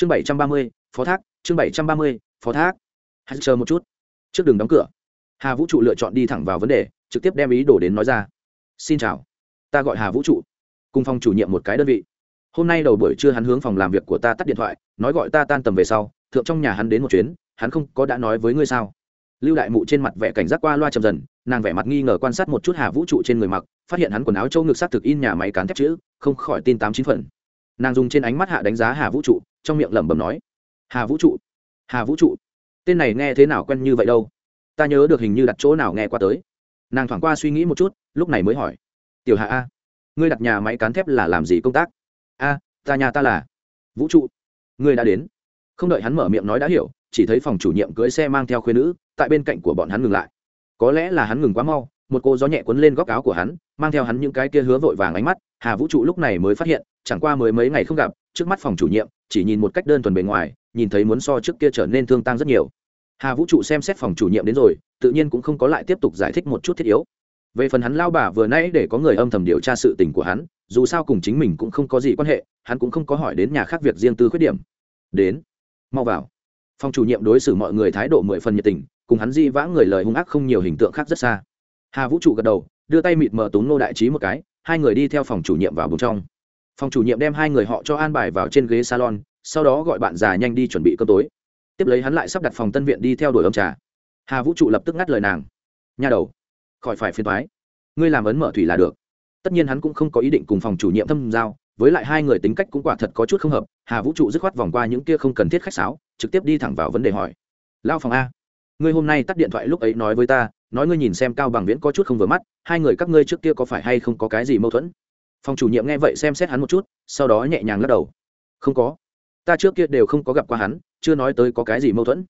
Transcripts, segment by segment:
chương bảy trăm ba mươi, phó thác, chương bảy trăm ba mươi, phó thác. Hãy chờ một chút. Trước đường đóng cửa. Hà vũ trụ lựa chọn đi thẳng vào vấn đề, trực tiếp đem ý đồ đến nói ra. Xin chào. Ta gọi hà vũ trụ, cùng phòng chủ nhiệm một cái đơn vị. Hôm nay đầu buổi trưa hắn hướng phòng làm việc của ta tắt điện thoại, nói gọi ta tan tầm về sau, thượng trong nhà hắn đến một chuyến, hắn không có đã nói với ngươi sao? Lưu đại mụ trên mặt vẻ cảnh giác qua loa chậm dần, nàng vẻ mặt nghi ngờ quan sát một chút hà vũ trụ trên người mặc, phát hiện hắn quần áo châu ngực s á c thực in nhà máy cán thép chữ, không khỏi tin tám chín phần. Nàng dùng trên ánh mắt hạ đánh giá hà vũ trụ trong miệng lẩm bẩm nói, hà vũ trụ, hà vũ trụ, tên này nghe thế nào quen như vậy đâu? Ta nhớ được hình như đặt chỗ nào nghe qua tới. Nàng thoảng qua suy nghĩ một chút, lúc này mới hỏi, tiểu hạ a, ngươi đặt nhà máy cán thép là làm gì công tác? A, ta nhà ta là vũ trụ. Ngươi đã đến. Không đợi hắn mở miệng nói đã hiểu, chỉ thấy phòng chủ nhiệm cưỡi xe mang theo khuyên nữ, tại bên cạnh của bọn hắn ngừng lại. Có lẽ là hắn ngừng quá mau, một cô gió nhẹ cuốn lên góc áo của hắn, mang theo hắn những cái kia hứa vội vàng ánh mắt. Hà vũ trụ lúc này mới phát hiện, chẳng qua mới mấy ngày không gặp, trước mắt phòng chủ nhiệm chỉ nhìn một cách đơn thuần bề ngoài, nhìn thấy muốn so trước kia trở nên thương tăng rất nhiều. Hà vũ trụ xem xét phòng chủ nhiệm đến rồi, tự nhiên cũng không có lại tiếp tục giải thích một chút thiết yếu. Về phần hắn lao bà vừa nãy để có người âm thầm điều tra sự tình của hắn, dù sao cùng chính mình cũng không có gì quan hệ, hắn cũng không có hỏi đến nhà khác việc riêng tư khuyết điểm. Đến, mau vào. Phòng chủ nhiệm đối xử mọi người thái độ mười phần nhiệt tình, cùng hắn di vã người lời hung ác không nhiều hình tượng khác rất xa. Hà vũ trụ gật đầu, đưa tay mịt mờ túng nô đại trí một cái, hai người đi theo phòng chủ nhiệm vào bùng trong phòng chủ nhiệm đem hai người họ cho an bài vào trên ghế salon, sau đó gọi bạn già nhanh đi chuẩn bị cơm tối. Tiếp lấy hắn lại sắp đặt phòng tân viện đi theo đuổi ông trà. Hà vũ trụ lập tức ngắt lời nàng. Nhà đầu, khỏi phải phiền thoái ngươi làm ấn mở thủy là được. Tất nhiên hắn cũng không có ý định cùng phòng chủ nhiệm thâm giao, với lại hai người tính cách cũng quả thật có chút không hợp. Hà vũ trụ dứt khoát vòng qua những kia không cần thiết khách sáo, trực tiếp đi thẳng vào vấn đề hỏi. Lao phòng a, ngươi hôm nay tắt điện thoại lúc ấy nói với ta, nói ngươi nhìn xem cao bằng viễn có chút không vừa mắt, hai người các ngươi trước kia có phải hay không có cái gì mâu thuẫn? Phòng chủ nhiệm nghe vậy xem xét hắn một chút, sau đó nhẹ nhàng lắc đầu. Không có. Ta trước kia đều không có gặp qua hắn, chưa nói tới có cái gì mâu thuẫn.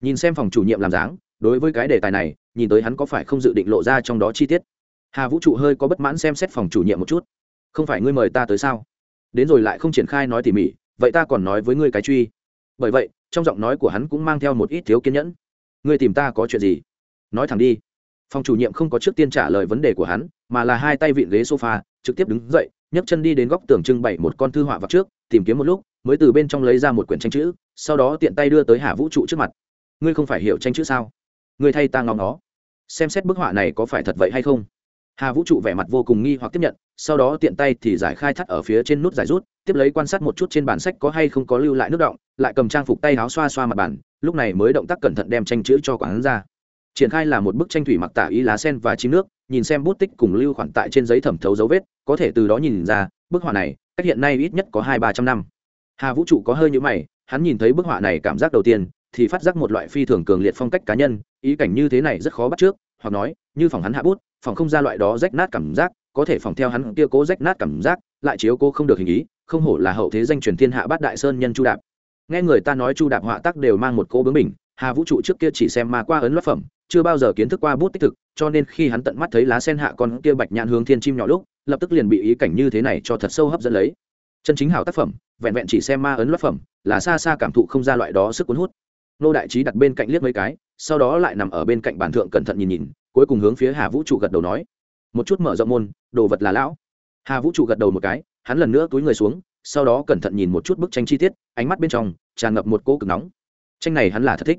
Nhìn xem phòng chủ nhiệm làm dáng, đối với cái đề tài này, nhìn tới hắn có phải không dự định lộ ra trong đó chi tiết? Hà vũ trụ hơi có bất mãn xem xét phòng chủ nhiệm một chút. Không phải ngươi mời ta tới sao? Đến rồi lại không triển khai nói tỉ mỉ, vậy ta còn nói với ngươi cái truy. Bởi vậy, trong giọng nói của hắn cũng mang theo một ít thiếu kiên nhẫn. Ngươi tìm ta có chuyện gì? Nói thẳng đi. Phòng chủ nhiệm không có trước tiên trả lời vấn đề của hắn, mà là hai tay vịn ghế sofa trực tiếp đứng dậy, nhấc chân đi đến góc tường trưng bày một con thư họa vặt trước, tìm kiếm một lúc, mới từ bên trong lấy ra một quyển tranh chữ, sau đó tiện tay đưa tới hà vũ trụ trước mặt. Ngươi không phải hiểu tranh chữ sao? Ngươi thay ta ngóng nó. Xem xét bức họa này có phải thật vậy hay không? Hà vũ trụ vẻ mặt vô cùng nghi hoặc tiếp nhận, sau đó tiện tay thì giải khai thắt ở phía trên nút giải rút, tiếp lấy quan sát một chút trên bản sách có hay không có lưu lại nước động, lại cầm trang phục tay áo xoa xoa mặt bản lúc này mới động tác cẩn thận đem tranh chữ cho quán ra. Triển khai là một bức tranh thủy mặc tả ý lá sen và chim nước nhìn xem bút tích cùng lưu khoản tại trên giấy thẩm thấu dấu vết, có thể từ đó nhìn ra, bức họa này, cách hiện nay ít nhất có hai ba trăm năm. Hà vũ trụ có hơi nhữ mày, hắn nhìn thấy bức họa này cảm giác đầu tiên, thì phát giác một loại phi thường cường liệt phong cách cá nhân, ý cảnh như thế này rất khó bắt trước, hoặc nói, như phòng hắn hạ bút, phòng không ra loại đó rách nát cảm giác, có thể phòng theo hắn kia cố rách nát cảm giác, lại chiếu cô không được hình ý, không hổ là hậu thế danh truyền thiên hạ bát đại sơn nhân chu đạp. Nghe người ta nói chu đạp họa tác đều mang một cô bướng bình hà vũ trụ trước kia chỉ xem ma qua ấn loát phẩm, chưa bao giờ kiến thức qua bút tích thực, cho nên khi hắn tận mắt thấy lá sen hạ con kia bạch nhạn hướng thiên chim nhỏ lúc, lập tức liền bị ý cảnh như thế này cho thật sâu hấp dẫn lấy. Chân chính hảo tác phẩm, vẹn vẹn chỉ xem ma ấn loát phẩm, là xa xa cảm thụ không ra loại đó sức cuốn hút. Nô đại trí đặt bên cạnh liếc mấy cái, sau đó lại nằm ở bên cạnh bàn thượng cẩn thận nhìn nhìn, cuối cùng hướng phía hà vũ trụ gật đầu nói, một chút mở rộng môn, đồ vật là lão. Hà vũ trụ gật đầu một cái, hắn lần nữa túi người xuống, sau đó cẩn thận nhìn một chút bức tranh chi tiết, ánh mắt bên trong tràn ngập một cỗ cực nóng tranh này hắn là thật thích.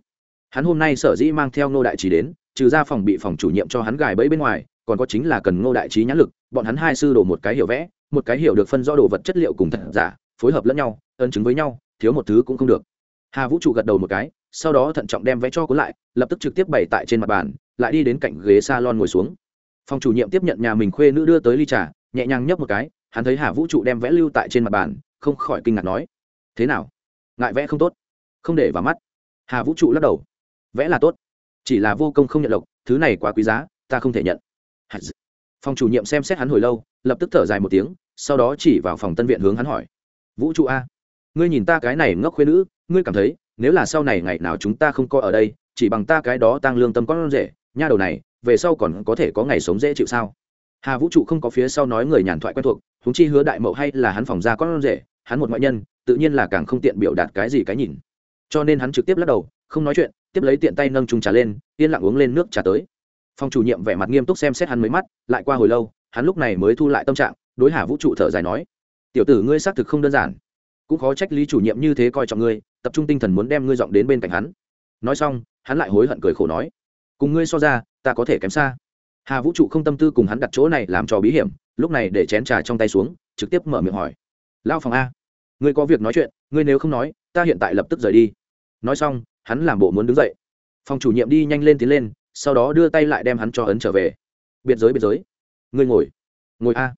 Hắn hôm nay sở dĩ mang theo ngô đại trí đến, trừ ra phòng bị phòng chủ nhiệm cho hắn gài bẫy bên ngoài, còn có chính là cần ngô đại trí nhãn lực, bọn hắn hai sư đồ một cái hiểu vẽ, một cái hiểu được phân rõ đồ vật chất liệu cùng thật giả, phối hợp lẫn nhau ân chứng với nhau, thiếu một thứ cũng không được. Hà vũ trụ gật đầu một cái, sau đó thận trọng đem vẽ cho cuốn lại, lập tức trực tiếp bày tại trên mặt bàn, lại đi đến cạnh ghế salon ngồi xuống. Phòng chủ nhiệm tiếp nhận nhà mình khuê nữ đưa tới ly trà, nhẹ nhàng nhấp một cái, hắn thấy hà vũ trụ đem vẽ lưu tại trên mặt bàn, không khỏi kinh ngạc nói, thế nào? Ngại vẽ không tốt? Không để vào mắt hà vũ trụ lắc đầu. Vẽ là tốt, chỉ là vô công không nhận lộc, thứ này quá quý giá, ta không thể nhận. Phòng chủ nhiệm xem xét hắn hồi lâu, lập tức thở dài một tiếng, sau đó chỉ vào phòng tân viện hướng hắn hỏi. Vũ trụ a, ngươi nhìn ta cái này ngốc khuyên nữ, ngươi cảm thấy, nếu là sau này ngày nào chúng ta không coi ở đây, chỉ bằng ta cái đó tăng lương tâm con rể, nha đầu này, về sau còn có thể có ngày sống dễ chịu sao? Hà vũ trụ không có phía sau nói người nhàn thoại quen thuộc húng chi hứa đại mậu hay là hắn phòng ra con rể, hắn một ngoại nhân, tự nhiên là càng không tiện biểu đạt cái gì cái nhìn cho nên hắn trực tiếp lắc đầu, không nói chuyện, tiếp lấy tiện tay nâng trùng trà lên, yên lặng uống lên nước trà tới. Phòng chủ nhiệm vẻ mặt nghiêm túc xem xét hắn mấy mắt, lại qua hồi lâu, hắn lúc này mới thu lại tâm trạng, đối hà vũ trụ thở dài nói, tiểu tử ngươi xác thực không đơn giản. Cũng khó trách lý chủ nhiệm như thế coi trọng ngươi, tập trung tinh thần muốn đem ngươi dọn đến bên cạnh hắn. Nói xong, hắn lại hối hận cười khổ nói, cùng ngươi so ra, ta có thể kém xa. Hà vũ trụ không tâm tư cùng hắn đặt chỗ này làm cho bí hiểm, lúc này để chén trà trong tay xuống, trực tiếp mở miệng hỏi lao phòng a, ngươi có việc nói chuyện, ngươi nếu không nói, ta hiện tại lập tức rời đi nói xong, hắn làm bộ muốn đứng dậy. Phòng chủ nhiệm đi nhanh lên tiến lên, sau đó đưa tay lại đem hắn cho ấn trở về. Biệt giới biệt giới. Ngươi ngồi. Ngồi a.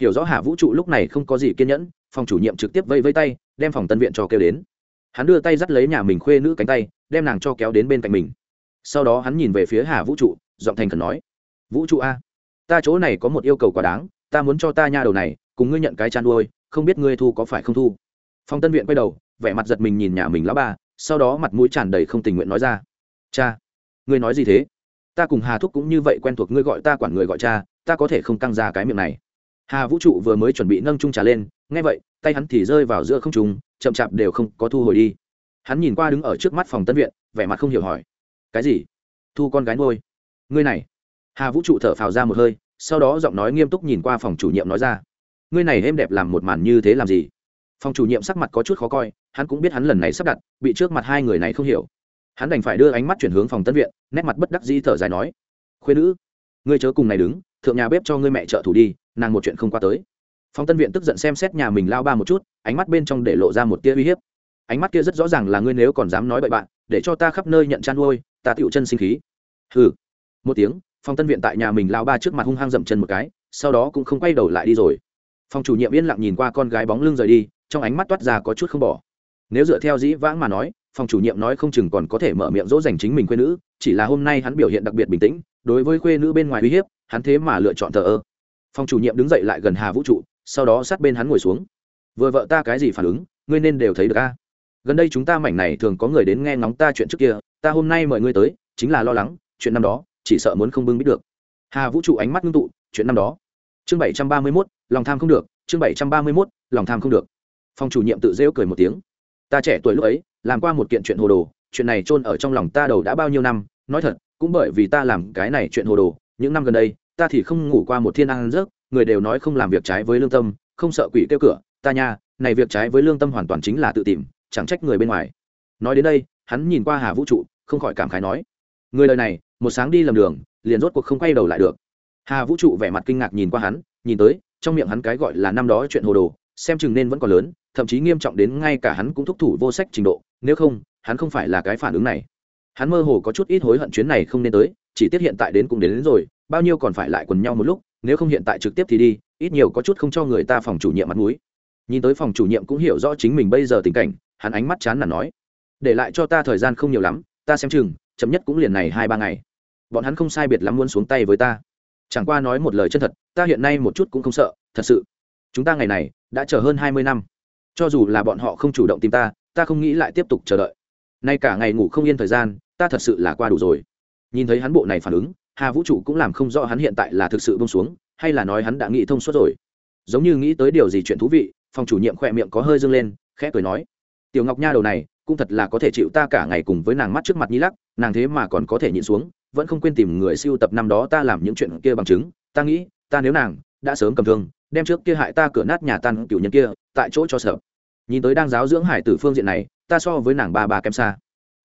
Hiểu rõ hà vũ trụ lúc này không có gì kiên nhẫn, phòng chủ nhiệm trực tiếp vây vây tay, đem phòng tân viện cho kêu đến. Hắn đưa tay dắt lấy nhà mình khuê nữ cánh tay, đem nàng cho kéo đến bên cạnh mình. Sau đó hắn nhìn về phía hà vũ trụ, giọng thành khẩn nói. Vũ trụ a, ta chỗ này có một yêu cầu quá đáng, ta muốn cho ta nha đầu này, cùng ngươi nhận cái chăn nuôi, không biết ngươi thu có phải không thu. Phong tân viện quay đầu, vẻ mặt giật mình nhìn nhà mình lão ba sau đó mặt mũi tràn đầy không tình nguyện nói ra, cha, ngươi nói gì thế? Ta cùng hà thúc cũng như vậy quen thuộc, ngươi gọi ta quản người gọi cha, ta có thể không căng ra cái miệng này. Hà vũ trụ vừa mới chuẩn bị nâng trung trà lên, nghe vậy, tay hắn thì rơi vào giữa không trùng chậm chạp đều không có thu hồi đi. Hắn nhìn qua đứng ở trước mắt phòng tân viện, vẻ mặt không hiểu hỏi, cái gì? Thu con gái ngôi ngươi này? Hà vũ trụ thở phào ra một hơi, sau đó giọng nói nghiêm túc nhìn qua phòng chủ nhiệm nói ra, ngươi này êm đẹp làm một màn như thế làm gì? Phòng chủ nhiệm sắc mặt có chút khó coi hắn cũng biết hắn lần này sắp đặt, bị trước mặt hai người này không hiểu. Hắn đành phải đưa ánh mắt chuyển hướng phòng tân viện, nét mặt bất đắc dĩ thở dài nói khuyên nữ, ngươi chớ cùng này đứng, thượng nhà bếp cho ngươi mẹ trợ thủ đi, nàng một chuyện không qua tới. Phòng tân viện tức giận xem xét nhà mình lao ba một chút, ánh mắt bên trong để lộ ra một tia uy hiếp. Ánh mắt kia rất rõ ràng là ngươi nếu còn dám nói bậy bạn, để cho ta khắp nơi nhận chăn nuôi, ta tựu chân sinh khí. Hừ. Một tiếng, phòng tân viện tại nhà mình lao ba trước mặt hung hăng dậm chân một cái, sau đó cũng không quay đầu lại đi rồi. Phòng chủ nhiệm yên lặng nhìn qua con gái bóng lưng rời đi, trong ánh mắt toát ra có chút không bỏ nếu dựa theo dĩ vãng mà nói, phòng chủ nhiệm nói không chừng còn có thể mở miệng dỗ dành chính mình quê nữ, chỉ là hôm nay hắn biểu hiện đặc biệt bình tĩnh, đối với quê nữ bên ngoài uy hiếp, hắn thế mà lựa chọn thờ ơ. Phòng chủ nhiệm đứng dậy lại gần hà vũ trụ, sau đó sát bên hắn ngồi xuống. Vừa vợ ta cái gì phản ứng, ngươi nên đều thấy được a. Gần đây chúng ta mảnh này thường có người đến nghe ngóng ta chuyện trước kia, ta hôm nay mời ngươi tới, chính là lo lắng, chuyện năm đó, chỉ sợ muốn không bưng biết được. Hà vũ trụ ánh mắt ngưng tụ, chuyện năm đó. Chương bảy trăm ba mươi mốt, lòng tham không được, chương bảy trăm ba mươi mốt, lòng tham không được. Phòng chủ nhiệm tự rêu cười một tiếng ta trẻ tuổi lúc ấy, làm qua một kiện chuyện hồ đồ, chuyện này chôn ở trong lòng ta đầu đã bao nhiêu năm, nói thật, cũng bởi vì ta làm cái này chuyện hồ đồ, những năm gần đây, ta thì không ngủ qua một thiên ăn rớt người đều nói không làm việc trái với lương tâm, không sợ quỷ kêu cửa, ta nha, này việc trái với lương tâm hoàn toàn chính là tự tìm, chẳng trách người bên ngoài. Nói đến đây, hắn nhìn qua hà vũ trụ, không khỏi cảm khái nói, người lời này, một sáng đi lầm đường, liền rốt cuộc không quay đầu lại được. Hà vũ trụ vẻ mặt kinh ngạc nhìn qua hắn, nhìn tới, trong miệng hắn cái gọi là năm đó chuyện hồ đồ xem chừng nên vẫn còn lớn thậm chí nghiêm trọng đến ngay cả hắn cũng thúc thủ vô sách trình độ nếu không hắn không phải là cái phản ứng này. Hắn mơ hồ có chút ít hối hận chuyến này không nên tới chỉ tiếc hiện tại đến cũng đến, đến rồi bao nhiêu còn phải lại quần nhau một lúc nếu không hiện tại trực tiếp thì đi ít nhiều có chút không cho người ta phòng chủ nhiệm mặt mũi. Nhìn tới phòng chủ nhiệm cũng hiểu rõ chính mình bây giờ tình cảnh hắn ánh mắt chán là nói để lại cho ta thời gian không nhiều lắm ta xem chừng chậm nhất cũng liền này hai ba ngày. Bọn hắn không sai biệt lắm muốn xuống tay với ta. Chẳng qua nói một lời chân thật ta hiện nay một chút cũng không sợ thật sự chúng ta ngày này đã chờ hơn hai mươi năm. Cho dù là bọn họ không chủ động tìm ta ta không nghĩ lại tiếp tục chờ đợi. Nay cả ngày ngủ không yên thời gian, ta thật sự là qua đủ rồi. Nhìn thấy hắn bộ này phản ứng, hà vũ trụ cũng làm không rõ hắn hiện tại là thực sự bông xuống, hay là nói hắn đã nghĩ thông suốt rồi. Giống như nghĩ tới điều gì chuyện thú vị, phòng chủ nhiệm khỏe miệng có hơi dâng lên, khẽ cười nói, tiểu ngọc nha đầu này, cũng thật là có thể chịu ta cả ngày cùng với nàng mắt trước mặt nhi lắc, nàng thế mà còn có thể nhịn xuống, vẫn không quên tìm người siêu tập năm đó ta làm những chuyện kia bằng chứng. Ta nghĩ, ta nếu nàng đã sớm cầm thương đem trước kia hại ta cửa nát nhà tan cựu nhân kia, tại chỗ cho sợ. Nhìn tới đang giáo dưỡng hải tử phương diện này, ta so với nàng ba ba kém xa.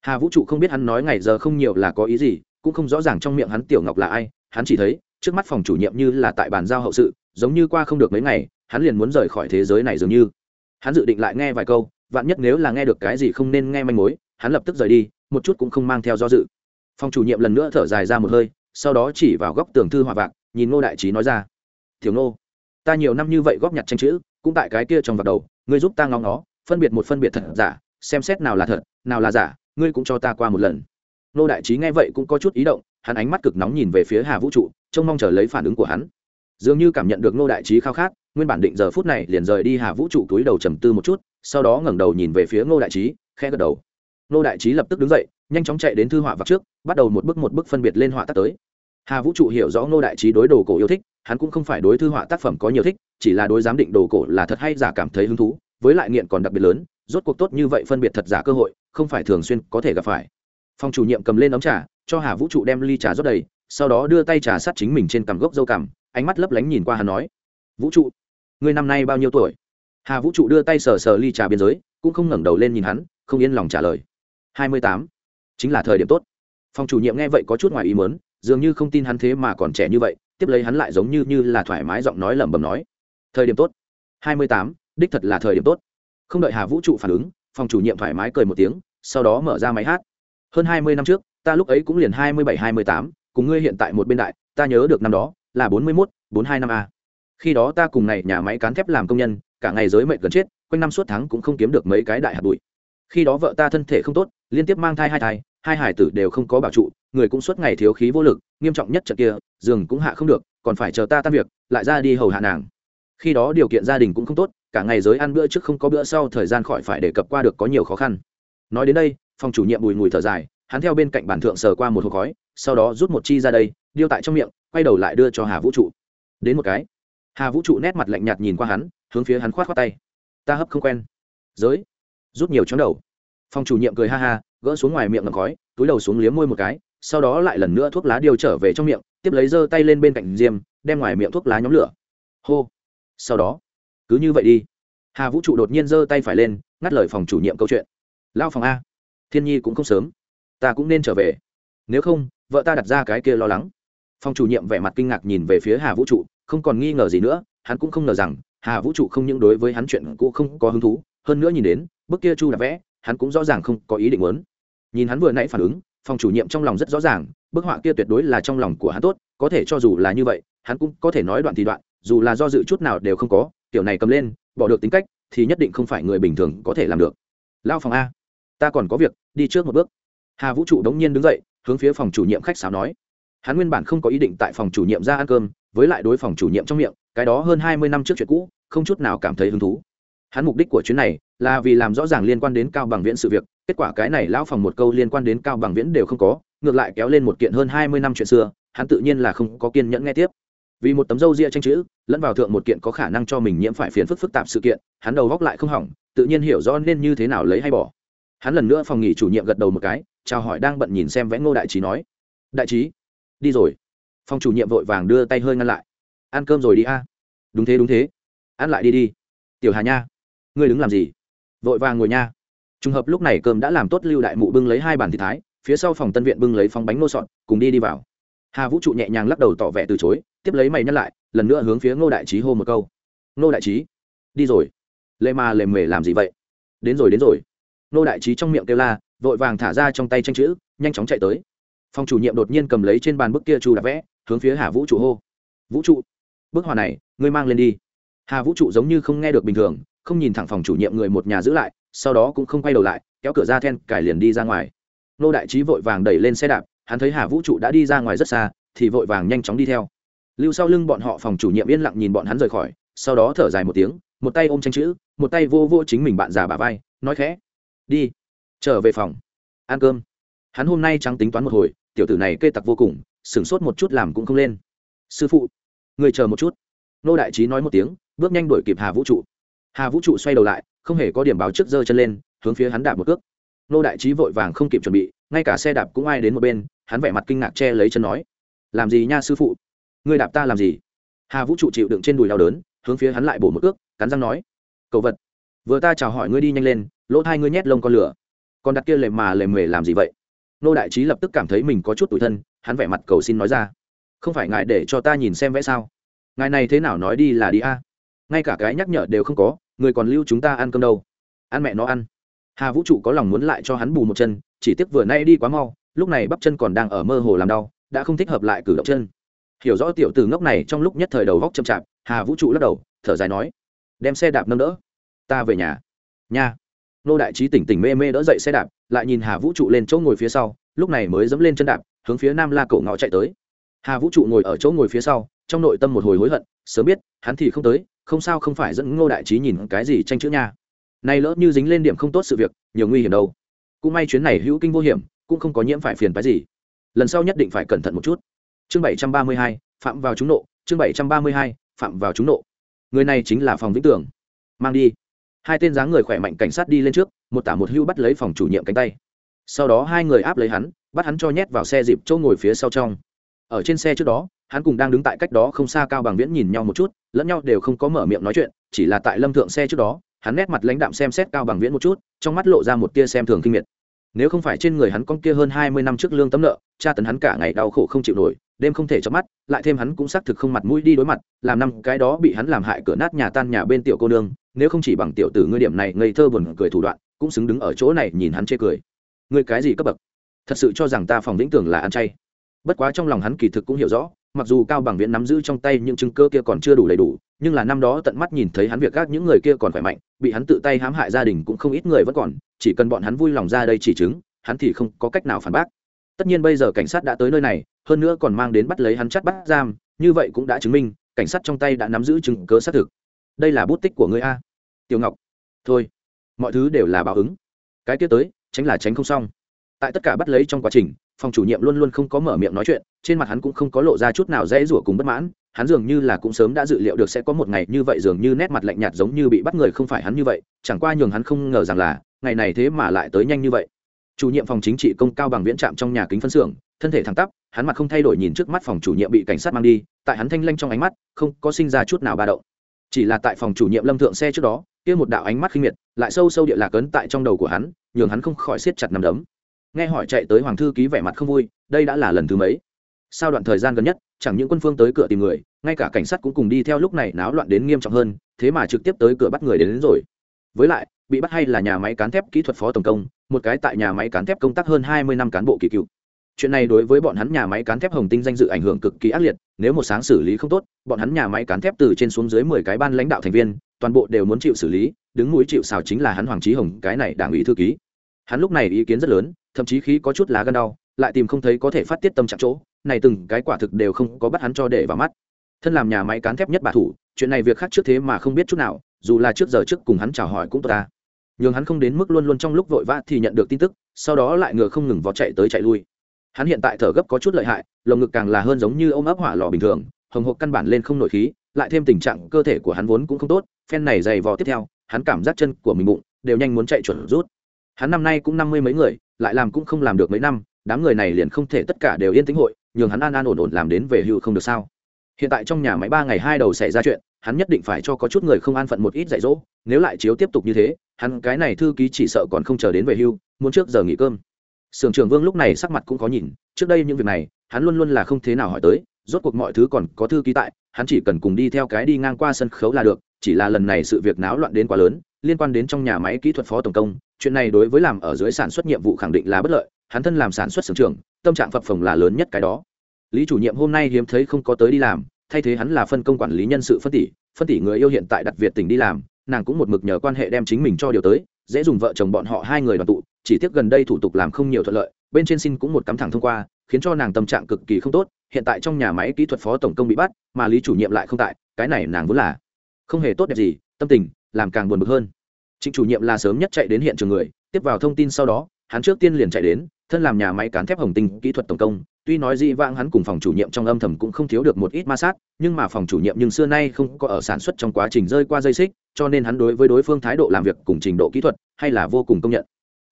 Hà vũ trụ không biết hắn nói ngày giờ không nhiều là có ý gì, cũng không rõ ràng trong miệng hắn tiểu ngọc là ai, hắn chỉ thấy, trước mắt phòng chủ nhiệm như là tại bàn giao hậu sự, giống như qua không được mấy ngày, hắn liền muốn rời khỏi thế giới này dường như. Hắn dự định lại nghe vài câu, vạn nhất nếu là nghe được cái gì không nên nghe manh mối, hắn lập tức rời đi, một chút cũng không mang theo do dự. Phòng chủ nhiệm lần nữa thở dài ra một hơi, sau đó chỉ vào góc tường thư hòa vạc, nhìn ngô đại trí nói ra. Thiếu ngô ta nhiều năm như vậy góp nhặt tranh chữ, cũng tại cái kia trong vạc đầu, ngươi giúp ta ngóng nó phân biệt một phân biệt thật giả, xem xét nào là thật, nào là giả, ngươi cũng cho ta qua một lần. Ngô đại trí nghe vậy cũng có chút ý động, hắn ánh mắt cực nóng nhìn về phía hà vũ trụ, trông mong chờ lấy phản ứng của hắn. Dường như cảm nhận được ngô đại trí khao khát, nguyên bản định giờ phút này liền rời đi hà vũ trụ túi đầu trầm tư một chút, sau đó ngẩng đầu nhìn về phía ngô đại trí khe gật đầu. Ngô đại trí lập tức đứng dậy, nhanh chóng chạy đến thư họa vạc trước, bắt đầu một bước một bước phân biệt lên họa tác tới hà vũ trụ hiểu rõ ngô đại trí đối đồ cổ yêu thích, hắn cũng không phải đối thư họa tác phẩm có nhiều thích, chỉ là đối giám định đồ cổ là thật hay giả cảm thấy hứng thú, với lại nghiện còn đặc biệt lớn, rốt cuộc tốt như vậy phân biệt thật giả cơ hội, không phải thường xuyên có thể gặp phải. Phòng chủ nhiệm cầm lên ấm trà, cho hà vũ trụ đem ly trà rót đầy, sau đó đưa tay trà sát chính mình trên cằm gốc dâu cằm, ánh mắt lấp lánh nhìn qua hắn nói, vũ trụ, ngươi năm nay bao nhiêu tuổi? Hà vũ trụ đưa tay sờ sờ ly trà biên giới, cũng không ngẩng đầu lên nhìn hắn, không yên lòng trả lời. Hai mươi tám, chính là thời điểm tốt. Phòng chủ nhiệm nghe vậy có chút ngoài ý mớn dường như không tin hắn thế mà còn trẻ như vậy, tiếp lấy hắn lại giống như như là thoải mái giọng nói lẩm bẩm nói, thời điểm tốt. Hai mươi tám, đích thật là thời điểm tốt. Không đợi hà vũ trụ phản ứng, phòng chủ nhiệm thoải mái cười một tiếng, sau đó mở ra máy hát. Hơn hai mươi năm trước, ta lúc ấy cũng liền hai mươi bảy, hai mươi tám, cùng ngươi hiện tại một bên đại, ta nhớ được năm đó, là bốn mươi mốt, bốn hai năm a. Khi đó ta cùng này nhà máy cán thép làm công nhân, cả ngày giới mệnh gần chết, quanh năm suốt tháng cũng không kiếm được mấy cái đại hạt bụi khi đó vợ ta thân thể không tốt, liên tiếp mang thai hai thai, hai hải tử đều không có bảo trụ, người cũng suốt ngày thiếu khí vô lực, nghiêm trọng nhất trận kia, giường cũng hạ không được, còn phải chờ ta tan việc, lại ra đi hầu hạ nàng. Khi đó điều kiện gia đình cũng không tốt, cả ngày giới ăn bữa trước không có bữa sau thời gian khỏi phải đề cập qua được có nhiều khó khăn. Nói đến đây, phòng chủ nhiệm bùi ngùi thở dài, hắn theo bên cạnh bản thượng sờ qua một hộp khói, sau đó rút một chi ra đây, điêu tại trong miệng, quay đầu lại đưa cho hà vũ trụ. Đến một cái. Hà vũ trụ nét mặt lạnh nhạt nhìn qua hắn, hướng phía hắn khoát khoát tay. Ta hấp không quen. Giới rút nhiều chóng đầu. Phòng chủ nhiệm cười ha ha, gỡ xuống ngoài miệng ngầm khói, túi đầu xuống liếm môi một cái, sau đó lại lần nữa thuốc lá điều trở về trong miệng, tiếp lấy giơ tay lên bên cạnh diêm, đem ngoài miệng thuốc lá nhóm lửa. Hô. Sau đó, cứ như vậy đi. Hà vũ trụ đột nhiên giơ tay phải lên, ngắt lời phòng chủ nhiệm câu chuyện. Lao phòng a. Thiên nhi cũng không sớm. Ta cũng nên trở về. Nếu không, vợ ta đặt ra cái kia lo lắng. Phòng chủ nhiệm vẻ mặt kinh ngạc nhìn về phía hà vũ trụ, không còn nghi ngờ gì nữa, hắn cũng không ngờ rằng hà vũ trụ không những đối với hắn chuyện cũ không có hứng thú hơn nữa nhìn đến bức kia chu đã vẽ, hắn cũng rõ ràng không có ý định muốn. Nhìn hắn vừa nãy phản ứng, phòng chủ nhiệm trong lòng rất rõ ràng, bức họa kia tuyệt đối là trong lòng của hắn tốt, có thể cho dù là như vậy, hắn cũng có thể nói đoạn thì đoạn, dù là do dự chút nào đều không có kiểu này cầm lên, bỏ được tính cách, thì nhất định không phải người bình thường có thể làm được. Lao phòng a, ta còn có việc, đi trước một bước. Hà vũ trụ đống nhiên đứng dậy, hướng phía phòng chủ nhiệm khách sáo nói. Hắn nguyên bản không có ý định tại phòng chủ nhiệm ra ăn cơm, với lại đối phòng chủ nhiệm trong miệng, cái đó hơn hai mươi năm trước chuyện cũ, không chút nào cảm thấy hứng thú hắn mục đích của chuyến này là vì làm rõ ràng liên quan đến cao bằng viễn sự việc. Kết quả cái này lão phòng một câu liên quan đến cao bằng viễn đều không có, ngược lại kéo lên một kiện hơn hai mươi năm chuyện xưa, hắn tự nhiên là không có kiên nhẫn nghe tiếp. Vì một tấm dâu ria tranh chữ, lẫn vào thượng một kiện có khả năng cho mình nhiễm phải phiền phức phức tạp sự kiện, hắn đầu góc lại không hỏng, tự nhiên hiểu rõ nên như thế nào lấy hay bỏ. Hắn lần nữa phòng nghỉ chủ nhiệm gật đầu một cái, chào hỏi đang bận nhìn xem vẽ ngô đại trí nói. Đại trí, đi rồi. Phòng chủ nhiệm vội vàng đưa tay hơi ngăn lại. Ăn cơm rồi đi a. Đúng thế đúng thế. Ăn lại đi đi. Tiểu hà nha ngươi đứng làm gì? Vội vàng ngồi nha. Trùng hợp lúc này cơm đã làm tốt, lưu đại mụ bưng lấy hai bàn thịt thái, phía sau phòng tân viện bưng lấy phong bánh nô sọn cùng đi đi vào. Hà vũ trụ nhẹ nhàng lắc đầu tỏ vẻ từ chối, tiếp lấy mày nhắc lại, lần nữa hướng phía ngô đại trí hô một câu. Ngô đại trí, đi rồi. Lê ma lề mề làm gì vậy? Đến rồi đến rồi. Ngô đại trí trong miệng kêu la, vội vàng thả ra trong tay tranh chữ, nhanh chóng chạy tới. Phòng chủ nhiệm đột nhiên cầm lấy trên bàn bức kia chu đã vẽ, hướng phía hà vũ trụ hô. Vũ trụ, bức họa này, ngươi mang lên đi. Hà vũ trụ giống như không nghe được bình thường không nhìn thẳng phòng chủ nhiệm người một nhà giữ lại, sau đó cũng không quay đầu lại, kéo cửa ra then cải liền đi ra ngoài. Nô đại trí vội vàng đẩy lên xe đạp, hắn thấy hà vũ trụ đã đi ra ngoài rất xa, thì vội vàng nhanh chóng đi theo. Lưu sau lưng bọn họ phòng chủ nhiệm yên lặng nhìn bọn hắn rời khỏi, sau đó thở dài một tiếng, một tay ôm tranh chữ, một tay vô vô chính mình bạn già bà vai, nói khẽ, đi, trở về phòng, ăn cơm. Hắn hôm nay trắng tính toán một hồi, tiểu tử này kê tặc vô cùng, sửng sốt một chút làm cũng không lên. Sư phụ, người chờ một chút. Nô đại trí nói một tiếng, bước nhanh đuổi kịp hà vũ trụ hà vũ trụ xoay đầu lại, không hề có điểm báo trước giơ chân lên, hướng phía hắn đạp một cước. Nô đại trí vội vàng không kịp chuẩn bị, ngay cả xe đạp cũng ai đến một bên, hắn vẻ mặt kinh ngạc che lấy chân nói. Làm gì nha sư phụ? Người đạp ta làm gì? Hà vũ trụ chịu đựng trên đùi đau đớn, hướng phía hắn lại bổ một cước, cắn răng nói. Cậu vật. Vừa ta chào hỏi ngươi đi nhanh lên, lỗ thai ngươi nhét lông con lửa. Còn đặt kia lề mà lề mề làm gì vậy? Nô đại trí lập tức cảm thấy mình có chút tủi thân, hắn vẻ mặt cầu xin nói ra. Không phải ngại để cho ta nhìn xem vẽ sao? Ngài này thế nào nói đi là đi a? Ngay cả cái nhắc nhở đều không có, người còn lưu chúng ta ăn cơm đâu. Ăn mẹ nó ăn. Hà vũ trụ có lòng muốn lại cho hắn bù một chân, chỉ tiếc vừa nay đi quá mau, lúc này bắp chân còn đang ở mơ hồ làm đau, đã không thích hợp lại cử động chân. Hiểu rõ tiểu từ ngốc này trong lúc nhất thời đầu góc chậm chạp, hà vũ trụ lắc đầu, thở dài nói, đem xe đạp nâng đỡ. Ta về nhà. Nha. Nô đại trí tỉnh tỉnh mê mê đỡ dậy xe đạp, lại nhìn hà vũ trụ lên chỗ ngồi phía sau, lúc này mới dẫm lên chân đạp, hướng phía nam la cổ ngõ chạy tới. Hà vũ trụ ngồi ở chỗ ngồi phía sau, trong nội tâm một hồi hối hận, sớm biết, hắn thì không tới không sao không phải dẫn ngô đại trí nhìn cái gì tranh chữ nha. Nay lỡ như dính lên điểm không tốt sự việc, nhiều nguy hiểm đâu. Cũng may chuyến này hữu kinh vô hiểm, cũng không có nhiễm phải phiền phái gì. Lần sau nhất định phải cẩn thận một chút. Chương bảy trăm ba mươi hai, phạm vào trúng nộ. Chương bảy trăm ba mươi hai, phạm vào trúng nộ. Người này chính là phòng vĩnh tường. Mang đi. Hai tên dáng người khỏe mạnh cảnh sát đi lên trước, một tả một hưu bắt lấy phòng chủ nhiệm cánh tay. Sau đó hai người áp lấy hắn, bắt hắn cho nhét vào xe dịp chỗ ngồi phía sau trong. Ở trên xe trước đó hắn cùng đang đứng tại cách đó không xa cao bằng viễn nhìn nhau một chút, lẫn nhau đều không có mở miệng nói chuyện, chỉ là tại lâm thượng xe trước đó, hắn nét mặt lãnh đạm xem xét cao bằng viễn một chút, trong mắt lộ ra một tia xem thường kinh miệt. Nếu không phải trên người hắn con kia hơn hai mươi năm trước lương tấm nợ, cha tấn hắn cả ngày đau khổ không chịu nổi, đêm không thể chớp mắt, lại thêm hắn cũng xác thực không mặt mũi đi đối mặt, làm năm cái đó bị hắn làm hại cửa nát nhà tan nhà bên tiểu cô nương, nếu không chỉ bằng tiểu tử ngươi điểm này ngây thơ buồn cười thủ đoạn, cũng xứng đứng ở chỗ này nhìn hắn chê cười. Ngươi cái gì cấp bậc? Thật sự cho rằng ta phòng vĩnh tưởng là ăn chay. Bất quá trong lòng hắn kỳ thực cũng hiểu rõ mặc dù cao bằng viễn nắm giữ trong tay những chứng cơ kia còn chưa đủ đầy đủ, nhưng là năm đó tận mắt nhìn thấy hắn việc các những người kia còn khỏe mạnh, bị hắn tự tay hãm hại gia đình cũng không ít người vẫn còn, chỉ cần bọn hắn vui lòng ra đây chỉ chứng, hắn thì không có cách nào phản bác. Tất nhiên bây giờ cảnh sát đã tới nơi này, hơn nữa còn mang đến bắt lấy hắn chắt bắt giam, như vậy cũng đã chứng minh, cảnh sát trong tay đã nắm giữ chứng cớ xác thực. Đây là bút tích của người a. Tiểu ngọc. Thôi, mọi thứ đều là báo ứng. Cái kia tới, tránh là tránh không xong. Tại tất cả bắt lấy trong quá trình phòng chủ nhiệm luôn luôn không có mở miệng nói chuyện, trên mặt hắn cũng không có lộ ra chút nào dễ rủa cùng bất mãn, hắn dường như là cũng sớm đã dự liệu được sẽ có một ngày như vậy dường như nét mặt lạnh nhạt giống như bị bắt người không phải hắn như vậy, chẳng qua nhường hắn không ngờ rằng là, ngày này thế mà lại tới nhanh như vậy. Chủ nhiệm phòng chính trị công cao bằng viễn trạm trong nhà kính phân xưởng, thân thể thẳng tắp, hắn mặt không thay đổi nhìn trước mắt phòng chủ nhiệm bị cảnh sát mang đi, tại hắn thanh lanh trong ánh mắt, không có sinh ra chút nào ba động. Chỉ là tại phòng chủ nhiệm lâm thượng xe trước đó, kia một đạo ánh mắt khinh miệt, lại sâu sâu địa lạc ấn tại trong đầu của hắn, nhường hắn không khỏi siết chặt nằm đấm nghe hỏi chạy tới hoàng thư ký vẻ mặt không vui đây đã là lần thứ mấy? Sau đoạn thời gian gần nhất chẳng những quân phương tới cửa tìm người ngay cả cảnh sát cũng cùng đi theo lúc này náo loạn đến nghiêm trọng hơn thế mà trực tiếp tới cửa bắt người đến, đến rồi. Với lại bị bắt hay là nhà máy cán thép kỹ thuật phó tổng công một cái tại nhà máy cán thép công tác hơn hai mươi năm cán bộ kỳ cựu. Chuyện này đối với bọn hắn nhà máy cán thép hồng tinh danh dự ảnh hưởng cực kỳ ác liệt nếu một sáng xử lý không tốt bọn hắn nhà máy cán thép từ trên xuống dưới mười cái ban lãnh đạo thành viên toàn bộ đều muốn chịu xử lý đứng mũi chịu xào chính là hắn hoàng trí hồng cái này đảng ủy thư ký hắn lúc này ý kiến rất lớn, thậm chí khí có chút lá gân đau, lại tìm không thấy có thể phát tiết tâm trạng chỗ, này từng cái quả thực đều không có bắt hắn cho để vào mắt. Thân làm nhà máy cán thép nhất bà thủ, chuyện này việc khác trước thế mà không biết chút nào, dù là trước giờ trước cùng hắn chào hỏi cũng tốt ta. Nhưng hắn không đến mức luôn luôn trong lúc vội vã thì nhận được tin tức, sau đó lại ngựa không ngừng vọt chạy tới chạy lui. Hắn hiện tại thở gấp có chút lợi hại, lồng ngực càng là hơn giống như ôm ấp hỏa lò bình thường, hồng hộp căn bản lên không nổi khí, lại thêm tình trạng cơ thể của hắn vốn cũng không tốt, phen này dày vò tiếp theo, hắn cảm giác chân của mình bụng đều nhanh muốn chạy chuẩn rút hắn năm nay cũng năm mươi mấy người, lại làm cũng không làm được mấy năm, đám người này liền không thể tất cả đều yên tĩnh hội, nhường hắn an an ổn ổn làm đến về hưu không được sao. Hiện tại trong nhà máy ba ngày hai đầu xảy ra chuyện, hắn nhất định phải cho có chút người không an phận một ít dạy dỗ, nếu lại chiếu tiếp tục như thế, hắn cái này thư ký chỉ sợ còn không chờ đến về hưu, muốn trước giờ nghỉ cơm. Sưởng trưởng vương lúc này sắc mặt cũng có nhìn, trước đây những việc này, hắn luôn luôn là không thế nào hỏi tới, rốt cuộc mọi thứ còn có thư ký tại, hắn chỉ cần cùng đi theo cái đi ngang qua sân khấu là được, chỉ là lần này sự việc náo loạn đến quá lớn, liên quan đến trong nhà máy kỹ thuật phó tổng công chuyện này đối với làm ở dưới sản xuất nhiệm vụ khẳng định là bất lợi, hắn thân làm sản xuất sưởng trưởng, tâm trạng phập phồng là lớn nhất cái đó. Lý chủ nhiệm hôm nay hiếm thấy không có tới đi làm, thay thế hắn là phân công quản lý nhân sự phân tỷ phân tỷ người yêu hiện tại đặt việt tỉnh đi làm, nàng cũng một mực nhờ quan hệ đem chính mình cho điều tới, dễ dùng vợ chồng bọn họ hai người đoàn tụ, chỉ tiếc gần đây thủ tục làm không nhiều thuận lợi, bên trên xin cũng một cắm thẳng thông qua, khiến cho nàng tâm trạng cực kỳ không tốt, hiện tại trong nhà máy kỹ thuật phó tổng công bị bắt, mà lý chủ nhiệm lại không tại, cái này nàng vốn là không hề tốt đẹp gì, tâm tình, làm càng buồn bực hơn trịnh chủ nhiệm là sớm nhất chạy đến hiện trường người, tiếp vào thông tin sau đó, hắn trước tiên liền chạy đến, thân làm nhà máy cán thép hồng tinh kỹ thuật tổng công, tuy nói dị vãng hắn cùng phòng chủ nhiệm trong âm thầm cũng không thiếu được một ít ma sát, nhưng mà phòng chủ nhiệm nhưng xưa nay không có ở sản xuất trong quá trình rơi qua dây xích, cho nên hắn đối với đối phương thái độ làm việc cùng trình độ kỹ thuật hay là vô cùng công nhận.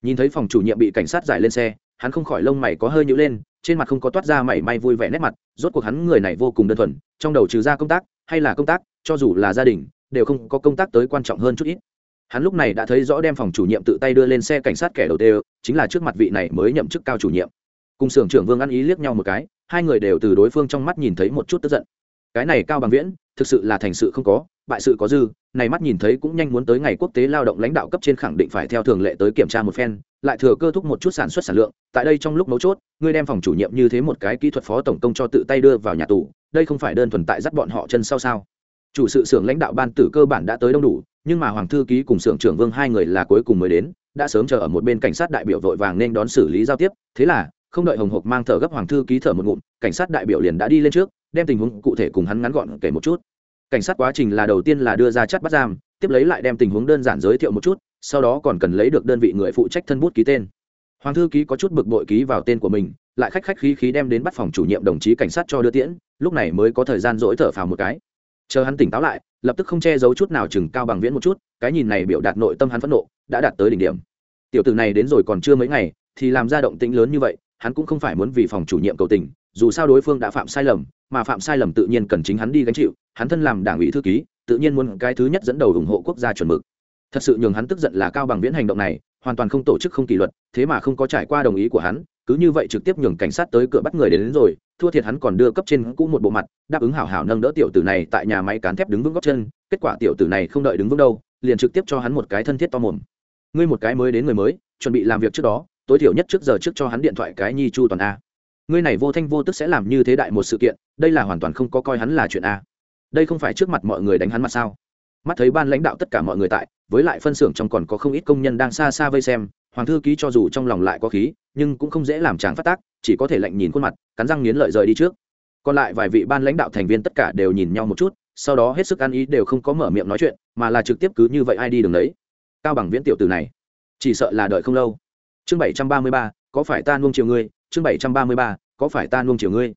Nhìn thấy phòng chủ nhiệm bị cảnh sát giải lên xe, hắn không khỏi lông mày có hơi nhữ lên, trên mặt không có toát ra mảy may vui vẻ nét mặt, rốt cuộc hắn người này vô cùng đơn thuần, trong đầu trừ ra công tác, hay là công tác, cho dù là gia đình, đều không có công tác tới quan trọng hơn chút ít hắn lúc này đã thấy rõ đem phòng chủ nhiệm tự tay đưa lên xe cảnh sát kẻ đầu tiên, chính là trước mặt vị này mới nhậm chức cao chủ nhiệm. Cùng xưởng trưởng vương ăn ý liếc nhau một cái, hai người đều từ đối phương trong mắt nhìn thấy một chút tức giận. Cái này cao bằng viễn, thực sự là thành sự không có, bại sự có dư, này mắt nhìn thấy cũng nhanh muốn tới ngày quốc tế lao động lãnh đạo cấp trên khẳng định phải theo thường lệ tới kiểm tra một phen, lại thừa cơ thúc một chút sản xuất sản lượng, tại đây trong lúc mấu chốt, ngươi đem phòng chủ nhiệm như thế một cái kỹ thuật phó tổng công cho tự tay đưa vào nhà tù, đây không phải đơn thuần tại dắt bọn họ chân sau sao? Chủ sự xưởng lãnh đạo ban tử cơ bản đã tới đông đủ nhưng mà hoàng thư ký cùng xưởng trưởng vương hai người là cuối cùng mới đến, đã sớm chờ ở một bên cảnh sát đại biểu vội vàng nên đón xử lý giao tiếp, thế là, không đợi hồng hộc mang thở gấp hoàng thư ký thở một ngụm, cảnh sát đại biểu liền đã đi lên trước, đem tình huống cụ thể cùng hắn ngắn gọn kể một chút. Cảnh sát quá trình là đầu tiên là đưa ra chất bắt giam, tiếp lấy lại đem tình huống đơn giản giới thiệu một chút, sau đó còn cần lấy được đơn vị người phụ trách thân bút ký tên. Hoàng thư ký có chút bực bội ký vào tên của mình, lại khách khách khí khí đem đến bắt phòng chủ nhiệm đồng chí cảnh sát cho đưa tiễn, lúc này mới có thời gian dỗi thở phào một cái chờ hắn tỉnh táo lại lập tức không che giấu chút nào chừng cao bằng viễn một chút cái nhìn này biểu đạt nội tâm hắn phẫn nộ đã đạt tới đỉnh điểm. Tiểu tử này đến rồi còn chưa mấy ngày thì làm ra động tĩnh lớn như vậy hắn cũng không phải muốn vì phòng chủ nhiệm cầu tình dù sao đối phương đã phạm sai lầm mà phạm sai lầm tự nhiên cần chính hắn đi gánh chịu hắn thân làm đảng ủy thư ký tự nhiên muốn cái thứ nhất dẫn đầu ủng hộ quốc gia chuẩn mực. Thật sự nhường hắn tức giận là cao bằng viễn hành động này hoàn toàn không tổ chức không kỷ luật thế mà không có trải qua đồng ý của hắn cứ như vậy trực tiếp nhường cảnh sát tới cửa bắt người đến, đến rồi thua thiệt hắn còn đưa cấp trên cũ một bộ mặt, đáp ứng hảo hảo nâng đỡ tiểu tử này tại nhà máy cán thép đứng vững góc chân, kết quả tiểu tử này không đợi đứng vững đâu, liền trực tiếp cho hắn một cái thân thiết to mồm. Ngươi một cái mới đến người mới, chuẩn bị làm việc trước đó, tối thiểu nhất trước giờ trước cho hắn điện thoại cái nhi chu toàn a. Ngươi này vô thanh vô tức sẽ làm như thế đại một sự kiện, đây là hoàn toàn không có coi hắn là chuyện a. Đây không phải trước mặt mọi người đánh hắn mặt sao? Mắt thấy ban lãnh đạo tất cả mọi người tại, với lại phân xưởng trong còn có không ít công nhân đang xa xa vây xem, hoàng thư ký cho dù trong lòng lại có khí, nhưng cũng không dễ làm chàng phát tác chỉ có thể lạnh nhìn khuôn mặt, cắn răng nghiến lợi rời đi trước. Còn lại vài vị ban lãnh đạo thành viên tất cả đều nhìn nhau một chút, sau đó hết sức ăn ý đều không có mở miệng nói chuyện, mà là trực tiếp cứ như vậy ai đi đường đấy. Cao bằng viễn tiểu từ này, chỉ sợ là đợi không lâu. Chương bảy trăm ba mươi ba, có phải ta nuông chiều ngươi? Chương bảy trăm ba mươi ba, có phải ta nuông chiều ngươi?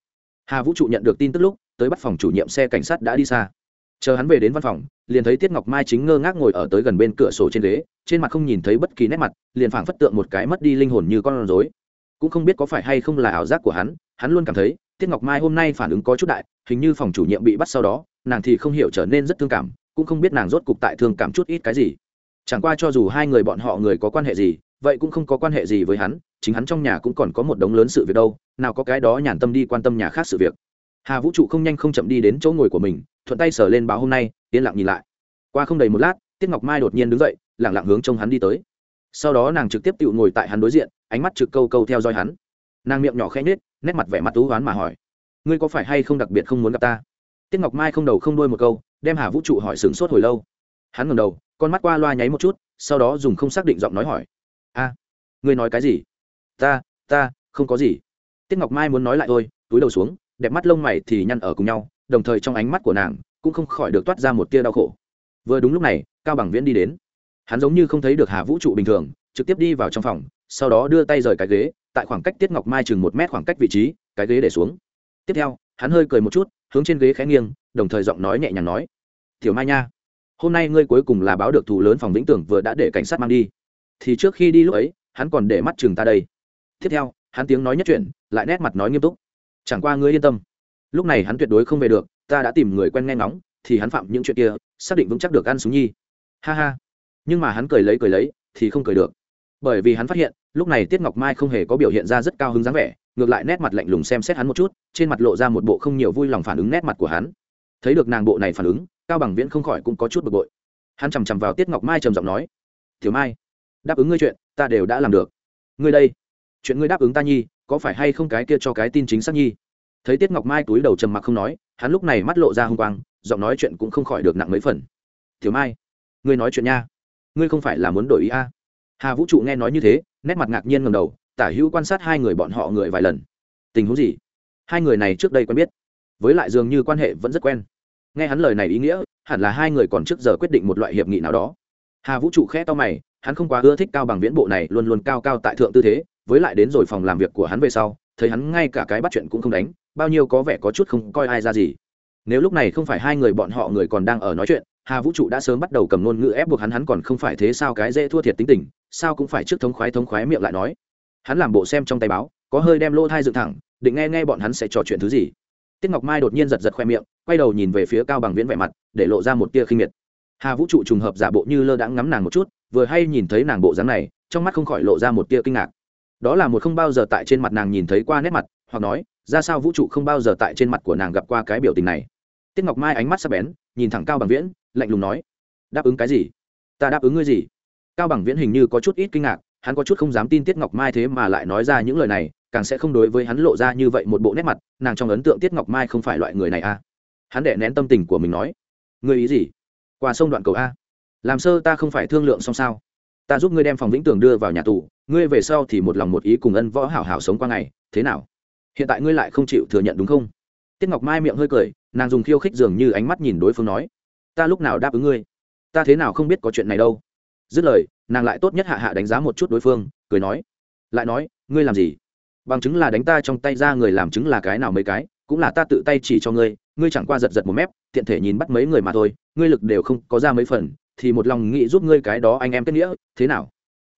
Hà vũ trụ nhận được tin tức lúc, tới bắt phòng chủ nhiệm xe cảnh sát đã đi xa. Chờ hắn về đến văn phòng, liền thấy tiết ngọc mai chính ngơ ngác ngồi ở tới gần bên cửa sổ trên ghế, trên mặt không nhìn thấy bất kỳ nét mặt, liền phảng phất tượng một cái mất đi linh hồn như con rối cũng không biết có phải hay không là ảo giác của hắn hắn luôn cảm thấy, tiết ngọc mai hôm nay phản ứng có chút đại, hình như phòng chủ nhiệm bị bắt sau đó, nàng thì không hiểu trở nên rất thương cảm, cũng không biết nàng rốt cục tại thương cảm chút ít cái gì. Chẳng qua cho dù hai người bọn họ người có quan hệ gì, vậy cũng không có quan hệ gì với hắn, chính hắn trong nhà cũng còn có một đống lớn sự việc đâu, nào có cái đó nhàn tâm đi quan tâm nhà khác sự việc. Hà vũ trụ không nhanh không chậm đi đến chỗ ngồi của mình, thuận tay sờ lên báo hôm nay, yên lặng nhìn lại. Qua không đầy một lát, tiết ngọc mai đột nhiên đứng dậy lẳng lặng hướng trông hắn đi tới. Sau đó nàng trực tiếp tự ngồi tại hắn đối diện ánh mắt trực câu câu theo dõi hắn. Nàng miệng nhỏ khẽ nết nét mặt vẻ mặt tú hoán mà hỏi, ngươi có phải hay không đặc biệt không muốn gặp ta? Tiết ngọc mai không đầu không đuôi một câu, đem hà vũ trụ hỏi sửng sốt hồi lâu. Hắn ngầm đầu, con mắt qua loa nháy một chút, sau đó dùng không xác định giọng nói hỏi, a, ngươi nói cái gì? Ta ta, không có gì. Tiết ngọc mai muốn nói lại thôi, túi đầu xuống, đẹp mắt lông mày thì nhăn ở cùng nhau, đồng thời trong ánh mắt của nàng cũng không khỏi được toát ra một tia đau khổ. Vừa đúng lúc này, cao bằng viễn đi đến. Hắn giống như không thấy được hà vũ trụ bình thường, trực tiếp đi vào trong phòng sau đó đưa tay rời cái ghế, tại khoảng cách tiết ngọc mai chừng một mét khoảng cách vị trí, cái ghế để xuống. Tiếp theo, hắn hơi cười một chút, hướng trên ghế khẽ nghiêng, đồng thời giọng nói nhẹ nhàng nói, tiểu mai nha, hôm nay ngươi cuối cùng là báo được thủ lớn phòng vĩnh tưởng vừa đã để cảnh sát mang đi. Thì trước khi đi lúc ấy, hắn còn để mắt chừng ta đây. Tiếp theo, hắn tiếng nói nhất chuyện lại nét mặt nói nghiêm túc, chẳng qua ngươi yên tâm, lúc này hắn tuyệt đối không về được, ta đã tìm người quen nghe ngóng, thì hắn phạm những chuyện kia, xác định vững chắc được ăn súng nhi. Ha ha. Nhưng mà hắn cười lấy cười lấy, thì không cười được bởi vì hắn phát hiện, lúc này tiết ngọc mai không hề có biểu hiện ra rất cao hứng dáng vẻ, ngược lại nét mặt lạnh lùng xem xét hắn một chút, trên mặt lộ ra một bộ không nhiều vui lòng phản ứng nét mặt của hắn. Thấy được nàng bộ này phản ứng, cao bằng viễn không khỏi cũng có chút bực bội. Hắn chằm chằm vào tiết ngọc mai trầm giọng nói thiếu mai, đáp ứng ngươi chuyện, ta đều đã làm được. Ngươi đây, chuyện ngươi đáp ứng ta nhi, có phải hay không cái kia cho cái tin chính xác nhi? Thấy tiết ngọc mai túi đầu trầm mặc không nói, hắn lúc này mắt lộ ra h n g quang, giọng nói chuyện cũng không khỏi được nặng mấy phần. Thiếu mai, ngươi nói chuyện nha. Ngươi không phải là muốn đổi ý a? à? Hà vũ trụ nghe nói như thế, nét mặt ngạc nhiên ngầm đầu, tả hữu quan sát hai người bọn họ người vài lần. Tình huống gì? Hai người này trước đây quen biết, với lại dường như quan hệ vẫn rất quen. Nghe hắn lời này ý nghĩa, hẳn là hai người còn trước giờ quyết định một loại hiệp nghị nào đó. Hà vũ trụ khẽ to mày, hắn không quá ưa thích cao bằng viễn bộ này luôn luôn cao cao tại thượng tư thế, với lại đến rồi phòng làm việc của hắn về sau, thấy hắn ngay cả cái bắt chuyện cũng không đánh, bao nhiêu có vẻ có chút không coi ai ra gì. Nếu lúc này không phải hai người bọn họ người còn đang ở nói chuyện hà vũ trụ đã sớm bắt đầu cầm ngôn ngữ ép buộc hắn hắn còn không phải thế sao cái dễ thua thiệt tính tình, sao cũng phải trước thống khoái thống khoái miệng lại nói. Hắn làm bộ xem trong tay báo, có hơi đem lô thai dựng thẳng, định nghe nghe bọn hắn sẽ trò chuyện thứ gì. Tiết ngọc mai đột nhiên giật giật khoe miệng, quay đầu nhìn về phía cao bằng viễn vẻ mặt, để lộ ra một tia khinh miệt. Hà vũ trụ trùng hợp giả bộ như lơ đãng ngắm nàng một chút, vừa hay nhìn thấy nàng bộ dáng này, trong mắt không khỏi lộ ra một tia kinh ngạc. Đó là một không bao giờ tại trên mặt nàng nhìn thấy qua nét mặt, hoặc nói, ra sao vũ trụ không bao giờ tại trên mặt của nàng gặp qua cái biểu tình này. Tiết ngọc mai ánh mắt sắc bén nhìn thẳng cao bằng viễn, lạnh lùng nói, đáp ứng cái gì? Ta đáp ứng ngươi gì? Cao bằng viễn hình như có chút ít kinh ngạc, hắn có chút không dám tin tiết ngọc mai thế mà lại nói ra những lời này, càng sẽ không đối với hắn lộ ra như vậy một bộ nét mặt, nàng trong ấn tượng tiết ngọc mai không phải loại người này a à. hắn đệ nén tâm tình của mình nói, ngươi ý gì? Qua sông đoạn cầu a? Làm sơ ta không phải thương lượng xong sao? Ta giúp ngươi đem phòng vĩnh tường đưa vào nhà tù, ngươi về sau thì một lòng một ý cùng ân võ hảo hảo sống qua ngày, thế nào? Hiện tại ngươi lại không chịu thừa nhận đúng không? Tiết ngọc mai miệng hơi cười, nàng dùng khiêu khích dường như ánh mắt nhìn đối phương nói, ta lúc nào đáp ứng ngươi? Ta thế nào không biết có chuyện này đâu? Dứt lời, nàng lại tốt nhất hạ hạ đánh giá một chút đối phương, cười nói, lại nói, ngươi làm gì? Bằng chứng là đánh ta trong tay ra người làm chứng là cái nào mấy cái, cũng là ta tự tay chỉ cho ngươi ngươi chẳng qua giật giật một mép, tiện thể nhìn bắt mấy người mà thôi, ngươi lực đều không có ra mấy phần, thì một lòng nghĩ giúp ngươi cái đó anh em kết nghĩa, thế nào?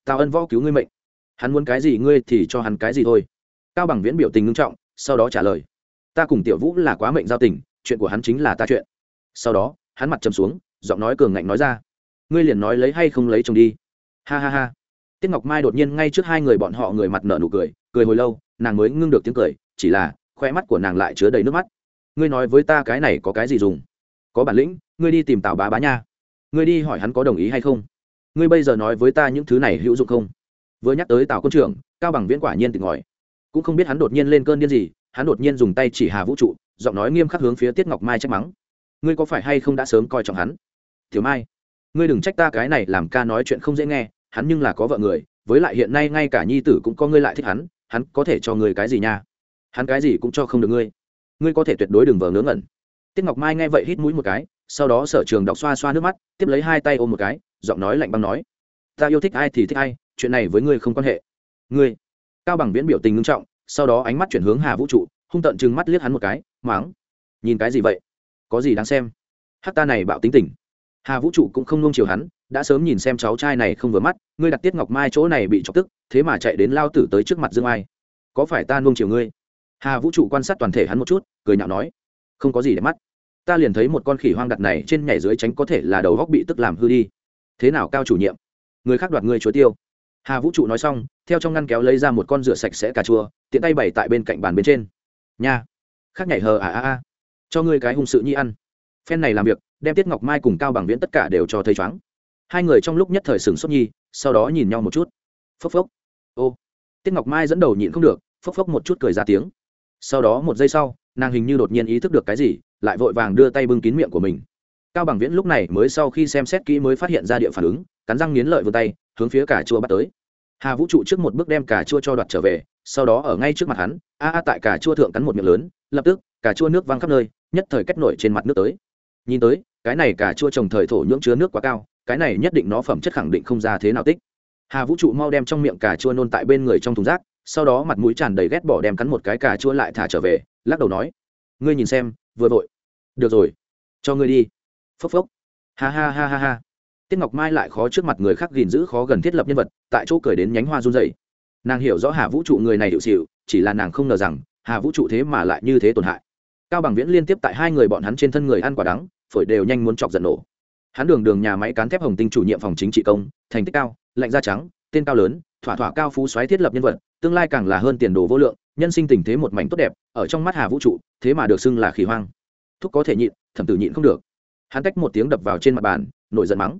Tào ân võ cứu ngươi mệnh. Hắn muốn cái gì ngươi thì cho hắn cái gì thôi. Cao bằng viễn biểu tình ngưng trọng, sau đó trả lời ta cùng tiểu vũ là quá mệnh giao tình, chuyện của hắn chính là ta chuyện. Sau đó, hắn mặt trầm xuống, giọng nói cường ngạnh nói ra, ngươi liền nói lấy hay không lấy chồng đi. Ha ha ha. Tiết ngọc mai đột nhiên ngay trước hai người bọn họ người mặt nở nụ cười cười hồi lâu, nàng mới ngưng được tiếng cười, chỉ là khoe mắt của nàng lại chứa đầy nước mắt. Ngươi nói với ta cái này có cái gì dùng? Có bản lĩnh, ngươi đi tìm tào bá bá nha. Ngươi đi hỏi hắn có đồng ý hay không? Ngươi bây giờ nói với ta những thứ này hữu dụng không? Vừa nhắc tới tào quân trưởng, cao bằng viễn quả nhiên tỉnh ngòi cũng không biết hắn đột nhiên lên cơn điên gì hắn đột nhiên dùng tay chỉ hà vũ trụ, giọng nói nghiêm khắc hướng phía tiết ngọc mai trách mắng. Ngươi có phải hay không đã sớm coi trọng hắn? Thiếu mai, ngươi đừng trách ta cái này làm ca nói chuyện không dễ nghe, hắn nhưng là có vợ người, với lại hiện nay ngay cả nhi tử cũng có ngươi lại thích hắn hắn có thể cho ngươi cái gì nha? Hắn cái gì cũng cho không được ngươi. Ngươi có thể tuyệt đối đừng vờ ngớ ngẩn. Tiết ngọc mai nghe vậy hít mũi một cái, sau đó sở trường đọc xoa xoa nước mắt, tiếp lấy hai tay ôm một cái, giọng nói lạnh băng nói, ta yêu thích ai thì thích ai, chuyện này với ngươi không quan hệ. Ngươi, cao bằng viễn biểu tình ngưng trọng sau đó ánh mắt chuyển hướng hà vũ trụ, hung tận chừng mắt liếc hắn một cái, máng, nhìn cái gì vậy? Có gì đáng xem? Hát ta này bạo tính tình. Hà vũ trụ cũng không nung chiều hắn, đã sớm nhìn xem cháu trai này không vừa mắt, ngươi đặt tiết ngọc mai chỗ này bị chọc tức, thế mà chạy đến lao tử tới trước mặt dương ai. Có phải ta nung chiều ngươi? Hà vũ trụ quan sát toàn thể hắn một chút, cười nhạo nói, không có gì để mắt. Ta liền thấy một con khỉ hoang đặt này trên nhảy dưới tránh có thể là đầu góc bị tức làm hư đi. Thế nào cao chủ nhiệm? Người khác đoạt ngươi chúa tiêu hà vũ trụ nói xong, theo trong ngăn kéo lấy ra một con rửa sạch sẽ cà chua, tiện tay bày tại bên cạnh bàn bên trên. Nha. Khác nhảy hờ à à à. Cho ngươi cái hung sự nhi ăn. Phen này làm việc, đem tiết ngọc mai cùng cao bằng viễn tất cả đều cho thấy chóng hai người trong lúc nhất thời sừng sốt nhi, sau đó nhìn nhau một chút. Phốc phốc. Ô. Tiết ngọc mai dẫn đầu nhịn không được, phốc phốc một chút cười ra tiếng. Sau đó một giây sau, nàng hình như đột nhiên ý thức được cái gì, lại vội vàng đưa tay bưng kín miệng của mình. Cao bằng viễn lúc này mới sau khi xem xét kỹ mới phát hiện ra địa phản ứng, cắn răng nghiến lợi vừa tay hướng phía cà chua bắt tới. Hà vũ trụ trước một bước đem cà chua cho đoạt trở về, sau đó ở ngay trước mặt hắn, a a tại cà chua thượng cắn một miệng lớn, lập tức, cà chua nước văng khắp nơi, nhất thời kết nổi trên mặt nước tới. Nhìn tới, cái này cà chua trồng thời thổ nhưỡng chứa nước quá cao, cái này nhất định nó phẩm chất khẳng định không ra thế nào tích. Hà vũ trụ mau đem trong miệng cà chua nôn tại bên người trong thùng rác, sau đó mặt mũi tràn đầy ghét bỏ đem cắn một cái cà chua lại thả trở về, lắc đầu nói, ngươi nhìn xem, vừa vội. Được rồi, cho ngươi đi. Phốc phốc. Ha ha ha ha ha tiết ngọc mai lại khó trước mặt người khác gìn giữ khó gần thiết lập nhân vật, tại chỗ cười đến nhánh hoa run dày nàng hiểu rõ hà vũ trụ người này hiệu xịu chỉ là nàng không ngờ rằng, hà vũ trụ thế mà lại như thế tổn hại. Cao bằng viễn liên tiếp tại hai người bọn hắn trên thân người ăn quả đắng, phổi đều nhanh muốn chọc giận nổ. Hắn đường đường nhà máy cán thép hồng tinh chủ nhiệm phòng chính trị công, thành tích cao, lạnh da trắng, tên cao lớn, thỏa thỏa cao phú xoáy thiết lập nhân vật, tương lai càng là hơn tiền đồ vô lượng, nhân sinh tình thế một mảnh tốt đẹp, ở trong mắt hà vũ trụ, thế mà được xưng là khỉ hoang. Thúc có thể nhịn, thẩm tử nhịn không được. Hắn tách một tiếng đập vào trên mặt bàn, nổi giận mắng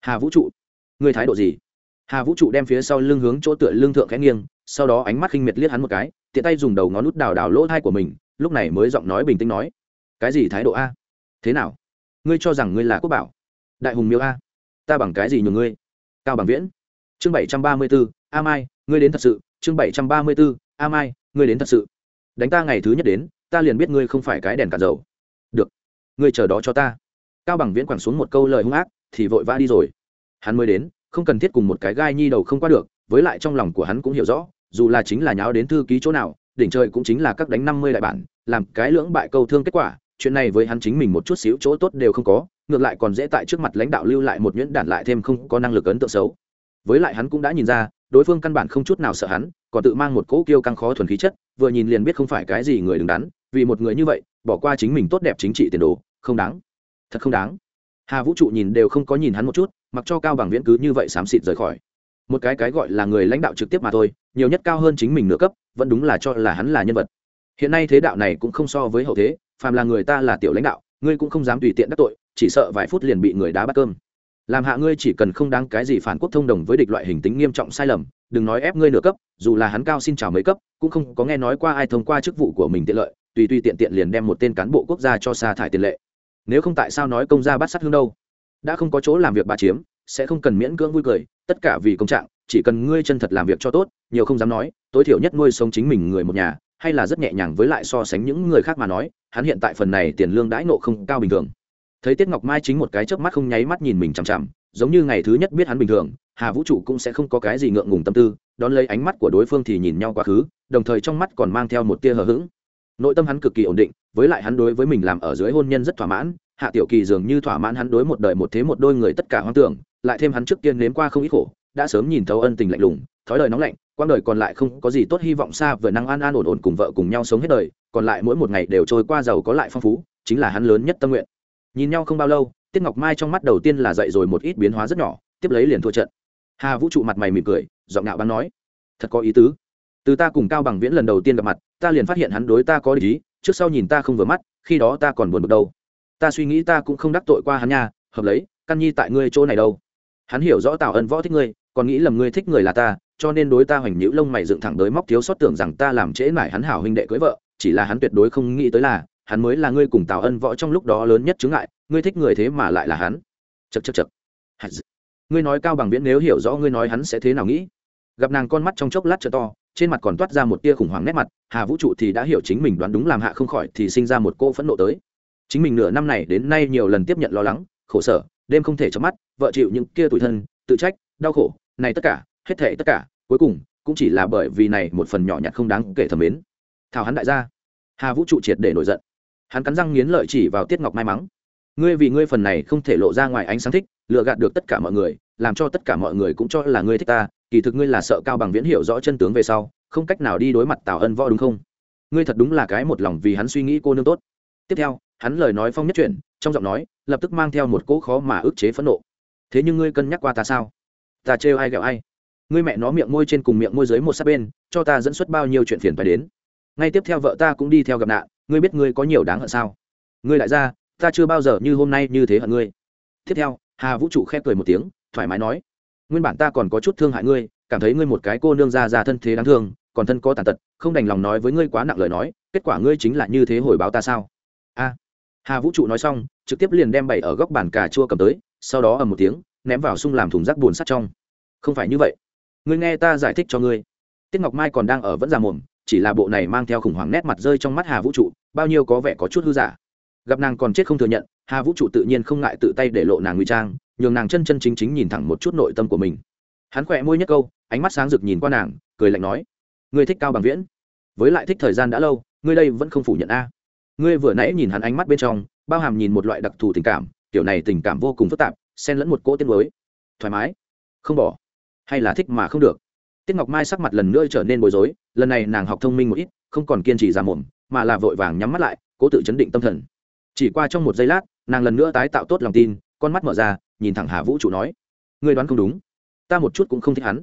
hà vũ trụ người thái độ gì? Hà vũ trụ đem phía sau lưng hướng chỗ tựa lưng thượng khẽ nghiêng, sau đó ánh mắt khinh miệt liếc hắn một cái, tiện tay dùng đầu ngón nút đào đào lỗ thai của mình, lúc này mới giọng nói bình tĩnh nói, cái gì thái độ a? Thế nào? Ngươi cho rằng ngươi là quốc bảo? Đại hùng miêu a? Ta bằng cái gì nhường ngươi? Cao bằng viễn. Chương bảy trăm ba mươi bốn a mai, ngươi đến thật sự. Chương bảy trăm ba mươi bốn a mai, ngươi đến thật sự. Đánh ta ngày thứ nhất đến, ta liền biết ngươi không phải cái đèn cả dầu. Được, ngươi chờ đó cho ta. Cao bằng viễn quẳng xuống một câu lời hung ác thì vội vã đi rồi. Hắn mới đến, không cần thiết cùng một cái gai nhi đầu không qua được, với lại trong lòng của hắn cũng hiểu rõ, dù là chính là nháo đến thư ký chỗ nào, đỉnh trời cũng chính là các đánh năm mươi đại bản, làm cái lưỡng bại câu thương kết quả, chuyện này với hắn chính mình một chút xíu chỗ tốt đều không có, ngược lại còn dễ tại trước mặt lãnh đạo lưu lại một nhuyễn đản lại thêm không có năng lực ấn tượng xấu. Với lại hắn cũng đã nhìn ra, đối phương căn bản không chút nào sợ hắn, còn tự mang một cỗ kiêu căng khó thuần khí chất, vừa nhìn liền biết không phải cái gì người đứng đắn, vì một người như vậy, bỏ qua chính mình tốt đẹp chính trị tiền đồ, không đáng. Thật không đáng hà vũ trụ nhìn đều không có nhìn hắn một chút, mặc cho cao bằng viễn cứ như vậy xám xịt rời khỏi. Một cái cái gọi là người lãnh đạo trực tiếp mà thôi, nhiều nhất cao hơn chính mình nửa cấp, vẫn đúng là cho là hắn là nhân vật. Hiện nay thế đạo này cũng không so với hậu thế, phàm là người ta là tiểu lãnh đạo, ngươi cũng không dám tùy tiện đắc tội, chỉ sợ vài phút liền bị người đá bắt cơm. Làm hạ ngươi chỉ cần không đáng cái gì phản quốc thông đồng với địch loại hình tính nghiêm trọng sai lầm, đừng nói ép ngươi nửa cấp, dù là hắn cao xin chào mấy cấp, cũng không có nghe nói qua ai thông qua chức vụ của mình tiện lợi, tùy tùy tiện tiện liền đem một tên cán bộ quốc gia cho sa thải tiền lệ nếu không tại sao nói công gia bắt sát hương đâu? Đã không có chỗ làm việc bà chiếm, sẽ không cần miễn cưỡng vui cười, tất cả vì công trạng, chỉ cần ngươi chân thật làm việc cho tốt, nhiều không dám nói, tối thiểu nhất nuôi sống chính mình người một nhà, hay là rất nhẹ nhàng với lại so sánh những người khác mà nói, hắn hiện tại phần này tiền lương đãi nộ không cao bình thường. Thấy tiết ngọc mai chính một cái chớp mắt không nháy mắt nhìn mình chằm chằm, giống như ngày thứ nhất biết hắn bình thường, hà vũ trụ cũng sẽ không có cái gì ngượng ngùng tâm tư, đón lấy ánh mắt của đối phương thì nhìn nhau quá khứ, đồng thời trong mắt còn mang theo một tia hờ hững nội tâm hắn cực kỳ ổn định, với lại hắn đối với mình làm ở dưới hôn nhân rất thỏa mãn, hạ tiểu kỳ dường như thỏa mãn hắn đối một đời một thế một đôi người tất cả hoang tưởng, lại thêm hắn trước tiên nếm qua không ít khổ, đã sớm nhìn thấu ân tình lạnh lùng, thói đời nóng lạnh quang đời còn lại không có gì tốt hy vọng xa vừa năng an an ổn ổn cùng vợ cùng nhau sống hết đời, còn lại mỗi một ngày đều trôi qua giàu có lại phong phú, chính là hắn lớn nhất tâm nguyện. Nhìn nhau không bao lâu, tiết ngọc mai trong mắt đầu tiên là dậy rồi một ít biến hóa rất nhỏ, tiếp lấy liền thua trận. Hà vũ trụ mặt mày mỉm cười, giọng ngạo bắn nói, thật có ý tứ từ ta cùng cao bằng viễn lần đầu tiên gặp mặt, ta liền phát hiện hắn đối ta có lý trước sau nhìn ta không vừa mắt, khi đó ta còn buồn bực đâu. Ta suy nghĩ ta cũng không đắc tội qua hắn nha, hợp lấy, căn nhi tại ngươi chỗ này đâu. Hắn hiểu rõ tào ân võ thích ngươi, còn nghĩ lầm ngươi thích người là ta, cho nên đối ta hoành nhữ lông mày dựng thẳng đới móc thiếu sót tưởng rằng ta làm trễ mải hắn hảo huynh đệ cưới vợ, chỉ là hắn tuyệt đối không nghĩ tới là, hắn mới là ngươi cùng tào ân võ trong lúc đó lớn nhất chứng ngại, ngươi thích người thế mà lại là hắn. Chật chật chật ngươi nói cao bằng viễn nếu hiểu rõ ngươi nói hắn sẽ thế nào nghĩ. Gặp nàng con mắt trong chốc lát trở to trên mặt còn toát ra một tia khủng hoảng nét mặt, hà vũ trụ thì đã hiểu chính mình đoán đúng làm hạ không khỏi thì sinh ra một cô phẫn nộ tới. Chính mình nửa năm này đến nay nhiều lần tiếp nhận lo lắng, khổ sở, đêm không thể chớm mắt, vợ chịu những kia tủi thân, tự trách, đau khổ, này tất cả, hết thể tất cả, cuối cùng cũng chỉ là bởi vì này một phần nhỏ nhặt không đáng kể thầm mến. Thảo hắn đại gia. Hà vũ trụ triệt để nổi giận. Hắn cắn răng nghiến lợi chỉ vào tiết ngọc may mắn. Ngươi vì ngươi phần này không thể lộ ra ngoài ánh sáng thích lựa gạt được tất cả mọi người làm cho tất cả mọi người cũng cho là ngươi thích ta, kỳ thực ngươi là sợ cao bằng viễn hiểu rõ chân tướng về sau, không cách nào đi đối mặt tào ân võ đúng không? Ngươi thật đúng là cái một lòng vì hắn suy nghĩ cô nương tốt. Tiếp theo, hắn lời nói phong nhất chuyển, trong giọng nói, lập tức mang theo một cỗ khó mà ức chế phẫn nộ. Thế nhưng ngươi cân nhắc qua ta sao? Ta trêu ai ghẹo ai? Ngươi mẹ nó miệng môi trên cùng miệng môi dưới một sát bên, cho ta dẫn xuất bao nhiêu chuyện phiền phải đến. Ngay tiếp theo vợ ta cũng đi theo gặp nạn, ngươi biết ngươi có nhiều đáng hận sao? Ngươi lại ra ta chưa bao giờ như hôm nay như thế hận ngươi. Tiếp theo, hà vũ trụ khép cười một tiếng thoải mái nói, nguyên bản ta còn có chút thương hại ngươi, cảm thấy ngươi một cái cô nương ra ra thân thế đáng thương, còn thân có tàn tật, không đành lòng nói với ngươi quá nặng lời nói, kết quả ngươi chính là như thế hồi báo ta sao? A. Hà vũ trụ nói xong, trực tiếp liền đem bày ở góc bàn cà chua cầm tới, sau đó ầm một tiếng, ném vào sung làm thùng rác buồn sắt trong. Không phải như vậy. Ngươi nghe ta giải thích cho ngươi. Tiết ngọc mai còn đang ở vẫn già mồm, chỉ là bộ này mang theo khủng hoảng nét mặt rơi trong mắt hà vũ trụ, bao nhiêu có vẻ có chút hư giả. Gặp nàng còn chết không thừa nhận hà vũ trụ tự nhiên không ngại tự tay để lộ nàng nguy trang, nhường nàng chân chân chính chính nhìn thẳng một chút nội tâm của mình. Hắn khỏe môi nhất câu, ánh mắt sáng rực nhìn qua nàng, cười lạnh nói, ngươi thích cao bằng viễn? Với lại thích thời gian đã lâu, ngươi đây vẫn không phủ nhận a. Ngươi vừa nãy nhìn hắn ánh mắt bên trong, bao hàm nhìn một loại đặc thù tình cảm, kiểu này tình cảm vô cùng phức tạp, xen lẫn một cỗ tiếng mới thoải mái. Không bỏ. Hay là thích mà không được. Tiết ngọc mai sắc mặt lần nữa trở nên bối rối, lần này nàng học thông minh một ít, không còn kiên trì ra mồm, mà là vội vàng nhắm mắt lại, cố tự chấn định tâm thần. Chỉ qua trong một giây lát nàng lần nữa tái tạo tốt lòng tin, con mắt mở ra, nhìn thẳng hà vũ trụ nói, ngươi đoán không đúng. Ta một chút cũng không thích hắn.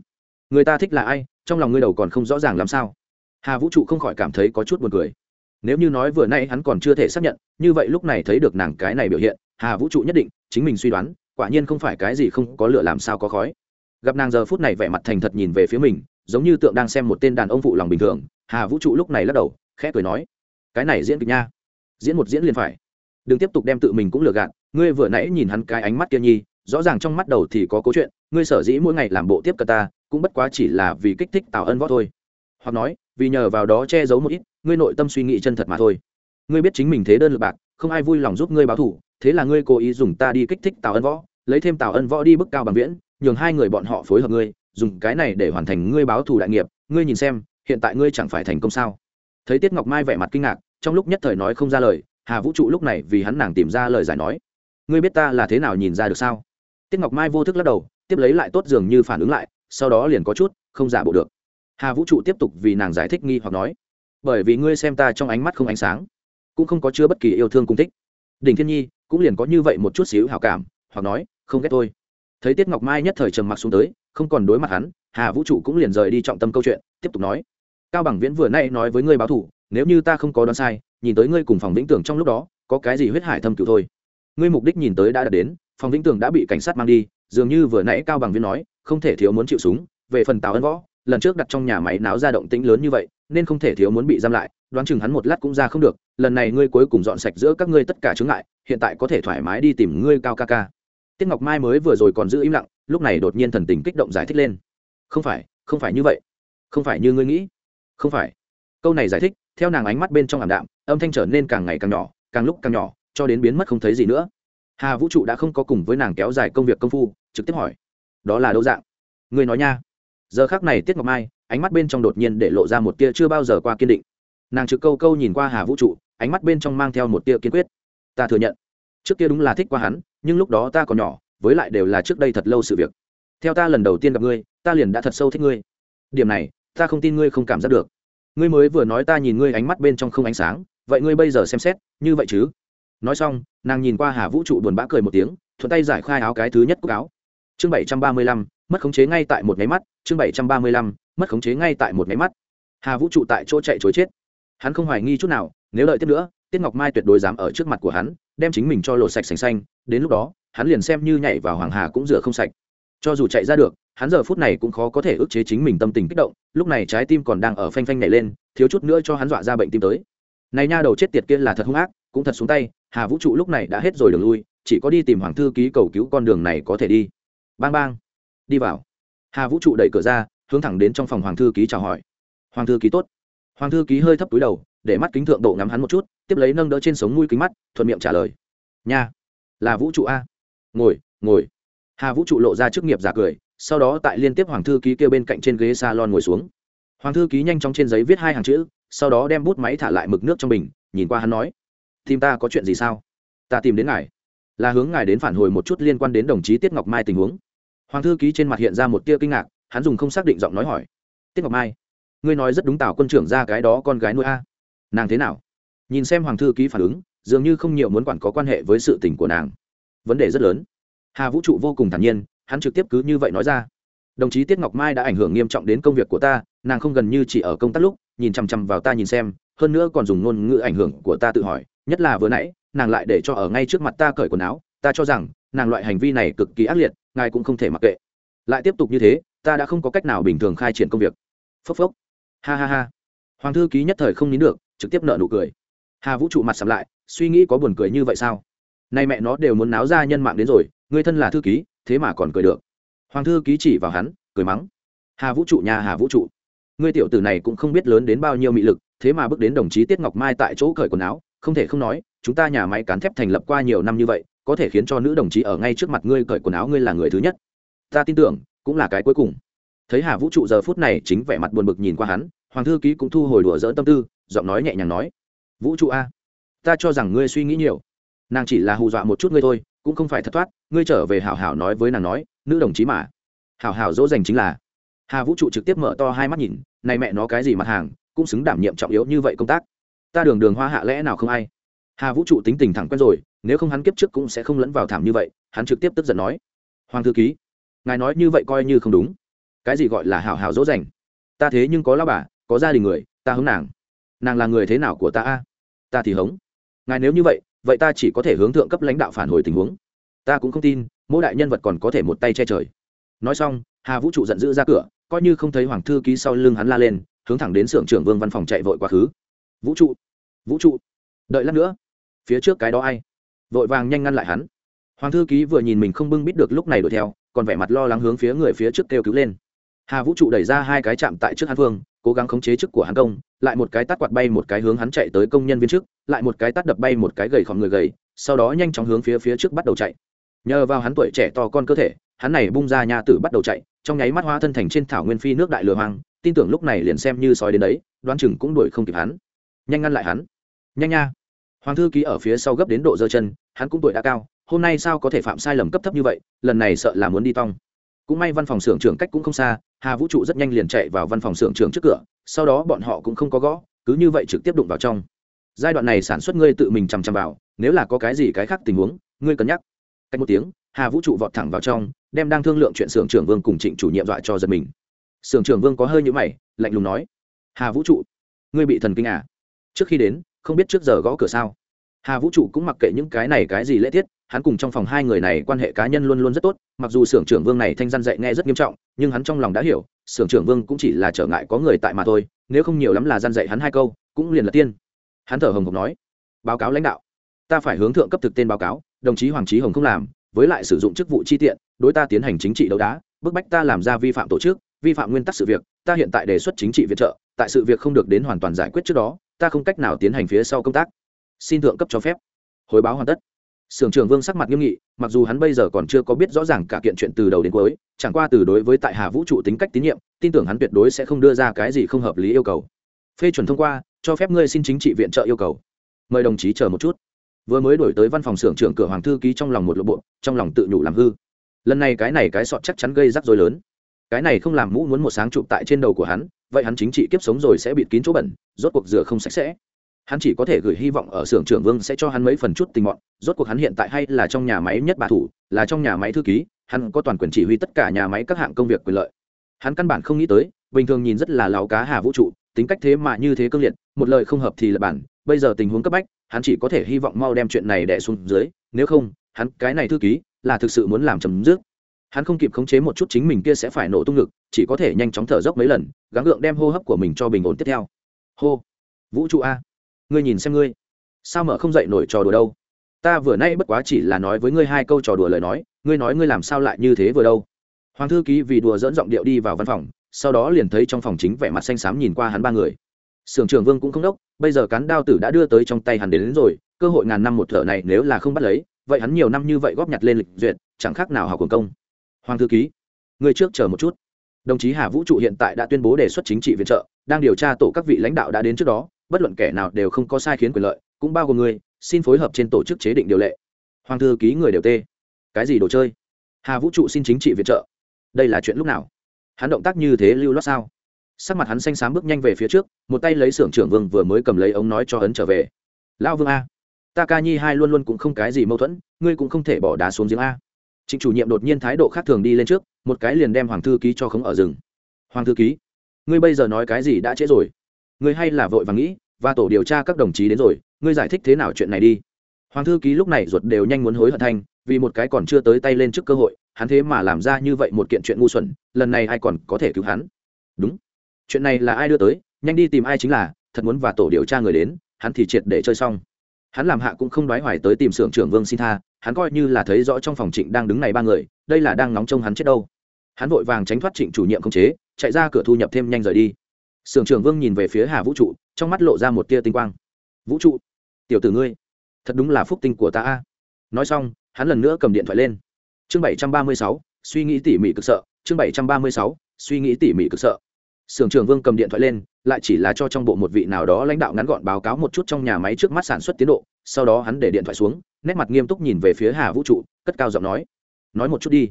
Người ta thích là ai? Trong lòng ngươi đầu còn không rõ ràng làm sao? Hà vũ trụ không khỏi cảm thấy có chút buồn cười. Nếu như nói vừa nay hắn còn chưa thể xác nhận, như vậy lúc này thấy được nàng cái này biểu hiện, hà vũ trụ nhất định, chính mình suy đoán, quả nhiên không phải cái gì không có lửa làm sao có khói. Gặp nàng giờ phút này vẻ mặt thành thật nhìn về phía mình, giống như tượng đang xem một tên đàn ông phụ lòng bình thường, hà vũ trụ lúc này lắc đầu, khẽ cười nói, cái này diễn kịch nha. Diễn một diễn liền phải đừng tiếp tục đem tự mình cũng lừa gạt, ngươi vừa nãy nhìn hắn cái ánh mắt kia nhi, rõ ràng trong mắt đầu thì có câu chuyện, ngươi sở dĩ mỗi ngày làm bộ tiếp cận ta, cũng bất quá chỉ là vì kích thích tào ân võ thôi. Hoặc nói, vì nhờ vào đó che giấu một ít, ngươi nội tâm suy nghĩ chân thật mà thôi. Ngươi biết chính mình thế đơn lực bạc, không ai vui lòng giúp ngươi báo thủ thế là ngươi cố ý dùng ta đi kích thích tào ân võ, lấy thêm tào ân võ đi bức cao bằng viễn, nhường hai người bọn họ phối hợp ngươi, dùng cái này để hoàn thành ngươi báo thù đại nghiệp, ngươi nhìn xem, hiện tại ngươi chẳng phải thành công sao? Thấy tiết ngọc mai vẻ mặt kinh ngạc, trong lúc nhất thời nói không ra lời hà vũ trụ lúc này vì hắn nàng tìm ra lời giải nói. Ngươi biết ta là thế nào nhìn ra được sao? Tiết ngọc mai vô thức lắc đầu, tiếp lấy lại tốt dường như phản ứng lại, sau đó liền có chút không giả bộ được. Hà vũ trụ tiếp tục vì nàng giải thích nghi hoặc nói. Bởi vì ngươi xem ta trong ánh mắt không ánh sáng, cũng không có chứa bất kỳ yêu thương cung thích. Đình thiên nhi, cũng liền có như vậy một chút xíu hào cảm, hoặc nói, không ghét tôi thấy tiết ngọc mai nhất thời trầm mặc xuống tới, không còn đối mặt hắn, hà vũ trụ cũng liền rời đi trọng tâm câu chuyện, tiếp tục nói. Cao bằng viễn vừa nay nói với ngươi báo thủ nếu như ta không có đoán sai nhìn tới ngươi cùng phòng vĩnh tưởng trong lúc đó, có cái gì huyết hải thâm cựu thôi. Ngươi mục đích nhìn tới đã đạt đến, phòng vĩnh tưởng đã bị cảnh sát mang đi, dường như vừa nãy cao bằng viên nói, không thể thiếu muốn chịu súng, về phần tào ân võ, lần trước đặt trong nhà máy náo ra động tĩnh lớn như vậy, nên không thể thiếu muốn bị giam lại, đoán chừng hắn một lát cũng ra không được, lần này ngươi cuối cùng dọn sạch giữa các ngươi tất cả chướng ngại, hiện tại có thể thoải mái đi tìm ngươi cao ca ca. Tiết ngọc mai mới vừa rồi còn giữ im lặng, lúc này đột nhiên thần tình kích động giải thích lên. Không phải không phải như vậy. Không phải như ngươi nghĩ. Không phải. Câu này giải thích theo nàng ánh mắt bên trong ảm đạm, âm thanh trở nên càng ngày càng nhỏ, càng lúc càng nhỏ, cho đến biến mất không thấy gì nữa. Hà vũ trụ đã không có cùng với nàng kéo dài công việc công phu, trực tiếp hỏi, đó là đâu dạng? Ngươi nói nha. Giờ khác này tiết ngọc mai, ánh mắt bên trong đột nhiên để lộ ra một tia chưa bao giờ qua kiên định. Nàng trực câu câu nhìn qua hà vũ trụ, ánh mắt bên trong mang theo một tia kiên quyết. Ta thừa nhận, trước kia đúng là thích qua hắn, nhưng lúc đó ta còn nhỏ, với lại đều là trước đây thật lâu sự việc. Theo ta lần đầu tiên gặp ngươi, ta liền đã thật sâu thích ngươi. Điểm này, ta không tin ngươi không cảm giác được ngươi mới vừa nói ta nhìn ngươi ánh mắt bên trong không ánh sáng, vậy ngươi bây giờ xem xét, như vậy chứ? Nói xong, nàng nhìn qua hà vũ trụ buồn bã cười một tiếng, thuận tay giải khai áo cái thứ nhất cúc áo. Chương bảy trăm ba mươi lăm, mất khống chế ngay tại một máy mắt, chương bảy trăm ba mươi lăm, mất khống chế ngay tại một máy mắt. Hà vũ trụ tại chỗ chạy chối chết. Hắn không hoài nghi chút nào, nếu đợi tiếp nữa, tiết ngọc mai tuyệt đối dám ở trước mặt của hắn, đem chính mình cho lột sạch sành xanh, đến lúc đó, hắn liền xem như nhảy vào hoàng hà cũng rửa không sạch. Cho dù chạy ra được hắn giờ phút này cũng khó có thể ức chế chính mình tâm tình kích động, lúc này trái tim còn đang ở phanh phanh nhảy lên, thiếu chút nữa cho hắn dọa ra bệnh tim tới. Này nha đầu chết tiệt kia là thật hung ác, cũng thật xuống tay, hà vũ trụ lúc này đã hết rồi đường lui, chỉ có đi tìm hoàng thư ký cầu cứu con đường này có thể đi. Bang bang. Đi vào. Hà vũ trụ đẩy cửa ra, hướng thẳng đến trong phòng hoàng thư ký chào hỏi. Hoàng thư ký tốt. Hoàng thư ký hơi thấp túi đầu, để mắt kính thượng độ ngắm hắn một chút, tiếp lấy nâng đỡ trên sống mũi kính mắt, thuận miệng trả lời. Nha. Là vũ trụ a. Ngồi ngồi. Hà vũ trụ lộ ra chức nghiệp giả cười sau đó tại liên tiếp hoàng thư ký kêu bên cạnh trên ghế salon ngồi xuống. Hoàng thư ký nhanh chóng trên giấy viết hai hàng chữ, sau đó đem bút máy thả lại mực nước trong bình, nhìn qua hắn nói, tìm ta có chuyện gì sao? Ta tìm đến ngài. Là hướng ngài đến phản hồi một chút liên quan đến đồng chí tiết ngọc mai tình huống. Hoàng thư ký trên mặt hiện ra một tia kinh ngạc, hắn dùng không xác định giọng nói hỏi, tiết ngọc mai, ngươi nói rất đúng tào quân trưởng ra cái đó con gái nuôi a. Nàng thế nào? Nhìn xem hoàng thư ký phản ứng, dường như không nhiều muốn quản có quan hệ với sự tình của nàng. Vấn đề rất lớn. Hà vũ trụ vô cùng thản nhiên hắn trực tiếp cứ như vậy nói ra. Đồng chí tiết ngọc mai đã ảnh hưởng nghiêm trọng đến công việc của ta, nàng không gần như chỉ ở công tác lúc, nhìn chằm chằm vào ta nhìn xem, hơn nữa còn dùng ngôn ngữ ảnh hưởng của ta tự hỏi, nhất là vừa nãy, nàng lại để cho ở ngay trước mặt ta cởi quần áo, ta cho rằng, nàng loại hành vi này cực kỳ ác liệt, ngài cũng không thể mặc kệ. Lại tiếp tục như thế, ta đã không có cách nào bình thường khai triển công việc. Phốc phốc. Ha ha ha. Hoàng thư ký nhất thời không nín được, trực tiếp nợ nụ cười. Hà vũ trụ mặt sầm lại, suy nghĩ có buồn cười như vậy sao? Nay mẹ nó đều muốn náo ra nhân mạng đến rồi người thân là thư ký thế mà còn cười được. Hoàng thư ký chỉ vào hắn, cười mắng. Hà vũ trụ nhà hà vũ trụ. Ngươi tiểu tử này cũng không biết lớn đến bao nhiêu mị lực, thế mà bước đến đồng chí tiết ngọc mai tại chỗ cởi quần áo, không thể không nói, chúng ta nhà máy cán thép thành lập qua nhiều năm như vậy, có thể khiến cho nữ đồng chí ở ngay trước mặt ngươi cởi quần áo ngươi là người thứ nhất. Ta tin tưởng, cũng là cái cuối cùng. Thấy hà vũ trụ giờ phút này chính vẻ mặt buồn bực nhìn qua hắn, hoàng thư ký cũng thu hồi đùa dỡ tâm tư, giọng nói nhẹ nhàng nói. Vũ trụ a, ta cho rằng ngươi suy nghĩ nhiều. Nàng chỉ là hù dọa một chút ngươi thôi cũng không phải thất thoát, ngươi trở về hảo hảo nói với nàng nói, nữ đồng chí mà. Hảo hảo dỗ dành chính là. Hà vũ trụ trực tiếp mở to hai mắt nhìn, này mẹ nó cái gì mặt hàng, cũng xứng đảm nhiệm trọng yếu như vậy công tác. Ta đường đường hoa hạ lẽ nào không ai? Hà vũ trụ tính tình thẳng quen rồi, nếu không hắn kiếp trước cũng sẽ không lẫn vào thảm như vậy, hắn trực tiếp tức giận nói. Hoàng thư ký, ngài nói như vậy coi như không đúng. Cái gì gọi là hảo hảo dỗ dành? Ta thế nhưng có lao bà, có gia đình người, ta hứng nàng. Nàng là người thế nào của ta a? Ta thì hống. Ngài nếu như vậy vậy ta chỉ có thể hướng thượng cấp lãnh đạo phản hồi tình huống. Ta cũng không tin, mỗi đại nhân vật còn có thể một tay che trời. Nói xong, hà vũ trụ giận dữ ra cửa, coi như không thấy hoàng thư ký sau lưng hắn la lên, hướng thẳng đến xưởng trưởng vương văn phòng chạy vội quá khứ. Vũ trụ vũ trụ, đợi lát nữa. Phía trước cái đó ai? Vội vàng nhanh ngăn lại hắn. Hoàng thư ký vừa nhìn mình không bưng bít được lúc này đuổi theo, còn vẻ mặt lo lắng hướng phía người phía trước kêu cứu lên. Hà vũ trụ đẩy ra hai cái chạm tại trước hắn vương cố gắng khống chế chức của hắn công, lại một cái tắt quạt bay một cái hướng hắn chạy tới công nhân viên trước, lại một cái tắt đập bay một cái gầy khom người gầy, sau đó nhanh chóng hướng phía phía trước bắt đầu chạy. Nhờ vào hắn tuổi trẻ to con cơ thể, hắn này bung ra nhà tử bắt đầu chạy, trong nháy mắt hoa thân thành trên thảo nguyên phi nước đại lừa hoang, tin tưởng lúc này liền xem như sói đến đấy, đoán chừng cũng đuổi không kịp hắn. Nhanh ngăn lại hắn. Nhanh nha. Hoàng thư ký ở phía sau gấp đến độ giơ chân, hắn cũng tuổi đã cao, hôm nay sao có thể phạm sai lầm cấp thấp như vậy, lần này sợ là muốn đi tong cũng may văn phòng xưởng trưởng cách cũng không xa, hà vũ trụ rất nhanh liền chạy vào văn phòng xưởng trưởng trước cửa, sau đó bọn họ cũng không có gõ, cứ như vậy trực tiếp đụng vào trong. Giai đoạn này sản xuất ngươi tự mình chằm chằm vào, nếu là có cái gì cái khác tình huống, ngươi cân nhắc. Cách một tiếng, hà vũ trụ vọt thẳng vào trong, đem đang thương lượng chuyện xưởng trưởng vương cùng trịnh chủ nhiệm dọa cho giật mình. Xưởng trưởng vương có hơi nhũ mày, lạnh lùng nói, hà vũ trụ, ngươi bị thần kinh à? Trước khi đến, không biết trước giờ gõ cửa sao? Hà vũ trụ cũng mặc kệ những cái này cái gì lễ tiết hắn cùng trong phòng hai người này quan hệ cá nhân luôn luôn rất tốt, mặc dù xưởng trưởng vương này thanh gian dạy nghe rất nghiêm trọng, nhưng hắn trong lòng đã hiểu, xưởng trưởng vương cũng chỉ là trở ngại có người tại mà thôi, nếu không nhiều lắm là gian dạy hắn hai câu, cũng liền là tiên. Hắn thở hồng hộc nói, báo cáo lãnh đạo, ta phải hướng thượng cấp thực tên báo cáo, đồng chí hoàng trí hồng không làm, với lại sử dụng chức vụ chi tiện, đối ta tiến hành chính trị đấu đá, bức bách ta làm ra vi phạm tổ chức, vi phạm nguyên tắc sự việc, ta hiện tại đề xuất chính trị viện trợ, tại sự việc không được đến hoàn toàn giải quyết trước đó, ta không cách nào tiến hành phía sau công tác. Xin thượng cấp cho phép. Hồi báo hoàn tất sưởng trưởng vương sắc mặt nghiêm nghị, mặc dù hắn bây giờ còn chưa có biết rõ ràng cả kiện chuyện từ đầu đến cuối, chẳng qua từ đối với tại hà vũ trụ tính cách tín nhiệm, tin tưởng hắn tuyệt đối sẽ không đưa ra cái gì không hợp lý yêu cầu. Phê chuẩn thông qua, cho phép ngươi xin chính trị viện trợ yêu cầu. Mời đồng chí chờ một chút. Vừa mới đổi tới văn phòng xưởng trưởng cửa hoàng thư ký trong lòng một lộ bộ, trong lòng tự nhủ làm hư. Lần này cái này cái sọt chắc chắn gây rắc rối lớn. Cái này không làm mũ muốn một sáng chụp tại trên đầu của hắn, vậy hắn chính trị kiếp sống rồi sẽ bịt kín chỗ bẩn, rốt cuộc rửa không sạch sẽ hắn chỉ có thể gửi hy vọng ở xưởng trưởng vương sẽ cho hắn mấy phần chút tình mọn, rốt cuộc hắn hiện tại hay là trong nhà máy nhất bà thủ, là trong nhà máy thư ký, hắn có toàn quyền chỉ huy tất cả nhà máy các hạng công việc quyền lợi. Hắn căn bản không nghĩ tới, bình thường nhìn rất là láo cá hà vũ trụ, tính cách thế mà như thế cương liệt, một lời không hợp thì là bản, bây giờ tình huống cấp bách, hắn chỉ có thể hy vọng mau đem chuyện này đẻ xuống dưới, nếu không, hắn cái này thư ký, là thực sự muốn làm chấm dứt. Hắn không kịp khống chế một chút chính mình kia sẽ phải nổ tung ngực, chỉ có thể nhanh chóng thở dốc mấy lần, gắng gượng đem hô hấp của mình cho bình ổn tiếp theo. Hô. Vũ trụ a ngươi nhìn xem ngươi. Sao mở không dậy nổi trò đùa đâu? Ta vừa nay bất quá chỉ là nói với ngươi hai câu trò đùa lời nói ngươi nói ngươi làm sao lại như thế vừa đâu? Hoàng thư ký vì đùa dẫn giọng điệu đi vào văn phòng sau đó liền thấy trong phòng chính vẻ mặt xanh xám nhìn qua hắn ba người. Sưởng trưởng vương cũng không đốc bây giờ cán đao tử đã đưa tới trong tay hắn đến, đến rồi cơ hội ngàn năm một thợ này nếu là không bắt lấy vậy hắn nhiều năm như vậy góp nhặt lên lịch duyệt chẳng khác nào học quần công. Hoàng thư ký người trước chờ một chút. Đồng chí hà vũ trụ hiện tại đã tuyên bố đề xuất chính trị viện trợ đang điều tra tổ các vị lãnh đạo đã đến trước đó bất luận kẻ nào đều không có sai khiến quyền lợi, cũng bao gồm người xin phối hợp trên tổ chức chế định điều lệ. Hoàng thư ký người đều tê. Cái gì đồ chơi? Hà vũ trụ xin chính trị viện trợ. Đây là chuyện lúc nào? Hắn động tác như thế lưu loát sao? Sắc mặt hắn xanh xám bước nhanh về phía trước, một tay lấy xưởng trưởng vương vừa mới cầm lấy ống nói cho ấn trở về. Lão vương a. Ta ca nhi hai luôn luôn cũng không cái gì mâu thuẫn, ngươi cũng không thể bỏ đá xuống giếng a. Trịnh chủ nhiệm đột nhiên thái độ khác thường đi lên trước, một cái liền đem hoàng thư ký cho khống ở rừng. Hoàng thư ký, ngươi bây giờ nói cái gì đã trễ rồi? Ngươi hay là vội và nghĩ, và tổ điều tra các đồng chí đến rồi, ngươi giải thích thế nào chuyện này đi. Hoàng thư ký lúc này ruột đều nhanh muốn hối hận thanh vì một cái còn chưa tới tay lên trước cơ hội, hắn thế mà làm ra như vậy một kiện chuyện ngu xuẩn, lần này ai còn có thể cứu hắn? Đúng. Chuyện này là ai đưa tới, nhanh đi tìm ai chính là, thật muốn và tổ điều tra người đến, hắn thì triệt để chơi xong. Hắn làm hạ cũng không đoái hoài tới tìm xưởng trưởng vương xin tha, hắn coi như là thấy rõ trong phòng trịnh đang đứng này ba người, đây là đang nóng trông hắn chết đâu. Hắn vội vàng tránh thoát trịnh chủ nhiệm không chế, chạy ra cửa thu nhập thêm nhanh rời đi sưởng trưởng vương nhìn về phía hà vũ trụ, trong mắt lộ ra một tia tinh quang. Vũ trụ, tiểu tử ngươi, thật đúng là phúc tinh của ta a. Nói xong, hắn lần nữa cầm điện thoại lên. Chương bảy trăm ba mươi sáu, suy nghĩ tỉ mỉ cực sợ. Chương bảy trăm ba mươi sáu, suy nghĩ tỉ mỉ cực sợ. Sưởng trưởng vương cầm điện thoại lên, lại chỉ là cho trong bộ một vị nào đó lãnh đạo ngắn gọn báo cáo một chút trong nhà máy trước mắt sản xuất tiến độ. Sau đó hắn để điện thoại xuống, nét mặt nghiêm túc nhìn về phía hà vũ trụ, cất cao giọng nói. Nói một chút đi.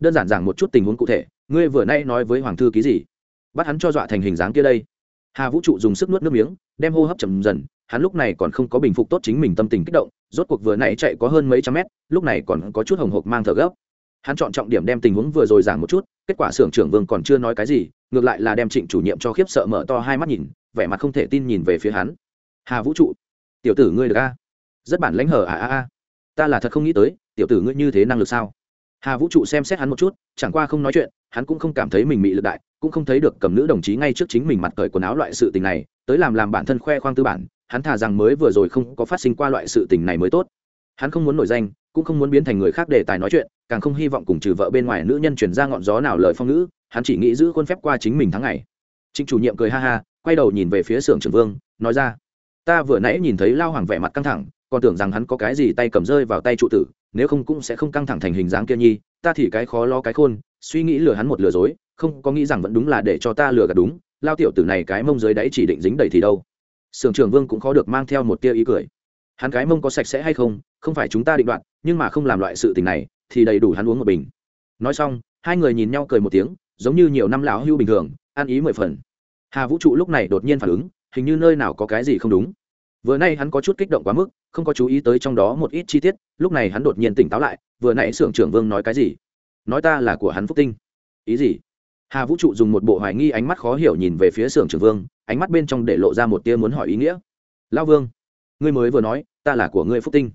Đơn giản giảng một chút tình huống cụ thể. Ngươi vừa nay nói với hoàng thư ký gì? Bắt hắn cho dọa thành hình dáng kia đây. Hà vũ trụ dùng sức nuốt nước miếng, đem hô hấp chầm dần, hắn lúc này còn không có bình phục tốt chính mình tâm tình kích động, rốt cuộc vừa nãy chạy có hơn mấy trăm mét, lúc này còn có chút hồng hộc mang thở gấp. Hắn chọn trọng điểm đem tình huống vừa rồi giảng một chút, kết quả xưởng trưởng vương còn chưa nói cái gì, ngược lại là đem trịnh chủ nhiệm cho khiếp sợ mở to hai mắt nhìn, vẻ mặt không thể tin nhìn về phía hắn. Hà vũ trụ, tiểu tử ngươi được a? Rất bản lãnh hở à a a. Ta là thật không nghĩ tới, tiểu tử ngươi như thế năng lực sao? Hà vũ trụ xem xét hắn một chút, chẳng qua không nói chuyện, hắn cũng không cảm thấy mình bị lực đại, cũng không thấy được cầm nữ đồng chí ngay trước chính mình mặt cởi quần áo loại sự tình này, tới làm làm bản thân khoe khoang tư bản, hắn thà rằng mới vừa rồi không có phát sinh qua loại sự tình này mới tốt. Hắn không muốn nổi danh, cũng không muốn biến thành người khác để tài nói chuyện, càng không hy vọng cùng trừ vợ bên ngoài nữ nhân chuyển ra ngọn gió nào lời phong ngữ, hắn chỉ nghĩ giữ khuôn phép qua chính mình tháng ngày. Trịnh chủ nhiệm cười ha ha, quay đầu nhìn về phía xưởng trưởng vương, nói ra, ta vừa nãy nhìn thấy lao hoàng vẻ mặt căng thẳng, còn tưởng rằng hắn có cái gì tay cầm rơi vào tay trụ tử nếu không cũng sẽ không căng thẳng thành hình dáng kia nhi, ta thì cái khó lo cái khôn, suy nghĩ lừa hắn một lừa dối, không có nghĩ rằng vẫn đúng là để cho ta lừa gạt đúng, lao tiểu tử này cái mông dưới đáy chỉ định dính đầy thì đâu. Sưởng trưởng vương cũng khó được mang theo một tia ý cười. Hắn cái mông có sạch sẽ hay không không phải chúng ta định đoạt, nhưng mà không làm loại sự tình này, thì đầy đủ hắn uống một bình. Nói xong, hai người nhìn nhau cười một tiếng, giống như nhiều năm lão hưu bình thường, ăn ý mười phần. Hà vũ trụ lúc này đột nhiên phản ứng, hình như nơi nào có cái gì không đúng vừa nay hắn có chút kích động quá mức, không có chú ý tới trong đó một ít chi tiết, lúc này hắn đột nhiên tỉnh táo lại, vừa nãy xưởng trưởng vương nói cái gì? Nói ta là của hắn phúc tinh. Ý gì? Hà vũ trụ dùng một bộ hoài nghi ánh mắt khó hiểu nhìn về phía xưởng trưởng vương, ánh mắt bên trong để lộ ra một tia muốn hỏi ý nghĩa. Lao vương, ngươi mới vừa nói, ta là của ngươi phúc tinh.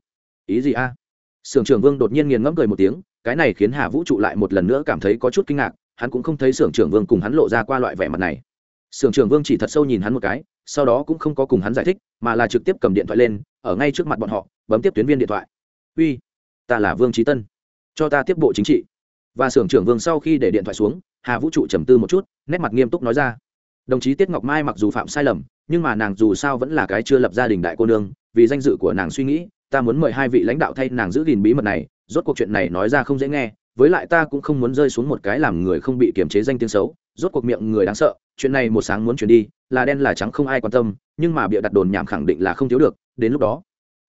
Ý gì a? À? sưởng trưởng vương đột nhiên nghiền ngẫm cười một tiếng, cái này khiến hà vũ trụ lại một lần nữa cảm thấy có chút kinh ngạc, hắn cũng không thấy sưởng trưởng vương cùng hắn lộ ra qua loại vẻ mặt này. Sưởng trưởng vương chỉ thật sâu nhìn hắn một cái sau đó cũng không có cùng hắn giải thích, mà là trực tiếp cầm điện thoại lên, ở ngay trước mặt bọn họ, bấm tiếp tuyến viên điện thoại. Uy, ta là vương trí tân. Cho ta tiếp bộ chính trị. Và sưởng trưởng vương sau khi để điện thoại xuống, hà vũ trụ trầm tư một chút, nét mặt nghiêm túc nói ra. Đồng chí tiết ngọc mai mặc dù phạm sai lầm, nhưng mà nàng dù sao vẫn là cái chưa lập gia đình đại cô nương, vì danh dự của nàng suy nghĩ, ta muốn mời hai vị lãnh đạo thay nàng giữ gìn bí mật này, rốt cuộc chuyện này nói ra không dễ nghe với lại ta cũng không muốn rơi xuống một cái làm người không bị kiềm chế danh tiếng xấu, rốt cuộc miệng người đáng sợ, chuyện này một sáng muốn chuyển đi, là đen là trắng không ai quan tâm, nhưng mà bịa đặt đồn nhảm khẳng định là không thiếu được, đến lúc đó,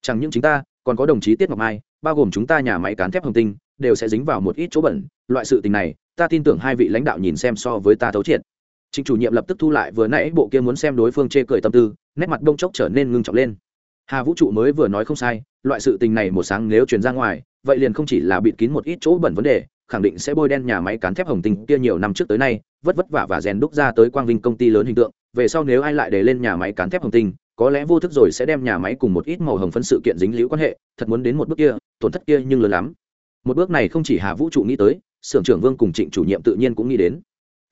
chẳng những chính ta, còn có đồng chí tiết ngọc mai, bao gồm chúng ta nhà máy cán thép hồng tinh, đều sẽ dính vào một ít chỗ bẩn, loại sự tình này, ta tin tưởng hai vị lãnh đạo nhìn xem so với ta thấu triệt. Trịnh chủ nhiệm lập tức thu lại, vừa nãy bộ kia muốn xem đối phương chê cười tâm tư, nét mặt đông chốc trở nên ngưng trọng lên. Hà vũ trụ mới vừa nói không sai, loại sự tình này một sáng nếu truyền ra ngoài vậy liền không chỉ là bịt kín một ít chỗ bẩn vấn đề, khẳng định sẽ bôi đen nhà máy cán thép hồng tinh kia nhiều năm trước tới nay, vất vất vả và rèn đúc ra tới quang vinh công ty lớn hình tượng. Về sau nếu ai lại để lên nhà máy cán thép hồng tinh, có lẽ vô thức rồi sẽ đem nhà máy cùng một ít màu hồng phân sự kiện dính liễu quan hệ, thật muốn đến một bước kia, tổn thất kia nhưng lớn lắm. Một bước này không chỉ hà vũ trụ nghĩ tới, sưởng trưởng vương cùng trịnh chủ nhiệm tự nhiên cũng nghĩ đến.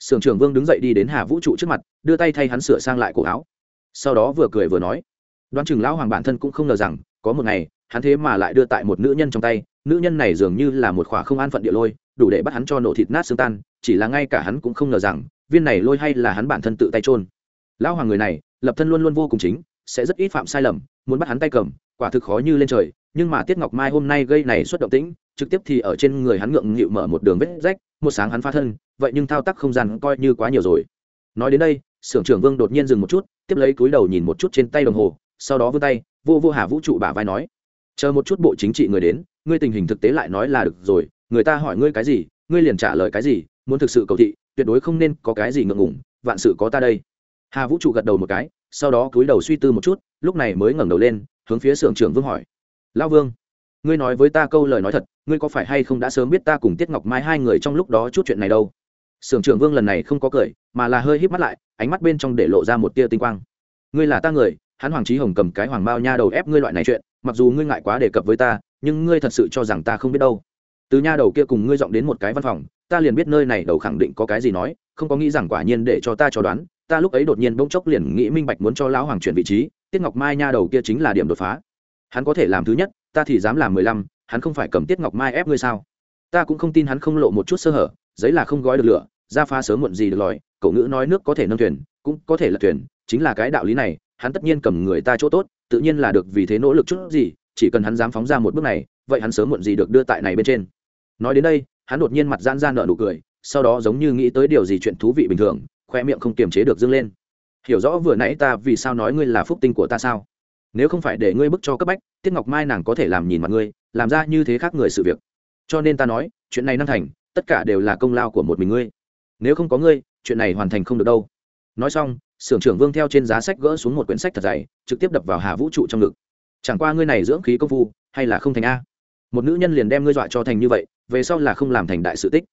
Sưởng trưởng vương đứng dậy đi đến hà vũ trụ trước mặt, đưa tay thay hắn sửa sang lại cổ áo. Sau đó vừa cười vừa nói, đoán chừng lão hoàng bản thân cũng không ngờ rằng có một ngày, hắn thế mà lại đưa tại một nữ nhân trong tay, nữ nhân này dường như là một khỏa không an phận địa lôi, đủ để bắt hắn cho nổ thịt nát xương tan, chỉ là ngay cả hắn cũng không ngờ rằng, viên này lôi hay là hắn bản thân tự tay trôn lão hoàng người này, lập thân luôn luôn vô cùng chính, sẽ rất ít phạm sai lầm, muốn bắt hắn tay cầm, quả thực khó như lên trời, nhưng mà tiết ngọc mai hôm nay gây này xuất động tĩnh, trực tiếp thì ở trên người hắn ngượng nghịu mở một đường vết rách, một sáng hắn phá thân, vậy nhưng thao tác không gian coi như quá nhiều rồi. Nói đến đây sưởng trưởng vương đột nhiên dừng một chút, tiếp lấy cúi đầu nhìn một chút trên tay đồng hồ, sau đó vươn tay vô vô hà vũ trụ bả vai nói, chờ một chút bộ chính trị người đến, ngươi tình hình thực tế lại nói là được rồi, người ta hỏi ngươi cái gì, ngươi liền trả lời cái gì, muốn thực sự cầu thị, tuyệt đối không nên có cái gì ngượng ngủng vạn sự có ta đây. Hà vũ trụ gật đầu một cái, sau đó cúi đầu suy tư một chút, lúc này mới ngẩng đầu lên, hướng phía sưởng trưởng vương hỏi, lão vương, ngươi nói với ta câu lời nói thật, ngươi có phải hay không đã sớm biết ta cùng tiết ngọc mai hai người trong lúc đó chút chuyện này đâu? Sưởng trưởng vương lần này không có cười, mà là hơi híp mắt lại, ánh mắt bên trong để lộ ra một tia tinh quang. Ngươi là ta người hắn hoàng trí hồng cầm cái hoàng mao nha đầu ép ngươi loại này chuyện, mặc dù ngươi ngại quá đề cập với ta, nhưng ngươi thật sự cho rằng ta không biết đâu. Từ nha đầu kia cùng ngươi dọn đến một cái văn phòng, ta liền biết nơi này đầu khẳng định có cái gì nói, không có nghĩ rằng quả nhiên để cho ta cho đoán, ta lúc ấy đột nhiên bỗng chốc liền nghĩ minh bạch muốn cho lão hoàng chuyển vị trí, tiết ngọc mai nha đầu kia chính là điểm đột phá. Hắn có thể làm thứ nhất, ta thì dám làm mười lăm, hắn không phải cầm tiết ngọc mai ép ngươi sao? Ta cũng không tin hắn không lộ một chút sơ hở, giấy là không gói được lửa ra pha sớm muộn gì được lòi, cậu ngữ nói nước có thể nâng thuyền, cũng có thể là thuyền, chính là cái đạo lý này hắn tất nhiên cầm người ta chỗ tốt, tự nhiên là được vì thế nỗ lực chút gì, chỉ cần hắn dám phóng ra một bước này, vậy hắn sớm muộn gì được đưa tại này bên trên. Nói đến đây, hắn đột nhiên mặt gian ra nợ nụ cười, sau đó giống như nghĩ tới điều gì chuyện thú vị bình thường, khoe miệng không kiềm chế được dâng lên. Hiểu rõ vừa nãy ta vì sao nói ngươi là phúc tinh của ta sao? Nếu không phải để ngươi bức cho cấp bách, tiết ngọc mai nàng có thể làm nhìn mặt ngươi, làm ra như thế khác người sự việc. Cho nên ta nói, chuyện này năng thành, tất cả đều là công lao của một mình ngươi. Nếu không có ngươi, chuyện này hoàn thành không được đâu. Nói xong sưởng trưởng vương theo trên giá sách gỡ xuống một quyển sách thật dày trực tiếp đập vào hà vũ trụ trong ngực. Chẳng qua ngươi này dưỡng khí công phu hay là không thành a? Một nữ nhân liền đem ngươi dọa cho thành như vậy về sau là không làm thành đại sự tích.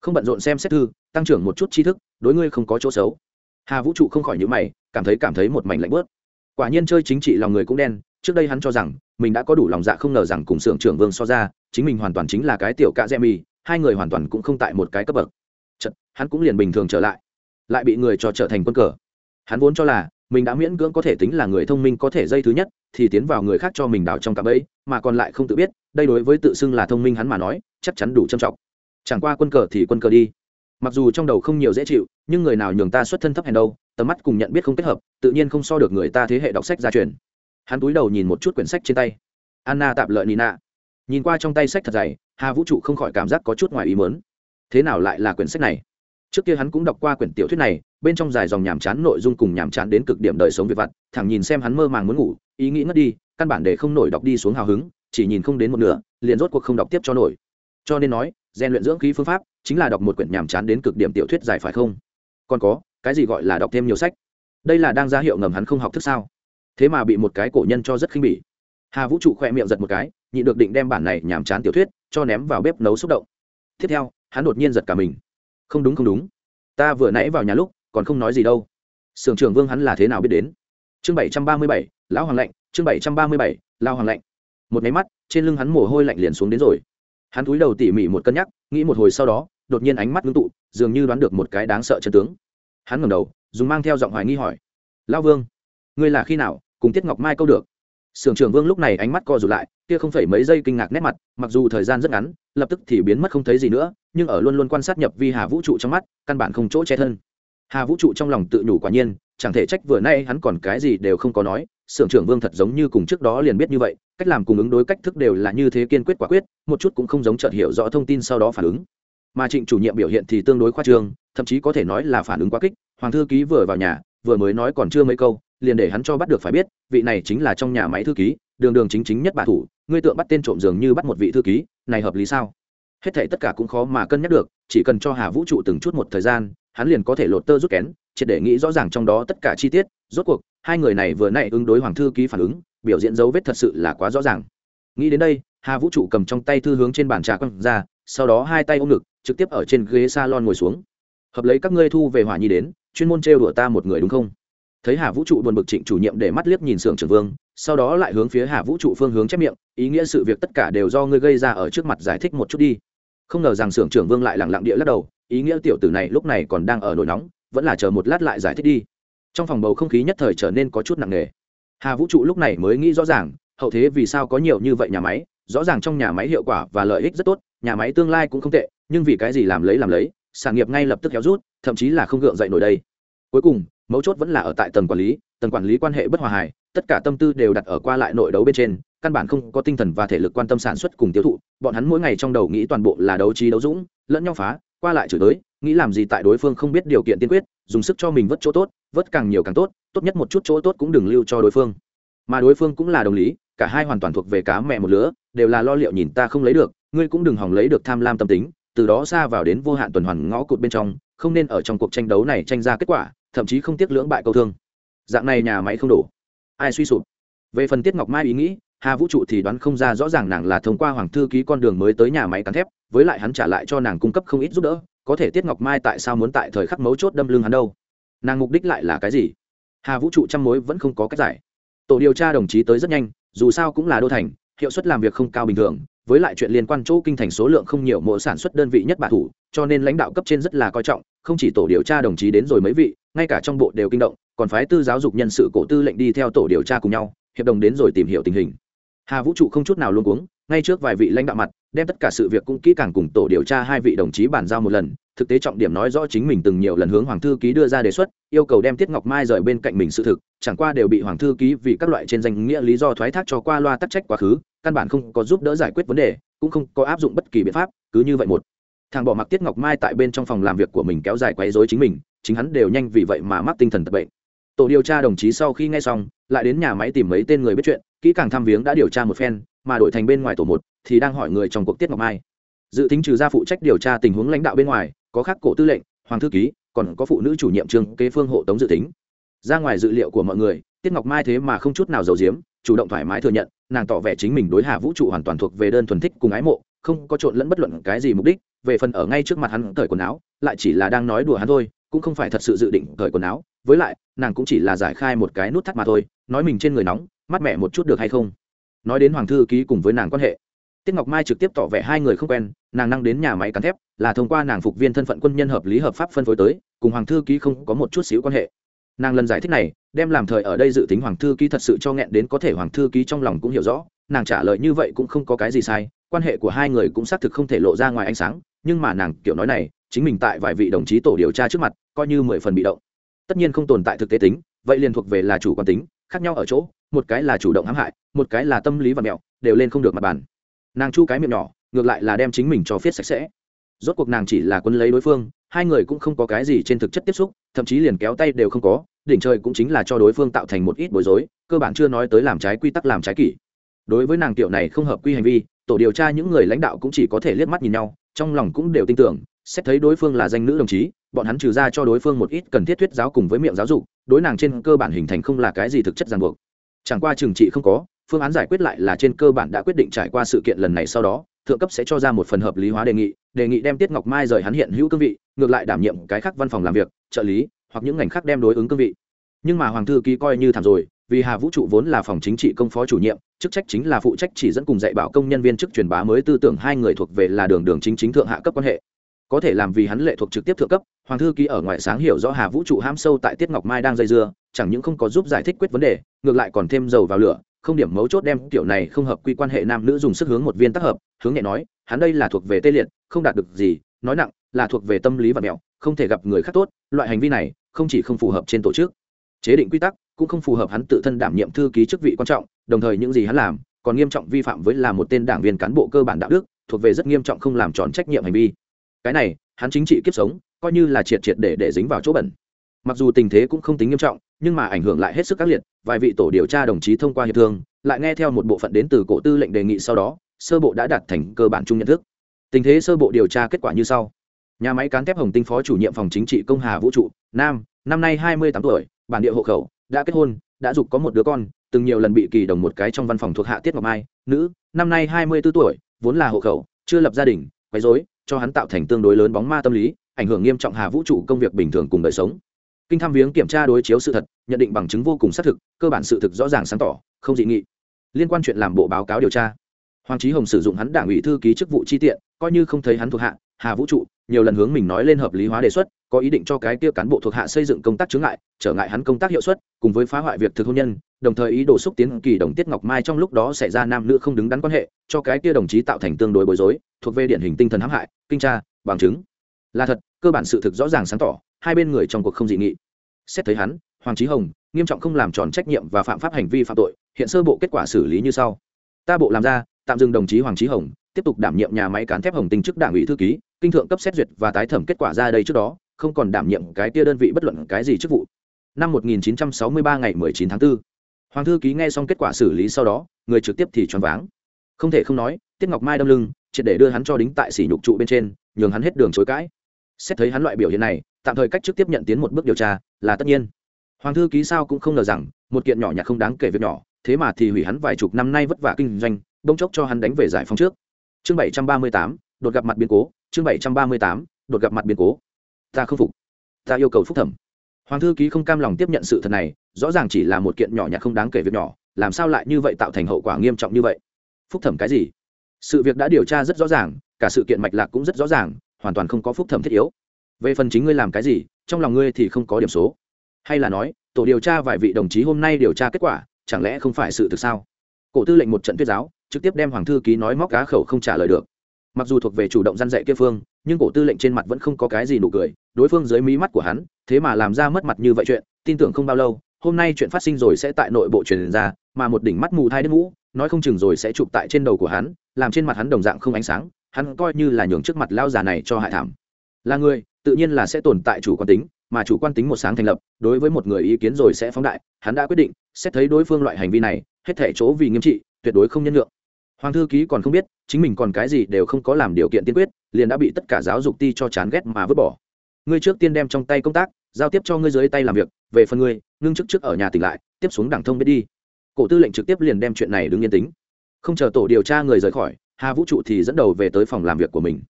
Không bận rộn xem xét thư tăng trưởng một chút tri thức đối ngươi không có chỗ xấu. Hà vũ trụ không khỏi nhữ mày cảm thấy cảm thấy một mảnh lạnh bớt. Quả nhiên chơi chính trị lòng người cũng đen trước đây hắn cho rằng mình đã có đủ lòng dạ không ngờ rằng cùng Sưởng trưởng vương so ra chính mình hoàn toàn chính là cái tiểu cạ dẹ mì hai người hoàn toàn cũng không tại một cái cấp bậc. Chật, hắn cũng liền bình thường trở lại lại bị người cho trở thành quân cờ hắn vốn cho là, mình đã miễn cưỡng có thể tính là người thông minh có thể dây thứ nhất, thì tiến vào người khác cho mình đào trong cặp ấy mà còn lại không tự biết, đây đối với tự xưng là thông minh hắn mà nói, chắc chắn đủ trầm trọng. Chẳng qua quân cờ thì quân cờ đi. Mặc dù trong đầu không nhiều dễ chịu, nhưng người nào nhường ta xuất thân thấp hèn đâu, tầm mắt cùng nhận biết không kết hợp, tự nhiên không so được người ta thế hệ đọc sách gia truyền. Hắn túi đầu nhìn một chút quyển sách trên tay. Anna tạm lợi nina. Nhìn qua trong tay sách thật dày, hà vũ trụ không khỏi cảm giác có chút ngoài ý mớn thế nào lại là quyển sách này? Trước kia hắn cũng đọc qua quyển tiểu thuyết này, bên trong dài dòng nhàm chán nội dung cùng nhàm chán đến cực điểm đời sống việc vặt, thẳng nhìn xem hắn mơ màng muốn ngủ, ý nghĩ ngất đi, căn bản để không nổi đọc đi xuống hào hứng, chỉ nhìn không đến một nửa, liền rốt cuộc không đọc tiếp cho nổi. Cho nên nói, rèn luyện dưỡng khí phương pháp chính là đọc một quyển nhàm chán đến cực điểm tiểu thuyết dài phải không? Còn có, cái gì gọi là đọc thêm nhiều sách? Đây là đang ra hiệu ngầm hắn không học thức sao? Thế mà bị một cái cổ nhân cho rất khinh bỉ. Hà vũ trụ khoe miệng giật một cái, nhị được định đem bản này nhàm chán tiểu thuyết cho ném vào bếp nấu xúc động. Tiếp theo, hắn đột nhiên giật cả mình không đúng không đúng. Ta vừa nãy vào nhà lúc, còn không nói gì đâu. Sưởng trưởng vương hắn là thế nào biết đến? Chương bảy trăm ba mươi bảy, lão hoàng lạnh chương bảy trăm ba mươi bảy lao hoàng lạnh một máy mắt, trên lưng hắn mồ hôi lạnh liền xuống đến rồi. Hắn cúi đầu tỉ mỉ một cân nhắc, nghĩ một hồi sau đó, đột nhiên ánh mắt ngưng tụ, dường như đoán được một cái đáng sợ chân tướng. Hắn ngẩng đầu, dùng mang theo giọng hoài nghi hỏi lao vương, ngươi là khi nào, cùng tiết ngọc mai câu được? Sưởng trưởng vương lúc này ánh mắt co rụt lại, kia không phải mấy giây kinh ngạc nét mặt, mặc dù thời gian rất ngắn lập tức thì biến mất không thấy gì nữa, nhưng ở luôn luôn quan sát nhập vi hà vũ trụ trong mắt, căn bản không chỗ che thân. Hà vũ trụ trong lòng tự nhủ quả nhiên, chẳng thể trách vừa nay hắn còn cái gì đều không có nói sưởng trưởng vương thật giống như cùng trước đó liền biết như vậy, cách làm cùng ứng đối cách thức đều là như thế kiên quyết quả quyết, một chút cũng không giống chợt hiểu rõ thông tin sau đó phản ứng. Mà trịnh chủ nhiệm biểu hiện thì tương đối khoa trương, thậm chí có thể nói là phản ứng quá kích, hoàng thư ký vừa vào nhà, vừa mới nói còn chưa mấy câu, liền để hắn cho bắt được phải biết, vị này chính là trong nhà máy thư ký, đường đường chính chính nhất bà thủ, ngươi tượng bắt tên trộm dường như bắt một vị thư ký này hợp lý sao? Hết thể tất cả cũng khó mà cân nhắc được, chỉ cần cho hà vũ trụ từng chút một thời gian, hắn liền có thể lột tơ rút kén, triệt để nghĩ rõ ràng trong đó tất cả chi tiết, rốt cuộc, hai người này vừa nãy ứng đối hoàng thư ký phản ứng, biểu diễn dấu vết thật sự là quá rõ ràng. Nghĩ đến đây, hà vũ trụ cầm trong tay thư hướng trên bàn trà quăng ra, sau đó hai tay ôm ngực, trực tiếp ở trên ghế s a lon ngồi xuống. Hợp lấy các ngươi thu về hỏa nhi đến, chuyên môn trêu đùa ta một người đúng không? Thấy hà vũ trụ buồn bực trịnh chủ nhiệm để mắt liếc nhìn sưởng trưởng vương, sau đó lại hướng phía hà vũ trụ phương hướng chép miệng, ý nghĩa sự việc tất cả đều do ngươi gây ra ở trước mặt giải thích một chút đi. Không ngờ rằng sưởng trưởng vương lại lẳng lặng địa lắc đầu, ý nghĩa tiểu tử này lúc này còn đang ở nổi nóng, vẫn là chờ một lát lại giải thích đi. Trong phòng bầu không khí nhất thời trở nên có chút nặng nề. Hà vũ trụ lúc này mới nghĩ rõ ràng, hậu thế vì sao có nhiều như vậy nhà máy, rõ ràng trong nhà máy hiệu quả và lợi ích rất tốt, nhà máy tương lai cũng không tệ, nhưng vì cái gì làm lấy làm lấy, sản nghiệp ngay lập tức kéo rút, thậm chí là không gượng dậy nổi đây. Cuối cùng mấu chốt vẫn là ở tại tầng quản lý, tầng quản lý quan hệ bất hòa hài, tất cả tâm tư đều đặt ở qua lại nội đấu bên trên, căn bản không có tinh thần và thể lực quan tâm sản xuất cùng tiêu thụ, bọn hắn mỗi ngày trong đầu nghĩ toàn bộ là đấu trí đấu dũng, lẫn nhau phá, qua lại chửi tới nghĩ làm gì tại đối phương không biết điều kiện tiên quyết, dùng sức cho mình vớt chỗ tốt, vớt càng nhiều càng tốt tốt nhất một chút chỗ tốt cũng đừng lưu cho đối phương. Mà đối phương cũng là đồng lý, cả hai hoàn toàn thuộc về cá mẹ một lứa, đều là lo liệu nhìn ta không lấy được, ngươi cũng đừng hỏng lấy được tham lam tâm tính, từ đó xa vào đến vô hạn tuần hoàn ngõ cụt bên trong, không nên ở trong cuộc tranh đấu này tranh ra kết quả thậm chí không tiếc lưỡng bại câu thương. Dạng này nhà máy không đủ. Ai suy sụp? Về phần tiết ngọc mai ý nghĩ, hà vũ trụ thì đoán không ra rõ ràng nàng là thông qua hoàng thư ký con đường mới tới nhà máy cắn thép, với lại hắn trả lại cho nàng cung cấp không ít giúp đỡ, có thể tiết ngọc mai tại sao muốn tại thời khắc mấu chốt đâm lưng hắn đâu? Nàng mục đích lại là cái gì? Hà vũ trụ chăm mối vẫn không có cách giải. Tổ điều tra đồng chí tới rất nhanh, dù sao cũng là đô thành, hiệu suất làm việc không cao bình thường, với lại chuyện liên quan chỗ kinh thành số lượng không nhiều, mỗi sản xuất đơn vị nhất bà thủ, cho nên lãnh đạo cấp trên rất là coi trọng không chỉ tổ điều tra đồng chí đến rồi mấy vị, ngay cả trong bộ đều kinh động, còn phái tư giáo dục nhân sự cổ tư lệnh đi theo tổ điều tra cùng nhau, hiệp đồng đến rồi tìm hiểu tình hình. Hà vũ trụ không chút nào luôn cuống, ngay trước vài vị lãnh đạo mặt, đem tất cả sự việc cũng kỹ càng cùng tổ điều tra hai vị đồng chí bàn giao một lần, thực tế trọng điểm nói rõ chính mình từng nhiều lần hướng hoàng thư ký đưa ra đề xuất, yêu cầu đem tiết ngọc mai rời bên cạnh mình sự thực, chẳng qua đều bị hoàng thư ký vì các loại trên danh nghĩa lý do thoái thác cho qua loa tắc trách quá khứ, căn bản không có giúp đỡ giải quyết vấn đề, cũng không có áp dụng bất kỳ biện pháp, cứ như vậy một thằng bỏ mặc tiết ngọc mai tại bên trong phòng làm việc của mình kéo dài quấy rối chính mình, chính hắn đều nhanh vì vậy mà mắc tinh thần tập bệnh. Tổ điều tra đồng chí sau khi nghe xong, lại đến nhà máy tìm mấy tên người biết chuyện, kỹ càng thăm viếng đã điều tra một phen, mà đổi thành bên ngoài tổ một, thì đang hỏi người trong cuộc tiết ngọc mai. Dự tính trừ ra phụ trách điều tra tình huống lãnh đạo bên ngoài, có khác cổ tư lệnh, hoàng thư ký, còn có phụ nữ chủ nhiệm trường kế phương hộ tống dự tính. Ra ngoài dự liệu của mọi người, tiết ngọc mai thế mà không chút nào giàu giếm, chủ động thoải mái thừa nhận, nàng tỏ vẻ chính mình đối hà vũ trụ hoàn toàn thuộc về đơn thuần thích cùng ái mộ, không có trộn lẫn bất luận cái gì mục đích về phần ở ngay trước mặt hắn cởi quần áo, lại chỉ là đang nói đùa hắn thôi, cũng không phải thật sự dự định cởi quần áo. Với lại, nàng cũng chỉ là giải khai một cái nút thắt mà thôi, nói mình trên người nóng mắt mẹ một chút được hay không? Nói đến hoàng thư ký cùng với nàng quan hệ, tiết ngọc mai trực tiếp tỏ vẻ hai người không quen, nàng năng đến nhà máy cắn thép, là thông qua nàng phục viên thân phận quân nhân hợp lý hợp pháp phân phối tới, cùng hoàng thư ký không có một chút xíu quan hệ. Nàng lần giải thích này, đem làm thời ở đây dự tính hoàng thư ký thật sự cho nghẹn đến có thể hoàng thư ký trong lòng cũng hiểu rõ, nàng trả lời như vậy cũng không có cái gì sai, quan hệ của hai người cũng xác thực không thể lộ ra ngoài ánh sáng nhưng mà nàng kiểu nói này, chính mình tại vài vị đồng chí tổ điều tra trước mặt, coi như mười phần bị động. Tất nhiên không tồn tại thực tế tính, vậy liền thuộc về là chủ quan tính, khác nhau ở chỗ, một cái là chủ động hãm hại, một cái là tâm lý và mẹo, đều lên không được mặt bàn. Nàng chu cái miệng nhỏ, ngược lại là đem chính mình cho phiết sạch sẽ. Rốt cuộc nàng chỉ là quân lấy đối phương, hai người cũng không có cái gì trên thực chất tiếp xúc, thậm chí liền kéo tay đều không có, đỉnh trời cũng chính là cho đối phương tạo thành một ít bối rối, cơ bản chưa nói tới làm trái quy tắc làm trái kỷ. Đối với nàng tiểu này không hợp quy hành vi, tổ điều tra những người lãnh đạo cũng chỉ có thể liếc mắt nhìn nhau trong lòng cũng đều tin tưởng, xét thấy đối phương là danh nữ đồng chí, bọn hắn trừ ra cho đối phương một ít cần thiết thuyết giáo cùng với miệng giáo dục, đối nàng trên cơ bản hình thành không là cái gì thực chất ràng buộc. Chẳng qua trừng trị không có, phương án giải quyết lại là trên cơ bản đã quyết định trải qua sự kiện lần này sau đó, thượng cấp sẽ cho ra một phần hợp lý hóa đề nghị đề nghị đem tiết ngọc mai rời hắn hiện hữu cương vị, ngược lại đảm nhiệm cái khác văn phòng làm việc, trợ lý, hoặc những ngành khác đem đối ứng cương vị. Nhưng mà hoàng thư ký coi như thảm rồi vì hà vũ trụ vốn là phòng chính trị công phó chủ nhiệm, chức trách chính là phụ trách chỉ dẫn cùng dạy bảo công nhân viên chức truyền bá mới tư tưởng hai người thuộc về là đường đường chính chính thượng hạ cấp quan hệ. Có thể làm vì hắn lệ thuộc trực tiếp thượng cấp, hoàng thư ký ở ngoài sáng hiểu rõ hà vũ trụ ham sâu tại tiết ngọc mai đang dây dưa, chẳng những không có giúp giải thích quyết vấn đề, ngược lại còn thêm dầu vào lửa, không điểm mấu chốt đem kiểu này không hợp quy quan hệ nam nữ dùng sức hướng một viên tác hợp, hướng nhẹ nói, hắn đây là thuộc về tê liệt, không đạt được gì, nói nặng, là thuộc về tâm lý và mẹo, không thể gặp người khác tốt, loại hành vi này không chỉ không phù hợp trên tổ chức chế định quy tắc cũng không phù hợp hắn tự thân đảm nhiệm thư ký chức vị quan trọng, đồng thời những gì hắn làm còn nghiêm trọng vi phạm với là một tên đảng viên cán bộ cơ bản đạo đức, thuộc về rất nghiêm trọng không làm tròn trách nhiệm hành vi. Cái này, hắn chính trị kiếp sống, coi như là triệt triệt để để dính vào chỗ bẩn. Mặc dù tình thế cũng không tính nghiêm trọng, nhưng mà ảnh hưởng lại hết sức các liệt, vài vị tổ điều tra đồng chí thông qua hiệp thương, lại nghe theo một bộ phận đến từ cổ tư lệnh đề nghị sau đó, sơ bộ đã đạt thành cơ bản chung nhận thức. Tình thế sơ bộ điều tra kết quả như sau. Nhà máy cán thép hồng tinh phó chủ nhiệm phòng chính trị công hà vũ trụ, nam, năm nay hai mươi tám tuổi bản địa hộ khẩu, đã kết hôn, đã dục có một đứa con, từng nhiều lần bị kỳ đồng một cái trong văn phòng thuộc hạ tiết ngọc mai, nữ, năm nay hai mươi b ố tuổi, vốn là hộ khẩu, chưa lập gia đình, quấy dối cho hắn tạo thành tương đối lớn bóng ma tâm lý, ảnh hưởng nghiêm trọng hà vũ trụ công việc bình thường cùng đời sống. Kinh tham viếng kiểm tra đối chiếu sự thật, nhận định bằng chứng vô cùng xác thực, cơ bản sự thực rõ ràng sáng tỏ, không dị nghị. Liên quan chuyện làm bộ báo cáo điều tra. Hoàng trí hồng sử dụng hắn đảng ủy thư ký chức vụ chi tiện, coi như không thấy hắn thuộc hạ, hà vũ trụ, nhiều lần hướng mình nói lên hợp lý hóa đề xuất có ý định cho cái kia cán bộ thuộc hạ xây dựng công tác chướng ngại, trở ngại hắn công tác hiệu suất, cùng với phá hoại việc thực hôn nhân, đồng thời ý đồ xúc tiến kỳ đồng tiết ngọc mai trong lúc đó xảy ra nam nữ không đứng đắn quan hệ, cho cái kia đồng chí tạo thành tương đối bối rối, thuộc về điển hình tinh thần hãm hại, kinh tra, bằng chứng. Là thật, cơ bản sự thực rõ ràng sáng tỏ, hai bên người trong cuộc không dị nghị. Xét thấy hắn, hoàng Chí hồng, nghiêm trọng không làm tròn trách nhiệm và phạm pháp hành vi phạm tội, hiện sơ bộ kết quả xử lý như sau. Ta bộ làm ra, tạm dừng đồng chí hoàng Chí hồng, tiếp tục đảm nhiệm nhà máy cán thép hồng tinh chức đảng ủy thư ký, kinh thượng cấp xét duyệt và tái thẩm kết quả ra đây trước đó không còn đảm nhiệm cái tia đơn vị bất luận cái gì chức vụ. Năm 1963 ngày 19 tháng 4, hoàng thư ký nghe xong kết quả xử lý sau đó người trực tiếp thì choáng váng. Không thể không nói tiết ngọc mai đâm lưng triệt để đưa hắn cho đính tại sỉ nhục trụ bên trên nhường hắn hết đường chối cãi. Xét thấy hắn loại biểu hiện này tạm thời cách trước tiếp nhận tiến một bước điều tra là tất nhiên. Hoàng thư ký sao cũng không ngờ rằng một kiện nhỏ nhặt không đáng kể việc nhỏ thế mà thì hủy hắn vài chục năm nay vất vả kinh doanh bỗng chốc cho hắn đánh về giải phóng trước. Chương bảy trăm ba mươi tám đột gặp mặt biến cố chương bảy trăm ba mươi tám đột gặp mặt biến cố ta không phục. Ta yêu cầu phúc thẩm. Hoàng thư ký không cam lòng tiếp nhận sự thật này, rõ ràng chỉ là một kiện nhỏ nhặt không đáng kể việc nhỏ, làm sao lại như vậy tạo thành hậu quả nghiêm trọng như vậy? Phúc thẩm cái gì? Sự việc đã điều tra rất rõ ràng, cả sự kiện mạch lạc cũng rất rõ ràng, hoàn toàn không có phúc thẩm thiết yếu. Về phần chính ngươi làm cái gì, trong lòng ngươi thì không có điểm số. Hay là nói, tổ điều tra vài vị đồng chí hôm nay điều tra kết quả, chẳng lẽ không phải sự thực sao? Cổ tư lệnh một trận tuyết giáo, trực tiếp đem hoàng thư ký nói móc cá khẩu không trả lời được mặc dù thuộc về chủ động gian dạy kia phương, nhưng cổ tư lệnh trên mặt vẫn không có cái gì nụ cười, đối phương dưới mí mắt của hắn, thế mà làm ra mất mặt như vậy chuyện, tin tưởng không bao lâu, hôm nay chuyện phát sinh rồi sẽ tại nội bộ truyền ra, mà một đỉnh mắt mù thai đất mũ nói không chừng rồi sẽ chụp tại trên đầu của hắn, làm trên mặt hắn đồng dạng không ánh sáng, hắn coi như là nhường trước mặt lao già này cho hại thảm. Là người, tự nhiên là sẽ tồn tại chủ quan tính, mà chủ quan tính một sáng thành lập, đối với một người ý kiến rồi sẽ phóng đại, hắn đã quyết định, xét thấy đối phương loại hành vi này, hết thể chỗ vì nghiêm trị, tuyệt đối không nhân lượng hoàng thư ký còn không biết, chính mình còn cái gì đều không có làm điều kiện tiên quyết, liền đã bị tất cả giáo dục ti cho chán ghét mà vứt bỏ. Ngươi trước tiên đem trong tay công tác, giao tiếp cho ngươi dưới tay làm việc, về phần ngươi, ngưng chức trước ở nhà tỉnh lại, tiếp xuống đảng thông biết đi. Cổ tư lệnh trực tiếp liền đem chuyện này đứng yên tính không chờ tổ điều tra người rời khỏi, hà vũ trụ thì dẫn đầu về tới phòng làm việc của mình.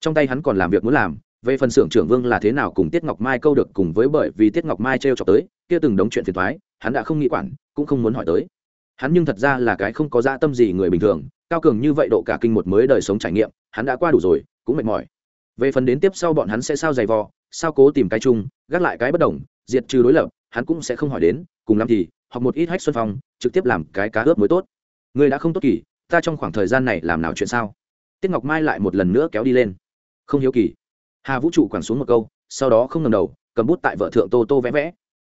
Trong tay hắn còn làm việc muốn làm, về phần xưởng trưởng vương là thế nào cùng tiết ngọc mai câu được cùng với bởi vì tiết ngọc mai t r e o chọc tới, kia từng đống chuyện phiền thoái hắn đã không nghĩ quản, cũng không muốn hỏi tới. Hắn nhưng thật ra là cái không có dã tâm gì người bình thường cao cường như vậy độ cả kinh một mới đời sống trải nghiệm, hắn đã qua đủ rồi, cũng mệt mỏi. Về phần đến tiếp sau bọn hắn sẽ sao dày vò, sao cố tìm cái chung, gác lại cái bất đồng, diệt trừ đối lập, hắn cũng sẽ không hỏi đến, cùng làm thì, học một ít hách xuân phong, trực tiếp làm cái cá ướp mới tốt. Người đã không tốt kỳ, ta trong khoảng thời gian này làm nào chuyện sao? Tiết ngọc mai lại một lần nữa kéo đi lên. Không hiếu kỳ. Hà vũ trụ quẳng xuống một câu, sau đó không ngầm đầu, cầm bút tại vợ thượng tô tô vẽ vẽ.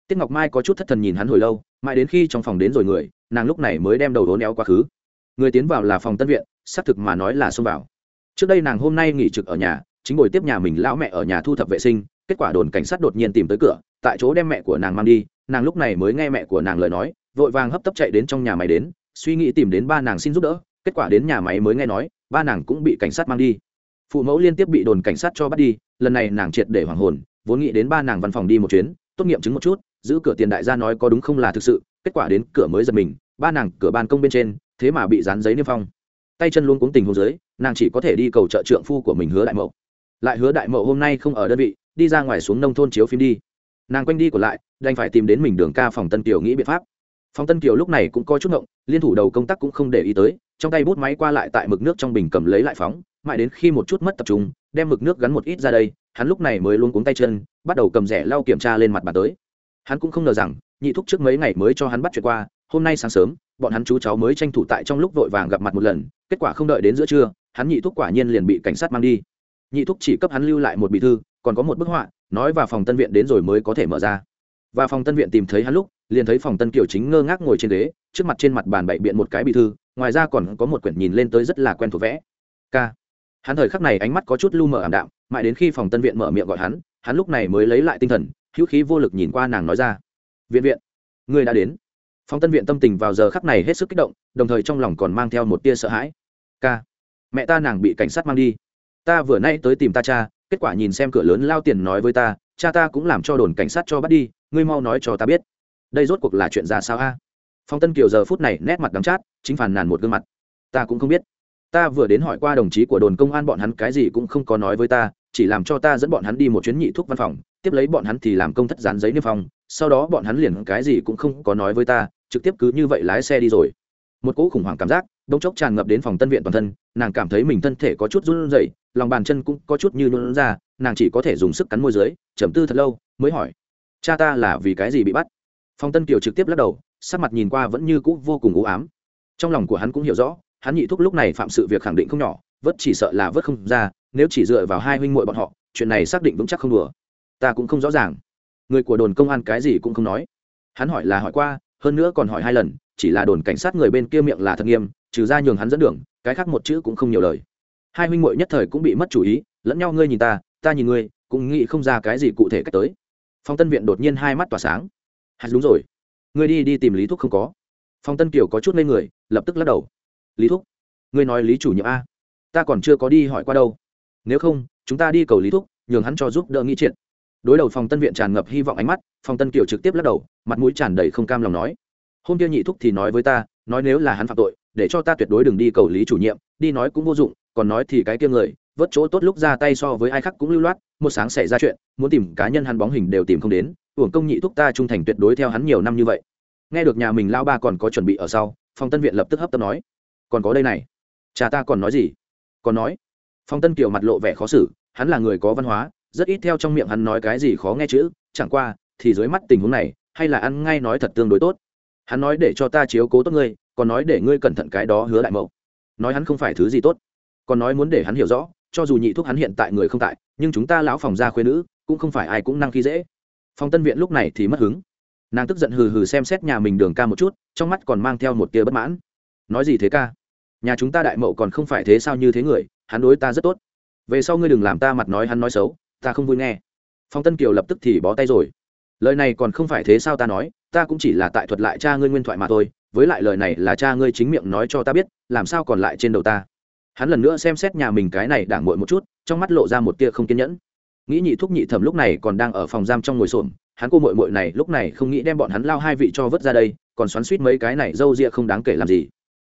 Tiết ngọc mai có chút thất thần nhìn hắn hồi lâu, mãi đến khi trong phòng đến rồi người, nàng lúc này mới đem đầu đố néo quá khứ người tiến vào là phòng tân viện, xác thực mà nói là xông vào. Trước đây nàng hôm nay nghỉ trực ở nhà, chính ngồi tiếp nhà mình lão mẹ ở nhà thu thập vệ sinh, kết quả đồn cảnh sát đột nhiên tìm tới cửa, tại chỗ đem mẹ của nàng mang đi, nàng lúc này mới nghe mẹ của nàng lời nói, vội vàng hấp tấp chạy đến trong nhà máy đến, suy nghĩ tìm đến ba nàng xin giúp đỡ, kết quả đến nhà máy mới nghe nói, ba nàng cũng bị cảnh sát mang đi. Phụ mẫu liên tiếp bị đồn cảnh sát cho bắt đi, lần này nàng triệt để hoàng hồn, vốn nghĩ đến ba nàng văn phòng đi một chuyến, tốt nghiệm chứng một chút, giữ cửa tiền đại gia nói có đúng không là thực sự, kết quả đến cửa mới giật mình, ba nàng cửa ban công bên trên thế mà bị dán giấy niêm phong. Tay chân luôn cuống tình hôn dưới, nàng chỉ có thể đi cầu trợ trượng phu của mình hứa đại mậu. Lại hứa đại mậu hôm nay không ở đơn vị, đi ra ngoài xuống nông thôn chiếu phim đi. Nàng quanh đi của lại, đành phải tìm đến mình đường ca phòng tân kiều nghĩ biện pháp. Phòng tân kiều lúc này cũng có chút ngộng, liên thủ đầu công tác cũng không để ý tới, trong tay bút máy qua lại tại mực nước trong bình cầm lấy lại phóng, mãi đến khi một chút mất tập trung, đem mực nước gắn một ít ra đây, hắn lúc này mới luôn cuống tay chân, bắt đầu cầm rẻ lau kiểm tra lên mặt bàn tới. Hắn cũng không ngờ rằng, nhị thúc trước mấy ngày mới cho hắn bắt chuyện qua hôm nay sáng sớm, bọn hắn chú cháu mới tranh thủ tại trong lúc vội vàng gặp mặt một lần, kết quả không đợi đến giữa trưa, hắn nhị thúc quả nhiên liền bị cảnh sát mang đi. Nhị thúc chỉ cấp hắn lưu lại một bị thư, còn có một bức họa, nói vào phòng tân viện đến rồi mới có thể mở ra. Và phòng tân viện tìm thấy hắn lúc, liền thấy phòng tân kiều chính ngơ ngác ngồi trên ghế, trước mặt trên mặt bàn bậy biện một cái bị thư, ngoài ra còn có một quyển nhìn lên tới rất là quen thuộc vẽ. K hắn thời khắc này ánh mắt có chút lu mờ ảm đạm, mãi đến khi phòng tân viện mở miệng gọi hắn hắn lúc này mới lấy lại tinh thần, hữu khí vô lực nhìn qua nàng nói ra. Viện viện, người đã đến. Phong tân viện tâm tình vào giờ khắc này hết sức kích động, đồng thời trong lòng còn mang theo một tia sợ hãi. K mẹ ta nàng bị cảnh sát mang đi. Ta vừa nay tới tìm ta cha, kết quả nhìn xem cửa lớn lao tiền nói với ta, cha ta cũng làm cho đồn cảnh sát cho bắt đi, ngươi mau nói cho ta biết. Đây rốt cuộc là chuyện ra sao a? Phong tân kiều giờ phút này nét mặt đắng chát, chính phản nàn một gương mặt. Ta cũng không biết. Ta vừa đến hỏi qua đồng chí của đồn công an bọn hắn cái gì cũng không có nói với ta, chỉ làm cho ta dẫn bọn hắn đi một chuyến nhị thuốc văn phòng, tiếp lấy bọn hắn thì làm công thất dán giấy niêm phong sau đó bọn hắn liền cái gì cũng không có nói với ta, trực tiếp cứ như vậy lái xe đi rồi. Một cỗ khủng hoảng cảm giác đông chốc tràn ngập đến phòng tân viện toàn thân, nàng cảm thấy mình thân thể có chút run rẩy, lòng bàn chân cũng có chút như nhuận ra, nàng chỉ có thể dùng sức cắn môi dưới chầm tư thật lâu, mới hỏi, cha ta là vì cái gì bị bắt? Phong tân kiều trực tiếp lắc đầu, sắc mặt nhìn qua vẫn như cũ vô cùng u ám. Trong lòng của hắn cũng hiểu rõ, hắn nhị thúc lúc này phạm sự việc khẳng định không nhỏ vớt chỉ sợ là vớt không ra, nếu chỉ dựa vào hai huynh muội bọn họ, chuyện này xác định vững chắc không đùa. Ta cũng không rõ ràng người của đồn công an cái gì cũng không nói. Hắn hỏi là hỏi qua, hơn nữa còn hỏi hai lần, chỉ là đồn cảnh sát người bên kia miệng là thật nghiêm, trừ ra nhường hắn dẫn đường, cái khác một chữ cũng không nhiều lời. Hai huynh muội nhất thời cũng bị mất chủ ý, lẫn nhau ngươi nhìn ta ta nhìn ngươi, cũng nghĩ không ra cái gì cụ thể cách tới. Phong tân viện đột nhiên hai mắt tỏa sáng. Hạt đúng rồi. Ngươi đi đi tìm lý thúc không có. Phong tân kiều có chút lên người, lập tức lắc đầu. Lý thúc, ngươi nói lý chủ nhiệm a. Ta còn chưa có đi hỏi qua đâu. Nếu không, chúng ta đi cầu lý thúc, nhường hắn cho giúp đỡ nghĩ chuyện đối đầu phòng tân viện tràn ngập hy vọng ánh mắt phòng tân kiều trực tiếp lắc đầu, mặt mũi tràn đầy không cam lòng nói, hôm kia nhị thúc thì nói với ta, nói nếu là hắn phạm tội, để cho ta tuyệt đối đừng đi cầu lý chủ nhiệm, đi nói cũng vô dụng, còn nói thì cái kia người, vớt chỗ tốt lúc ra tay so với ai khác cũng lưu loát, một sáng xảy ra chuyện, muốn tìm cá nhân hắn bóng hình đều tìm không đến uổng công nhị thúc ta trung thành tuyệt đối theo hắn nhiều năm như vậy. Nghe được nhà mình lao ba còn có chuẩn bị ở sau phòng tân viện lập tức hấp tấp nói, còn có đây này, cha ta còn nói gì? Còn nói. Phong tân kiều mặt lộ vẻ khó xử, hắn là người có văn hóa rất ít theo trong miệng hắn nói cái gì khó nghe chữ, chẳng qua, thì dưới mắt tình huống này, hay là ăn ngay nói thật tương đối tốt. Hắn nói để cho ta chiếu cố tốt ngươi, còn nói để ngươi cẩn thận cái đó hứa đại mậu. Nói hắn không phải thứ gì tốt, còn nói muốn để hắn hiểu rõ, cho dù nhị thuốc hắn hiện tại người không tại, nhưng chúng ta lão phòng gia khuyên nữ, cũng không phải ai cũng năng khi dễ. Phong tân viện lúc này thì mất hứng. Nàng tức giận hừ hừ xem xét nhà mình đường ca một chút, trong mắt còn mang theo một tia bất mãn. Nói gì thế ca? Nhà chúng ta đại mậu còn không phải thế sao như thế người, hắn đối ta rất tốt. Về sau ngươi đừng làm ta mặt nói hắn nói xấu ta không vui nghe. Phong tân kiều lập tức thì bó tay rồi. Lời này còn không phải thế sao ta nói, ta cũng chỉ là tại thuật lại cha ngươi nguyên thoại mà thôi, với lại lời này là cha ngươi chính miệng nói cho ta biết, làm sao còn lại trên đầu ta. Hắn lần nữa xem xét nhà mình cái này đảng muội một chút, trong mắt lộ ra một tia không kiên nhẫn. Nghĩ nhị thúc nhị thẩm lúc này còn đang ở phòng giam trong ngồi xổm, hắn cô muội muội này lúc này không nghĩ đem bọn hắn lao hai vị cho vớt ra đây, còn xoắn suýt mấy cái này dâu ria không đáng kể làm gì.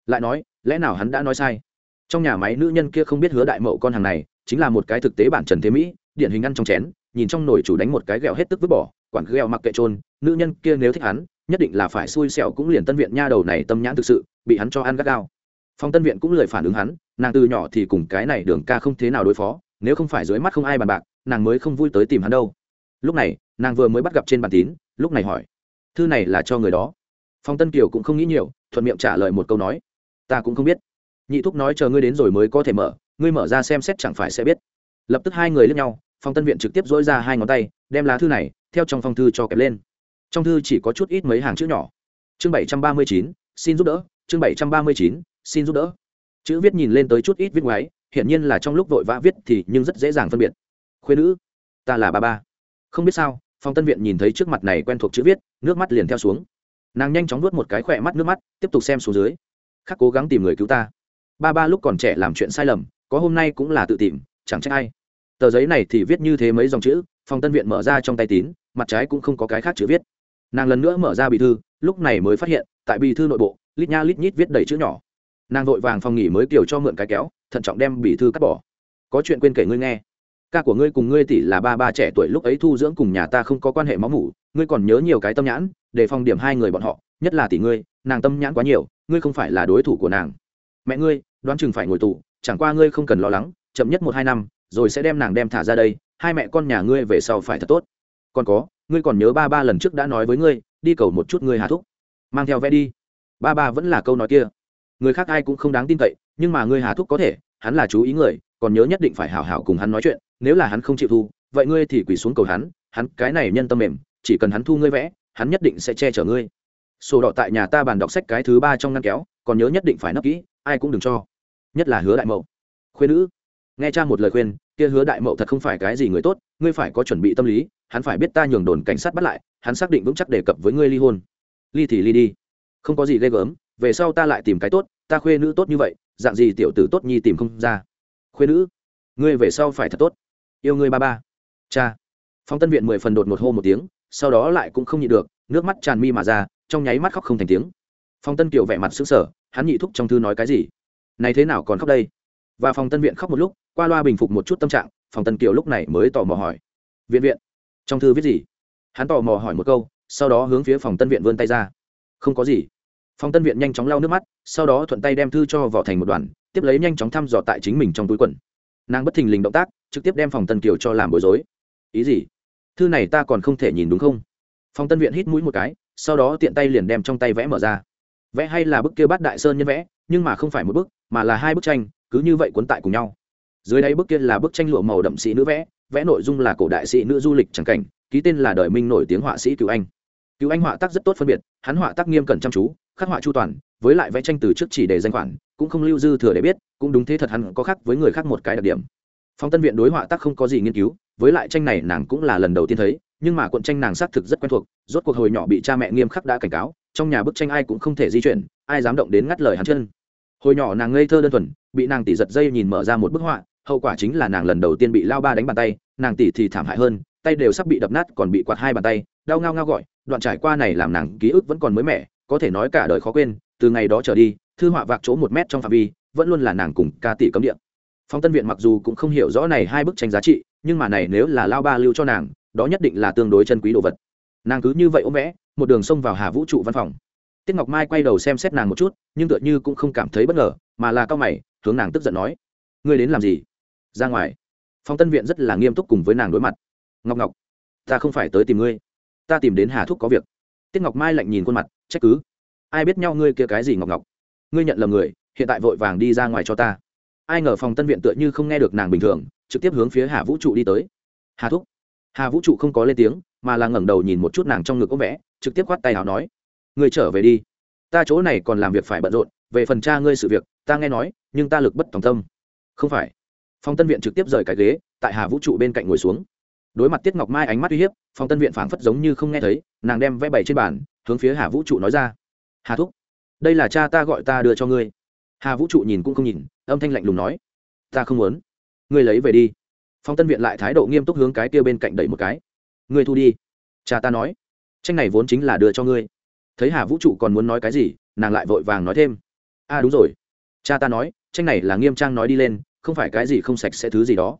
Lại nói, lẽ nào hắn đã nói sai? Trong nhà máy nữ nhân kia không biết hứa đại mậu con hàng này, chính là một cái thực tế bản trần thế mỹ điển hình ăn trong chén, nhìn trong nồi chủ đánh một cái ghẹo hết tức vứt bỏ, quản ghẹo mặc kệ trôn, nữ nhân kia nếu thích hắn, nhất định là phải xui xẻo cũng liền tân viện nha đầu này tâm nhãn thực sự, bị hắn cho ăn gắt gao. Phong tân viện cũng lời phản ứng hắn, nàng từ nhỏ thì cùng cái này đường ca không thế nào đối phó, nếu không phải dưới mắt không ai bàn bạc, nàng mới không vui tới tìm hắn đâu. Lúc này, nàng vừa mới bắt gặp trên bàn tín, lúc này hỏi, thư này là cho người đó? Phong tân kiều cũng không nghĩ nhiều, thuận miệng trả lời một câu nói, ta cũng không biết. Nhị thúc nói chờ ngươi đến rồi mới có thể mở, ngươi mở ra xem xét chẳng phải sẽ biết lập tức hai người lên nhau, phong tân viện trực tiếp dỗi ra hai ngón tay, đem lá thư này, theo trong phong thư cho kẹp lên. Trong thư chỉ có chút ít mấy hàng chữ nhỏ. Chương bảy trăm ba mươi chín, xin giúp đỡ. Chương bảy trăm ba mươi chín, xin giúp đỡ. Chữ viết nhìn lên tới chút ít viết ngoáy, hiển nhiên là trong lúc vội vã viết thì nhưng rất dễ dàng phân biệt. Khuyên nữ, ta là ba ba. Không biết sao, phong tân viện nhìn thấy trước mặt này quen thuộc chữ viết, nước mắt liền theo xuống. Nàng nhanh chóng nuốt một cái khỏe mắt nước mắt, tiếp tục xem xuống dưới. Khắc cố gắng tìm người cứu ta. Ba ba lúc còn trẻ làm chuyện sai lầm, có hôm nay cũng là tự tìm, chẳng trách ai tờ giấy này thì viết như thế mấy dòng chữ phong tân viện mở ra trong tay tín, mặt trái cũng không có cái khác chữ viết. Nàng lần nữa mở ra bì thư, lúc này mới phát hiện, tại bì thư nội bộ, lít nha lít nhít viết đầy chữ nhỏ. Nàng vội vàng phòng nghỉ mới kiểu cho mượn cái kéo, thận trọng đem bì thư cắt bỏ. Có chuyện quên kể ngươi nghe. Ca của ngươi cùng ngươi tỷ là ba ba trẻ tuổi lúc ấy thu dưỡng cùng nhà ta không có quan hệ máu mủ, ngươi còn nhớ nhiều cái tâm nhãn, để phòng điểm hai người bọn họ, nhất là tỷ ngươi, nàng tâm nhãn quá nhiều, ngươi không phải là đối thủ của nàng. Mẹ ngươi, đoán chừng phải ngồi tù, chẳng qua ngươi không cần lo lắng, chậm nhất một hai năm rồi sẽ đem nàng đem thả ra đây, hai mẹ con nhà ngươi về sau phải thật tốt. Còn có, ngươi còn nhớ ba ba lần trước đã nói với ngươi, đi cầu một chút ngươi hà thúc. Mang theo vẽ đi. Ba ba vẫn là câu nói kia. Người khác ai cũng không đáng tin cậy, nhưng mà ngươi hà thúc có thể, hắn là chú ý người, còn nhớ nhất định phải hảo hảo cùng hắn nói chuyện, nếu là hắn không chịu thu, vậy ngươi thì quỳ xuống cầu hắn hắn cái này nhân tâm mềm, chỉ cần hắn thu ngươi vẽ, hắn nhất định sẽ che chở ngươi. Sổ đỏ tại nhà ta bàn đọc sách cái thứ ba trong ngăn kéo, còn nhớ nhất định phải nấp kỹ, ai cũng đừng cho. Nhất là hứa đại mậu. Khuyên nữ nghe cha một lời khuyên, kia hứa đại mậu thật không phải cái gì người tốt, ngươi phải có chuẩn bị tâm lý, hắn phải biết ta nhường đồn cảnh sát bắt lại, hắn xác định vững chắc đề cập với ngươi ly hôn. Ly thì ly đi. Không có gì ghê gớm, về sau ta lại tìm cái tốt, ta khuê nữ tốt như vậy, dạng gì tiểu tử tốt nhi tìm không ra. Khuê nữ, ngươi về sau phải thật tốt. Yêu ngươi ba ba. Cha. Phong tân viện mười phần đột một hô một tiếng, sau đó lại cũng không nhịn được, nước mắt tràn mi mà ra, trong nháy mắt khóc không thành tiếng. Phong tân kiều vẻ mặt xứng sở hắn nhị thúc trong thư nói cái gì? Này thế nào còn khóc đây? Và phòng tân viện khóc một lúc, qua loa bình phục một chút tâm trạng, phòng tân kiều lúc này mới tò mò hỏi, viện viện, trong thư viết gì? Hắn tò mò hỏi một câu, sau đó hướng phía phòng tân viện vươn tay ra. Không có gì. Phòng tân viện nhanh chóng lau nước mắt, sau đó thuận tay đem thư cho vỏ thành một đoàn, tiếp lấy nhanh chóng thăm dò tại chính mình trong túi quần. Nàng bất thình lình động tác, trực tiếp đem phòng tân kiều cho làm bối rối. Ý gì? Thư này ta còn không thể nhìn đúng không? Phòng tân viện hít mũi một cái, sau đó tiện tay liền đem trong tay vẽ mở ra. Vẽ hay là bức kia bát đại sơn nhân vẽ, nhưng mà không phải một bức, mà là hai bức tranh cứ như vậy cuốn tại cùng nhau. Dưới đây bức kia là bức tranh lụa màu đậm sĩ nữ vẽ vẽ nội dung là cổ đại sĩ nữ du lịch chẳng cảnh, ký tên là đời minh nổi tiếng họa sĩ cứu anh. Cứu anh họa tác rất tốt phân biệt, hắn họa tác nghiêm cẩn chăm chú, khắc họa chu toàn, với lại vẽ tranh từ trước chỉ để danh khoản, cũng không lưu dư thừa để biết, cũng đúng thế thật hắn có khác với người khác một cái đặc điểm. Phong tân viện đối họa tác không có gì nghiên cứu, với lại tranh này nàng cũng là lần đầu tiên thấy, nhưng mà cuộn tranh nàng xác thực rất quen thuộc, rốt cuộc hồi nhỏ bị cha mẹ nghiêm khắc đã cảnh cáo, trong nhà bức tranh ai cũng không thể di chuyển, ai dám động đến ngắt lời hắn chân hồi nhỏ nàng ngây thơ đơn thuần, bị nàng tỷ giật dây nhìn mở ra một bức họa, hậu quả chính là nàng lần đầu tiên bị lao ba đánh bàn tay, nàng tỷ thì thảm hại hơn, tay đều sắp bị đập nát còn bị quạt hai bàn tay, đau ngao ngao gọi, đoạn trải qua này làm nàng ký ức vẫn còn mới mẻ, có thể nói cả đời khó quên, từ ngày đó trở đi, thư họa vạc chỗ một mét trong phạm vi, vẫn luôn là nàng cùng ca tỷ cấm địa. Phong tân viện mặc dù cũng không hiểu rõ này hai bức tranh giá trị, nhưng mà này nếu là lao ba lưu cho nàng, đó nhất định là tương đối chân quý đồ vật. Nàng cứ như vậy ôm vẽ, một đường xông vào hà vũ trụ văn phòng tiết ngọc mai quay đầu xem xét nàng một chút, nhưng tựa như cũng không cảm thấy bất ngờ, mà là cao mày, hướng nàng tức giận nói, ngươi đến làm gì? Ra ngoài. Phong tân viện rất là nghiêm túc cùng với nàng đối mặt. Ngọc ngọc, ta không phải tới tìm ngươi, ta tìm đến hà thúc có việc. Tiết ngọc mai lạnh nhìn khuôn mặt, trách cứ, ai biết nhau ngươi kia cái gì ngọc ngọc? Ngươi nhận lầm người, hiện tại vội vàng đi ra ngoài cho ta. Ai ngờ phòng tân viện tựa như không nghe được nàng bình thường, trực tiếp hướng phía hà vũ trụ đi tới. Hà thúc? Hà vũ trụ không có lên tiếng, mà là ngẩng đầu nhìn một chút nàng trong ngực ố vẽ, trực tiếp khoát tay áo nói ngươi trở về đi. Ta chỗ này còn làm việc phải bận rộn, về phần cha ngươi sự việc, ta nghe nói, nhưng ta lực bất tòng tâm. Không phải. Phong tân viện trực tiếp rời cái ghế, tại hà vũ trụ bên cạnh ngồi xuống. Đối mặt tiết ngọc mai ánh mắt uy hiếp, phong tân viện phảng phất giống như không nghe thấy, nàng đem vẽ bày trên bàn, hướng phía hà vũ trụ nói ra. Hà thúc, đây là cha ta gọi ta đưa cho ngươi. Hà vũ trụ nhìn cũng không nhìn, âm thanh lạnh lùng nói. Ta không muốn. Ngươi lấy về đi. Phong tân viện lại thái độ nghiêm túc hướng cái kia bên cạnh đẩy một cái. Ngươi thu đi. Cha ta nói. Tranh này vốn chính là đưa cho ngươi thấy hà vũ trụ còn muốn nói cái gì, nàng lại vội vàng nói thêm. A à đúng rồi. Cha ta nói, tranh này là nghiêm trang nói đi lên, không phải cái gì không sạch sẽ thứ gì đó.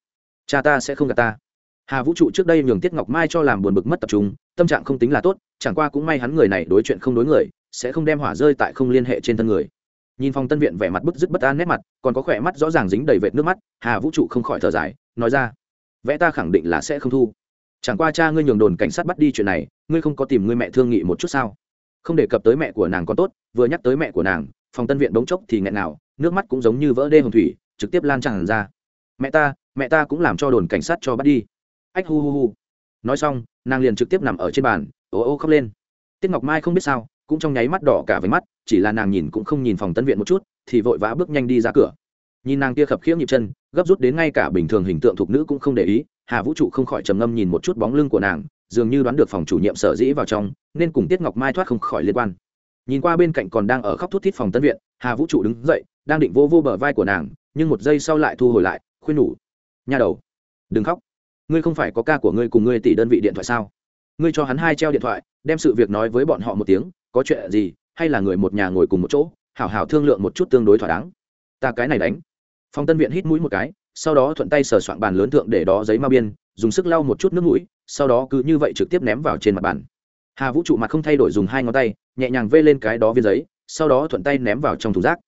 Cha ta sẽ không gạt ta. Hà vũ trụ trước đây nhường tiết ngọc mai cho làm buồn bực mất tập trung, tâm trạng không tính là tốt, chẳng qua cũng may hắn người này đối chuyện không đối người, sẽ không đem hỏa rơi tại không liên hệ trên thân người. Nhìn phòng tân viện vẻ mặt bức dứt bất an nét mặt, còn có khỏe mắt rõ ràng dính đầy vệt nước mắt, hà vũ trụ không khỏi thở dài, nói ra, vẽ ta khẳng định là sẽ không thu. Chẳng qua cha ngươi nhường đồn cảnh sát bắt đi chuyện này, ngươi không có tìm ngươi mẹ thương nghị một chút sao? Không đề cập tới mẹ của nàng còn tốt, vừa nhắc tới mẹ của nàng, phòng tân viện bỗng chốc thì nghẹn nào nước mắt cũng giống như vỡ đê hồng thủy, trực tiếp lan tràn ra. Mẹ ta mẹ ta cũng làm cho đồn cảnh sát cho bắt đi. Ách hu hu hu. Nói xong, nàng liền trực tiếp nằm ở trên bàn ô ô khóc lên. Tiết ngọc mai không biết sao, cũng trong nháy mắt đỏ cả với mắt, chỉ là nàng nhìn cũng không nhìn phòng tân viện một chút, thì vội vã bước nhanh đi ra cửa. Nhìn nàng kia khập khiễng nhịp chân, gấp rút đến ngay cả bình thường hình tượng thuộc nữ cũng không để ý, hà vũ trụ không khỏi trầm ngâm nhìn một chút bóng lưng của nàng dường như đoán được phòng chủ nhiệm sở dĩ vào trong, nên cùng tiết ngọc mai thoát không khỏi liên quan. Nhìn qua bên cạnh còn đang ở khóc thút thít phòng tân viện, hà vũ trụ đứng dậy, đang định vô vô bờ vai của nàng, nhưng một giây sau lại thu hồi lại, khuyên nhủ. Nhà đầu, đừng khóc. Ngươi không phải có ca của ngươi cùng ngươi tỷ đơn vị điện thoại sao? Ngươi cho hắn hai treo điện thoại, đem sự việc nói với bọn họ một tiếng, có chuyện gì, hay là người một nhà ngồi cùng một chỗ, hảo hảo thương lượng một chút tương đối thỏa đáng. Ta cái này đánh. Phòng tân viện hít mũi một cái, sau đó thuận tay sờ soạn bàn lớn thượng để đó giấy ma biên, dùng sức lau một chút nước mũi sau đó cứ như vậy trực tiếp ném vào trên mặt bàn. Hà vũ trụ mặt không thay đổi dùng hai ngón tay, nhẹ nhàng vê lên cái đó viên giấy, sau đó thuận tay ném vào trong thùng rác.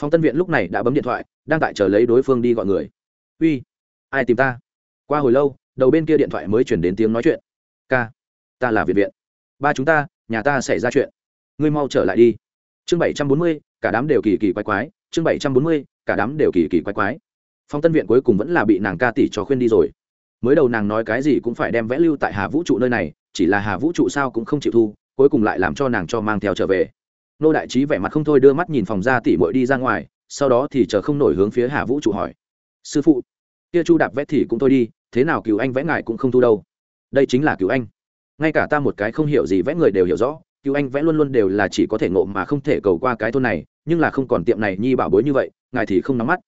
Phòng tân viện lúc này đã bấm điện thoại, đang tại chờ lấy đối phương đi gọi người. Uy, ai tìm ta? Qua hồi lâu, đầu bên kia điện thoại mới chuyển đến tiếng nói chuyện. Ca, ta là viện viện. Ba chúng ta, nhà ta xảy ra chuyện. Ngươi mau trở lại đi. Chương bảy trăm bốn mươi, cả đám đều kỳ kỳ quái quái. Chương bảy trăm bốn mươi, cả đám đều kỳ kỳ quái quái. Phong tân viện cuối cùng vẫn là bị nàng ca tỷ cho khuyên đi rồi mới đầu nàng nói cái gì cũng phải đem vẽ lưu tại hà vũ trụ nơi này, chỉ là hà vũ trụ sao cũng không chịu thu, cuối cùng lại làm cho nàng cho mang theo trở về. Nô đại trí vẻ mặt không thôi đưa mắt nhìn phòng ra tỷ mội đi ra ngoài, sau đó thì chờ không nổi hướng phía hà vũ trụ hỏi. Sư phụ, kia chu đạp vẽ thì cũng thôi đi, thế nào cứu anh vẽ ngài cũng không thu đâu? Đây chính là cứu anh. Ngay cả ta một cái không hiểu gì vẽ người đều hiểu rõ cứu anh vẽ luôn luôn đều là chỉ có thể ngộ mà không thể cầu qua cái thôn này, nhưng là không còn tiệm này nhi bảo bối như vậy, ngài thì không nắm mắt.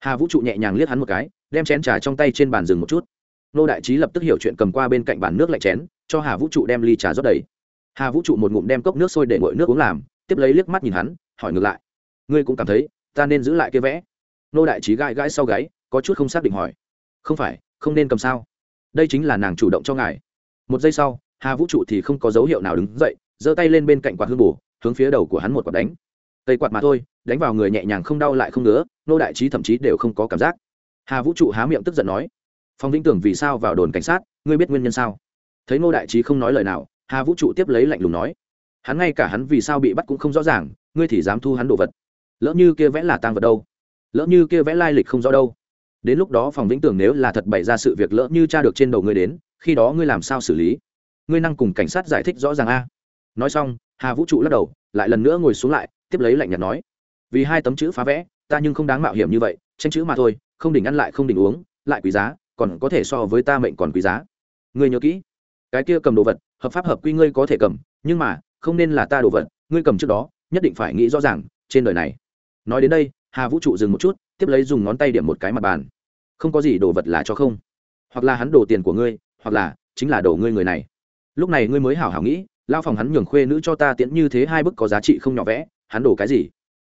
Hà vũ trụ nhẹ nhàng liếc hắn một cái, đem chén trà trong tay trên bàn rừng một chút nô đại trí lập tức hiểu chuyện cầm qua bên cạnh bàn nước lạnh chén, cho hà vũ trụ đem ly trà rót đầy. Hà vũ trụ một ngụm đem cốc nước sôi để ngội nước uống làm, tiếp lấy liếc mắt nhìn hắn, hỏi ngược lại. Ngươi cũng cảm thấy ta nên giữ lại cái vẽ? Nô đại trí gãi gãi sau gáy, có chút không xác định hỏi. Không phải, không nên cầm sao? Đây chính là nàng chủ động cho ngài. Một giây sau, hà vũ trụ thì không có dấu hiệu nào đứng dậy, giơ tay lên bên cạnh quạt hương bù, hướng phía đầu của hắn một quạt đánh. Tây quạt mà thôi, đánh vào người nhẹ nhàng không đau lại không ngứa, nô đại trí thậm chí đều không có cảm giác. Hà vũ trụ há miệng tức giận nói phong vĩnh tưởng vì sao vào đồn cảnh sát, ngươi biết nguyên nhân sao? Thấy Ngô đại trí không nói lời nào, hà vũ trụ tiếp lấy lạnh lùng nói. Hắn ngay cả hắn vì sao bị bắt cũng không rõ ràng, ngươi thì dám thu hắn đồ vật. Lỡ như kia vẽ là tang vật đâu? Lỡ như kia vẽ lai lịch không rõ đâu? Đến lúc đó phòng vĩnh tưởng nếu là thật bày ra sự việc lỡ như cha được trên đầu ngươi đến, khi đó ngươi làm sao xử lý? Ngươi năng cùng cảnh sát giải thích rõ ràng a? Nói xong, hà vũ trụ lắc đầu, lại lần nữa ngồi xuống lại, tiếp lấy lạnh nhạt nói. Vì hai tấm chữ phá vẽ, ta nhưng không đáng mạo hiểm như vậy, tranh chữ mà thôi, không đỉnh ăn lại không đỉnh uống, lại quý giá còn có thể so với ta mệnh còn quý giá. Ngươi nhớ kỹ, cái kia cầm đồ vật, hợp pháp hợp quy ngươi có thể cầm, nhưng mà, không nên là ta đồ vật, ngươi cầm trước đó, nhất định phải nghĩ rõ ràng, trên đời này. Nói đến đây, hà vũ trụ dừng một chút, tiếp lấy dùng ngón tay điểm một cái mặt bàn. Không có gì đồ vật là cho không. Hoặc là hắn đổ tiền của ngươi, hoặc là chính là đổ ngươi người này. Lúc này ngươi mới hảo hảo nghĩ, lao phòng hắn nhường khuê nữ cho ta tiễn như thế hai bức có giá trị không nhỏ vẽ, hắn đổ cái gì?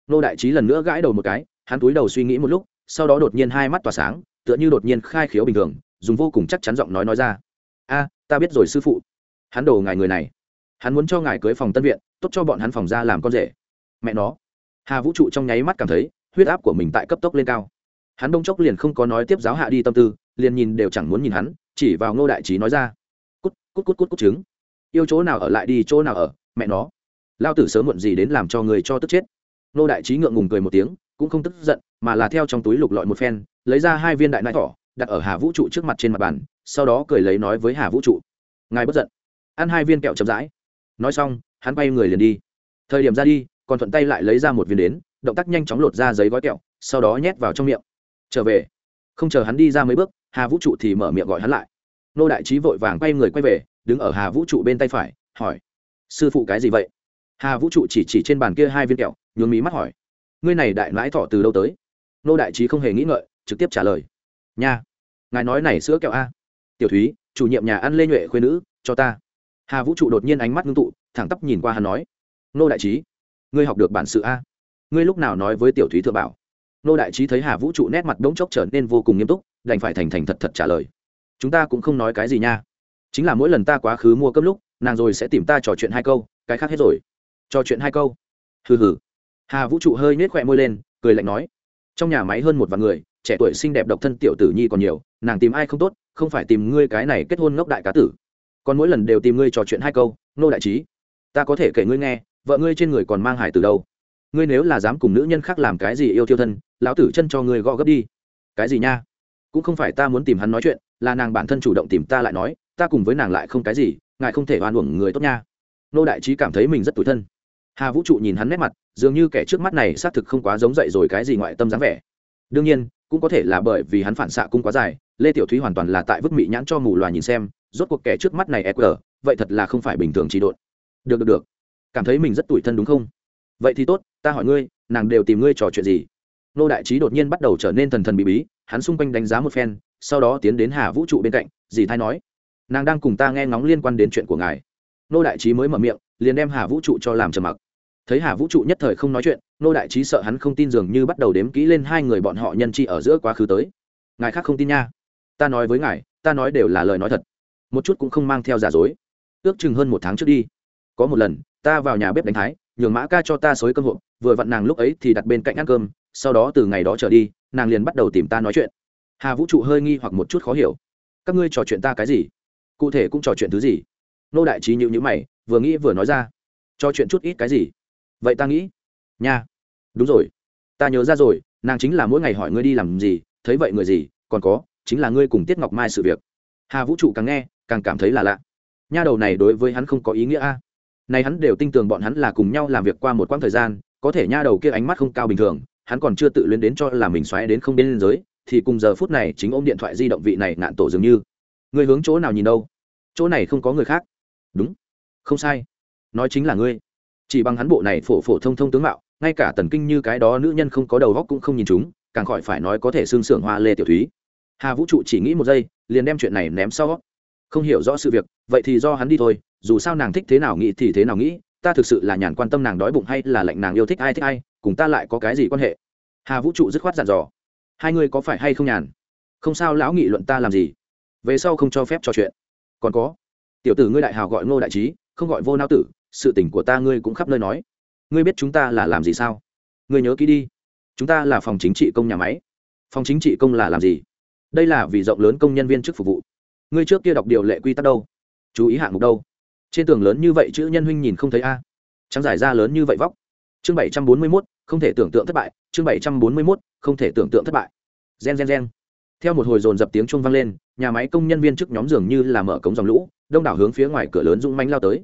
Nô đại trí lần nữa gãi đầu một cái, hắn túi đầu suy nghĩ một lúc, sau đó đột nhiên hai mắt tỏa sáng tựa như đột nhiên khai khiếu bình thường, dùng vô cùng chắc chắn giọng nói nói ra. A, ta biết rồi sư phụ. Hắn đồ ngài người này. Hắn muốn cho ngài cưới phòng tân viện, tốt cho bọn hắn phòng ra làm con rể. Mẹ nó. Hà vũ trụ trong nháy mắt cảm thấy, huyết áp của mình tại cấp tốc lên cao. Hắn đông chốc liền không có nói tiếp giáo hạ đi tâm tư, liền nhìn đều chẳng muốn nhìn hắn, chỉ vào ngô đại trí nói ra. Cút cút cút cút cút trứng. Yêu chỗ nào ở lại đi chỗ nào ở, mẹ nó. Lao tử sớm muộn gì đến làm cho người cho tức chết. Ngô đại trí ngượng ngùng cười một tiếng, cũng không tức giận mà là theo trong túi lục lọi một phen, lấy ra hai viên đại nãi thỏ, đặt ở hà vũ trụ trước mặt trên mặt bàn, sau đó cười lấy nói với hà vũ trụ, ngài bất giận. Ăn hai viên kẹo chậm rãi. Nói xong, hắn bay người liền đi. Thời điểm ra đi, còn thuận tay lại lấy ra một viên đến, động tác nhanh chóng lột ra giấy gói kẹo, sau đó nhét vào trong miệng. Trở về. Không chờ hắn đi ra mấy bước, hà vũ trụ thì mở miệng gọi hắn lại. Nô đại trí vội vàng quay người quay về, đứng ở hà vũ trụ bên tay phải, hỏi, sư phụ cái gì vậy? Hà vũ trụ chỉ chỉ trên bàn kia hai viên kẹo nhường mí mắt hỏi, ngươi này đại lãi thọ từ đâu tới? Nô đại trí không hề nghĩ ngợi, trực tiếp trả lời. Nha, ngài nói này sữa kẹo a. Tiểu thúy, chủ nhiệm nhà ăn lê nhuệ khuyên nữ, cho ta. Hà vũ trụ đột nhiên ánh mắt ngưng tụ, thẳng tắp nhìn qua hắn nói. Nô đại trí, ngươi học được bản sự a? Ngươi lúc nào nói với tiểu thúy thừa bảo? Nô đại trí thấy hà vũ trụ nét mặt đống chốc trở nên vô cùng nghiêm túc, đành phải thành thành thật thật trả lời. Chúng ta cũng không nói cái gì nha. Chính là mỗi lần ta quá khứ mua cấp lúc, nàng rồi sẽ tìm ta trò chuyện hai câu, cái khác hết rồi. Trò chuyện hai câu? Hừ hừ. Hà vũ trụ hơi nhếch khỏe môi lên, cười lạnh nói trong nhà máy hơn một vạn người, trẻ tuổi xinh đẹp độc thân tiểu tử nhi còn nhiều, nàng tìm ai không tốt, không phải tìm ngươi cái này kết hôn ngốc đại cá tử. Còn mỗi lần đều tìm ngươi trò chuyện hai câu, nô đại trí, ta có thể kể ngươi nghe, vợ ngươi trên người còn mang hải từ đâu. Ngươi nếu là dám cùng nữ nhân khác làm cái gì yêu thiêu thân, lão tử chân cho ngươi gõ gấp đi. Cái gì nha? Cũng không phải ta muốn tìm hắn nói chuyện, là nàng bản thân chủ động tìm ta lại nói, ta cùng với nàng lại không cái gì, ngài không thể oan uổng người tốt nha. Nô đại trí cảm thấy mình rất tủi thân hà vũ trụ nhìn hắn nét mặt, dường như kẻ trước mắt này xác thực không quá giống dậy rồi cái gì ngoại tâm dáng vẻ. Đương nhiên, cũng có thể là bởi vì hắn phản xạ cung quá dài, lê tiểu thúy hoàn toàn là tại vứt mị nhãn cho mù loà nhìn xem, rốt cuộc kẻ trước mắt này e qr vậy thật là không phải bình thường trị độn. Được được được. Cảm thấy mình rất tủi thân đúng không? Vậy thì tốt, ta hỏi ngươi, nàng đều tìm ngươi trò chuyện gì? Nô đại trí đột nhiên bắt đầu trở nên thần thần bị bí, hắn xung quanh đánh giá một phen, sau đó tiến đến hà vũ trụ bên cạnh, dì Thái nói, nàng đang cùng ta nghe ngóng liên quan đến chuyện của ngài. Nô đại trí mới mở miệng, liền đem hà vũ trụ cho làm trầm mặc thấy hà vũ trụ nhất thời không nói chuyện, nô đại trí sợ hắn không tin dường như bắt đầu đếm kỹ lên hai người bọn họ nhân chi ở giữa quá khứ tới. Ngài khác không tin nha. Ta nói với ngài, ta nói đều là lời nói thật. Một chút cũng không mang theo giả dối. Ước chừng hơn một tháng trước đi. Có một lần, ta vào nhà bếp đánh thái, nhường mã ca cho ta xối cơm hộp, vừa vặn nàng lúc ấy thì đặt bên cạnh ăn cơm, sau đó từ ngày đó trở đi, nàng liền bắt đầu tìm ta nói chuyện. Hà vũ trụ hơi nghi hoặc một chút khó hiểu. Các ngươi trò chuyện ta cái gì? Cụ thể cũng trò chuyện thứ gì? Nô đại trí nhữ nhữ mày, vừa nghĩ vừa nói ra. Trò chuyện chút ít cái gì? Vậy ta nghĩ. Nha. Đúng rồi. Ta nhớ ra rồi, nàng chính là mỗi ngày hỏi ngươi đi làm gì, thấy vậy người gì, còn có, chính là ngươi cùng tiết ngọc mai sự việc. Hà vũ trụ càng nghe, càng cảm thấy là lạ. Nha đầu này đối với hắn không có ý nghĩa a. Này hắn đều tin tưởng bọn hắn là cùng nhau làm việc qua một quãng thời gian, có thể nha đầu kia ánh mắt không cao bình thường, hắn còn chưa tự luyến đến cho là mình xoáy đến không đến giới, thì cùng giờ phút này chính ôm điện thoại di động vị này nạn tổ dường như. Người hướng chỗ nào nhìn đâu? Chỗ này không có người khác. Đúng. Không sai. Nói chính là ngươi chỉ bằng hắn bộ này phổ phổ thông thông tướng mạo, ngay cả tần kinh như cái đó nữ nhân không có đầu góc cũng không nhìn chúng, càng khỏi phải nói có thể xương sưởng hoa lê tiểu thúy. Hà vũ trụ chỉ nghĩ một giây, liền đem chuyện này ném sau. Không hiểu rõ sự việc, vậy thì do hắn đi thôi, dù sao nàng thích thế nào nghĩ thì thế nào nghĩ, ta thực sự là nhàn quan tâm nàng đói bụng hay là lệnh nàng yêu thích ai thích ai, cùng ta lại có cái gì quan hệ? Hà vũ trụ dứt khoát dặn dò. Hai người có phải hay không nhàn? Không sao, lão nghị luận ta làm gì? Về sau không cho phép trò chuyện. Còn có, tiểu tử ngươi đại hào gọi ngô đại trí, không gọi vô nao tử sự tình của ta ngươi cũng khắp nơi nói. Ngươi biết chúng ta là làm gì sao? Ngươi nhớ kỹ đi. Chúng ta là phòng chính trị công nhà máy. Phòng chính trị công là làm gì? Đây là vì rộng lớn công nhân viên chức phục vụ. Ngươi trước kia đọc điều lệ quy tắc đâu? Chú ý hạng mục đâu? Trên tường lớn như vậy chữ nhân huynh nhìn không thấy a? Trắng giải ra lớn như vậy vóc. Chương bảy trăm bốn mươi mốt, không thể tưởng tượng thất bại. Chương bảy trăm bốn mươi mốt, không thể tưởng tượng thất bại. Gen gen gen. Theo một hồi dồn dập tiếng chuông vang lên, nhà máy công nhân viên trước nhóm dường như là mở cống dòng lũ, đông đảo hướng phía ngoài cửa lớn rung manh lao tới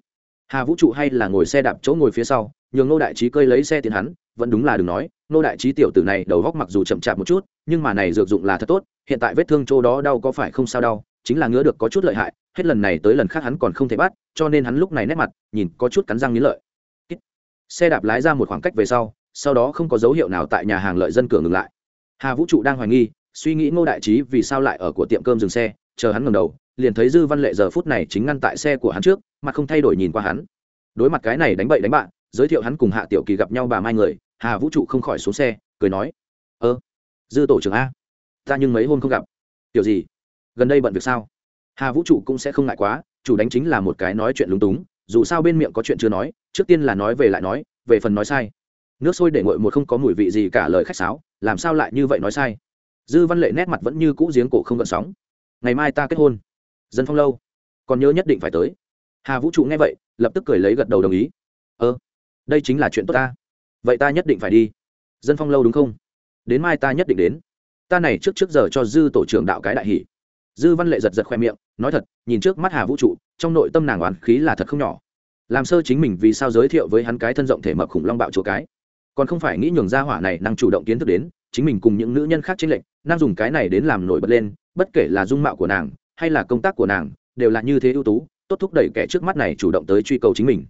hà vũ trụ hay là ngồi xe đạp chỗ ngồi phía sau, nhường nô đại trí cơi lấy xe tiến hắn, vẫn đúng là đừng nói nô đại trí tiểu tử này đầu góc mặc dù chậm chạp một chút, nhưng mà này dược dụng là thật tốt, hiện tại vết thương chỗ đó đau có phải không sao đau, chính là ngứa được có chút lợi hại, hết lần này tới lần khác hắn còn không thể bắt, cho nên hắn lúc này nét mặt, nhìn có chút cắn răng nghiến lợi. Xe đạp lái ra một khoảng cách về sau sau đó không có dấu hiệu nào tại nhà hàng lợi dân cửa ngừng lại. Hà vũ trụ đang hoài nghi, suy nghĩ ngô đại trí vì sao lại ở của tiệm cơm dừng xe, chờ hắn ngầm đầu liền thấy dư văn lệ giờ phút này chính ngăn tại xe của hắn trước, mà không thay đổi nhìn qua hắn. Đối mặt cái này đánh bậy đánh bạn giới thiệu hắn cùng hạ tiểu kỳ gặp nhau bà mai người, hà vũ trụ không khỏi xuống xe, cười nói, ơ, dư tổ trưởng a, ta nhưng mấy hôm không gặp. Tiểu gì? Gần đây bận việc sao? Hà vũ trụ cũng sẽ không ngại quá, chủ đánh chính là một cái nói chuyện lúng túng, dù sao bên miệng có chuyện chưa nói, trước tiên là nói về lại nói, về phần nói sai. Nước sôi để nguội một không có mùi vị gì cả lời khách sáo, làm sao lại như vậy nói sai? Dư văn lệ nét mặt vẫn như cũ giếng cổ không gợn sóng. Ngày mai ta kết hôn dân phong lâu. Còn nhớ nhất định phải tới. Hà vũ trụ nghe vậy, lập tức cười lấy gật đầu đồng ý. Ơ, đây chính là chuyện tốt ta. Vậy ta nhất định phải đi. Dân phong lâu đúng không? Đến mai ta nhất định đến. Ta này trước trước giờ cho dư tổ trưởng đạo cái đại hỷ dư văn lệ giật giật khoe miệng, nói thật, nhìn trước mắt hà vũ trụ, trong nội tâm nàng oán khí là thật không nhỏ. Làm sơ chính mình vì sao giới thiệu với hắn cái thân rộng thể mập khủng long bạo chỗ cái. Còn không phải nghĩ nhường ra hỏa này năng chủ động kiến thức đến, chính mình cùng những nữ nhân khác trên lệnh năng dùng cái này đến làm nổi bật lên, bất kể là dung mạo của nàng hay là công tác của nàng, đều là như thế ưu tú, tốt thúc đẩy kẻ trước mắt này chủ động tới truy cầu chính mình.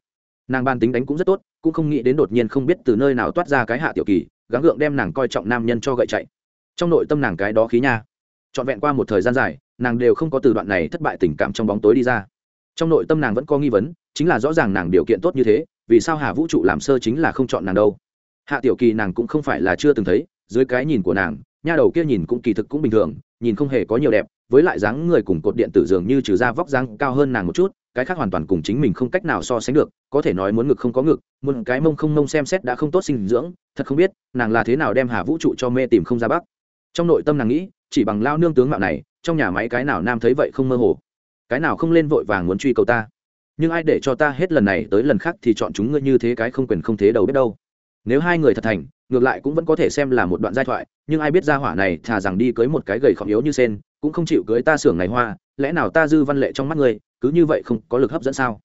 Nàng ban tính đánh cũng rất tốt, cũng không nghĩ đến đột nhiên không biết từ nơi nào toát ra cái hạ tiểu kỳ, gắng gượng đem nàng coi trọng nam nhân cho gậy chạy. Trong nội tâm nàng cái đó khí nha. Trọn vẹn qua một thời gian dài, nàng đều không có từ đoạn này thất bại tình cảm trong bóng tối đi ra. Trong nội tâm nàng vẫn có nghi vấn, chính là rõ ràng nàng điều kiện tốt như thế, vì sao hà vũ trụ làm sơ chính là không chọn nàng đâu? Hạ tiểu kỳ nàng cũng không phải là chưa từng thấy, dưới cái nhìn của nàng, nha đầu kia nhìn cũng kỳ thực cũng bình thường nhìn không hề có nhiều đẹp, với lại dáng người cùng cột điện tử dường như trừ ra vóc dáng cao hơn nàng một chút, cái khác hoàn toàn cùng chính mình không cách nào so sánh được, có thể nói muốn ngực không có ngực, muốn cái mông không mông xem xét đã không tốt sinh dưỡng, thật không biết, nàng là thế nào đem hà vũ trụ cho mê tìm không ra bắc trong nội tâm nàng nghĩ, chỉ bằng lao nương tướng mạo này, trong nhà máy cái nào nam thấy vậy không mơ hồ. Cái nào không lên vội vàng muốn truy cầu ta. Nhưng ai để cho ta hết lần này tới lần khác thì chọn chúng ngươi như thế cái không quyền không thế đầu biết đâu. Nếu hai người thật thành ngược lại cũng vẫn có thể xem là một đoạn giai thoại, nhưng ai biết ra hỏa này thà rằng đi cưới một cái gầy khỏng yếu như sen, cũng không chịu cưới ta xưởng ngày hoa, lẽ nào ta dư văn lệ trong mắt ngươi, cứ như vậy không có lực hấp dẫn sao?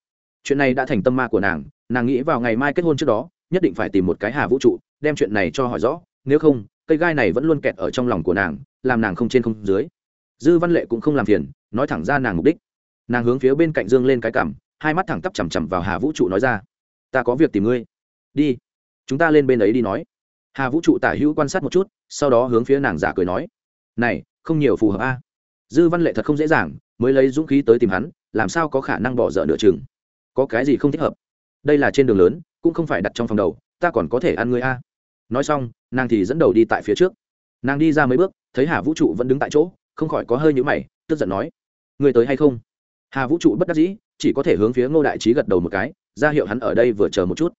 Chuyện này đã thành tâm ma của nàng nàng nghĩ vào ngày mai kết hôn trước đó, nhất định phải tìm một cái hà vũ trụ, đem chuyện này cho hỏi rõ, nếu không, cây gai này vẫn luôn kẹt ở trong lòng của nàng, làm nàng không trên không dưới. Dư văn lệ cũng không làm phiền, nói thẳng ra nàng mục đích. Nàng hướng phía bên cạnh dương lên cái cằm hai mắt thẳng tắp chằm chằm vào hà vũ trụ nói ra, ta có việc tìm ngươi. Đi, chúng ta lên bên ấy đi nói hà vũ trụ tả hữu quan sát một chút, sau đó hướng phía nàng giả cười nói, này, không nhiều phù hợp a. Dư văn lệ thật không dễ dàng, mới lấy dũng khí tới tìm hắn, làm sao có khả năng bỏ dở nửa chừng? Có cái gì không thích hợp? Đây là trên đường lớn, cũng không phải đặt trong phòng đầu, ta còn có thể ăn người a. Nói xong, nàng thì dẫn đầu đi tại phía trước. Nàng đi ra mấy bước, thấy hà vũ trụ vẫn đứng tại chỗ, không khỏi có hơi nhữ mày, tức giận nói người tới hay không? Hà vũ trụ bất đắc dĩ, chỉ có thể hướng phía ngô đại trí gật đầu một cái, ra hiệu hắn ở đây vừa chờ một chút.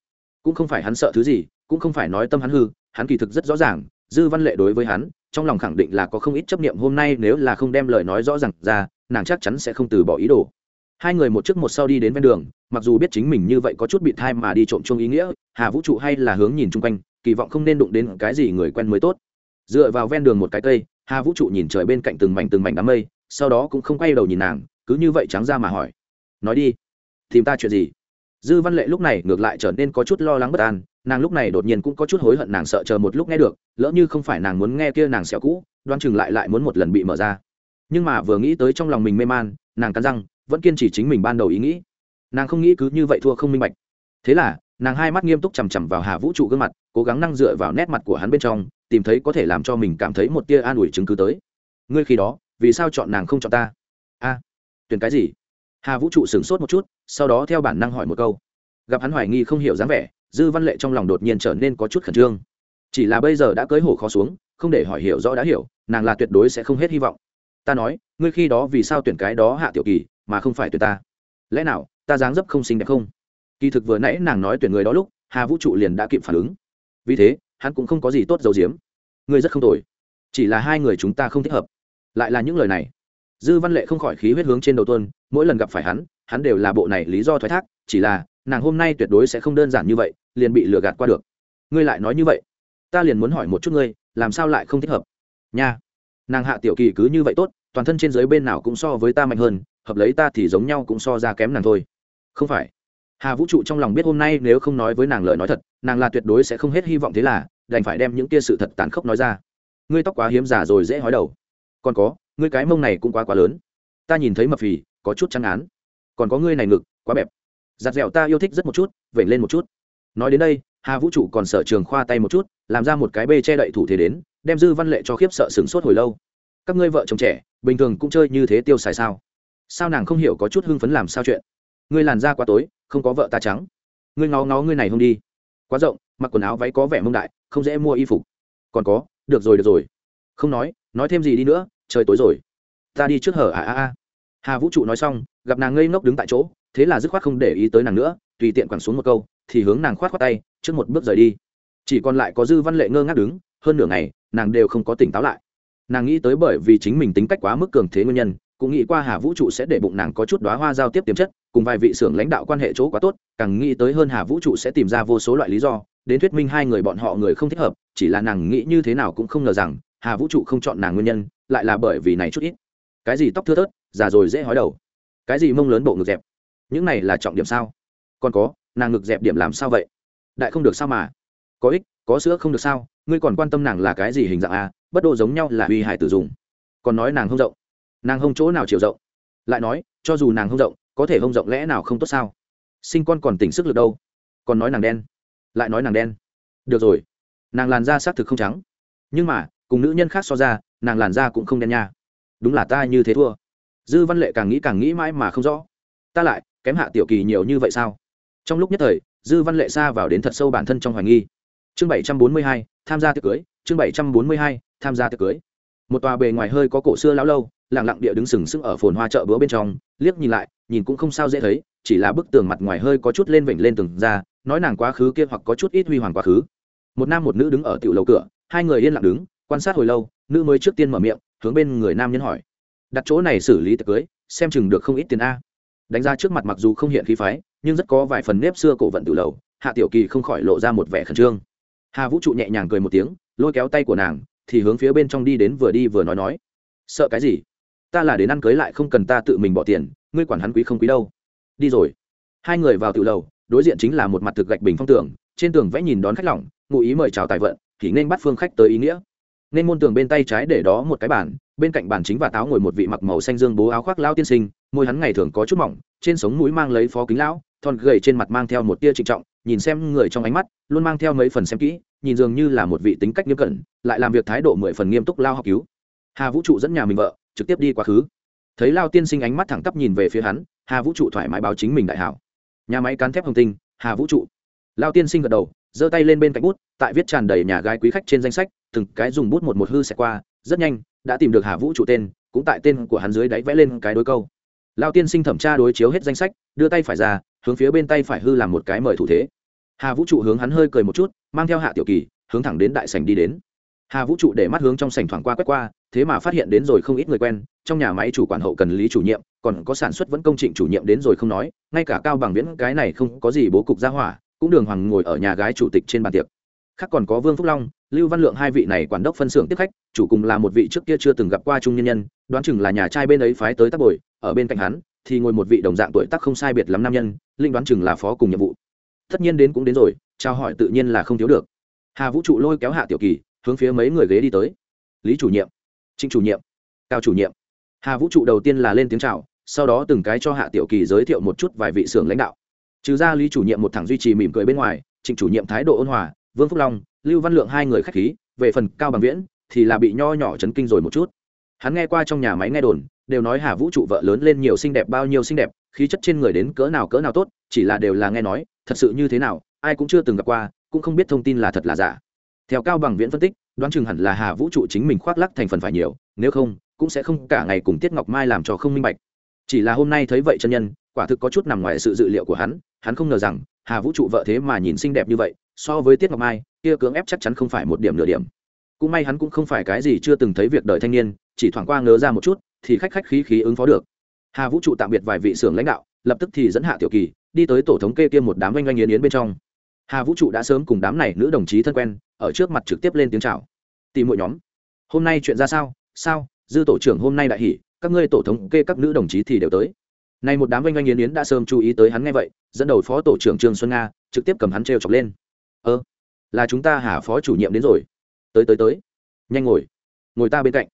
Cũng không phải hắn sợ thứ gì cũng không phải nói tâm hắn hư, hắn kỳ thực rất rõ ràng, dư văn lệ đối với hắn, trong lòng khẳng định là có không ít chấp niệm hôm nay nếu là không đem lời nói rõ ràng ra, nàng chắc chắn sẽ không từ bỏ ý đồ. Hai người một trước một sau đi đến ven đường, mặc dù biết chính mình như vậy có chút bị thai mà đi trộm chung ý nghĩa, hà vũ trụ hay là hướng nhìn chung quanh, kỳ vọng không nên đụng đến cái gì người quen mới tốt. Dựa vào ven đường một cái cây, hà vũ trụ nhìn trời bên cạnh từng mảnh từng mảnh đám mây, sau đó cũng không quay đầu nhìn nàng, cứ như vậy trắng ra mà hỏi. Nói đi, tìm ta chuyện gì? Dư văn lệ lúc này ngược lại trở nên có chút lo lắng bất an nàng lúc này đột nhiên cũng có chút hối hận nàng sợ chờ một lúc nghe được, lỡ như không phải nàng muốn nghe kia nàng xẻo cũ đoan chừng lại lại muốn một lần bị mở ra. Nhưng mà vừa nghĩ tới trong lòng mình mê man, nàng cắn răng, vẫn kiên trì chính mình ban đầu ý nghĩ. Nàng không nghĩ cứ như vậy thua không minh bạch. Thế là, nàng hai mắt nghiêm túc chằm chằm vào hà vũ trụ gương mặt, cố gắng năng dựa vào nét mặt của hắn bên trong, tìm thấy có thể làm cho mình cảm thấy một tia an ủi chứng cứ tới. Ngươi khi đó, vì sao chọn nàng không chọn ta? A, tuyển cái gì? Hà vũ trụ sửng sốt một chút, sau đó theo bản năng hỏi một câu. Gặp hắn hoài nghi không hiểu dáng vẻ dư văn lệ trong lòng đột nhiên trở nên có chút khẩn trương. Chỉ là bây giờ đã cưới hổ khó xuống, không để hỏi hiểu rõ đã hiểu, nàng là tuyệt đối sẽ không hết hy vọng. Ta nói, ngươi khi đó vì sao tuyển cái đó hạ tiểu kỳ, mà không phải tuyển ta? Lẽ nào, ta dáng dấp không xinh đẹp không? Kỳ thực vừa nãy nàng nói tuyển người đó lúc, hà vũ trụ liền đã kịp phản ứng. Vì thế, hắn cũng không có gì tốt dầu diếm ngươi rất không tồi. Chỉ là hai người chúng ta không thích hợp. Lại là những lời này. Dư văn lệ không khỏi khí huyết hướng trên đầu tuân mỗi lần gặp phải hắn hắn đều là bộ này lý do thoái thác, chỉ là nàng hôm nay tuyệt đối sẽ không đơn giản như vậy, liền bị lừa gạt qua được. Ngươi lại nói như vậy, ta liền muốn hỏi một chút ngươi, làm sao lại không thích hợp? Nha. Nàng hạ tiểu kỳ cứ như vậy tốt, toàn thân trên dưới bên nào cũng so với ta mạnh hơn, hợp lấy ta thì giống nhau cũng so ra kém nàng thôi. Không phải. Hà vũ trụ trong lòng biết hôm nay nếu không nói với nàng lời nói thật, nàng là tuyệt đối sẽ không hết hy vọng thế là, đành phải đem những tia sự thật tàn khốc nói ra. Ngươi tóc quá hiếm giả rồi dễ hói đầu. Còn có, ngươi cái mông này cũng quá quá lớn. Ta nhìn thấy mập phì, có chút trắng án. Còn có ngươi này ngực, quá bẹp giặt dẻo ta yêu thích rất một chút vẩy lên một chút. Nói đến đây, hà vũ trụ còn sợ trường khoa tay một chút, làm ra một cái bê che đậy thủ thế đến, đem dư văn lệ cho khiếp sợ sửng sốt hồi lâu. Các ngươi vợ chồng trẻ, bình thường cũng chơi như thế tiêu xài sao? Sao nàng không hiểu có chút hưng phấn làm sao chuyện? Ngươi làn da quá tối, không có vợ ta trắng. Ngươi ngó ngó ngươi này không đi. Quá rộng, mặc quần áo váy có vẻ mông đại, không dễ mua y phục. Còn có, được rồi được rồi. Không nói nói thêm gì đi nữa, trời tối rồi. Ta đi trước hở à à à. Hà vũ trụ nói xong, gặp nàng ngây ngốc đứng tại chỗ thế là dứt khoát không để ý tới nàng nữa, tùy tiện quẳng xuống một câu, thì hướng nàng khoát khoát tay, trước một bước rời đi. Chỉ còn lại có dư văn lệ ngơ ngác đứng, hơn nửa ngày, nàng đều không có tỉnh táo lại. Nàng nghĩ tới bởi vì chính mình tính cách quá mức cường thế nguyên nhân, cũng nghĩ qua hà vũ trụ sẽ để bụng nàng có chút đoá hoa giao tiếp tiềm chất, cùng vài vị xưởng lãnh đạo quan hệ chỗ quá tốt, càng nghĩ tới hơn hà vũ trụ sẽ tìm ra vô số loại lý do, đến thuyết minh hai người bọn họ người không thích hợp, chỉ là nàng nghĩ như thế nào cũng không ngờ rằng, hà vũ trụ không chọn nàng nguyên nhân, lại là bởi vì này chút ít. Cái gì tóc thưa thớt, già rồi dễ hói đầu. Cái gì mông lớn bộ ngực dẹp những này là trọng điểm sao? Còn có, nàng ngực dẹp điểm làm sao vậy? Đại không được sao mà? Có ích, có sữa không được sao? Ngươi còn quan tâm nàng là cái gì hình dạng à? Bất độ giống nhau là uy hải tử dùng. Còn nói nàng hông rộng. Nàng hông chỗ nào chiều rộng? Lại nói, cho dù nàng hông rộng, có thể hông rộng lẽ nào không tốt sao? Sinh con còn tỉnh sức lực đâu? Còn nói nàng đen. Lại nói nàng đen. Được rồi. Nàng làn da xác thực không trắng. Nhưng mà, cùng nữ nhân khác so ra, nàng làn da cũng không đen nha. Đúng là ta như thế thua. Dư văn lệ càng nghĩ càng nghĩ mãi mà không rõ. Ta lại kém hạ tiểu kỳ nhiều như vậy sao? Trong lúc nhất thời, dư văn lệ xa vào đến thật sâu bản thân trong hoài nghi. Chương bảy trăm bốn mươi hai, tham gia tiệc cưới, chương bảy trăm bốn mươi hai, tham gia tiệc cưới. Một tòa bề ngoài hơi có cổ xưa lão lâu, lặng lặng địa đứng sừng sững ở phồn hoa chợ búa bên trong, liếc nhìn lại, nhìn cũng không sao dễ thấy, chỉ là bức tường mặt ngoài hơi có chút lên vểnh lên từng ra, nói nàng quá khứ kia hoặc có chút ít huy hoàng quá khứ. Một nam một nữ đứng ở tiểu lầu cửa, hai người yên lặng đứng, quan sát hồi lâu, nữ mới trước tiên mở miệng, hướng bên người nam nhân hỏi. Đặt chỗ này xử lý tiệc cưới, xem chừng được không ít tiền a đánh ra trước mặt mặc dù không hiện khí phái, nhưng rất có vài phần nếp xưa cổ vận từ lầu, hạ tiểu kỳ không khỏi lộ ra một vẻ khẩn trương. Hà vũ trụ nhẹ nhàng cười một tiếng, lôi kéo tay của nàng, thì hướng phía bên trong đi đến vừa đi vừa nói nói. Sợ cái gì? Ta là đến ăn cưới lại không cần ta tự mình bỏ tiền, ngươi quản hắn quý không quý đâu. Đi rồi. Hai người vào tự lầu, đối diện chính là một mặt thực gạch bình phong tường, trên tường vẽ nhìn đón khách lỏng, ngụ ý mời chào tài vận, thì nên bắt phương khách tới ý nghĩa. Nên môn tường bên tay trái để đó một cái bàn, bên cạnh bàn chính và táo ngồi một vị mặc màu xanh dương bố áo khoác lao tiên sinh môi hắn ngày thường có chút mỏng, trên sống mũi mang lấy phó kính lão, thon gầy trên mặt mang theo một tia trịnh trọng, nhìn xem người trong ánh mắt, luôn mang theo mấy phần xem kỹ, nhìn dường như là một vị tính cách nghiêm cẩn, lại làm việc thái độ mười phần nghiêm túc lao học cứu. Hà vũ trụ dẫn nhà mình vợ, trực tiếp đi quá khứ. Thấy lao tiên sinh ánh mắt thẳng tắp nhìn về phía hắn, hà vũ trụ thoải mái báo chính mình đại hảo. Nhà máy cán thép hồng tinh, hà vũ trụ. Lao tiên sinh gật đầu, giơ tay lên bên cạnh bút, tại viết tràn đầy nhà gái quý khách trên danh sách, từng cái dùng bút một một hư xẹt qua, rất nhanh, đã tìm được hà vũ trụ tên, cũng tại tên của hắn dưới đáy vẽ lên cái đối câu lao tiên sinh thẩm tra đối chiếu hết danh sách, đưa tay phải ra, hướng phía bên tay phải hư làm một cái mời thủ thế. Hà vũ trụ hướng hắn hơi cười một chút, mang theo hạ tiểu kỳ, hướng thẳng đến đại sành đi đến. Hà vũ trụ để mắt hướng trong sành thoảng qua quét qua, thế mà phát hiện đến rồi không ít người quen, trong nhà máy chủ quản hậu cần lý chủ nhiệm, còn có sản xuất vẫn công trịnh chủ nhiệm đến rồi không nói, ngay cả cao bằng viễn cái này không có gì bố cục ra hỏa, cũng đường hoàng ngồi ở nhà gái chủ tịch trên bàn tiệc. Khác còn có vương phúc long, lưu văn lượng hai vị này quản đốc phân xưởng tiếp khách, chủ cùng là một vị trước kia chưa từng gặp qua trung nhân nhân, đoán chừng là nhà trai bên ấy phái tới tác bồi ở bên cạnh hắn, thì ngồi một vị đồng dạng tuổi tác không sai biệt lắm nam nhân, linh đoán chừng là phó cùng nhiệm vụ. Tất nhiên đến cũng đến rồi trao hỏi tự nhiên là không thiếu được. Hà vũ trụ lôi kéo hạ tiểu kỳ, hướng phía mấy người ghế đi tới. Lý chủ nhiệm, trịnh chủ nhiệm, cao chủ nhiệm. Hà vũ trụ đầu tiên là lên tiếng chào, sau đó từng cái cho hạ tiểu kỳ giới thiệu một chút vài vị xưởng lãnh đạo. Trừ ra lý chủ nhiệm một thằng duy trì mỉm cười bên ngoài, trịnh chủ nhiệm thái độ ôn hòa, vương phúc long, lưu văn lượng hai người khách khí, về phần cao bằng viễn, thì là bị nho nhỏ chấn kinh rồi một chút. Hắn nghe qua trong nhà máy nghe đồn đều nói hà vũ trụ vợ lớn lên nhiều xinh đẹp bao nhiêu xinh đẹp, khí chất trên người đến cỡ nào cỡ nào tốt, chỉ là đều là nghe nói, thật sự như thế nào, ai cũng chưa từng gặp qua, cũng không biết thông tin là thật là giả. Theo cao bằng viễn phân tích, đoán chừng hẳn là hà vũ trụ chính mình khoác lắc thành phần phải nhiều, nếu không, cũng sẽ không cả ngày cùng tiết ngọc mai làm cho không minh bạch. Chỉ là hôm nay thấy vậy chân nhân, quả thực có chút nằm ngoài sự dự liệu của hắn hắn không ngờ rằng, hà vũ trụ vợ thế mà nhìn xinh đẹp như vậy, so với tiết ngọc mai, kia cưỡng ép chắc chắn không phải một điểm nửa điểm cũng may hắn cũng không phải cái gì chưa từng thấy việc đời thanh niên, chỉ thoảng qua ngớ ra một chút, thì khách khách khí khí ứng phó được. Hà vũ trụ tạm biệt vài vị xưởng lãnh đạo, lập tức thì dẫn hạ tiểu kỳ đi tới tổ thống kê kia một đám oanh oanh yến yến bên trong. Hà vũ trụ đã sớm cùng đám này nữ đồng chí thân quen, ở trước mặt trực tiếp lên tiếng chào. Tìm mỗi nhóm, hôm nay chuyện ra sao? Sao? Dư tổ trưởng hôm nay đại hỉ, các ngươi tổ thống kê các nữ đồng chí thì đều tới. Nay một đám oanh oanh yến yến đã sớm chú ý tới hắn nghe vậy, dẫn đầu phó tổ trưởng trương xuân nga trực tiếp cầm hắn trêu chọc lên. Ơ, là chúng ta hà phó chủ nhiệm đến rồi tới tới tới. Nhanh ngồi. Ngồi ta bên cạnh.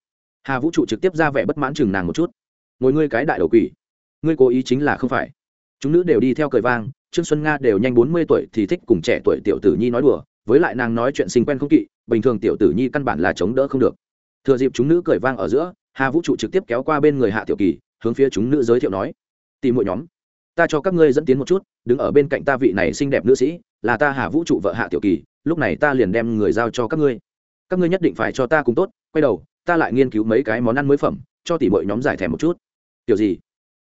Hà vũ trụ trực tiếp ra vẻ bất mãn chừng nàng một chút. Ngồi ngươi cái đại đầu quỷ. Ngươi cố ý chính là không phải. Chúng nữ đều đi theo cười vang, trương xuân nga đều nhanh bốn mươi tuổi thì thích cùng trẻ tuổi tiểu tử nhi nói đùa, với lại nàng nói chuyện sinh quen không kỵ, bình thường tiểu tử nhi căn bản là chống đỡ không được. Thừa dịp chúng nữ cười vang ở giữa, hà vũ trụ trực tiếp kéo qua bên người hạ tiểu kỳ, hướng phía chúng nữ giới thiệu nói tìm mỗi nhóm, ta cho các ngươi dẫn tiến một chút, đứng ở bên cạnh ta vị này xinh đẹp nữ sĩ, là ta hà vũ trụ vợ hạ tiểu kỳ, lúc này ta liền đem người giao cho các ngươi các ngươi nhất định phải cho ta cùng tốt, quay đầu, ta lại nghiên cứu mấy cái món ăn mới phẩm, cho tỉ mọi nhóm giải thèm một chút. Kiểu gì?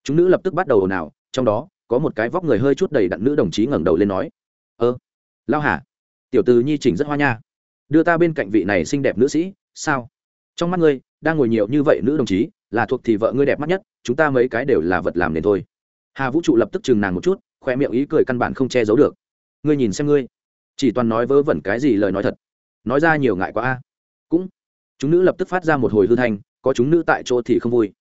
Chúng nữ lập tức bắt đầu ồn ào, trong đó, có một cái vóc người hơi chút đầy đặn nữ đồng chí ngẩng đầu lên nói, ơ lao hả tiểu từ nhi chỉnh rất hoa nha. Đưa ta bên cạnh vị này xinh đẹp nữ sĩ, sao? Trong mắt ngươi, đang ngồi nhiều như vậy nữ đồng chí, là thuộc thì vợ ngươi đẹp mắt nhất, chúng ta mấy cái đều là vật làm nên thôi. Hà vũ trụ lập tức chừng nàng một chút, khoe miệng ý cười căn bản không che giấu được. Ngươi nhìn xem ngươi. Chỉ toàn nói vớ vẩn cái gì lời nói thật nói ra nhiều ngại quá a. Cũng, chúng nữ lập tức phát ra một hồi hư thanh, có chúng nữ tại chỗ thì không vui.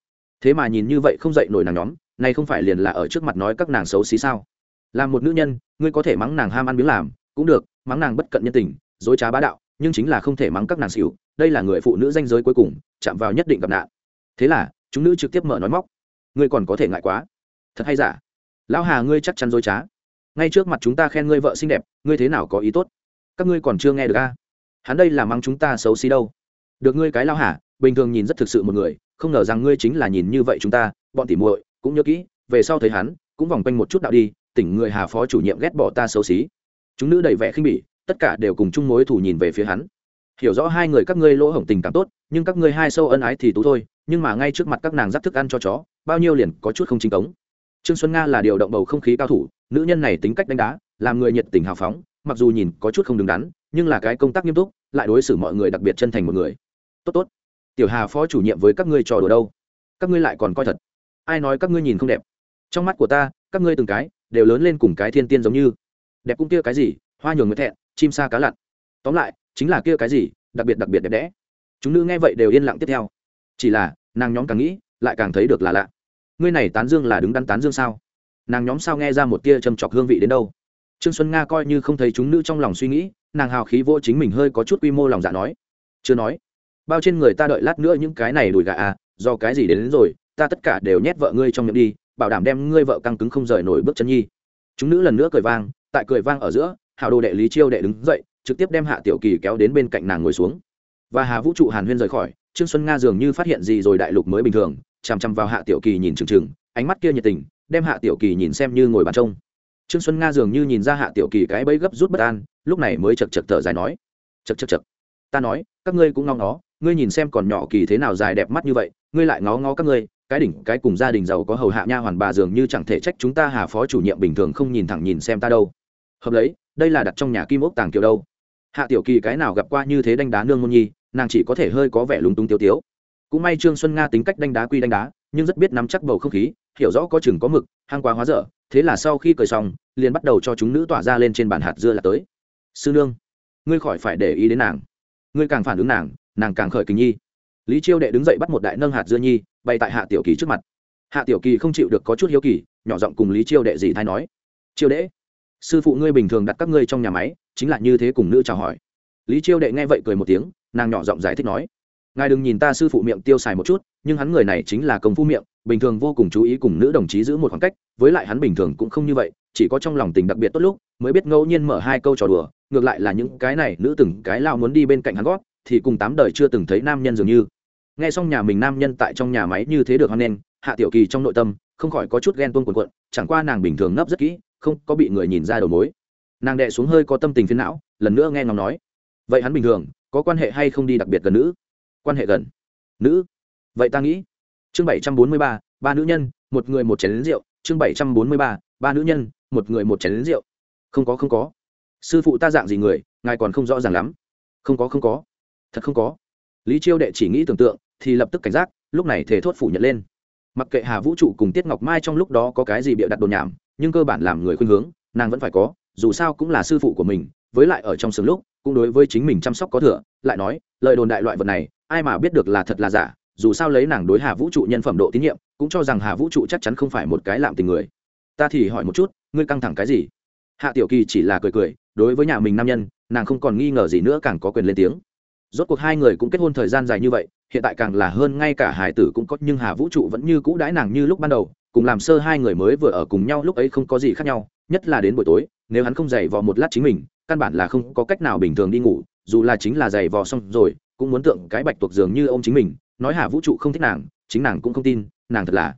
Thế mà nhìn như vậy không dậy nổi nàng nhóm, này không phải liền là ở trước mặt nói các nàng xấu xí sao? Làm một nữ nhân, ngươi có thể mắng nàng ham ăn biếng làm, cũng được, mắng nàng bất cận nhân tình, dối trá bá đạo, nhưng chính là không thể mắng các nàng xỉu, đây là người phụ nữ danh giới cuối cùng, chạm vào nhất định gặp nạn. Thế là, chúng nữ trực tiếp mở nói móc. Ngươi còn có thể ngại quá. Thật hay giả? Lão hà, ngươi chắc chắn dối trá. Ngay trước mặt chúng ta khen ngươi vợ xinh đẹp, ngươi thế nào có ý tốt? Các ngươi còn chưa nghe được a? Hắn đây là mắng chúng ta xấu xí đâu? Được ngươi cái lao hả? bình thường nhìn rất thực sự một người, không ngờ rằng ngươi chính là nhìn như vậy chúng ta, bọn tỉ muội, cũng nhớ kỹ, về sau thấy hắn, cũng vòng quanh một chút đạo đi, tỉnh người hà phó chủ nhiệm ghét bỏ ta xấu xí. Chúng nữ đầy vẻ khinh bỉ, tất cả đều cùng chung mối thù nhìn về phía hắn. Hiểu rõ hai người các ngươi lỗ hổng tình cảm tốt, nhưng các ngươi hai sâu ân ái thì tú thôi, nhưng mà ngay trước mặt các nàng dắt thức ăn cho chó, bao nhiêu liền có chút không chính cống. Trương xuân nga là điều động bầu không khí cao thủ, nữ nhân này tính cách đánh đá, làm người nhiệt tình hào phóng, mặc dù nhìn có chút không đứng đắn nhưng là cái công tác nghiêm túc, lại đối xử mọi người đặc biệt chân thành một người. Tốt tốt. Tiểu hà phó chủ nhiệm với các ngươi trò đùa đâu? Các ngươi lại còn coi thật. Ai nói các ngươi nhìn không đẹp? Trong mắt của ta, các ngươi từng cái, đều lớn lên cùng cái thiên tiên giống như. Đẹp cũng kia cái gì? Hoa nhường người thẹn, chim sa cá lặn. Tóm lại, chính là kia cái gì? Đặc biệt đặc biệt đẹp đẽ. Chúng nữ nghe vậy đều yên lặng tiếp theo. Chỉ là, nàng nhóm càng nghĩ, lại càng thấy được là lạ. Ngươi này tán dương là đứng đắn tán dương sao? Nàng nhóm sao nghe ra một tia châm chọc hương vị đến đâu? Trương xuân nga coi như không thấy chúng nữ trong lòng suy nghĩ nàng hào khí vô chính mình hơi có chút quy mô lòng dạ nói. Chưa nói. Bao trên người ta đợi lát nữa những cái này đùi gà à do cái gì đến, đến rồi ta tất cả đều nhét vợ ngươi trong miệng đi bảo đảm đem ngươi vợ căng cứng không rời nổi bước chân nhi. Chúng nữ lần nữa cười vang tại cười vang ở giữa hào đồ đệ lý chiêu đệ đứng dậy trực tiếp đem hạ tiểu kỳ kéo đến bên cạnh nàng ngồi xuống. Và hà vũ trụ hàn huyên rời khỏi trương xuân nga dường như phát hiện gì rồi đại lục mới bình thường chằm chằm vào hạ tiểu kỳ nhìn trừng trừng, ánh mắt kia nhiệt tình đem hạ tiểu kỳ nhìn xem như ngồi bàn trông trương xuân nga dường như nhìn ra hạ tiểu kỳ cái bẫy gấp rút bất an, lúc này mới chật chật thở dài nói chật chật chật ta nói, các ngươi cũng ngó ngó, ngươi nhìn xem còn nhỏ kỳ thế nào dài đẹp mắt như vậy, ngươi lại ngó ngó các ngươi, cái đỉnh, cái cùng gia đình giàu có hầu hạ nha hoàn bà dường như chẳng thể trách chúng ta hà phó chủ nhiệm bình thường không nhìn thẳng nhìn xem ta đâu. Hợp lấy, đây là đặt trong nhà kim ốc tàng kiểu đâu. Hạ tiểu kỳ cái nào gặp qua như thế đánh đá nương môn nhi, nàng chỉ có thể hơi có vẻ lúng túng tiêu tiếu. Cũng may trương xuân nga tính cách đánh đá quy đánh đá, nhưng rất biết nắm chắc bầu không khí, hiểu rõ có chừng có mực, hang quá hóa dở thế là sau khi cười xong, liền bắt đầu cho chúng nữ tỏa ra lên trên bàn hạt dưa là tới. Sư nương, ngươi khỏi phải để ý đến nàng. Ngươi càng phản ứng nàng nàng càng khởi kính nhi. Lý chiêu đệ đứng dậy bắt một đại nâng hạt dưa nhi, bày tại hạ tiểu kỳ trước mặt. Hạ tiểu kỳ không chịu được có chút hiếu kỳ, nhỏ giọng cùng lý chiêu đệ gì thay nói. Chiêu đệ, sư phụ ngươi bình thường đặt các ngươi trong nhà máy, chính là như thế cùng nữ chào hỏi. Lý chiêu đệ nghe vậy cười một tiếng, nàng nhỏ giọng giải thích nói. Ngài đừng nhìn ta sư phụ miệng tiêu xài một chút, nhưng hắn người này chính là công phu miệng bình thường vô cùng chú ý cùng nữ đồng chí giữ một khoảng cách, với lại hắn bình thường cũng không như vậy, chỉ có trong lòng tình đặc biệt tốt lúc, mới biết ngẫu nhiên mở hai câu trò đùa, ngược lại là những cái này nữ từng cái lao muốn đi bên cạnh hắn gót, thì cùng tám đời chưa từng thấy nam nhân dường như. Nghe xong nhà mình nam nhân tại trong nhà máy như thế được hoan nghênh, hạ tiểu kỳ trong nội tâm, không khỏi có chút ghen tuông quần quận chẳng qua nàng bình thường nấp rất kỹ, không có bị người nhìn ra đầu mối. Nàng đệ xuống hơi có tâm tình phiến não, lần nữa nghe ngóng nói. Vậy hắn bình thường, có quan hệ hay không đi đặc biệt gần nữ? Quan hệ gần nữ. Vậy ta nghĩ chương bảy trăm bốn mươi ba ba nữ nhân, một người một chén rượu. Chương bảy trăm bốn mươi ba ba nữ nhân, một người một chén rượu. Không có không có. Sư phụ ta dạng gì người, ngài còn không rõ ràng lắm. Không có không có. Thật không có. Lý chiêu đệ chỉ nghĩ tưởng tượng, thì lập tức cảnh giác, lúc này thể thốt phủ nhận lên. Mặc kệ hà vũ trụ cùng tiết ngọc mai trong lúc đó có cái gì bịa đặt đồn nhảm, nhưng cơ bản làm người khuyên hướng, nàng vẫn phải có, dù sao cũng là sư phụ của mình, với lại ở trong sừng lúc, cũng đối với chính mình chăm sóc có thừa, lại nói, lời đồn đại loại vật này, ai mà biết được là thật là giả dù sao lấy nàng đối hà vũ trụ nhân phẩm độ tín nhiệm, cũng cho rằng hà vũ trụ chắc chắn không phải một cái lạm tình người. Ta thì hỏi một chút, ngươi căng thẳng cái gì? Hạ tiểu kỳ chỉ là cười cười, đối với nhà mình nam nhân, nàng không còn nghi ngờ gì nữa càng có quyền lên tiếng. Rốt cuộc hai người cũng kết hôn thời gian dài như vậy, hiện tại càng là hơn ngay cả hải tử cũng có, nhưng hà vũ trụ vẫn như cũ đãi nàng như lúc ban đầu, cùng làm sơ hai người mới vừa ở cùng nhau lúc ấy không có gì khác nhau, nhất là đến buổi tối, nếu hắn không giày vò một lát chính mình, căn bản là không có cách nào bình thường đi ngủ, dù là chính là giày vò xong rồi, cũng muốn tượng cái bạch tuộc dường như ô m chính mình nói hà vũ trụ không thích nàng, chính nàng cũng không tin, nàng thật là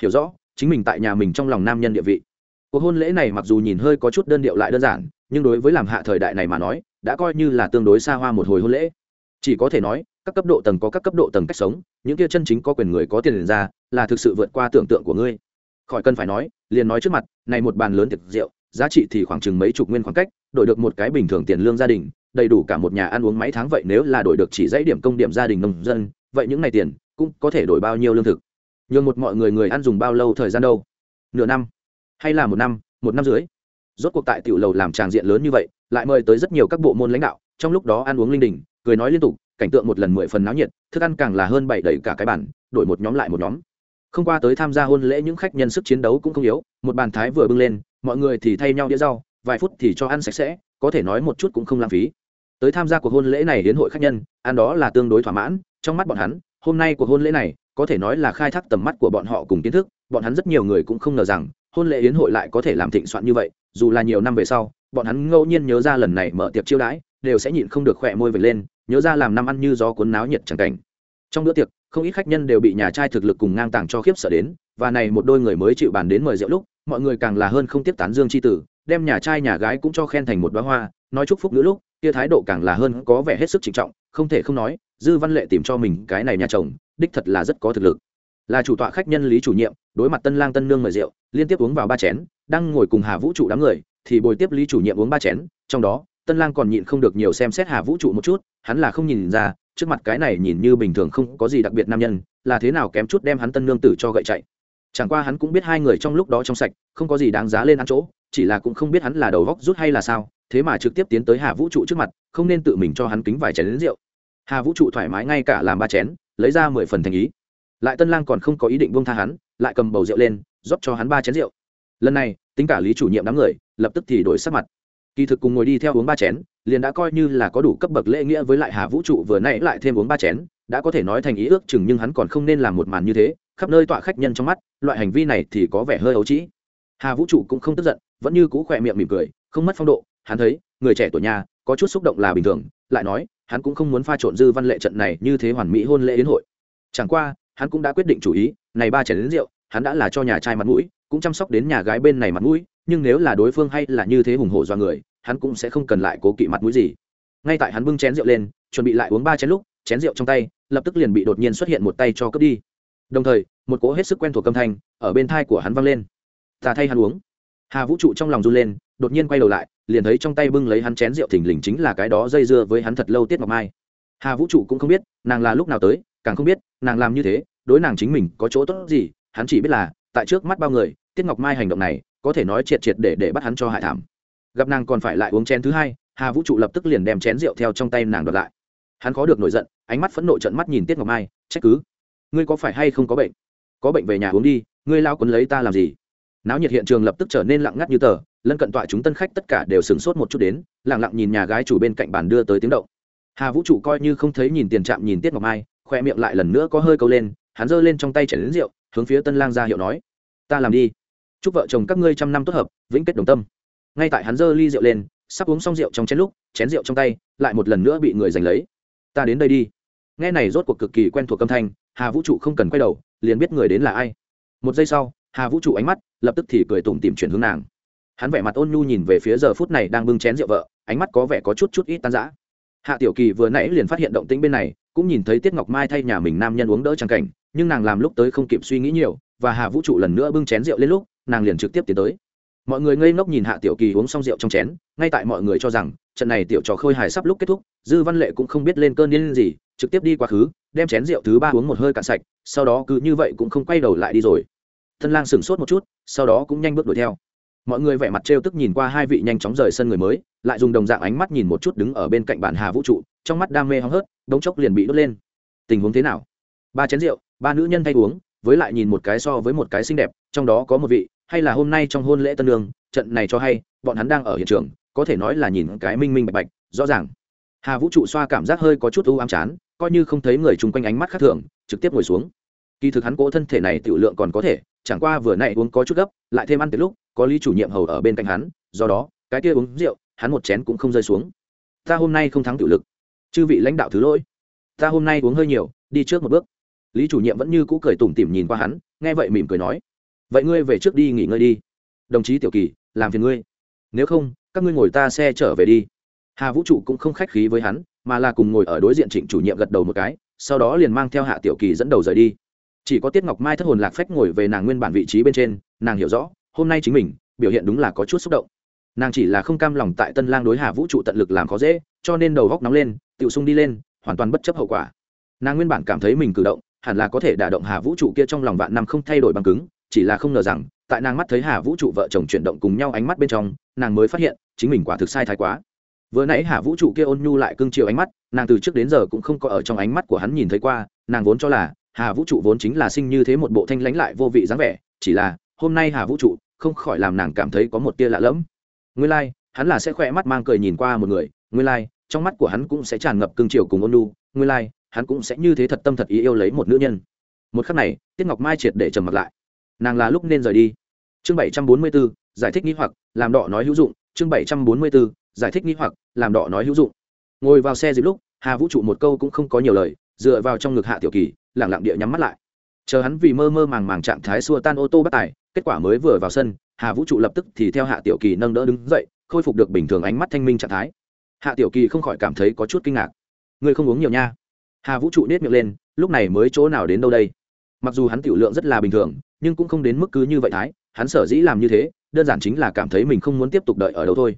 hiểu rõ, chính mình tại nhà mình trong lòng nam nhân địa vị. Cuộc hôn lễ này mặc dù nhìn hơi có chút đơn điệu lại đơn giản, nhưng đối với làm hạ thời đại này mà nói, đã coi như là tương đối xa hoa một hồi hôn lễ. Chỉ có thể nói, các cấp độ tầng có các cấp độ tầng cách sống, những kia chân chính có quyền người có tiền ra, là thực sự vượt qua tưởng tượng của ngươi. Khỏi cần phải nói, liền nói trước mặt, này một bàn lớn tiệc rượu, giá trị thì khoảng chừng mấy chục nguyên khoảng cách, đổi được một cái bình thường tiền lương gia đình, đầy đủ cả một nhà ăn uống mấy tháng vậy nếu là đổi được chỉ dãy điểm công điểm gia đình nông dân vậy những ngày tiền cũng có thể đổi bao nhiêu lương thực? Nhường một mọi người người ăn dùng bao lâu thời gian đâu? Nửa năm? Hay là một năm một năm dưới rốt cuộc tại tiểu lầu làm tràng diện lớn như vậy, lại mời tới rất nhiều các bộ môn lãnh đạo, trong lúc đó ăn uống linh đình, cười nói liên tục, cảnh tượng một lần mười phần náo nhiệt, thức ăn càng là hơn bảy đẩy cả cái bản đổi một nhóm lại một nhóm. Không qua tới tham gia hôn lễ những khách nhân sức chiến đấu cũng không yếu, một bàn thái vừa bưng lên, mọi người thì thay nhau đĩa rau, vài phút thì cho ăn sạch sẽ, có thể nói một chút cũng không lãng phí. Tới tham gia cuộc hôn lễ này đến hội khách nhân, ăn đó là tương đối thỏa mãn trong mắt bọn hắn, hôm nay cuộc hôn lễ này, có thể nói là khai thác tầm mắt của bọn họ cùng kiến thức, bọn hắn rất nhiều người cũng không ngờ rằng, hôn lễ yến hội lại có thể làm thịnh soạn như vậy, dù là nhiều năm về sau, bọn hắn ngẫu nhiên nhớ ra lần này mở tiệc chiêu đãi, đều sẽ nhịn không được khỏe môi vệt lên, nhớ ra làm năm ăn như gió cuốn náo nhiệt chẳng cảnh. Trong bữa tiệc, không ít khách nhân đều bị nhà trai thực lực cùng ngang tàng cho khiếp sợ đến, và này một đôi người mới chịu bàn đến mời rượu lúc, mọi người càng là hơn không tiếp tán dương c h i tử, đem nhà trai nhà gái cũng cho khen thành một đoá hoa, nói chúc phúc nữa lúc, kia thái độ càng là hơn có vẻ hết sức trịnh trọng, không thể không nói dư văn lệ tìm cho mình cái này nhà chồng, đích thật là rất có thực lực. Là chủ tọa khách nhân lý chủ nhiệm, đối mặt tân lang tân nương mời rượu, liên tiếp uống vào ba chén, đang ngồi cùng hà vũ trụ đám người, thì bồi tiếp lý chủ nhiệm uống ba chén, trong đó, tân lang còn nhịn không được nhiều xem xét hà vũ trụ một chút, hắn là không nhìn ra, trước mặt cái này nhìn như bình thường không có gì đặc biệt nam nhân, là thế nào kém chút đem hắn tân nương tử cho gậy chạy. Chẳng qua hắn cũng biết hai người trong lúc đó trong sạch, không có gì đáng giá lên ăn chỗ, chỉ là cũng không biết hắn là đầu góc rút hay là sao, thế mà trực tiếp tiến tới hà vũ trụ trước mặt, không nên tự mình cho hắn kính vài chén đến rượu hà vũ trụ thoải mái ngay cả làm ba chén, lấy ra mười phần thành ý. Lại tân lang còn không có ý định buông tha hắn, lại cầm bầu rượu lên, rót cho hắn ba chén rượu. Lần này, tính cả lý chủ nhiệm đám người, lập tức thì đổi sắc mặt. Kỳ thực cùng ngồi đi theo uống ba chén, liền đã coi như là có đủ cấp bậc lễ nghĩa với lại hà vũ trụ vừa nãy lại thêm uống ba chén, đã có thể nói thành ý ước chừng nhưng hắn còn không nên làm một màn như thế, khắp nơi tọa khách nhân trong mắt, loại hành vi này thì có vẻ hơi ấu trĩ. Hà vũ trụ cũng không tức giận, vẫn như cũ khỏe miệng mỉm cười, không mất phong độ, hắn thấy, người trẻ tuổi nhà, có chút xúc động là bình thường lại nói, hắn cũng không muốn pha trộn dư văn lệ trận này như thế hoàn mỹ hôn lễ đến hội. Chẳng qua, hắn cũng đã quyết định chủ ý, này ba chén đến rượu, hắn đã là cho nhà trai mặt mũi, cũng chăm sóc đến nhà gái bên này mặt mũi, nhưng nếu là đối phương hay là như thế hùng hổ do người, hắn cũng sẽ không cần lại cố kỵ mặt mũi gì. Ngay tại hắn bưng chén rượu lên, chuẩn bị lại uống ba chén lúc, chén rượu trong tay, lập tức liền bị đột nhiên xuất hiện một tay cho cướp đi. Đồng thời, một cỗ hết sức quen thuộc âm thanh ở bên thai của hắn vang lên. Ta thay hắn uống. Hà vũ trụ trong lòng run lên, đột nhiên quay đầu lại liền thấy trong tay bưng lấy hắn chén rượu thình lình chính là cái đó dây dưa với hắn thật lâu tiết ngọc mai. Hà vũ trụ cũng không biết, nàng là lúc nào tới, càng không biết, nàng làm như thế, đối nàng chính mình có chỗ tốt gì, hắn chỉ biết là, tại trước mắt bao người, tiết ngọc mai hành động này, có thể nói triệt triệt để để bắt hắn cho hại thảm. Gặp nàng còn phải lại uống chén thứ hai, hà vũ trụ lập tức liền đem chén rượu theo trong tay nàng đoạt lại. Hắn khó được nổi giận, ánh mắt phẫn nộ trận mắt nhìn tiết ngọc mai, trách cứ, ngươi có phải hay không có bệnh? Có bệnh về nhà uống đi, ngươi lao quấn lấy ta làm gì? Náo nhiệt hiện trường lập tức trở nên lặng ngắt như tờ lân cận tọa chúng tân khách tất cả đều sửng sốt một chút đến, lặng lặng nhìn nhà gái chủ bên cạnh bàn đưa tới tiếng động. Hà vũ trụ coi như không thấy nhìn tiền trạm nhìn tiết ngọc mai, khoe miệng lại lần nữa có hơi câu lên, hắn giơ lên trong tay chảy đến rượu, hướng phía tân lang ra hiệu nói, ta làm đi. Chúc vợ chồng các ngươi trăm năm tốt hợp, vĩnh kết đồng tâm. Ngay tại hắn giơ ly rượu lên, sắp uống xong rượu trong chén lúc, chén rượu trong tay lại một lần nữa bị người giành lấy. Ta đến đây đi. Nghe này rốt cuộc cực kỳ quen thuộc âm thanh, hà vũ trụ không cần quay đầu, liền biết người đến là ai. Một giây sau, hà vũ trụ ánh mắt lập tức thì cười tủm tìm chuyển hướng nàng hắn vẻ mặt ôn nhu nhìn về phía giờ phút này đang bưng chén rượu vợ, ánh mắt có vẻ có chút chút ít tan rã. Hạ tiểu kỳ vừa nãy liền phát hiện động tĩnh bên này, cũng nhìn thấy tiết ngọc mai thay nhà mình nam nhân uống đỡ trang cảnh, nhưng nàng làm lúc tới không kịp suy nghĩ nhiều, và hà vũ trụ lần nữa bưng chén rượu lên lúc, nàng liền trực tiếp tiến tới. Mọi người ngây ngốc nhìn hạ tiểu kỳ uống xong rượu trong chén, ngay tại mọi người cho rằng, trận này tiểu trò khôi hài sắp lúc kết thúc, dư văn lệ cũng không biết lên cơn điên gì, trực tiếp đi quá khứ, đem chén rượu thứ ba uống một hơi cạn sạch, sau đó cứ như vậy cũng không quay đầu lại đi rồi. Thân lang sửng sốt một chút, sau đó cũng nhanh bước đuổi theo mọi người vẻ mặt trêu tức nhìn qua hai vị nhanh chóng rời sân người mới, lại dùng đồng dạng ánh mắt nhìn một chút đứng ở bên cạnh bản hà vũ trụ, trong mắt đam mê hóng hớt, đống chốc liền bị đốt lên. Tình huống thế nào? Ba chén rượu, ba nữ nhân thay uống, với lại nhìn một cái so với một cái xinh đẹp, trong đó có một vị, hay là hôm nay trong hôn lễ tân lương, trận này cho hay, bọn hắn đang ở hiện trường, có thể nói là nhìn cái minh minh bạch bạch, rõ ràng. Hà vũ trụ xoa cảm giác hơi có chút u ám chán, coi như không thấy người chung quanh ánh mắt khác thường, trực tiếp ngồi xuống. Kỳ thực hắn cố thân thể này tiểu lượng còn có thể, chẳng qua vừa nãy uống có chút gấp, lại thêm ăn từ lúc có lý chủ nhiệm hầu ở bên cạnh hắn, do đó, cái kia uống rượu, hắn một chén cũng không rơi xuống. Ta hôm nay không thắng tiểu lực. Chư vị lãnh đạo thứ lỗi. Ta hôm nay uống hơi nhiều, đi trước một bước. Lý chủ nhiệm vẫn như cũ cười tủm tỉm nhìn qua hắn, nghe vậy mỉm cười nói, vậy ngươi về trước đi nghỉ ngơi đi. Đồng chí tiểu kỳ, làm phiền ngươi. Nếu không, các ngươi ngồi ta xe trở về đi. Hà vũ trụ cũng không khách khí với hắn, mà là cùng ngồi ở đối diện trịnh chủ nhiệm gật đầu một cái, sau đó liền mang theo hạ tiểu kỳ dẫn đầu rời đi. Chỉ có tiết ngọc mai thất hồn lạc phách ngồi về nàng nguyên bản vị trí bên trên, nàng hiểu rõ hôm nay chính mình, biểu hiện đúng là có chút xúc động. Nàng chỉ là không cam lòng tại tân lang đối hà vũ trụ tận lực làm khó dễ, cho nên đầu góc nóng lên tự sung đi lên, hoàn toàn bất chấp hậu quả. Nàng nguyên bản cảm thấy mình cử động, hẳn là có thể đả động hà vũ trụ kia trong lòng vạn năm không thay đổi bằng cứng, chỉ là không ngờ rằng, tại nàng mắt thấy hà vũ trụ vợ chồng chuyển động cùng nhau ánh mắt bên trong, nàng mới phát hiện, chính mình quả thực sai thái quá. Vừa nãy hà vũ trụ kia ôn nhu lại cưng chiều ánh mắt, nàng từ trước đến giờ cũng không có ở trong ánh mắt của hắn nhìn thấy qua, nàng vốn cho là, hà vũ trụ vốn chính là sinh như thế một bộ thanh lãnh lại vô vị dáng vẻ, chỉ là hôm nay hà vũ trụ không khỏi làm nàng cảm thấy có một tia lạ lẫm. Nguyên lai、like, hắn là sẽ khỏe mắt mang cười nhìn qua một người nguyên lai、like, trong mắt của hắn cũng sẽ tràn ngập cưng chiều cùng ôn lu nguyên lai、like, hắn cũng sẽ như thế thật tâm thật ý yêu lấy một nữ nhân. Một khắc này tiết ngọc mai triệt để trầm mặt lại. Nàng là lúc nên rời đi. Chương bảy trăm bốn mươi b ố giải thích nghĩ hoặc làm đỏ nói hữu dụng. Chương bảy trăm bốn mươi b ố giải thích nghĩ hoặc làm đỏ nói hữu dụng. Ngồi vào xe dịp lúc hà vũ trụ một câu cũng không có nhiều lời dựa vào trong ngực hạ tiểu kỳ lẳng lặng địa nhắm mắt lại. Chờ hắn vì mơ mơ màng màng trạng thái xua tan ô tô bắt tài kết quả mới vừa vào sân, hà vũ trụ lập tức thì theo hạ tiểu kỳ nâng đỡ đứng dậy, khôi phục được bình thường ánh mắt thanh minh trạng thái. Hạ tiểu kỳ không khỏi cảm thấy có chút kinh ngạc. Ngươi không uống nhiều nha. Hà vũ trụ nết miệng lên, lúc này mới chỗ nào đến đâu đây? Mặc dù hắn tiểu lượng rất là bình thường, nhưng cũng không đến mức cứ như vậy thái, hắn sở dĩ làm như thế, đơn giản chính là cảm thấy mình không muốn tiếp tục đợi ở đâu thôi.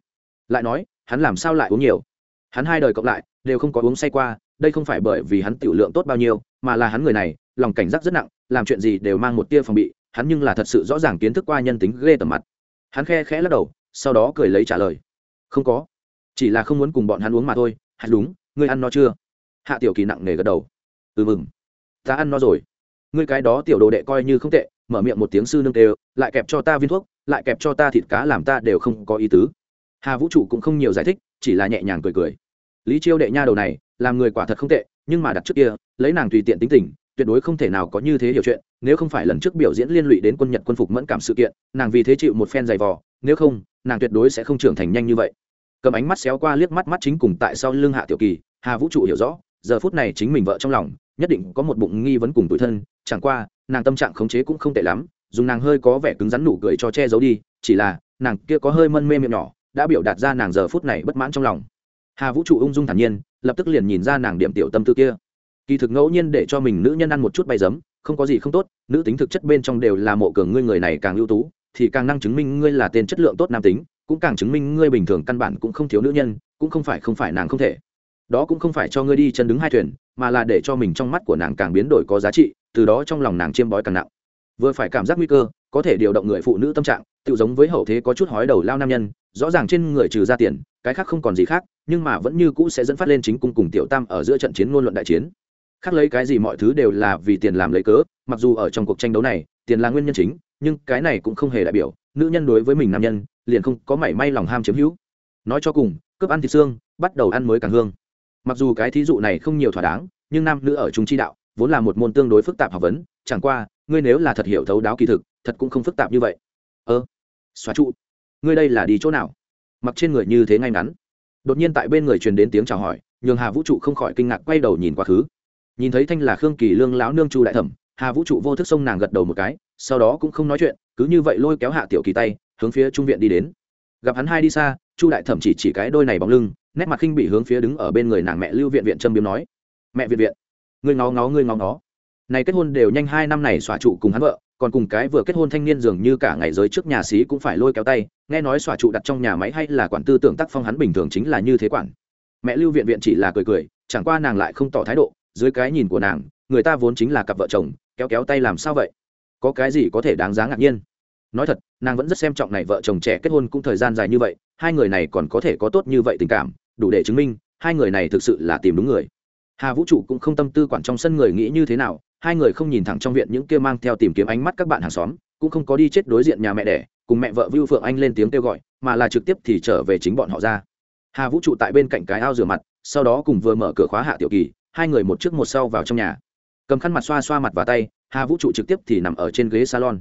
Lại nói, hắn làm sao lại uống nhiều? Hắn hai đời cộng lại, đều không có uống say qua, đây không phải bởi vì hắn tiểu lượng tốt bao nhiêu, mà là hắn người này, lòng cảnh giác rất nặng, làm chuyện gì đều mang một tia phòng bị hắn nhưng là thật sự rõ ràng kiến thức qua nhân tính ghê tầm mặt. Hắn khe khẽ lắc đầu, sau đó cười lấy trả lời. Không có. Chỉ là không muốn cùng bọn hắn uống mà thôi. Hạt đúng, ngươi ăn no chưa? Hạ tiểu kỳ nặng nề gật đầu. Ừ mừng. Ta ăn no rồi. Ngươi cái đó tiểu đồ đệ coi như không tệ, mở miệng một tiếng sư nương đều lại kẹp cho ta viên thuốc, lại kẹp cho ta thịt cá làm ta đều không có ý tứ. Hà vũ trụ cũng không nhiều giải thích, chỉ là nhẹ nhàng cười cười. Lý chiêu đệ nha đầu này, làm người quả thật không tệ, nhưng mà đặt trước kia, lấy nàng tùy tiện tính tình tuyệt đối không thể nào có như thế hiểu chuyện, nếu không phải lần trước biểu diễn liên lụy đến quân nhật quân phục mẫn cảm sự kiện, nàng vì thế chịu một phen dày vò, nếu không, nàng tuyệt đối sẽ không trưởng thành nhanh như vậy. Cầm ánh mắt xéo qua liếc mắt mắt chính cùng tại sau lưng hạ tiểu kỳ, hà vũ trụ hiểu rõ, giờ phút này chính mình vợ trong lòng, nhất định có một bụng nghi vấn cùng tuổi thân, chẳng qua, nàng tâm trạng khống chế cũng không tệ lắm, dùng nàng hơi có vẻ cứng rắn nụ cười cho che giấu đi, chỉ là, nàng kia có hơi mân mê miệng nhỏ, đã biểu đạt ra nàng giờ phút này bất mãn trong lòng. Hà vũ trụ ung dung thản nhiên, lập tức liền nhìn ra nàng điểm tiểu tâm tư kia kỳ thực ngẫu nhiên để cho mình nữ nhân ăn một chút bay giấm, không có gì không tốt, nữ tính thực chất bên trong đều là mộ cường ngươi người này càng ưu tú, thì càng năng chứng minh ngươi là tên chất lượng tốt nam tính, cũng càng chứng minh ngươi bình thường căn bản cũng không thiếu nữ nhân, cũng không phải không phải nàng không thể. Đó cũng không phải cho ngươi đi chân đứng hai thuyền, mà là để cho mình trong mắt của nàng càng biến đổi có giá trị, từ đó trong lòng nàng chiêm bói càng nặng. Vừa phải cảm giác nguy cơ, có thể điều động người phụ nữ tâm trạng, tự giống với hậu thế có chút hói đầu lao nam nhân, rõ ràng trên người trừ ra tiền, cái khác không còn gì khác, nhưng mà vẫn như cũ sẽ dẫn phát lên chính cung cùng tiểu tam ở giữa trận chiến ngôn luận đại chiến khác lấy cái gì mọi thứ đều là vì tiền làm lấy cớ, mặc dù ở trong cuộc tranh đấu này, tiền là nguyên nhân chính, nhưng cái này cũng không hề đại biểu, nữ nhân đối với mình nam nhân, liền không có mảy may lòng ham chiếm hữu. Nói cho cùng, cướp ăn thịt xương, bắt đầu ăn mới càng hương. Mặc dù cái thí dụ này không nhiều thỏa đáng, nhưng nam nữ ở trung chi đạo, vốn là một môn tương đối phức tạp học vấn, chẳng qua, ngươi nếu là thật hiểu thấu đáo kỳ thực, thật cũng không phức tạp như vậy. Ơ, xóa trụ. Ngươi đây là đi chỗ nào? Mặc trên người như thế ngay ngắn. Đột nhiên tại bên người truyền đến tiếng chào hỏi, nhường hà vũ trụ không khỏi kinh ngạc quay đầu nhìn quá khứ nhìn thấy thanh là khương kỳ lương lão nương chu đại thẩm, hà vũ trụ vô thức xông nàng gật đầu một cái, sau đó cũng không nói chuyện, cứ như vậy lôi kéo hạ tiểu kỳ tay, hướng phía trung viện đi đến. Gặp hắn hai đi xa, chu đại thẩm chỉ chỉ cái đôi này bóng lưng, nét mặt khinh bị hướng phía đứng ở bên người nàng mẹ lưu viện viện trâm biếm nói, mẹ viện viện, ngươi ngó ngó, ngươi ngó ngó. Này kết hôn đều nhanh hai năm này xòa trụ cùng hắn vợ, còn cùng cái vừa kết hôn thanh niên dường như cả ngày giới trước nhà xí cũng phải lôi kéo tay, nghe nói xòa trụ đặt trong nhà máy hay là quản tư tưởng tác phong hắn bình thường chính là như thế quản. Mẹ lưu viện viện chỉ là cười cười, chẳng qua nàng lại không tỏ thái độ dưới cái nhìn của nàng, người ta vốn chính là cặp vợ chồng, kéo kéo tay làm sao vậy? Có cái gì có thể đáng giá ngạc nhiên? Nói thật, nàng vẫn rất xem trọng này vợ chồng trẻ kết hôn cũng thời gian dài như vậy, hai người này còn có thể có tốt như vậy tình cảm, đủ để chứng minh, hai người này thực sự là tìm đúng người. Hà vũ trụ cũng không tâm tư quản trong sân người nghĩ như thế nào, hai người không nhìn thẳng trong viện những kia mang theo tìm kiếm ánh mắt các bạn hàng xóm, cũng không có đi chết đối diện nhà mẹ đẻ, cùng mẹ vợ vưu phượng anh lên tiếng kêu gọi, mà là trực tiếp thì trở về chính bọn họ ra. Hà vũ trụ tại bên cạnh cái ao rửa mặt, sau đó cùng vừa mở cửa khóa hạ tiểu kỳ hai người một trước một sau vào trong nhà. Cầm khăn mặt xoa xoa mặt và tay, hà vũ trụ trực tiếp thì nằm ở trên ghế salon.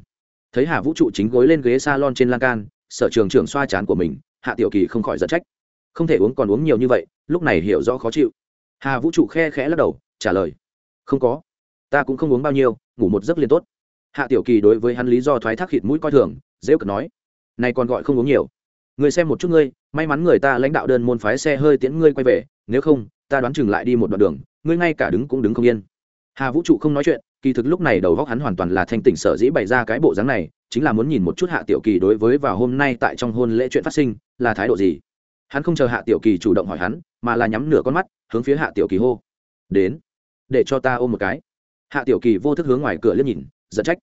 Thấy hà vũ trụ chính gối lên ghế salon trên lan can, sở trường trưởng xoa chán của mình, hạ tiểu kỳ không khỏi giận trách. Không thể uống còn uống nhiều như vậy, lúc này hiểu rõ khó chịu. Hà vũ trụ khe khẽ lắc đầu, trả lời. Không có. Ta cũng không uống bao nhiêu, ngủ một giấc liền tốt. Hạ tiểu kỳ đối với hắn lý do thoái thác khịt mũi coi thường dễ cực nói. Này còn gọi không uống nhiều. Người xem một chút ngươi, may mắn người ta lãnh đạo đơn môn phái xe hơi tiễn ngươi quay về, nếu không, ta đoán chừng lại đi một đoạn đường ngươi ngay cả đứng cũng đứng không yên. Hà vũ trụ không nói chuyện, kỳ thực lúc này đầu góc hắn hoàn toàn là thanh tỉnh sở dĩ bày ra cái bộ dáng này, chính là muốn nhìn một chút hạ tiểu kỳ đối với vào hôm nay tại trong hôn lễ chuyện phát sinh, là thái độ gì. Hắn không chờ hạ tiểu kỳ chủ động hỏi hắn, mà là nhắm nửa con mắt, hướng phía hạ tiểu kỳ hô. Đến, để cho ta ôm một cái. Hạ tiểu kỳ vô thức hướng ngoài cửa liếc nhìn, giận trách.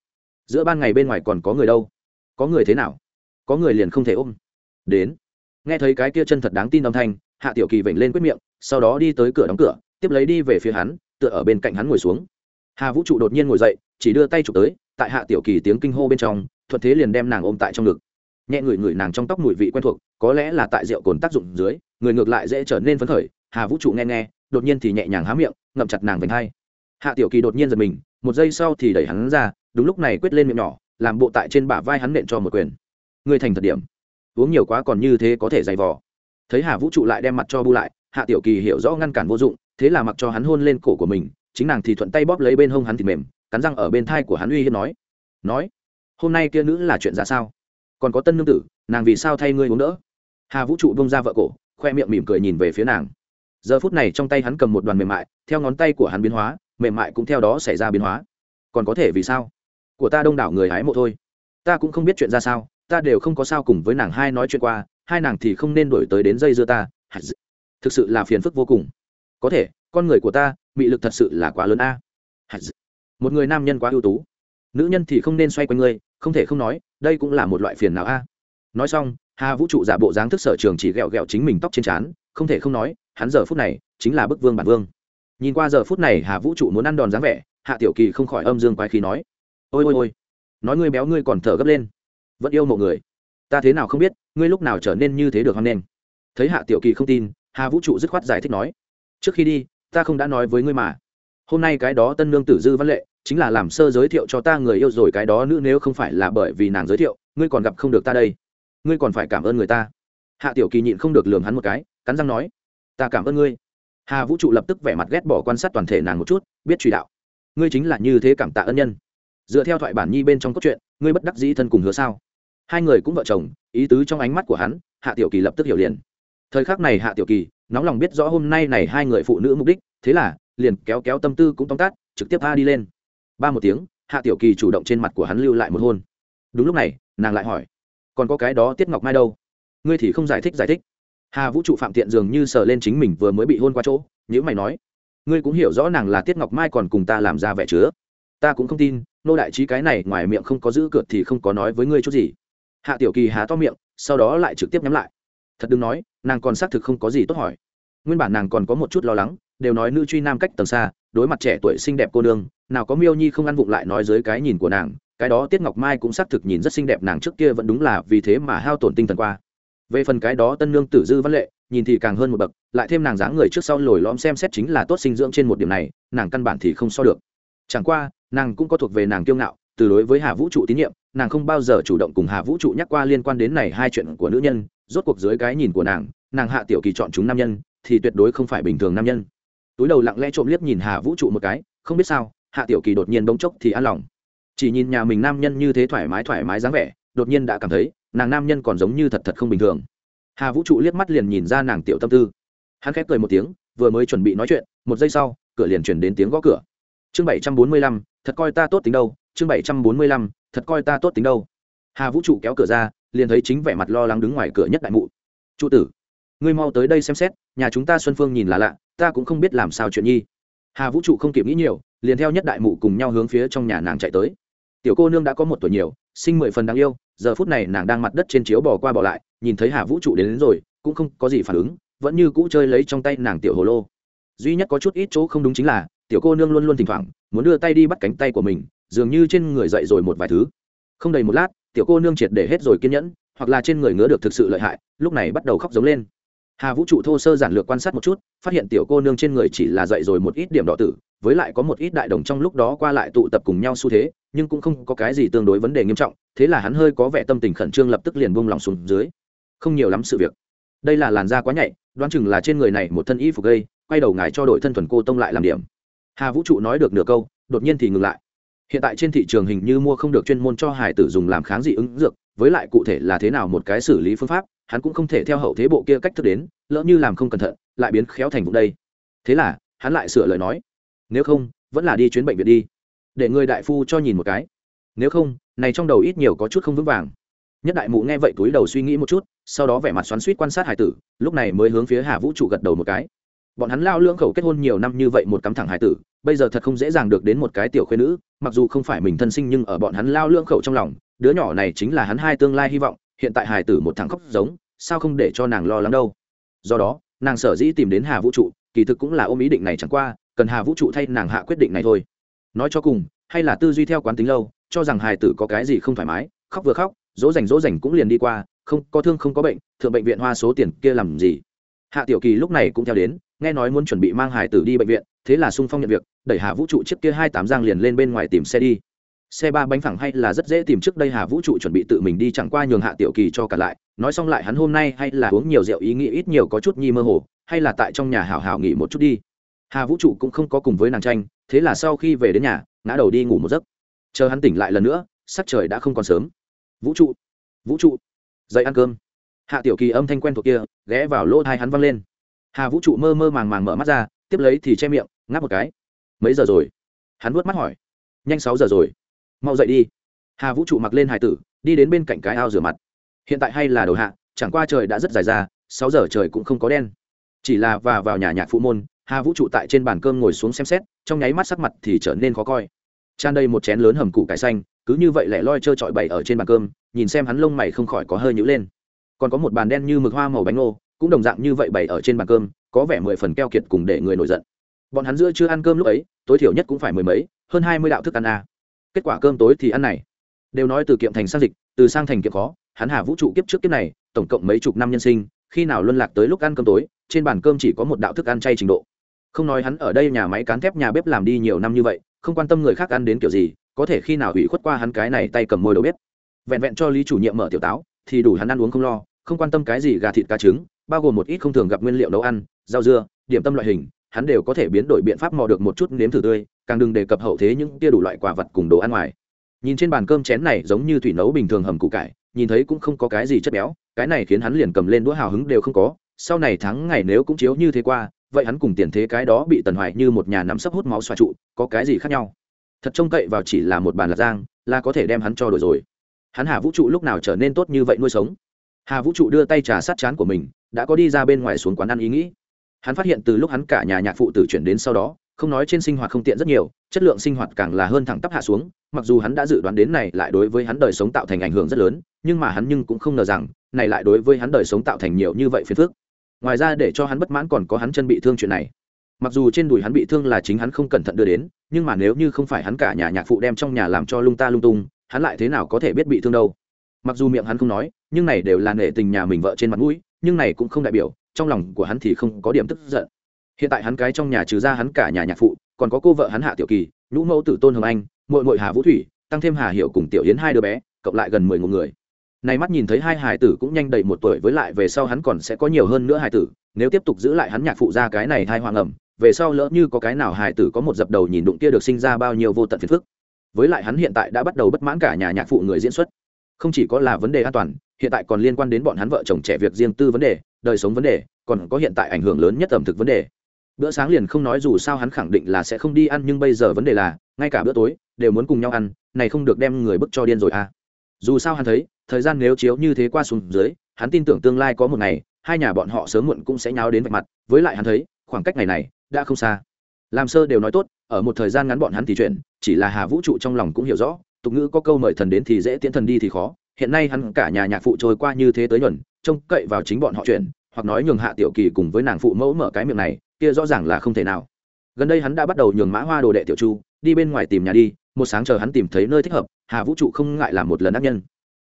Giữa ban ngày bên ngoài còn có người đâu? Có người thế nào? Có người liền không thể ôm. Đến. Nghe thấy cái kia chân thật đáng tin âm thanh, hạ tiểu kỳ vểnh lên quyết miệng, sau đó đi tới cửa đóng cửa tiếp lấy đi về phía hắn, tựa ở bên cạnh hắn ngồi xuống. Hà vũ trụ đột nhiên ngồi dậy, chỉ đưa tay chụp tới, tại hạ tiểu kỳ tiếng kinh hô bên trong, thuận thế liền đem nàng ôm tại trong ngực. Nhẹ ngửi ngửi nàng trong tóc mùi vị quen thuộc, có lẽ là tại rượu cồn tác dụng dưới, người ngược lại dễ trở nên phấn khởi, hà vũ trụ nghe nghe, đột nhiên thì nhẹ nhàng há miệng, ngậm chặt nàng vành hai. Hạ tiểu kỳ đột nhiên giật mình, một giây sau thì đẩy hắn ra, đúng lúc này quyết lên miệng nhỏ, làm bộ tại trên bả vai hắn nện cho một quyền. Người thành thật điểm. Uống nhiều quá còn như thế có thể dày vò. Thấy hà vũ trụ lại đem mặt cho bu lại, hạ tiểu kỳ hiểu rõ ngăn cản vô dụng thế là mặc cho hắn hôn lên cổ của mình, chính nàng thì thuận tay bóp lấy bên hông hắn thịt mềm, cắn răng ở bên thai của hắn uy hiếp nói nói, hôm nay kia nữ là chuyện ra sao? Còn có tân nương tử, nàng vì sao thay ngươi uống đỡ? Hà vũ trụ bông ra vợ cổ, khoe miệng mỉm cười nhìn về phía nàng. Giờ phút này trong tay hắn cầm một đoàn mềm mại, theo ngón tay của hắn biến hóa, mềm mại cũng theo đó xảy ra biến hóa. Còn có thể vì sao? Của ta đông đảo người hái mộ thôi. Ta cũng không biết chuyện ra sao, ta đều không có sao cùng với nàng hai nói chuyện qua, hai nàng thì không nên đổi tới đến dây dưa ta. Thực sự là phiền phức vô cùng có thể, con người của ta bị lực thật sự là quá lớn a. Một người nam nhân quá ưu tú. Nữ nhân thì không nên xoay quanh ngươi, không thể không nói, đây cũng là một loại phiền nào a. Nói xong, hà vũ trụ giả bộ dáng thức sở trường chỉ ghẹo ghẹo chính mình tóc trên trán, không thể không nói, hắn giờ phút này chính là bức vương bản vương. Nhìn qua giờ phút này hà vũ trụ muốn ăn đòn dáng vẻ, hạ tiểu kỳ không khỏi âm dương quái khí nói, ôi ôi ôi, nói ngươi béo ngươi còn thở gấp lên. Vẫn yêu mộ người. Ta thế nào không biết, ngươi lúc nào trở nên như thế được hoan nghênh. Thấy hạ tiểu kỳ không tin, hà vũ trụ dứt khoát giải thích nói trước khi đi, ta không đã nói với ngươi mà. Hôm nay cái đó tân nương tử dư văn lệ, chính là làm sơ giới thiệu cho ta người yêu rồi, cái đó nữ nếu không phải là bởi vì nàng giới thiệu, ngươi còn gặp không được ta đây. Ngươi còn phải cảm ơn người ta. Hạ tiểu kỳ nhịn không được lường hắn một cái, cắn răng nói, ta cảm ơn ngươi. Hà vũ trụ lập tức vẻ mặt ghét bỏ quan sát toàn thể nàng một chút, biết truy đạo. Ngươi chính là như thế cảm tạ ân nhân. Dựa theo thoại bản nhi bên trong cốt truyện, ngươi bất đắc dĩ thân cùng hứa sao? Hai người cũng vợ chồng, ý tứ trong ánh mắt của hắn, hạ tiểu kỳ lập tức hiểu liền. Thời khắc này hạ tiểu kỳ nóng lòng biết rõ hôm nay này hai người phụ nữ mục đích, thế là, liền kéo kéo tâm tư cũng tóm tắt, trực tiếp a đi lên. Ba một tiếng, hạ tiểu kỳ chủ động trên mặt của hắn lưu lại một hôn. Đúng lúc này, nàng lại hỏi, còn có cái đó tiết ngọc mai đâu? Ngươi thì không giải thích giải thích. Hà vũ trụ phạm tiện dường như sờ lên chính mình vừa mới bị hôn qua chỗ nhữ mày nói, ngươi cũng hiểu rõ nàng là tiết ngọc mai còn cùng ta làm ra vẻ chứa. Ta cũng không tin, nô đại trí cái này ngoài miệng không có giữ cượt thì không có nói với ngươi chút gì. Hạ tiểu kỳ há to miệng, sau đó lại trực tiếp nhắm lại. Thật đừng nói nàng còn xác thực không có gì tốt hỏi. Nguyên bản nàng còn có một chút lo lắng, đều nói nữ truy nam cách tầng xa, đối mặt trẻ tuổi xinh đẹp cô nương, nào có miêu nhi không ăn vụng lại nói dưới cái nhìn của nàng, cái đó tiết ngọc mai cũng xác thực nhìn rất xinh đẹp nàng trước kia vẫn đúng là vì thế mà hao tổn tinh thần qua. Về phần cái đó tân nương tử dư văn lệ, nhìn thì càng hơn một bậc, lại thêm nàng dáng người trước sau lồi lõm xem xét chính là tốt sinh dưỡng trên một điểm này, nàng căn bản thì không so được. Chẳng qua, nàng cũng có thuộc về nàng kiêu ngạo, từ đối với hà vũ trụ tín nhiệm, nàng không bao giờ chủ động cùng hà vũ trụ nhắc qua liên quan đến này hai chuyện của nữ nhân rốt cuộc dưới cái nhìn của nàng nàng hạ tiểu kỳ chọn chúng nam nhân thì tuyệt đối không phải bình thường nam nhân. Túi đầu lặng lẽ trộm liếc nhìn hà vũ trụ một cái, không biết sao, hạ tiểu kỳ đột nhiên bỗng chốc thì an lòng. Chỉ nhìn nhà mình nam nhân như thế thoải mái thoải mái dáng vẻ, đột nhiên đã cảm thấy, nàng nam nhân còn giống như thật thật không bình thường. Hà vũ trụ liếc mắt liền nhìn ra nàng tiểu tâm tư. Hắn khép cười một tiếng, vừa mới chuẩn bị nói chuyện, một giây sau, cửa liền chuyển đến tiếng gõ cửa. Chương bảy trăm bốn mươi lăm, thật coi ta tốt tính đâu, chương bảy trăm bốn mươi lăm, thật coi ta tốt tính đâu. Hà vũ trụ kéo cửa ra liền thấy chính vẻ mặt lo lắng đứng ngoài cửa nhất đại mụ. Trụ tử ngươi mau tới đây xem xét nhà chúng ta xuân phương nhìn là lạ ta cũng không biết làm sao chuyện nhi. Hà vũ trụ không kịp nghĩ nhiều liền theo nhất đại mụ cùng nhau hướng phía trong nhà nàng chạy tới. Tiểu cô nương đã có một tuổi nhiều sinh mười phần đáng yêu giờ phút này nàng đang mặt đất trên chiếu bò qua bỏ lại nhìn thấy hà vũ trụ đến, đến rồi cũng không có gì phản ứng vẫn như cũ chơi lấy trong tay nàng tiểu hồ lô. Duy nhất có chút ít chỗ không đúng chính là tiểu cô nương luôn luôn thỉnh thoảng muốn đưa tay đi bắt cánh tay của mình dường như trên người dậy rồi một vài thứ. Không đầy một lát tiểu cô nương triệt để hết rồi kiên nhẫn, hoặc là trên người ngứa được thực sự lợi hại, lúc này bắt đầu khóc giống lên. Hà vũ trụ thô sơ giản lược quan sát một chút, phát hiện tiểu cô nương trên người chỉ là dậy rồi một ít điểm đỏ tử, với lại có một ít đại đồng trong lúc đó qua lại tụ tập cùng nhau xu thế, nhưng cũng không có cái gì tương đối vấn đề nghiêm trọng, thế là hắn hơi có vẻ tâm tình khẩn trương lập tức liền buông lòng xuống dưới. Không nhiều lắm sự việc. Đây là làn da quá nhạy, đoán chừng là trên người này một thân y phục gây, quay đầu ngài cho đội thân thuần cô tông lại làm điểm. Hà vũ trụ nói được nửa câu, đột nhiên thì ngừng lại hiện tại trên thị trường hình như mua không được chuyên môn cho hải tử dùng làm kháng dị ứng dược, với lại cụ thể là thế nào một cái xử lý phương pháp, hắn cũng không thể theo hậu thế bộ kia cách thức đến, lỡ như làm không cẩn thận, lại biến khéo thành vụ đây. Thế là, hắn lại sửa lời nói, nếu không, vẫn là đi chuyến bệnh viện đi, để người đại phu cho nhìn một cái. Nếu không, này trong đầu ít nhiều có chút không vững vàng. Nhất đại mụ nghe vậy túi đầu suy nghĩ một chút, sau đó vẻ mặt xoắn suýt quan sát hải tử, lúc này mới hướng phía hà vũ trụ gật đầu một cái. Bọn hắn lao lưỡng khẩu kết hôn nhiều năm như vậy một cắm thẳng hải tử bây giờ thật không dễ dàng được đến một cái tiểu khuyên nữ, mặc dù không phải mình thân sinh nhưng ở bọn hắn lao lương khẩu trong lòng, đứa nhỏ này chính là hắn hai tương lai hy vọng, hiện tại hải tử một thằng khóc giống, sao không để cho nàng lo lắng đâu. Do đó, nàng sở dĩ tìm đến hà vũ trụ, kỳ thực cũng là ôm ý định này chẳng qua, cần hà vũ trụ thay nàng hạ quyết định này thôi. Nói cho cùng, hay là tư duy theo quán tính lâu, cho rằng hài tử có cái gì không thoải mái, khóc vừa khóc, dỗ dành dỗ dành cũng liền đi qua, không, có thương không có bệnh, thượng bệnh viện hoa số tiền kia làm gì. Hạ tiểu kỳ lúc này cũng theo đến nghe nói muốn chuẩn bị mang hải tử đi bệnh viện, thế là sung phong nhận việc, đẩy hà vũ trụ chiếc kia hai tám giang liền lên bên ngoài tìm xe đi. Xe ba bánh phẳng hay là rất dễ tìm, trước đây hà vũ trụ chuẩn bị tự mình đi chẳng qua nhường hạ tiểu kỳ cho cả lại, nói xong lại hắn hôm nay hay là uống nhiều rượu ý nghĩ ít nhiều có chút nhi mơ hồ, hay là tại trong nhà hảo hảo nghỉ một chút đi. Hà vũ trụ cũng không có cùng với nàng tranh, thế là sau khi về đến nhà, ngã đầu đi ngủ một giấc. Chờ hắn tỉnh lại lần nữa, sắc trời đã không còn sớm. Vũ trụ vũ trụ, dậy ăn cơm. Hạ tiểu kỳ âm thanh quen thuộc kia, ghé vào lỗ thai hắn văng lên hà vũ trụ mơ mơ màng màng mở mắt ra, tiếp lấy thì che miệng, ngáp một cái. Mấy giờ rồi? Hắn vuốt mắt hỏi. Nhanh sáu giờ rồi. Mau dậy đi. Hà vũ trụ mặc lên hải tử, đi đến bên cạnh cái ao rửa mặt. Hiện tại hay là đầu hạ, chẳng qua trời đã rất dài ra, sáu giờ trời cũng không có đen. Chỉ là và vào nhà nhạc phụ môn, hà vũ trụ tại trên bàn cơm ngồi xuống xem xét, trong nháy mắt sắc mặt thì trở nên khó coi. Tràn đầy một chén lớn hầm củ cải xanh, cứ như vậy lẻ loi trơ trọi bày ở trên bàn cơm, nhìn xem hắn lông mày không khỏi có hơi nhữ lên. Còn có một bàn đen như mực hoa màu bánh ngô cũng đồng dạng như vậy bày ở trên bàn cơm, có vẻ mười phần keo kiệt cùng để người nổi giận. Bọn hắn giữa chưa ăn cơm lúc ấy, tối thiểu nhất cũng phải mười mấy, hơn hai mươi đạo thức ăn a à. kết quả cơm tối thì ăn này. Đều nói từ kiệm thành sang dịch, từ sang thành kiệm khó, hắn hà vũ trụ kiếp trước kiếp này, tổng cộng mấy chục năm nhân sinh, khi nào luân lạc tới lúc ăn cơm tối, trên bàn cơm chỉ có một đạo thức ăn chay trình độ. Không nói hắn ở đây nhà máy cán thép nhà bếp làm đi nhiều năm như vậy, không quan tâm người khác ăn đến kiểu gì, có thể khi nào hủy khuất qua hắn cái này tay cầm môi đầu bếp. Vẹn vẹn cho lý chủ nhiệm mở tiểu táo, thì đủ hắn ăn uống không lo, không quan tâm cái gì gà thịt cá trứng bao gồm một ít không thường gặp nguyên liệu nấu ăn, rau dưa, điểm tâm loại hình, hắn đều có thể biến đổi biện pháp mò được một chút nếm thử tươi, càng đừng đề cập hậu thế những tia đủ loại quả vật cùng đồ ăn ngoài. Nhìn trên bàn cơm chén này giống như thủy nấu bình thường hầm củ cải, nhìn thấy cũng không có cái gì chất béo, cái này khiến hắn liền cầm lên đũa hào hứng đều không có, sau này tháng ngày nếu cũng chiếu như thế qua, vậy hắn cùng tiền thế cái đó bị tần hoài như một nhà nắm sấp hút máu xoa trụ, có cái gì khác nhau? Thật trông cậy vào chỉ là một bàn lạc giang, là có thể đem hắn cho đổi rồi. Hắn hà vũ trụ lúc nào trở nên tốt như vậy nuôi sống? Hà vũ trụ đưa tay trà sát chán của mình đã có đi ra bên ngoài xuống quán ăn ý nghĩ. Hắn phát hiện từ lúc hắn cả nhà nhạc phụ tử chuyển đến sau đó, không nói trên sinh hoạt không tiện rất nhiều, chất lượng sinh hoạt càng là hơn thẳng tắp hạ xuống, mặc dù hắn đã dự đoán đến này lại đối với hắn đời sống tạo thành ảnh hưởng rất lớn, nhưng mà hắn nhưng cũng không ngờ rằng, này lại đối với hắn đời sống tạo thành nhiều như vậy phiền phức. Ngoài ra để cho hắn bất mãn còn có hắn chân bị thương chuyện này. Mặc dù trên đùi hắn bị thương là chính hắn không cẩn thận đưa đến, nhưng mà nếu như không phải hắn cả nhà nhạc phụ đem trong nhà làm cho lung ta lung tung, hắn lại thế nào có thể biết bị thương đâu? Mặc dù miệng hắn không nói, nhưng này đều là nể tình nhà mình vợ trên mặt mũi nhưng này cũng không đại biểu, trong lòng của hắn thì không có điểm tức giận. Hiện tại hắn cái trong nhà trừ ra hắn cả nhà nhạc phụ, còn có cô vợ hắn hạ tiểu kỳ, nhũ mẫu tử tôn hồng anh mội mội hà vũ thủy, tăng thêm hà hiệu cùng tiểu yến hai đứa bé, cộng lại gần mười một người. Này mắt nhìn thấy hai hải tử cũng nhanh đầy một tuổi với lại về sau hắn còn sẽ có nhiều hơn nữa hải tử, nếu tiếp tục giữ lại hắn nhạc phụ ra cái này hai hoàng ẩm, về sau lỡ như có cái nào hài tử có một dập đầu nhìn đụng kia được sinh ra bao nhiêu vô tận phiền phức. Với lại hắn hiện tại đã bắt đầu bất mãn cả nhà nhạc phụ người diễn xuất. Không chỉ có là vấn đề an toàn hiện tại còn liên quan đến bọn hắn vợ chồng trẻ việc riêng tư vấn đề, đời sống vấn đề, còn có hiện tại ảnh hưởng lớn nhất ẩm thực vấn đề. Bữa sáng liền không nói dù sao hắn khẳng định là sẽ không đi ăn, nhưng bây giờ vấn đề là, ngay cả bữa tối, đều muốn cùng nhau ăn, này không được đem người bức cho điên rồi à. Dù sao hắn thấy, thời gian nếu chiếu như thế qua xuống dưới, hắn tin tưởng tương lai có một ngày, hai nhà bọn họ sớm muộn cũng sẽ nháo đến vạch mặt. Với lại hắn thấy, khoảng cách ngày này, đã không xa. Làm sơ đều nói tốt, ở một thời gian ngắn bọn hắn thì chuyện, chỉ là hà vũ trụ trong lòng cũng hiểu rõ, tục ngữ có câu mời thần đến thì dễ tiễn thần đi thì khó hiện nay hắn cả nhà nhạc phụ trôi qua như thế tới nhuần, trông cậy vào chính bọn họ chuyện, hoặc nói nhường hạ tiểu kỳ cùng với nàng phụ mẫu mở cái miệng này, kia rõ ràng là không thể nào. Gần đây hắn đã bắt đầu nhường mã hoa đồ đệ tiểu chu, đi bên ngoài tìm nhà đi, một sáng chờ hắn tìm thấy nơi thích hợp, hà vũ trụ không ngại làm một lần ác nhân.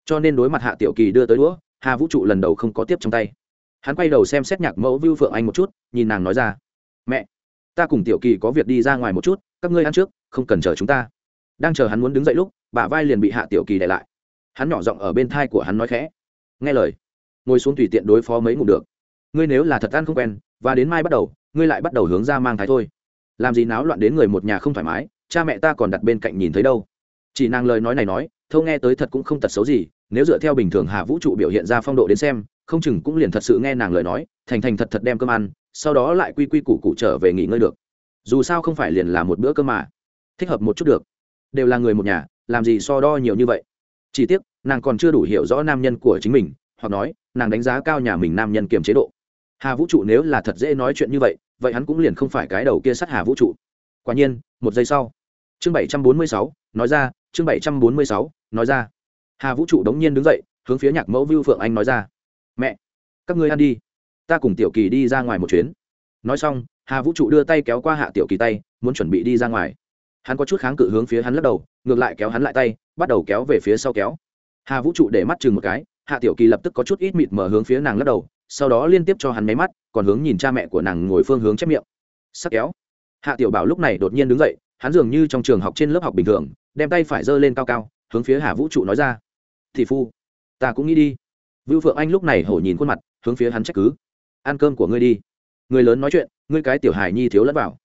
Cho nên đối mặt hạ tiểu kỳ đưa tới đũa, hà vũ trụ lần đầu không có tiếp trong tay. Hắn quay đầu xem xét nhạc mẫu vưu phượng anh một chút, nhìn nàng nói ra, mẹ, ta cùng tiểu kỳ có việc đi ra ngoài một chút, các ngươi ăn trước, không cần chờ chúng ta. Đang chờ hắn muốn đứng dậy lúc, bả vai liền bị hạ tiểu kỳ để lại hắn nhỏ giọng ở bên thai của hắn nói khẽ. Nghe lời, ngồi xuống tùy tiện đối phó mấy ngủ được. Ngươi nếu là thật ăn không quen, và đến mai bắt đầu, ngươi lại bắt đầu hướng ra mang thái thôi. Làm gì náo loạn đến người một nhà không thoải mái, cha mẹ ta còn đặt bên cạnh nhìn thấy đâu. Chỉ nàng lời nói này nói, thâu nghe tới thật cũng không tật xấu gì, nếu dựa theo bình thường hà vũ trụ biểu hiện ra phong độ đến xem, không chừng cũng liền thật sự nghe nàng lời nói, thành thành thật thật đem cơm ăn, sau đó lại quy quy củ cụ trở về nghỉ ngơi được. Dù sao không phải liền là một bữa cơm mà. Thích hợp một chút được. Đều là người một nhà, làm gì so đo nhiều như vậy? Chỉ tiếc, nàng còn chưa đủ hiểu rõ nam nhân của chính mình, hoặc nói, nàng đánh giá cao nhà mình nam nhân kiềm chế độ. Hà vũ trụ nếu là thật dễ nói chuyện như vậy vậy hắn cũng liền không phải cái đầu kia sát hà vũ trụ. Quả nhiên, một giây sau. Chương bảy trăm bốn mươi sáu, nói ra, chương bảy trăm bốn mươi sáu, nói ra. Hà vũ trụ đống nhiên đứng dậy, hướng phía nhạc mẫu vưu phượng anh nói ra. Mẹ, các ngươi ăn đi. Ta cùng tiểu kỳ đi ra ngoài một chuyến. Nói xong, hà vũ trụ đưa tay kéo qua hạ tiểu kỳ tay, muốn chuẩn bị đi ra ngoài hắn có chút kháng cự hướng phía hắn lắc đầu, ngược lại kéo hắn lại tay, bắt đầu kéo về phía sau kéo. Hà vũ trụ để mắt chừng một cái, hạ tiểu kỳ lập tức có chút ít mịt mở hướng phía nàng lắc đầu, sau đó liên tiếp cho hắn máy mắt, còn hướng nhìn cha mẹ của nàng ngồi phương hướng chép miệng. Sắc kéo. Hạ tiểu bảo lúc này đột nhiên đứng dậy, hắn dường như trong trường học trên lớp học bình thường, đem tay phải giơ lên cao cao, hướng phía hà vũ trụ nói ra Thì phu, ta cũng nghĩ đi. Vưu phượng anh lúc này hổ nhìn khuôn mặt, hướng phía hắn trách cứ, ăn cơm của ngươi đi. Người lớn nói chuyện, ngươi cái tiểu hài nhi thiếu lẫn vào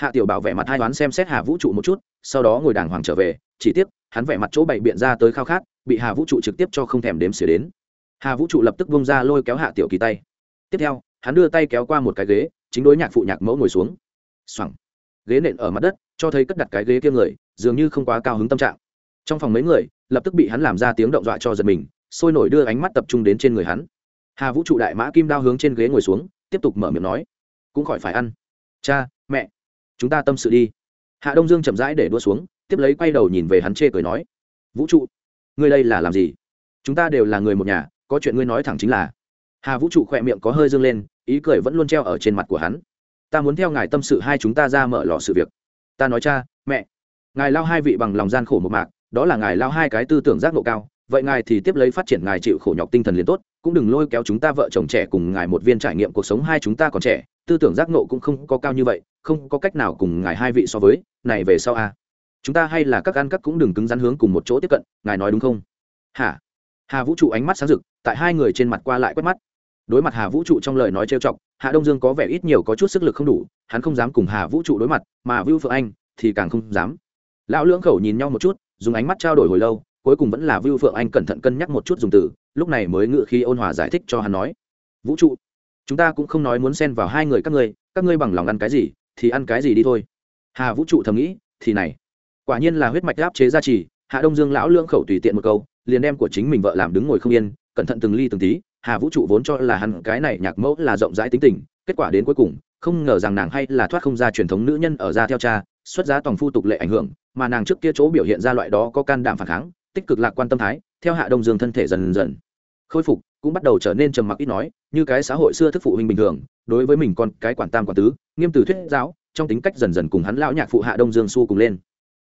hạ tiểu bảo vẻ mặt hai đoán xem xét hà vũ trụ một chút, sau đó ngồi đàng hoàng trở về, chỉ tiếc, hắn vẻ mặt chỗ bày biện ra tới khao khát, bị hà vũ trụ trực tiếp cho không thèm đếm xỉa đến. Hà vũ trụ lập tức bông ra lôi kéo hạ tiểu kỳ tay. Tiếp theo, hắn đưa tay kéo qua một cái ghế, chính đối nhạc phụ nhạc mẫu ngồi xuống. Xoẳng ghế nện ở mặt đất, cho thấy cất đặt cái ghế kia người, dường như không quá cao hứng tâm trạng. Trong phòng mấy người, lập tức bị hắn làm ra tiếng động dọa cho giật mình, sôi nổi đưa ánh mắt tập trung đến trên người hắn. Hà vũ trụ đại mã kim đao hướng trên ghế ngồi xuống, tiếp tục mở miệng nói. Cũng khỏi phải ăn. Cha, mẹ chúng ta tâm sự đi. Hạ đông dương chậm rãi để đua xuống, tiếp lấy quay đầu nhìn về hắn chê cười nói, vũ trụ, ngươi đây là làm gì? Chúng ta đều là người một nhà, có chuyện ngươi nói thẳng chính là. Hà vũ trụ khỏe miệng có hơi dương lên, ý cười vẫn luôn treo ở trên mặt của hắn. Ta muốn theo ngài tâm sự hai chúng ta ra mở lò sự việc. Ta nói cha, mẹ, ngài lao hai vị bằng lòng gian khổ một mạc, đó là ngài lao hai cái tư tưởng giác ngộ cao, vậy ngài thì tiếp lấy phát triển ngài chịu khổ nhọc tinh thần liền tốt, cũng đừng lôi kéo chúng ta vợ chồng trẻ cùng ngài một viên trải nghiệm cuộc sống hai chúng ta còn trẻ tư tưởng giác ngộ cũng không có cao như vậy, không có cách nào cùng ngài hai vị so với, này về sau a chúng ta hay là các ăn các cũng đừng cứng rắn hướng cùng một chỗ tiếp cận, ngài nói đúng không? Hả hà vũ trụ ánh mắt sáng rực, tại hai người trên mặt qua lại quét mắt. Đối mặt hà vũ trụ trong lời nói trêu chọc, hạ đông dương có vẻ ít nhiều có chút sức lực không đủ, hắn không dám cùng hà vũ trụ đối mặt, mà vưu phượng anh thì càng không dám. Lão lưỡng khẩu nhìn nhau một chút, dùng ánh mắt trao đổi hồi lâu, cuối cùng vẫn là vưu phượng anh cẩn thận cân nhắc một chút dùng từ, lúc này mới ngự khi ôn hòa giải thích cho hắn nói. Vũ trụ chúng ta cũng không nói muốn xen vào hai người các ngươi các ngươi bằng lòng ăn cái gì, thì ăn cái gì đi thôi. Hà vũ trụ thầm nghĩ, thì này, quả nhiên là huyết mạch áp chế gia trì, hạ đông dương lão lưỡng khẩu tùy tiện một câu, liền đem của chính mình vợ làm đứng ngồi không yên, cẩn thận từng ly từng tí, hà vũ trụ vốn cho là hắn cái này nhạc mẫu là rộng rãi tính tình, kết quả đến cuối cùng, không ngờ rằng nàng hay là thoát không ra truyền thống nữ nhân ở ra theo cha, xuất giá toàn phu tục lệ ảnh hưởng, mà nàng trước kia chỗ biểu hiện ra loại đó có can đảm phản kháng, tích cực lạc quan tâm thái, theo hạ đông dương thân thể dần dần khôi phục, cũng bắt đầu trở nên trầm mặc ít nói, như cái xã hội xưa thức phụ huynh bình thường, đối với mình con cái quản tam quản tứ, nghiêm từ thuyết giáo, trong tính cách dần dần cùng hắn lão nhạc phụ hạ đông dương su cùng lên.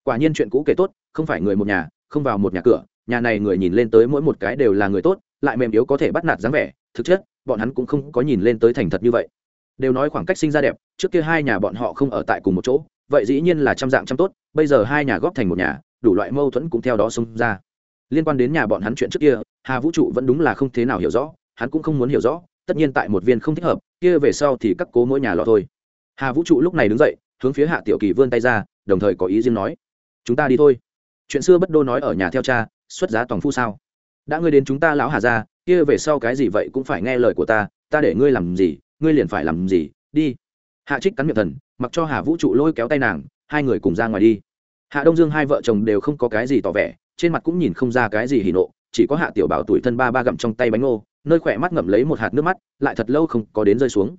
Quả nhiên chuyện cũ kể tốt, không phải người một nhà, không vào một nhà cửa, nhà này người nhìn lên tới mỗi một cái đều là người tốt, lại mềm yếu có thể bắt nạt dáng vẻ, thực chất, bọn hắn cũng không có nhìn lên tới thành thật như vậy. Đều nói khoảng cách sinh ra đẹp, trước kia hai nhà bọn họ không ở tại cùng một chỗ, vậy dĩ nhiên là trăm dạng trăm tốt, bây giờ hai nhà góp thành một nhà, đủ loại mâu thuẫn cũng theo đó xông ra liên quan đến nhà bọn hắn chuyện trước kia, hà vũ trụ vẫn đúng là không thế nào hiểu rõ, hắn cũng không muốn hiểu rõ, tất nhiên tại một viên không thích hợp, kia về sau thì các cố mỗi nhà lọ thôi. Hà vũ trụ lúc này đứng dậy, hướng phía hạ tiểu kỳ vươn tay ra, đồng thời có ý riêng nói, chúng ta đi thôi. Chuyện xưa bất đô nói ở nhà theo cha, xuất giá toàn phu sao? Đã ngươi đến chúng ta lão hà ra kia về sau cái gì vậy cũng phải nghe lời của ta ta để ngươi làm gì, ngươi liền phải làm gì, đi. Hạ trích cắn miệng thần, mặc cho hà vũ trụ lôi kéo tay nàng, hai người cùng ra ngoài đi. Hạ đông dương hai vợ chồng đều không có cái gì tỏ vẻ trên mặt cũng nhìn không ra cái gì hỉ nộ, chỉ có hạ tiểu bảo tuổi thân ba ba gặm trong tay bánh ngô, nơi khỏe mắt ngậm lấy một hạt nước mắt, lại thật lâu không có đến rơi xuống.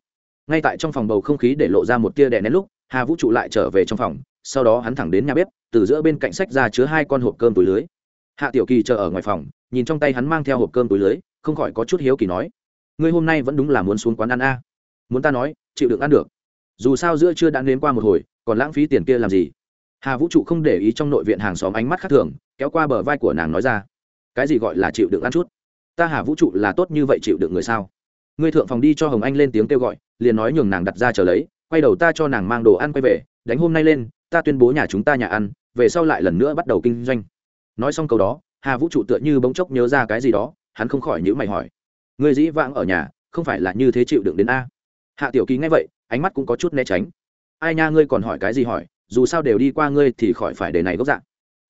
Ngay tại trong phòng bầu không khí để lộ ra một tia đè nén lúc, hà vũ trụ lại trở về trong phòng, sau đó hắn thẳng đến nhà bếp, từ giữa bên cạnh sách ra chứa hai con hộp cơm túi lưới. Hạ tiểu kỳ chờ ở ngoài phòng, nhìn trong tay hắn mang theo hộp cơm túi lưới, không khỏi có chút hiếu kỳ nói, ngươi hôm nay vẫn đúng là muốn xuống quán ăn a? Muốn ta nói, chịu đựng ăn được. Dù sao giữa chưa đã nếm qua một hồi, còn lãng phí tiền kia làm gì? Hà vũ trụ không để ý trong nội viện hàng xóm ánh mắt khác thường kéo qua bờ vai của nàng nói ra, cái gì gọi là chịu đựng ăn chút? Ta hà vũ trụ là tốt như vậy chịu đựng người sao? Ngươi thượng phòng đi cho hồng anh lên tiếng kêu gọi, liền nói nhường nàng đặt ra chờ lấy, quay đầu ta cho nàng mang đồ ăn quay về, đánh hôm nay lên, ta tuyên bố nhà chúng ta nhà ăn, về sau lại lần nữa bắt đầu kinh doanh. Nói xong câu đó, hà vũ trụ tựa như bỗng chốc nhớ ra cái gì đó, hắn không khỏi nhữ mày hỏi, người dĩ vãng ở nhà, không phải là như thế chịu đựng đến a? Hạ tiểu kỳ nghe vậy, ánh mắt cũng có chút né tránh. Ai nha, ngươi còn hỏi cái gì hỏi, dù sao đều đi qua ngươi thì khỏi phải để này gốc dạng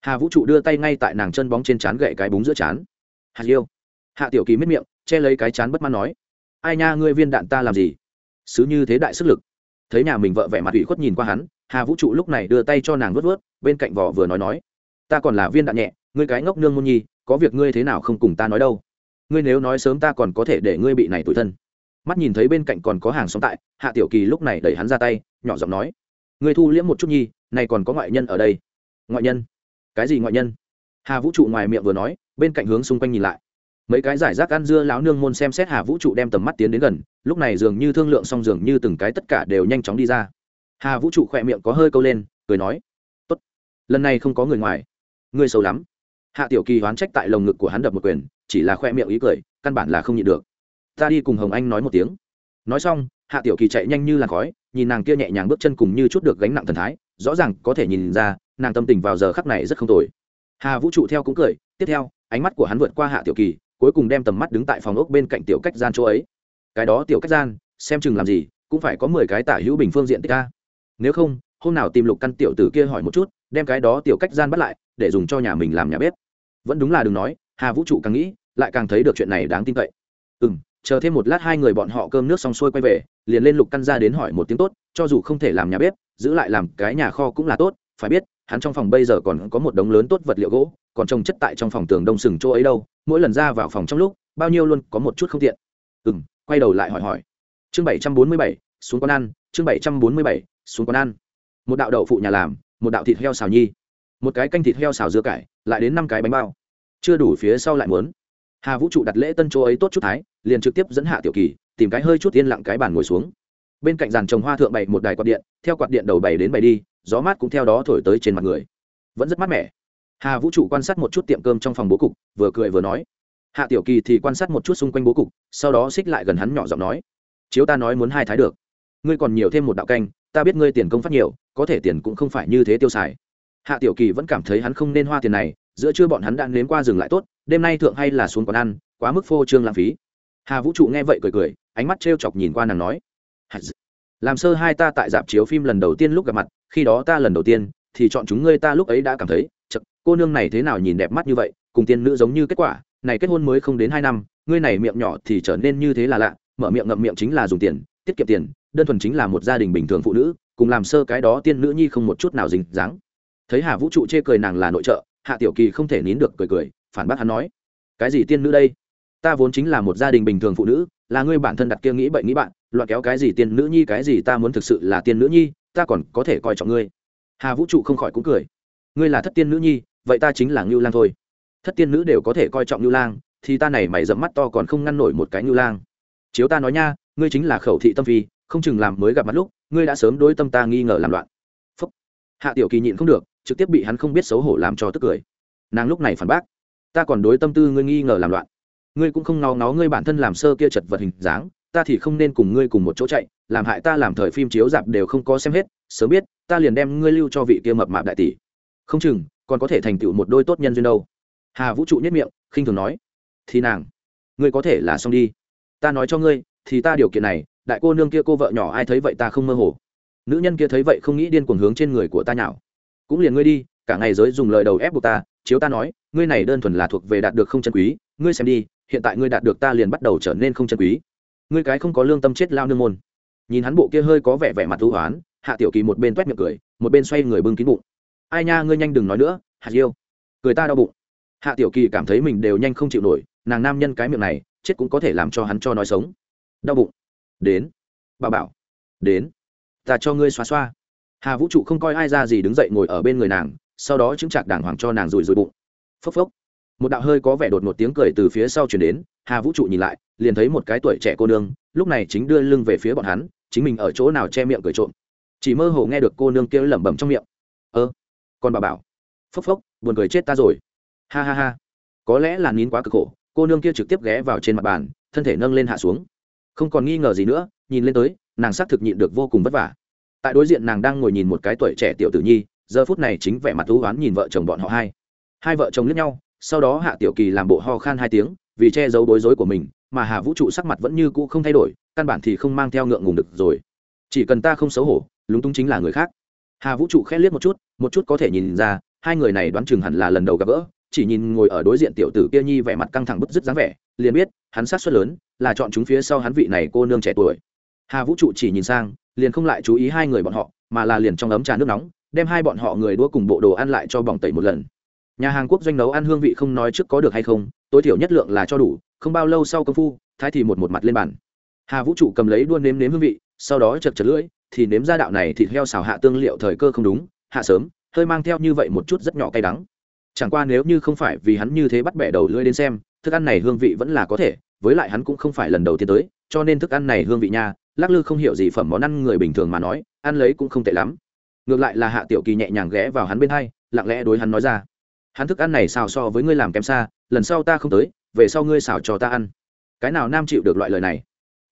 hà vũ trụ đưa tay ngay tại nàng chân bóng trên trán gậy cái búng giữa trán. Hạt yêu hạ tiểu kỳ miết miệng, che lấy cái chán bất mãn nói, ai nha, ngươi viên đạn ta làm gì? Xứ như thế đại sức lực. Thấy nhà mình vợ vẻ mặt ủy khuất nhìn qua hắn, hà vũ trụ lúc này đưa tay cho nàng vớt vớt bên cạnh vỏ vừa nói nói, ta còn là viên đạn nhẹ, ngươi cái ngốc nương môn nhi, có việc ngươi thế nào không cùng ta nói đâu. Ngươi nếu nói sớm ta còn có thể để ngươi bị này tủi thân. Mắt nhìn thấy bên cạnh còn có hàng xóm tại, hạ tiểu kỳ lúc này đẩy hắn ra tay, nhỏ giọng nói, ngươi thu liễm một chút nhi này còn có ngoại nhân ở đây. Ngoại nhân? Cái gì ngoại nhân? Hà vũ trụ ngoài miệng vừa nói, bên cạnh hướng xung quanh nhìn lại. Mấy cái giải rác ăn dưa lão nương môn xem xét hà vũ trụ đem tầm mắt tiến đến gần, lúc này dường như thương lượng xong dường như từng cái tất cả đều nhanh chóng đi ra. Hà vũ trụ khỏe miệng có hơi câu lên, cười nói, tốt, lần này không có người ngoài. Ngươi xấu lắm. Hạ tiểu kỳ hoán trách tại lồng ngực của hắn đập một quyền, chỉ là khoe miệng ý cười, căn bản là không nhịn được. Ta đi cùng hồng anh nói một tiếng. Nói xong, hạ tiểu kỳ chạy nhanh như làn khói, nhìn nàng kia nhẹ nhàng bước chân cùng như chút được gánh nặng thần thái rõ ràng có thể nhìn ra, nàng tâm tình vào giờ khắc này rất không tồi. Hà vũ trụ theo cũng cười, tiếp theo, ánh mắt của hắn vượt qua hạ tiểu kỳ, cuối cùng đem tầm mắt đứng tại phòng ốc bên cạnh tiểu cách gian chỗ ấy. Cái đó tiểu cách gian, xem chừng làm gì, cũng phải có mười cái tả hữu bình phương diện tích a. Nếu không, hôm nào tìm lục căn tiểu tử kia hỏi một chút, đem cái đó tiểu cách gian bắt lại, để dùng cho nhà mình làm nhà bếp. Vẫn đúng là đừng nói, hà vũ trụ càng nghĩ, lại càng thấy được chuyện này đáng tin cậy. Ừ m chờ thêm một lát hai người bọn họ cơm nước xong xuôi quay về, liền lên lục căn ra đến hỏi một tiếng tốt, cho dù không thể làm nhà bếp, giữ lại làm cái nhà kho cũng là tốt, phải biết, hắn trong phòng bây giờ còn có một đống lớn tốt vật liệu gỗ, còn trồng chất tại trong phòng tường đông sừng chỗ ấy đâu, mỗi lần ra vào phòng trong lúc, bao nhiêu luôn có một chút không tiện. Ừ m quay đầu lại hỏi hỏi. Chương bảy trăm bốn mươi bảy, xuống con ăn, chương bảy trăm bốn mươi bảy, xuống con ăn. Một đạo đậu phụ nhà làm, một đạo thịt heo xào nhi. Một cái canh thịt heo xào dưa cải, lại đến năm cái bánh bao. Chưa đủ phía sau lại muốn hà vũ trụ đặt lễ tân chỗ ấy tốt chút thái, liền trực tiếp dẫn hạ tiểu kỳ, tìm cái hơi chút yên lặng cái bàn ngồi xuống. Bên cạnh dàn trồng hoa thượng bày một đài quạt điện, theo quạt điện đầu bày đến bày đi, gió mát cũng theo đó thổi tới trên mặt người. Vẫn rất mát mẻ. Hà vũ trụ quan sát một chút tiệm cơm trong phòng bố cục, vừa cười vừa nói. Hạ tiểu kỳ thì quan sát một chút xung quanh bố cục, sau đó xích lại gần hắn nhỏ giọng nói. Chiếu ta nói muốn hai thái được. Ngươi còn nhiều thêm một đạo canh, ta biết ngươi tiền công phát nhiều, có thể tiền cũng không phải như thế tiêu xài. Hạ tiểu kỳ vẫn cảm thấy hắn không nên hoa tiền này, giữa trưa bọn hắn đã nếm qua dừng lại tốt đêm nay thượng hay là xuống quán ăn, quá mức phô trương lãng phí. Hà vũ trụ nghe vậy cười cười, ánh mắt t chọc nhìn qua nàng nói làm sơ hai ta tại dạp chiếu phim lần đầu tiên lúc gặp mặt, khi đó ta lần đầu tiên thì chọn chúng ngươi ta lúc ấy đã cảm thấy, chật, cô nương này thế nào nhìn đẹp mắt như vậy, cùng tiên nữ giống như kết quả, này kết hôn mới không đến hai năm, ngươi này miệng nhỏ thì trở nên như thế là lạ, mở miệng ngậm miệng chính là dùng tiền, tiết kiệm tiền, đơn thuần chính là một gia đình bình thường phụ nữ, cùng làm sơ cái đó tiên nữ nhi không một chút nào dính dáng. Thấy hà vũ trụ chê cười nàng là nội trợ, hạ tiểu kỳ không thể nín được cười cười phản bác hắn nói, cái gì tiên nữ đây? Ta vốn chính là một gia đình bình thường phụ nữ, là ngươi bản thân đặt kia nghĩ bậy nghĩ bạn, loạn kéo cái gì tiên nữ nhi, cái gì ta muốn thực sự là tiên nữ nhi, ta còn có thể coi trọng ngươi. Hà vũ trụ không khỏi cũng cười, ngươi là thất tiên nữ nhi, vậy ta chính là ngưu lang thôi. Thất tiên nữ đều có thể coi trọng ngưu lang, thì ta này mày dẫm mắt to còn không ngăn nổi một cái ngưu lang. Chiếu ta nói nha, ngươi chính là khẩu thị tâm phi, không chừng làm mới gặp mặt lúc, ngươi đã sớm đối tâm ta nghi ngờ làm loạn. Phúc. hạ tiểu kỳ nhịn không được, trực tiếp bị hắn không biết xấu hổ làm cho tức cười. Nàng lúc này phản bác ta còn đối tâm tư ngươi nghi ngờ làm loạn. Ngươi cũng không ngó ngó ngươi bản thân làm sơ kia chật vật hình dáng ta thì không nên cùng ngươi cùng một chỗ chạy làm hại ta làm thời phim chiếu dạp đều không có xem hết sớm biết ta liền đem ngươi lưu cho vị kia mập mạp đại tỷ. Không chừng còn có thể thành tựu một đôi tốt nhân duyên đâu. Hà vũ trụ nhất miệng khinh thường nói. Thì nàng ngươi có thể là xong đi. Ta nói cho ngươi thì ta điều kiện này đại cô nương kia cô vợ nhỏ ai thấy vậy ta không mơ hồ. Nữ nhân kia thấy vậy không nghĩ điên cuồng hướng trên người của ta nào, cũng liền ngươi đi cả ngày giới dùng lời đầu ép buộc ta chiếu ta nói, ngươi này đơn thuần là thuộc về đạt được không chân quý, ngươi xem đi, hiện tại ngươi đạt được ta liền bắt đầu trở nên không chân quý. Ngươi cái không có lương tâm chết lao nương môn. Nhìn hắn bộ kia hơi có vẻ vẻ mặt thú hoán, hạ tiểu kỳ một bên toét miệng cười, một bên xoay người bưng kín bụng. Ai nha, ngươi nhanh đừng nói nữa hạt yêu cười ta đau bụng. Hạ tiểu kỳ cảm thấy mình đều nhanh không chịu nổi, nàng nam nhân cái miệng này, chết cũng có thể làm cho hắn cho nói sống. Đau bụng. Đến. Bà bảo. Đến. Ta cho ngươi xoa xoa hà vũ trụ không coi ai ra gì đứng dậy ngồi ở bên người nàng sau đó chứng chạc đàng hoàng cho nàng rùi rùi bụng. Phốc phốc. Một đạo hơi có vẻ đột một tiếng cười từ phía sau chuyển đến, hà vũ trụ nhìn lại, liền thấy một cái tuổi trẻ cô nương, lúc này chính đưa lưng về phía bọn hắn, chính mình ở chỗ nào che miệng cười trộm. Chỉ mơ hồ nghe được cô nương kia lẩm bẩm trong miệng. Ơ còn bà bảo. Phốc phốc, buồn cười chết ta rồi. Ha ha ha. Có lẽ là nín quá cực khổ, cô nương kia trực tiếp ghé vào trên mặt bàn, thân thể nâng lên hạ xuống. Không còn nghi ngờ gì nữa, nhìn lên tới, nàng xác thực nhịn được vô cùng vất vả. Tại đối diện nàng đang ngồi nhìn một cái tuổi trẻ tiểu tử nhi giờ phút này chính vẻ mặt thú oán nhìn vợ chồng bọn họ hai. Hai vợ chồng lướt nhau, sau đó hạ tiểu kỳ làm bộ ho khan hai tiếng, vì che giấu bối rối của mình, mà hà vũ trụ sắc mặt vẫn như cũ không thay đổi, căn bản thì không mang theo ngượng ngùng được rồi. Chỉ cần ta không xấu hổ, lúng túng chính là người khác. Hà vũ trụ khét liếc một chút một chút có thể nhìn ra, hai người này đoán chừng hẳn là lần đầu gặp gỡ, chỉ nhìn ngồi ở đối diện tiểu tử kia nhi vẻ mặt căng thẳng bứt rứt dáng vẻ, liền biết, hắn sát suất lớn, là chọn chúng phía sau hắn vị này cô nương trẻ tuổi. Hà vũ trụ chỉ nhìn sang, liền không lại chú ý hai người bọn họ, mà là liền trong ấm trà nước nóng đem hai bọn họ người đua cùng bộ đồ ăn lại cho bỏng tẩy một lần. Nhà hàng quốc doanh nấu ăn hương vị không nói trước có được hay không, tối thiểu nhất lượng là cho đủ, không bao lâu sau công phu, thái thì một một mặt lên bàn. Hà vũ trụ cầm lấy đua nếm nếm hương vị, sau đó chật chật lưỡi, thì nếm ra đạo này thịt heo xào hạ tương liệu thời cơ không đúng, hạ sớm, hơi mang theo như vậy một chút rất nhỏ cay đắng. Chẳng qua nếu như không phải vì hắn như thế bắt bẻ đầu lưỡi đến xem, thức ăn này hương vị vẫn là có thể, với lại hắn cũng không phải lần đầu tiên tới, cho nên thức ăn này hương vị nha, lắc lư không hiểu gì phẩm món ăn người bình thường mà nói, ăn lấy cũng không tệ lắm ngược lại là hạ tiểu kỳ nhẹ nhàng ghé vào hắn bên hai, lặng lẽ đối hắn nói ra. Hắn thức ăn này xào so với ngươi làm kém xa, lần sau ta không tới, về sau ngươi xào cho ta ăn. Cái nào nam chịu được loại lời này?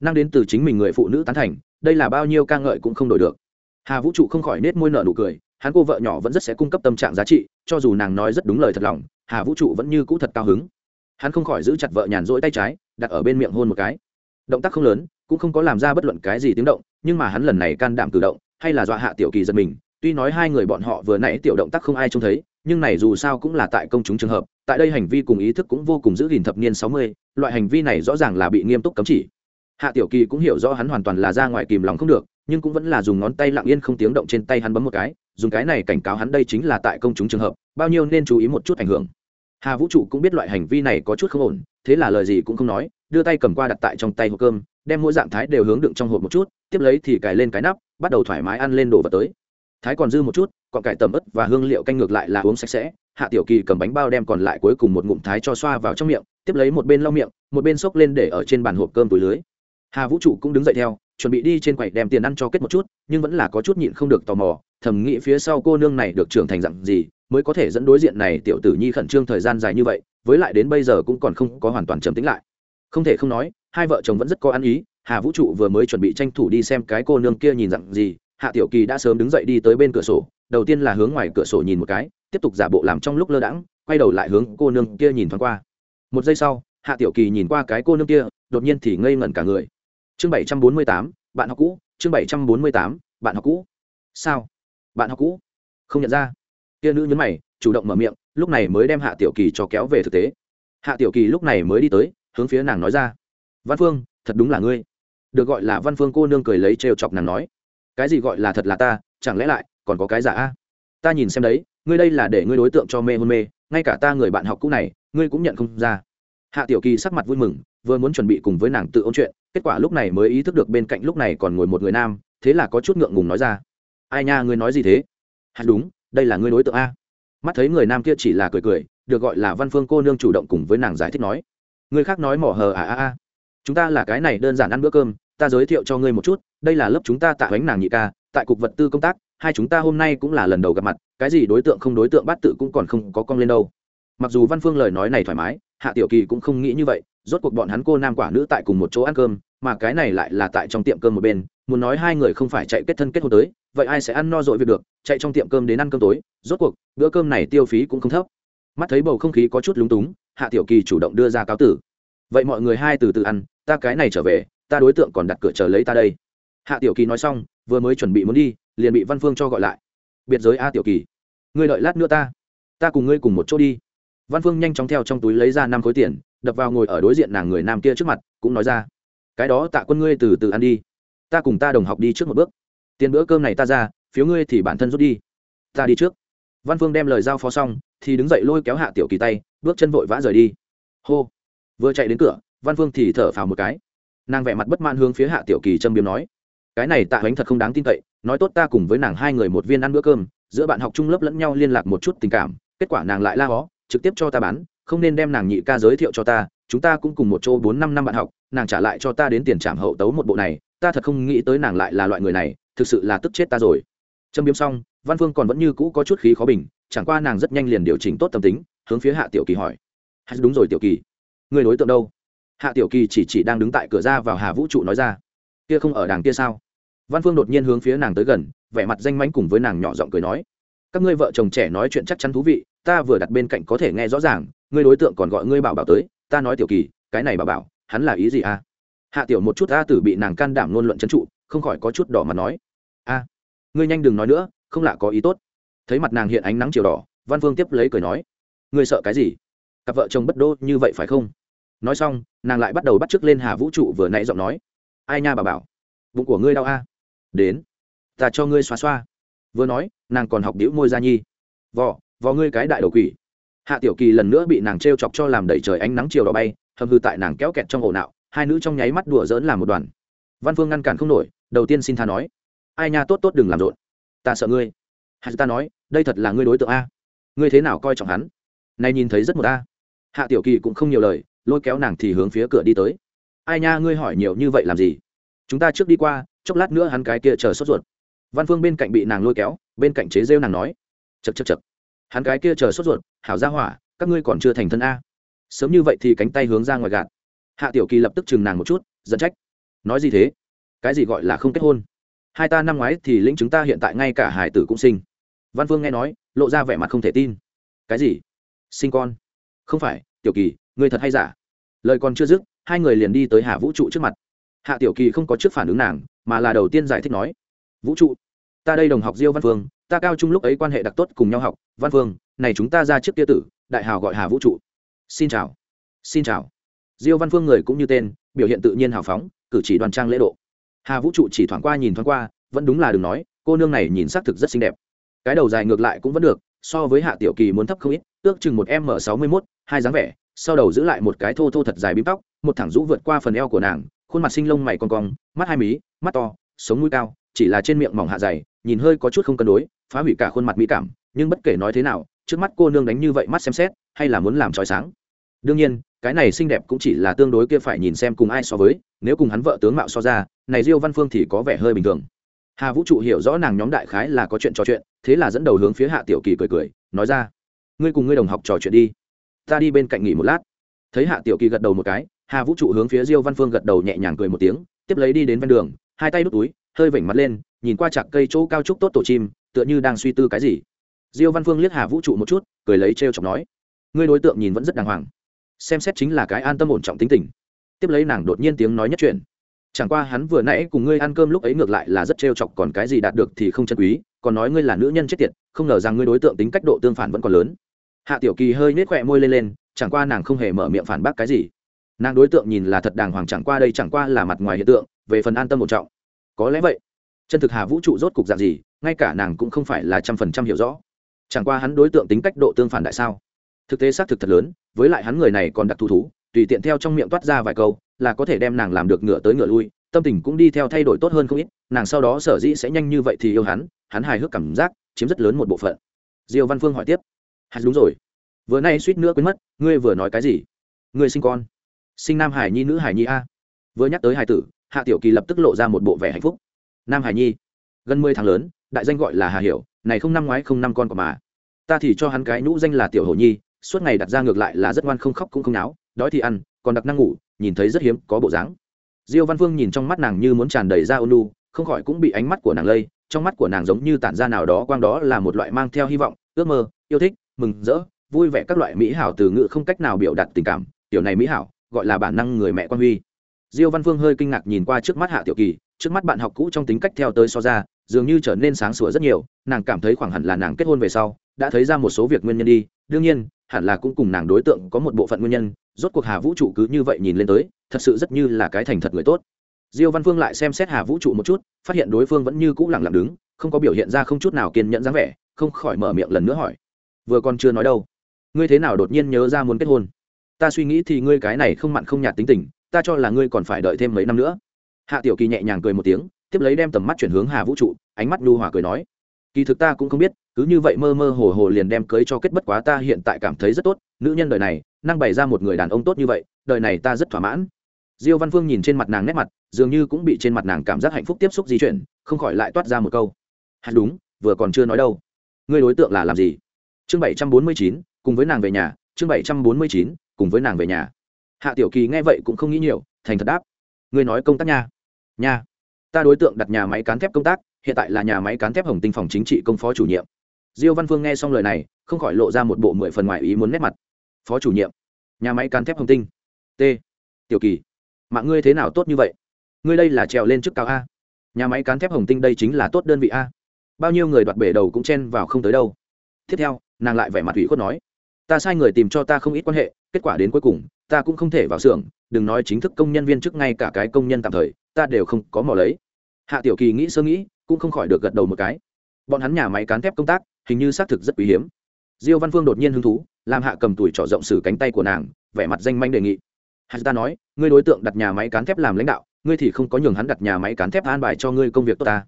Năng đến từ chính mình người phụ nữ tán thành, đây là bao nhiêu ca ngợi cũng không đổi được. Hà vũ trụ không khỏi nết môi nợ nụ cười, hắn cô vợ nhỏ vẫn rất sẽ cung cấp tâm trạng giá trị, cho dù nàng nói rất đúng lời thật lòng, hà vũ trụ vẫn như cũ thật cao hứng. Hắn không khỏi giữ chặt vợ nhàn rỗi tay trái, đặt ở bên miệng hôn một cái. Động tác không lớn, cũng không có làm ra bất luận cái gì tiếng động, nhưng mà hắn lần này can đảm cử động hay là dọa hạ tiểu kỳ giật mình, tuy nói hai người bọn họ vừa nãy tiểu động tác không ai trông thấy, nhưng này dù sao cũng là tại công chúng trường hợp, tại đây hành vi cùng ý thức cũng vô cùng giữ gìn thập niên sáu mươi, loại hành vi này rõ ràng là bị nghiêm túc cấm chỉ. Hạ tiểu kỳ cũng hiểu rõ hắn hoàn toàn là ra ngoài kìm lòng không được, nhưng cũng vẫn là dùng ngón tay lặng yên không tiếng động trên tay hắn bấm một cái, dùng cái này cảnh cáo hắn đây chính là tại công chúng trường hợp, bao nhiêu nên chú ý một chút ảnh hưởng. Hà vũ trụ cũng biết loại hành vi này có chút không ổn, thế là lời gì cũng không nói, đưa tay cầm qua đặt tại trong tay hộp cơm đem mỗi dạng thái đều hướng đựng trong hộp một chút, tiếp lấy thì cài lên cái nắp, bắt đầu thoải mái ăn lên đồ vật tới. Thái còn dư một chút, còn cải tầm ớt và hương liệu canh ngược lại là uống sạch sẽ. Hạ tiểu kỳ cầm bánh bao đem còn lại cuối cùng một ngụm thái cho xoa vào trong miệng, tiếp lấy một bên lau miệng, một bên xốc lên để ở trên bàn hộp cơm túi lưới. Hà vũ trụ cũng đứng dậy theo, chuẩn bị đi trên quầy đem tiền ăn cho kết một chút, nhưng vẫn là có chút nhịn không được tò mò, thầm nghĩ phía sau cô nương này được trưởng thành dặn gì, mới có thể dẫn đối diện này tiểu tử nhi khẩn trương thời gian dài như vậy, với lại đến bây giờ cũng còn không có hoàn toàn trầm tính lại. Không thể không nói hai vợ chồng vẫn rất có ăn ý, hà vũ trụ vừa mới chuẩn bị tranh thủ đi xem cái cô nương kia nhìn dặn gì, hạ tiểu kỳ đã sớm đứng dậy đi tới bên cửa sổ, đầu tiên là hướng ngoài cửa sổ nhìn một cái, tiếp tục giả bộ làm trong lúc lơ đãng, quay đầu lại hướng cô nương kia nhìn thoáng qua. Một giây sau, hạ tiểu kỳ nhìn qua cái cô nương kia, đột nhiên thì ngây ngẩn cả người. Chương bảy trăm bốn mươi tám, bạn học cũ, chương bảy trăm bốn mươi tám, bạn học cũ. Sao? Bạn học cũ? Không nhận ra. Kia nữ nhấn mày, chủ động mở miệng, lúc này mới đem hạ tiểu kỳ cho kéo về thực tế. Hạ tiểu kỳ lúc này mới đi tới, hướng phía nàng nói ra văn phương, thật đúng là ngươi. Được gọi là văn phương cô nương cười lấy trêu chọc nàng nói. Cái gì gọi là thật là ta, chẳng lẽ lại còn có cái giả a? Ta nhìn xem đấy, ngươi đây là để ngươi đối tượng cho mê hôn mê, ngay cả ta người bạn học cũ này, ngươi cũng nhận không ra. Hạ tiểu kỳ sắc mặt vui mừng, vừa muốn chuẩn bị cùng với nàng tự ôn chuyện, kết quả lúc này mới ý thức được bên cạnh lúc này còn ngồi một người nam, thế là có chút ngượng ngùng nói ra. Ai nha, ngươi nói gì thế? Hạt đúng, đây là ngươi đối tượng a. Mắt thấy người nam kia chỉ là cười cười, được gọi là văn phương cô nương chủ động cùng với nàng giải thích nói. Người khác nói mỏ hờ à à à chúng ta là cái này đơn giản ăn bữa cơm, ta giới thiệu cho ngươi một chút, đây là lớp chúng ta tạ bánh nàng nhị ca, tại cục vật tư công tác, hai chúng ta hôm nay cũng là lần đầu gặp mặt, cái gì đối tượng không đối tượng bắt tự cũng còn không có cong lên đâu. Mặc dù văn phương lời nói này thoải mái, hạ tiểu kỳ cũng không nghĩ như vậy, rốt cuộc bọn hắn cô nam quả nữ tại cùng một chỗ ăn cơm, mà cái này lại là tại trong tiệm cơm một bên, muốn nói hai người không phải chạy kết thân kết hôn tới, vậy ai sẽ ăn no dội việc được, chạy trong tiệm cơm đến ăn cơm tối, rốt cuộc, bữa cơm này tiêu phí cũng không thấp. Mắt thấy bầu không khí có chút lúng túng, hạ tiểu kỳ chủ động đưa ra cáo tử vậy mọi người hai từ từ ăn, ta cái này trở về, ta đối tượng còn đặt cửa chờ lấy ta đây. Hạ tiểu kỳ nói xong, vừa mới chuẩn bị muốn đi, liền bị văn phương cho gọi lại. Biệt giới a tiểu kỳ, ngươi đợi lát nữa ta ta cùng ngươi cùng một chỗ đi. Văn phương nhanh chóng theo trong túi lấy ra năm khối tiền, đập vào ngồi ở đối diện nàng người nam kia trước mặt, cũng nói ra, cái đó tạ quân ngươi từ từ ăn đi, ta cùng ta đồng học đi trước một bước. Tiền bữa cơm này ta ra, phiếu ngươi thì bản thân rút đi. Ta đi trước. Văn phương đem lời giao phó xong, thì đứng dậy lôi kéo hạ tiểu kỳ tay, bước chân vội vã rời đi. Hô vừa chạy đến cửa, văn phương thì thở phào một cái. Nàng vẻ mặt bất mãn hướng phía hạ tiểu kỳ châm biếm nói, cái này tạ bánh thật không đáng tin cậy, nói tốt ta cùng với nàng hai người một viên ăn bữa cơm, giữa bạn học trung lớp lẫn nhau liên lạc một chút tình cảm, kết quả nàng lại la hó, trực tiếp cho ta bán, không nên đem nàng nhị ca giới thiệu cho ta, chúng ta cũng cùng một chỗ bốn năm năm bạn học, nàng trả lại cho ta đến tiền trảm hậu tấu một bộ này, ta thật không nghĩ tới nàng lại là loại người này, thực sự là tức chết ta rồi. Châm biếm xong, văn phương còn vẫn như cũ có chút khí khó bình, chẳng qua nàng rất nhanh liền điều chỉnh tốt tâm tính, hướng phía hạ tiểu kỳ hỏi hay đúng rồi tiểu kỳ người đối tượng đâu? Hạ tiểu kỳ chỉ chỉ đang đứng tại cửa ra vào hà vũ trụ nói ra. Kia không ở đàng kia sao? Văn phương đột nhiên hướng phía nàng tới gần, vẻ mặt danh mánh cùng với nàng nhỏ giọng cười nói. Các ngươi vợ chồng trẻ nói chuyện chắc chắn thú vị, ta vừa đặt bên cạnh có thể nghe rõ ràng, ngươi đối tượng còn gọi ngươi bảo bảo tới, ta nói tiểu kỳ, cái này bảo bảo, hắn là ý gì à? Hạ tiểu một chút a tử bị nàng can đảm ngôn luận trấn trụ, không khỏi có chút đỏ mặt nói. A, ngươi nhanh đừng nói nữa, không lạ có ý tốt. Thấy mặt nàng hiện ánh nắng chiều đỏ, văn phương tiếp lấy cười nói. Ngươi sợ cái gì? Cặp vợ chồng bất đô như vậy phải không? Nói xong, nàng lại bắt đầu bắt chước lên hà vũ trụ vừa nãy giọng nói. Ai nha bà bảo? Bụng của ngươi đau a? Đến. Ta cho ngươi xoa xoa vừa nói, nàng còn học đĩu môi gia nhi. Vò vò ngươi cái đại đầu quỷ. Hạ tiểu kỳ lần nữa bị nàng t r e o chọc cho làm đẩy trời ánh nắng chiều đỏ bay, hầm hư tại nàng kéo kẹt trong ổ nạo, hai nữ trong nháy mắt đùa dỡn làm một đoàn. Văn phương ngăn cản không nổi, đầu tiên xin tha nói. Ai nha tốt tốt đừng làm rộn. Ta sợ ngươi. Hạ ta nói, đây thật là ngươi đối tượng a. Ngươi thế nào coi trọng hắn? Nay nhìn thấy rất một a. Hạ tiểu kỳ cũng không nhiều lời lôi kéo nàng thì hướng phía cửa đi tới. Ai nha, ngươi hỏi nhiều như vậy làm gì? Chúng ta trước đi qua, chốc lát nữa hắn cái kia chờ sốt ruột. Văn phương bên cạnh bị nàng lôi kéo, bên cạnh chế rêu nàng nói. Chật chật chật hắn cái kia chờ sốt ruột, hảo ra hỏa, các ngươi còn chưa thành thân a. Sớm như vậy thì cánh tay hướng ra ngoài gạt. Hạ tiểu kỳ lập tức chừng nàng một chút dẫn trách. Nói gì thế? Cái gì gọi là không kết hôn? Hai ta năm ngoái thì lĩnh chúng ta hiện tại ngay cả hải tử cũng sinh. Văn phương nghe nói, lộ ra vẻ mặt không thể tin. Cái gì? Sinh con? Không phải, tiểu kỳ Người thật hay giả? Lời còn chưa dứt, hai người liền đi tới hạ vũ trụ trước mặt. Hạ tiểu kỳ không có trước phản ứng nàng, mà là đầu tiên giải thích nói, vũ trụ, ta đây đồng học diêu văn phương, ta cao trung lúc ấy quan hệ đặc tốt cùng nhau học. Văn phương, này chúng ta ra trước tia tử, đại hào gọi hà vũ trụ. Xin chào xin chào. Diêu văn phương người cũng như tên, biểu hiện tự nhiên hào phóng, cử chỉ đoàn trang lễ độ. Hà vũ trụ chỉ thoáng qua nhìn thoáng qua, vẫn đúng là đừng nói, cô nương này nhìn xác thực rất xinh đẹp. Cái đầu dài ngược lại cũng vẫn được, so với hạ tiểu kỳ muốn thấp không ít, ước chừng một m sáu mươi mốt, hai dáng vẻ sau đầu giữ lại một cái thô thô thật dài bím tóc, một thẳng rũ vượt qua phần eo của nàng, khuôn mặt sinh lông mày con cong, mắt hai mí, mắt to, sống mũi cao, chỉ là trên miệng mỏng hạ dày, nhìn hơi có chút không cân đối, phá hủy cả khuôn mặt mỹ cảm, nhưng bất kể nói thế nào, trước mắt cô nương đánh như vậy mắt xem xét, hay là muốn làm trói sáng. Đương nhiên, cái này xinh đẹp cũng chỉ là tương đối kia phải nhìn xem cùng ai so với, nếu cùng hắn vợ tướng mạo so ra, này diêu văn phương thì có vẻ hơi bình thường. Hà vũ trụ hiểu rõ nàng nhóm đại khái là có chuyện trò chuyện, thế là dẫn đầu hướng phía hạ tiểu kỳ cười cười, nói ra, ngươi cùng ngươi đồng học trò chuyện đi ta đi bên cạnh nghỉ một lát. Thấy hạ tiểu kỳ gật đầu một cái, hà vũ trụ hướng phía diêu văn phương gật đầu nhẹ nhàng cười một tiếng, tiếp lấy đi đến ven đường, hai tay đút túi, hơi vểnh mặt lên, nhìn qua chạc cây chỗ cao trúc tốt tổ chim, tựa như đang suy tư cái gì. Diêu văn phương liếc hà vũ trụ một chút, cười lấy trêu chọc nói, ngươi đối tượng nhìn vẫn rất đàng hoàng, xem xét chính là cái an tâm ổn trọng tính tình. Tiếp lấy nàng đột nhiên tiếng nói nhất chuyện chẳng qua hắn vừa nãy cùng ngươi ăn cơm lúc ấy ngược lại là rất trêu chọc, còn cái gì đạt được thì không chân quý, còn nói ngươi là nữ nhân chết tiệt, không ngờ rằng ngươi đối tượng tính cách độ tương phản vẫn còn lớn hạ tiểu kỳ hơi nết khỏe môi lên lên, chẳng qua nàng không hề mở miệng phản bác cái gì. Nàng đối tượng nhìn là thật đàng hoàng chẳng qua đây chẳng qua là mặt ngoài hiện tượng, về phần an tâm một trọng. Có lẽ vậy. Chân thực hà vũ trụ rốt cục dạng gì, ngay cả nàng cũng không phải là trăm phần trăm hiểu rõ. Chẳng qua hắn đối tượng tính cách độ tương phản đại sao? Thực tế xác thực thật lớn, với lại hắn người này còn đặc thù thú, tùy tiện theo trong miệng toát ra vài câu, là có thể đem nàng làm được ngựa tới ngựa lui, tâm tình cũng đi theo thay đổi tốt hơn không ít, nàng sau đó sở dĩ sẽ nhanh như vậy thì yêu hắn hắn hài hước cảm giác, chiếm rất lớn một bộ phận. Diêu văn phương hỏi tiếp hắn đúng rồi. Vừa nay suýt nữa quên mất, ngươi vừa nói cái gì? Ngươi sinh con. Sinh nam hải nhi, nữ hải nhi a. Vừa nhắc tới hải tử, hạ tiểu kỳ lập tức lộ ra một bộ vẻ hạnh phúc. Nam hải nhi, gần mười tháng lớn, đại danh gọi là hà hiểu, này không năm ngoái không năm con của mà. Ta thì cho hắn cái nhũ danh là tiểu hổ nhi, suốt ngày đặt ra ngược lại là rất ngoan không khóc cũng không náo, đói thì ăn, còn đặc năng ngủ, nhìn thấy rất hiếm, có bộ dáng. Diêu văn phương nhìn trong mắt nàng như muốn tràn đầy ra ônu không khỏi cũng bị ánh mắt của nàng lây, trong mắt của nàng giống như tản ra nào đó quang đó là một loại mang theo hy vọng, ước mơ, yêu thích mừng rỡ, vui vẻ các loại mỹ hảo từ ngữ không cách nào biểu đạt tình cảm, tiểu này mỹ hảo, gọi là bản năng người mẹ quan huy. Diêu văn phương hơi kinh ngạc nhìn qua trước mắt hạ tiểu kỳ, trước mắt bạn học cũ trong tính cách theo tới so ra, dường như trở nên sáng sủa rất nhiều, nàng cảm thấy khoảng hẳn là nàng kết hôn về sau, đã thấy ra một số việc nguyên nhân đi, đương nhiên, hẳn là cũng cùng nàng đối tượng có một bộ phận nguyên nhân, rốt cuộc hà vũ trụ cứ như vậy nhìn lên tới, thật sự rất như là cái thành thật người tốt. Diêu văn phương lại xem xét hà vũ trụ một chút, phát hiện đối phương vẫn như cũ lặng lặng đứng, không có biểu hiện ra không chút nào kiên nhẫn dáng vẻ, không khỏi mở miệng lần nữa hỏi vừa còn chưa nói đâu. Ngươi thế nào đột nhiên nhớ ra muốn kết hôn? Ta suy nghĩ thì ngươi cái này không mặn không nhạt tính tình, ta cho là ngươi còn phải đợi thêm mấy năm nữa. Hạ tiểu kỳ nhẹ nhàng cười một tiếng, tiếp lấy đem tầm mắt chuyển hướng hà vũ trụ, ánh mắt nhu hòa cười nói, kỳ thực ta cũng không biết, cứ như vậy mơ mơ hồ hồ liền đem cưới cho kết bất quá ta hiện tại cảm thấy rất tốt, nữ nhân đời này, năng bày ra một người đàn ông tốt như vậy, đời này ta rất thỏa mãn. Diêu văn phương nhìn trên mặt nàng nét mặt, dường như cũng bị trên mặt nàng cảm giác hạnh phúc tiếp xúc di chuyển, không khỏi lại toát ra một câu hạt đúng, vừa còn chưa nói đâu. Ngươi đối tượng là làm gì? Chương bảy trăm bốn mươi chín, cùng với nàng về nhà. Chương bảy trăm bốn mươi chín, cùng với nàng về nhà. Hạ tiểu kỳ nghe vậy cũng không nghĩ nhiều, thành thật đáp. Ngươi nói công tác nha. Nha. Ta đối tượng đặt nhà máy cán thép công tác, hiện tại là nhà máy cán thép hồng tinh phòng chính trị công phó chủ nhiệm. Diêu văn phương nghe xong lời này, không khỏi lộ ra một bộ mười phần ngoài ý muốn nét mặt. Phó chủ nhiệm. Nhà máy cán thép hồng tinh. T. Tiểu kỳ. Mạng ngươi thế nào tốt như vậy? Ngươi đây là trèo lên chức cao a. Nhà máy cán thép hồng tinh đây chính là tốt đơn vị a. Bao nhiêu người đoạt bể đầu cũng chen vào không tới đâu. Tiếp theo nàng lại vẻ mặt ủy khuất nói, ta sai người tìm cho ta không ít quan hệ, kết quả đến cuối cùng, ta cũng không thể vào xưởng, đừng nói chính thức công nhân viên chức ngay cả cái công nhân tạm thời, ta đều không có mò lấy. Hạ tiểu kỳ nghĩ sơ nghĩ, cũng không khỏi được gật đầu một cái. Bọn hắn nhà máy cán thép công tác, hình như xác thực rất quý hiếm. Diêu văn phương đột nhiên hứng thú, làm hạ cầm tuổi trỏ rộng sử cánh tay của nàng, vẻ mặt danh manh đề nghị. Hạ ta nói, ngươi đối tượng đặt nhà máy cán thép làm lãnh đạo, ngươi thì không có nhường hắn đặt nhà máy cán thép an bài cho ngươi công việc tốt ta.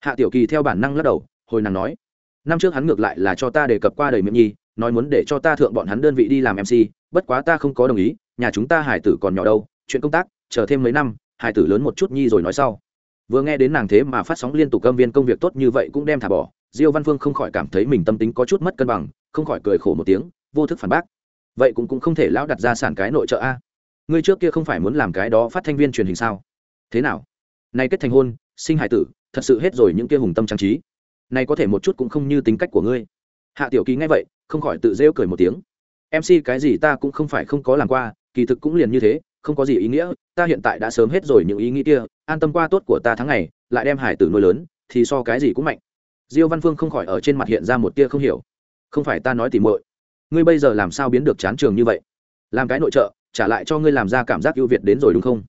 Hạ tiểu kỳ theo bản năng lắc đầu, hồi nàng nói năm trước hắn ngược lại là cho ta đề cập qua đầy miệng nhi, nói muốn để cho ta thượng bọn hắn đơn vị đi làm mc bất quá ta không có đồng ý, nhà chúng ta hải tử còn nhỏ đâu, chuyện công tác, chờ thêm mấy năm, hải tử lớn một chút nhi rồi nói sau. Vừa nghe đến nàng thế mà phát sóng liên tục âm viên công việc tốt như vậy cũng đem thả bỏ, diêu văn phương không khỏi cảm thấy mình tâm tính có chút mất cân bằng, không khỏi cười khổ một tiếng, vô thức phản bác. Vậy cũng cũng không thể lão đặt ra sản cái nội trợ a. Ngươi trước kia không phải muốn làm cái đó phát thanh viên truyền hình sao? Thế nào? Nay kết thành hôn, sinh hải tử, thật sự hết rồi những kia hùng tâm trang trí này có thể một chút cũng không như tính cách của ngươi. Hạ tiểu kỳ nghe vậy, không khỏi tự rêu cười một tiếng. Mc cái gì ta cũng không phải không có làm qua, kỳ thực cũng liền như thế, không có gì ý nghĩa, ta hiện tại đã sớm hết rồi những ý nghĩ kia, an tâm qua tốt của ta tháng ngày, lại đem hải tử nuôi lớn, thì so cái gì cũng mạnh. Diêu văn phương không khỏi ở trên mặt hiện ra một tia không hiểu. Không phải ta nói tìm muội, ngươi bây giờ làm sao biến được chán trường như vậy? Làm cái nội trợ, trả lại cho ngươi làm ra cảm giác ưu việt đến rồi đúng không?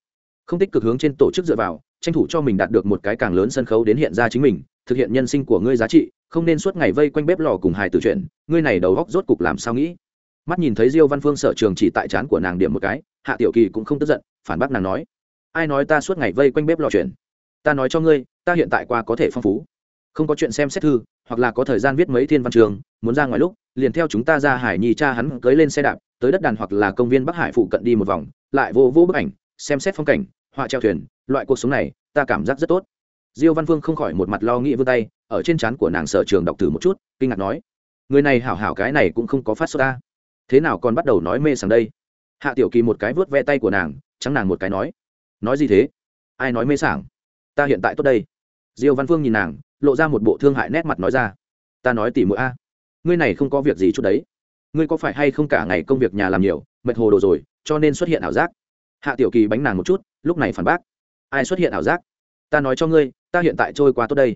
Không tích cực hướng trên tổ chức dựa vào, tranh thủ cho mình đạt được một cái càng lớn sân khấu đến hiện ra chính mình thực hiện nhân sinh của ngươi giá trị, không nên suốt ngày vây quanh bếp lò cùng hài tử chuyện, ngươi này đầu góc rốt cục làm sao nghĩ? Mắt nhìn thấy diêu văn phương sở trường chỉ tại trán của nàng điểm một cái, hạ tiểu kỳ cũng không tức giận, phản bác nàng nói, ai nói ta suốt ngày vây quanh bếp lò chuyện? Ta nói cho ngươi, ta hiện tại qua có thể phong phú. Không có chuyện xem xét thư, hoặc là có thời gian viết mấy thiên văn trường, muốn ra ngoài lúc, liền theo chúng ta ra hải nhi cha hắn cưới lên xe đạp, tới đất đàn hoặc là công viên bắc hải phụ cận đi một vòng, lại vô vô bức ảnh, xem xét phong cảnh, họa treo thuyền, loại cuộc sống này, ta cảm giác rất tốt diêu văn phương không khỏi một mặt lo nghĩ vươn tay, ở trên trán của nàng sở trường đọc thử một chút, kinh ngạc nói, người này hảo hảo cái này cũng không có phát xuất ta. Thế nào còn bắt đầu nói mê sảng đây? Hạ tiểu kỳ một cái vớt ve tay của nàng, trắng nàng một cái nói nói gì thế? Ai nói mê sảng? Ta hiện tại tốt đây. Diêu văn phương nhìn nàng, lộ ra một bộ thương hại nét mặt nói ra, ta nói tỉ mũi a, ngươi này không có việc gì chút đấy. Ngươi có phải hay không cả ngày công việc nhà làm nhiều, mệt hồ đồ rồi, cho nên xuất hiện ảo giác? Hạ tiểu kỳ bánh nàng một chút, lúc này phản bác, ai xuất hiện ảo giác? Ta nói cho ngươi ta hiện tại trôi qua tốt đây.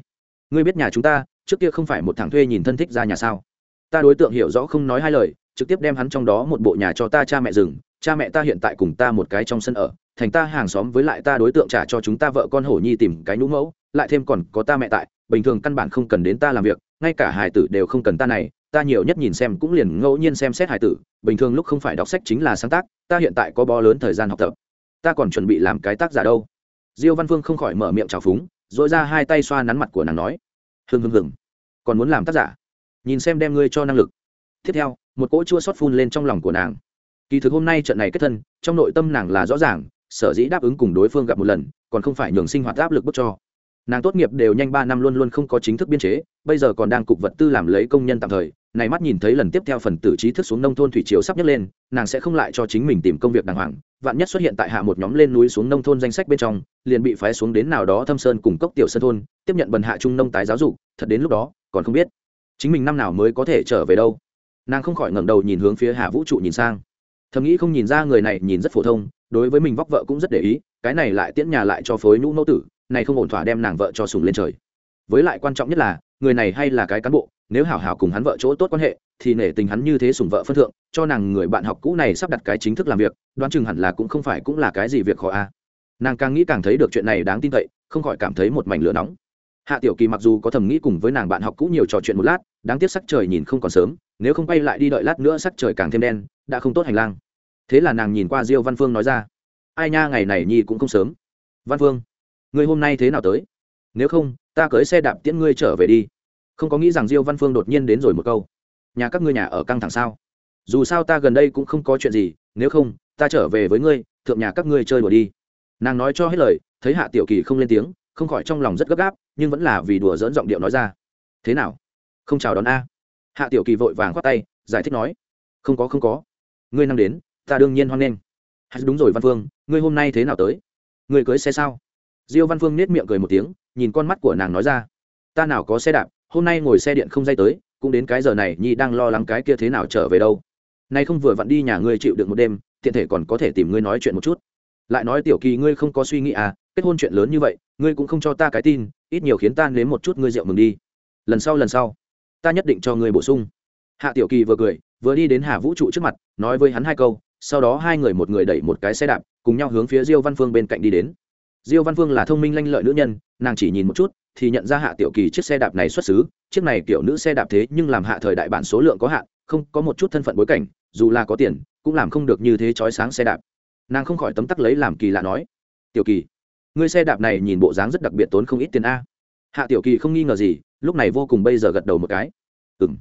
Ngươi biết nhà chúng ta, trước kia không phải một thằng thuê nhìn thân thích ra nhà sao? Ta đối tượng hiểu rõ không nói hai lời, trực tiếp đem hắn trong đó một bộ nhà cho ta cha mẹ dừng. cha mẹ ta hiện tại cùng ta một cái trong sân ở, thành ta hàng xóm với lại ta đối tượng trả cho chúng ta vợ con hổ nhi tìm cái nhũ mẫu, lại thêm còn có ta mẹ tại, bình thường căn bản không cần đến ta làm việc, ngay cả hải tử đều không cần ta này, ta nhiều nhất nhìn xem cũng liền ngẫu nhiên xem xét hải tử, bình thường lúc không phải đọc sách chính là sáng tác, ta hiện tại có bó lớn thời gian học tập. Ta còn chuẩn bị làm cái tác giả đâu. Diêu văn phương không khỏi mở miệng trào phúng dội ra hai tay xoa nắn mặt của nàng nói hừng hừng hừng còn muốn làm tác giả? Nhìn xem đem ngươi cho năng lực. Tiếp theo, một cỗ chua xót phun lên trong lòng của nàng. Kỳ thực hôm nay trận này kết thân, trong nội tâm nàng là rõ ràng, sở dĩ đáp ứng cùng đối phương gặp một lần, còn không phải nhường sinh hoạt áp lực bức cho. Nàng tốt nghiệp đều nhanh ba năm luôn luôn không có chính thức biên chế, bây giờ còn đang cục vật tư làm lấy công nhân tạm thời này mắt nhìn thấy lần tiếp theo phần tử trí thức xuống nông thôn thủy triều sắp nhấc lên, nàng sẽ không lại cho chính mình tìm công việc đàng hoàng. Vạn nhất xuất hiện tại hạ một nhóm lên núi xuống nông thôn danh sách bên trong, liền bị phái xuống đến nào đó thâm sơn cùng cốc tiểu sơn thôn, tiếp nhận bần hạ trung nông tái giáo dục, thật đến lúc đó, còn không biết chính mình năm nào mới có thể trở về đâu. Nàng không khỏi ngẩng đầu nhìn hướng phía hạ vũ trụ nhìn sang. Thầm nghĩ không nhìn ra người này nhìn rất phổ thông, đối với mình vóc vợ cũng rất để ý, cái này lại tiễn nhà lại cho phối nhũ nô tử, này không ổn thỏa đem nàng vợ cho sùng lên trời. Với lại quan trọng nhất là, người này hay là cái cán bộ nếu hảo hảo cùng hắn vợ chỗ tốt quan hệ, thì nể tình hắn như thế sùng vợ phân thượng, cho nàng người bạn học cũ này sắp đặt cái chính thức làm việc, đoán chừng hẳn là cũng không phải cũng là cái gì việc khó a. Nàng càng nghĩ càng thấy được chuyện này đáng tin cậy, không khỏi cảm thấy một mảnh lửa nóng. Hạ tiểu kỳ mặc dù có thầm nghĩ cùng với nàng bạn học cũ nhiều trò chuyện một lát, đáng tiếc sắc trời nhìn không còn sớm, nếu không quay lại đi đợi lát nữa sắc trời càng thêm đen, đã không tốt hành lang. Thế là nàng nhìn qua diêu văn phương nói ra, ai nha, ngày này nhi cũng không sớm. Văn phương, ngươi hôm nay thế nào tới? Nếu không, ta cưới xe đạp tiễn ngươi trở về đi không có nghĩ rằng diêu văn phương đột nhiên đến rồi một câu. Nhà các ngươi nhà ở căng thẳng sao? Dù sao ta gần đây cũng không có chuyện gì, nếu không, ta trở về với ngươi, thượng nhà các ngươi chơi đùa đi. Nàng nói cho hết lời, thấy hạ tiểu kỳ không lên tiếng, không khỏi trong lòng rất gấp gáp, nhưng vẫn là vì đùa dỡn giọng điệu nói ra. Thế nào? Không chào đón a. Hạ tiểu kỳ vội vàng khoát tay, giải thích nói. Không có không có. Ngươi năng đến, ta đương nhiên hoan nghênh. Hay đúng rồi văn phương, ngươi hôm nay thế nào tới? Ngươi cưới xe sao? Diêu văn phương nết miệng cười một tiếng, nhìn con mắt của nàng nói ra. Ta nào có xe đạp? Hôm nay ngồi xe điện không dây tới, cũng đến cái giờ này, nhi đang lo lắng cái kia thế nào trở về đâu. Nay không vừa vặn đi nhà ngươi chịu được một đêm, tiện thể còn có thể tìm ngươi nói chuyện một chút. Lại nói tiểu kỳ ngươi không có suy nghĩ à kết hôn chuyện lớn như vậy, ngươi cũng không cho ta cái tin, ít nhiều khiến ta nếm một chút ngươi rượu mừng đi. Lần sau lần sau, ta nhất định cho ngươi bổ sung. Hạ tiểu kỳ vừa cười, vừa đi đến hà vũ trụ trước mặt, nói với hắn hai câu, sau đó hai người một người đẩy một cái xe đạp, cùng nhau hướng phía diêu văn phương bên cạnh đi đến diêu văn phương là thông minh lanh lợi nữ nhân, nàng chỉ nhìn một chút, thì nhận ra hạ tiểu kỳ chiếc xe đạp này xuất xứ. Chiếc này kiểu nữ xe đạp thế nhưng làm hạ thời đại bản số lượng có hạn, không có một chút thân phận bối cảnh, dù là có tiền, cũng làm không được như thế chói sáng xe đạp. Nàng không khỏi tấm tắc lấy làm kỳ lạ nói, tiểu kỳ, ngươi xe đạp này nhìn bộ dáng rất đặc biệt tốn không ít tiền a. Hạ tiểu kỳ không nghi ngờ gì, lúc này vô cùng bây giờ gật đầu một cái. Ừ m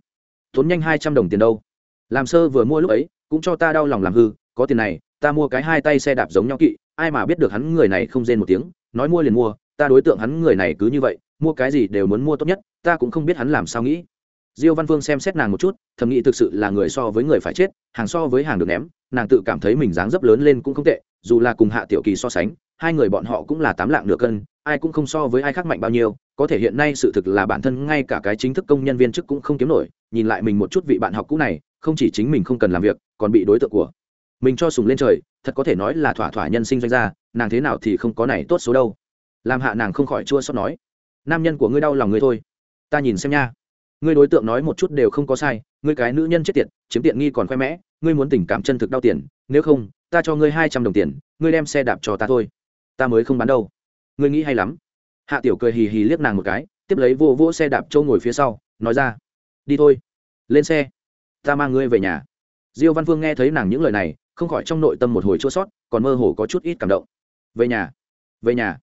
tốn nhanh hai trăm đồng tiền đâu. Làm sơ vừa mua lúc ấy, cũng cho ta đau lòng làm hư, có tiền này, ta mua cái hai tay xe đạp giống nhau kỵ ai mà biết được hắn người này không rên một tiếng, nói mua liền mua, ta đối tượng hắn người này cứ như vậy, mua cái gì đều muốn mua tốt nhất, ta cũng không biết hắn làm sao nghĩ. Diêu văn phương xem xét nàng một chút, thầm nghĩ thực sự là người so với người phải chết, hàng so với hàng được ném, nàng tự cảm thấy mình dáng dấp lớn lên cũng không tệ, dù là cùng hạ tiểu kỳ so sánh, hai người bọn họ cũng là tám lạng nửa cân, ai cũng không so với ai khác mạnh bao nhiêu, có thể hiện nay sự thực là bản thân ngay cả cái chính thức công nhân viên chức cũng không kiếm nổi, nhìn lại mình một chút vị bạn học cũ này, không chỉ chính mình không cần làm việc, còn bị đối tượng của mình cho sùng lên trời, thật có thể nói là thỏa thỏa nhân sinh doanh gia, nàng thế nào thì không có này tốt số đâu. Làm hạ nàng không khỏi chua xót nói, nam nhân của ngươi đau lòng ngươi thôi. Ta nhìn xem nha. Ngươi đối tượng nói một chút đều không có sai, ngươi cái nữ nhân chết tiệt, chiếm tiện nghi còn khoe mẽ, ngươi muốn tình cảm chân thực đau tiền, nếu không, ta cho ngươi hai trăm đồng tiền, ngươi đem xe đạp cho ta thôi. Ta mới không bán đâu. Ngươi nghĩ hay lắm. Hạ tiểu cười hì hì liếc nàng một cái, tiếp lấy vô vỗ xe đạp trâu ngồi phía sau, nói ra, đi thôi. Lên xe. Ta mang ngươi về nhà. Diêu văn phương nghe thấy nàng những lời này không khỏi trong nội tâm một hồi chua sót, còn mơ hồ có chút ít cảm động. Về nhà về nhà.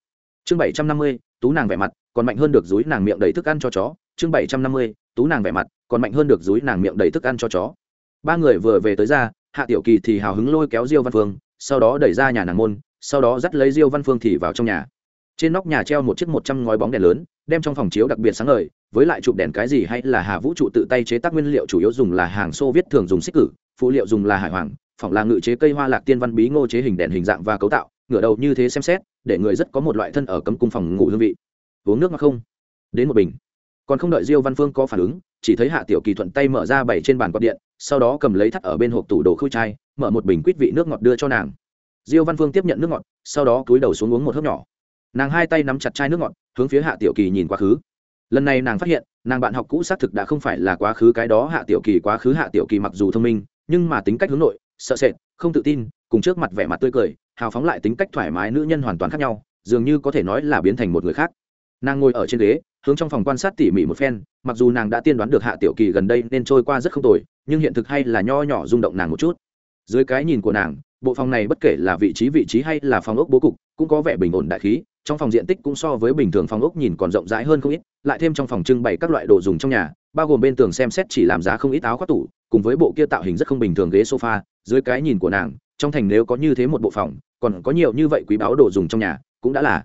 Chương bảy trăm năm mươi, tú nàng vẻ mặt, còn mạnh hơn được dúi nàng miệng đầy thức ăn cho chó. Chương bảy trăm năm mươi, tú nàng vẻ mặt, còn mạnh hơn được dúi nàng miệng đầy thức ăn cho chó. Ba người vừa về tới ra, hạ tiểu kỳ thì hào hứng lôi kéo diêu văn phương, sau đó đẩy ra nhà nàng môn, sau đó dắt lấy diêu văn phương thì vào trong nhà. Trên nóc nhà treo một chiếc một trăm ngói bóng đèn lớn, đem trong phòng chiếu đặc biệt sáng ngời, với lại chụp đèn cái gì hay là hà vũ trụ tự tay chế tác nguyên liệu chủ yếu dùng là hàng xô viết thường dùng xích cử, phụ liệu dùng là hải hoàng phòng là ngự chế cây hoa lạc tiên văn bí ngô chế hình đèn hình dạng và cấu tạo, ngửa đầu như thế xem xét, để người rất có một loại thân ở cấm cung phòng ngủ hương vị. Uống nước mà không. Đến một bình. Còn không đợi diêu văn phương có phản ứng, chỉ thấy hạ tiểu kỳ thuận tay mở ra bảy trên bàn quạt điện, sau đó cầm lấy thắt ở bên hộp tủ đồ khui chai, mở một bình quýt vị nước ngọt đưa cho nàng. Diêu văn phương tiếp nhận nước ngọt, sau đó cúi đầu xuống uống một hớp nhỏ. Nàng hai tay nắm chặt chai nước ngọt, hướng phía hạ tiểu kỳ nhìn quá khứ. Lần này nàng phát hiện, nàng bạn học cũ xác thực đã không phải là quá khứ cái đó, hạ tiểu kỳ quá khứ hạ tiểu kỳ mặc dù thông minh, nhưng mà tính cách hướng nội sợ sệt, không tự tin, cùng trước mặt vẻ mặt tươi cười, hào phóng lại tính cách thoải mái nữ nhân hoàn toàn khác nhau, dường như có thể nói là biến thành một người khác. Nàng ngồi ở trên ghế, hướng trong phòng quan sát tỉ mỉ một phen, mặc dù nàng đã tiên đoán được hạ tiểu kỳ gần đây nên trôi qua rất không tồi, nhưng hiện thực hay là nho nhỏ rung động nàng một chút. Dưới cái nhìn của nàng, bộ phòng này bất kể là vị trí vị trí hay là phòng ốc bố cục, cũng có vẻ bình ổn đại khí trong phòng diện tích cũng so với bình thường phòng ốc nhìn còn rộng rãi hơn không ít, lại thêm trong phòng trưng bày các loại đồ dùng trong nhà, bao gồm bên tường xem xét chỉ làm giá không ít áo khoác tủ, cùng với bộ kia tạo hình rất không bình thường ghế sofa, dưới cái nhìn của nàng, trong thành nếu có như thế một bộ phòng, còn có nhiều như vậy quý báu đồ dùng trong nhà, cũng đã là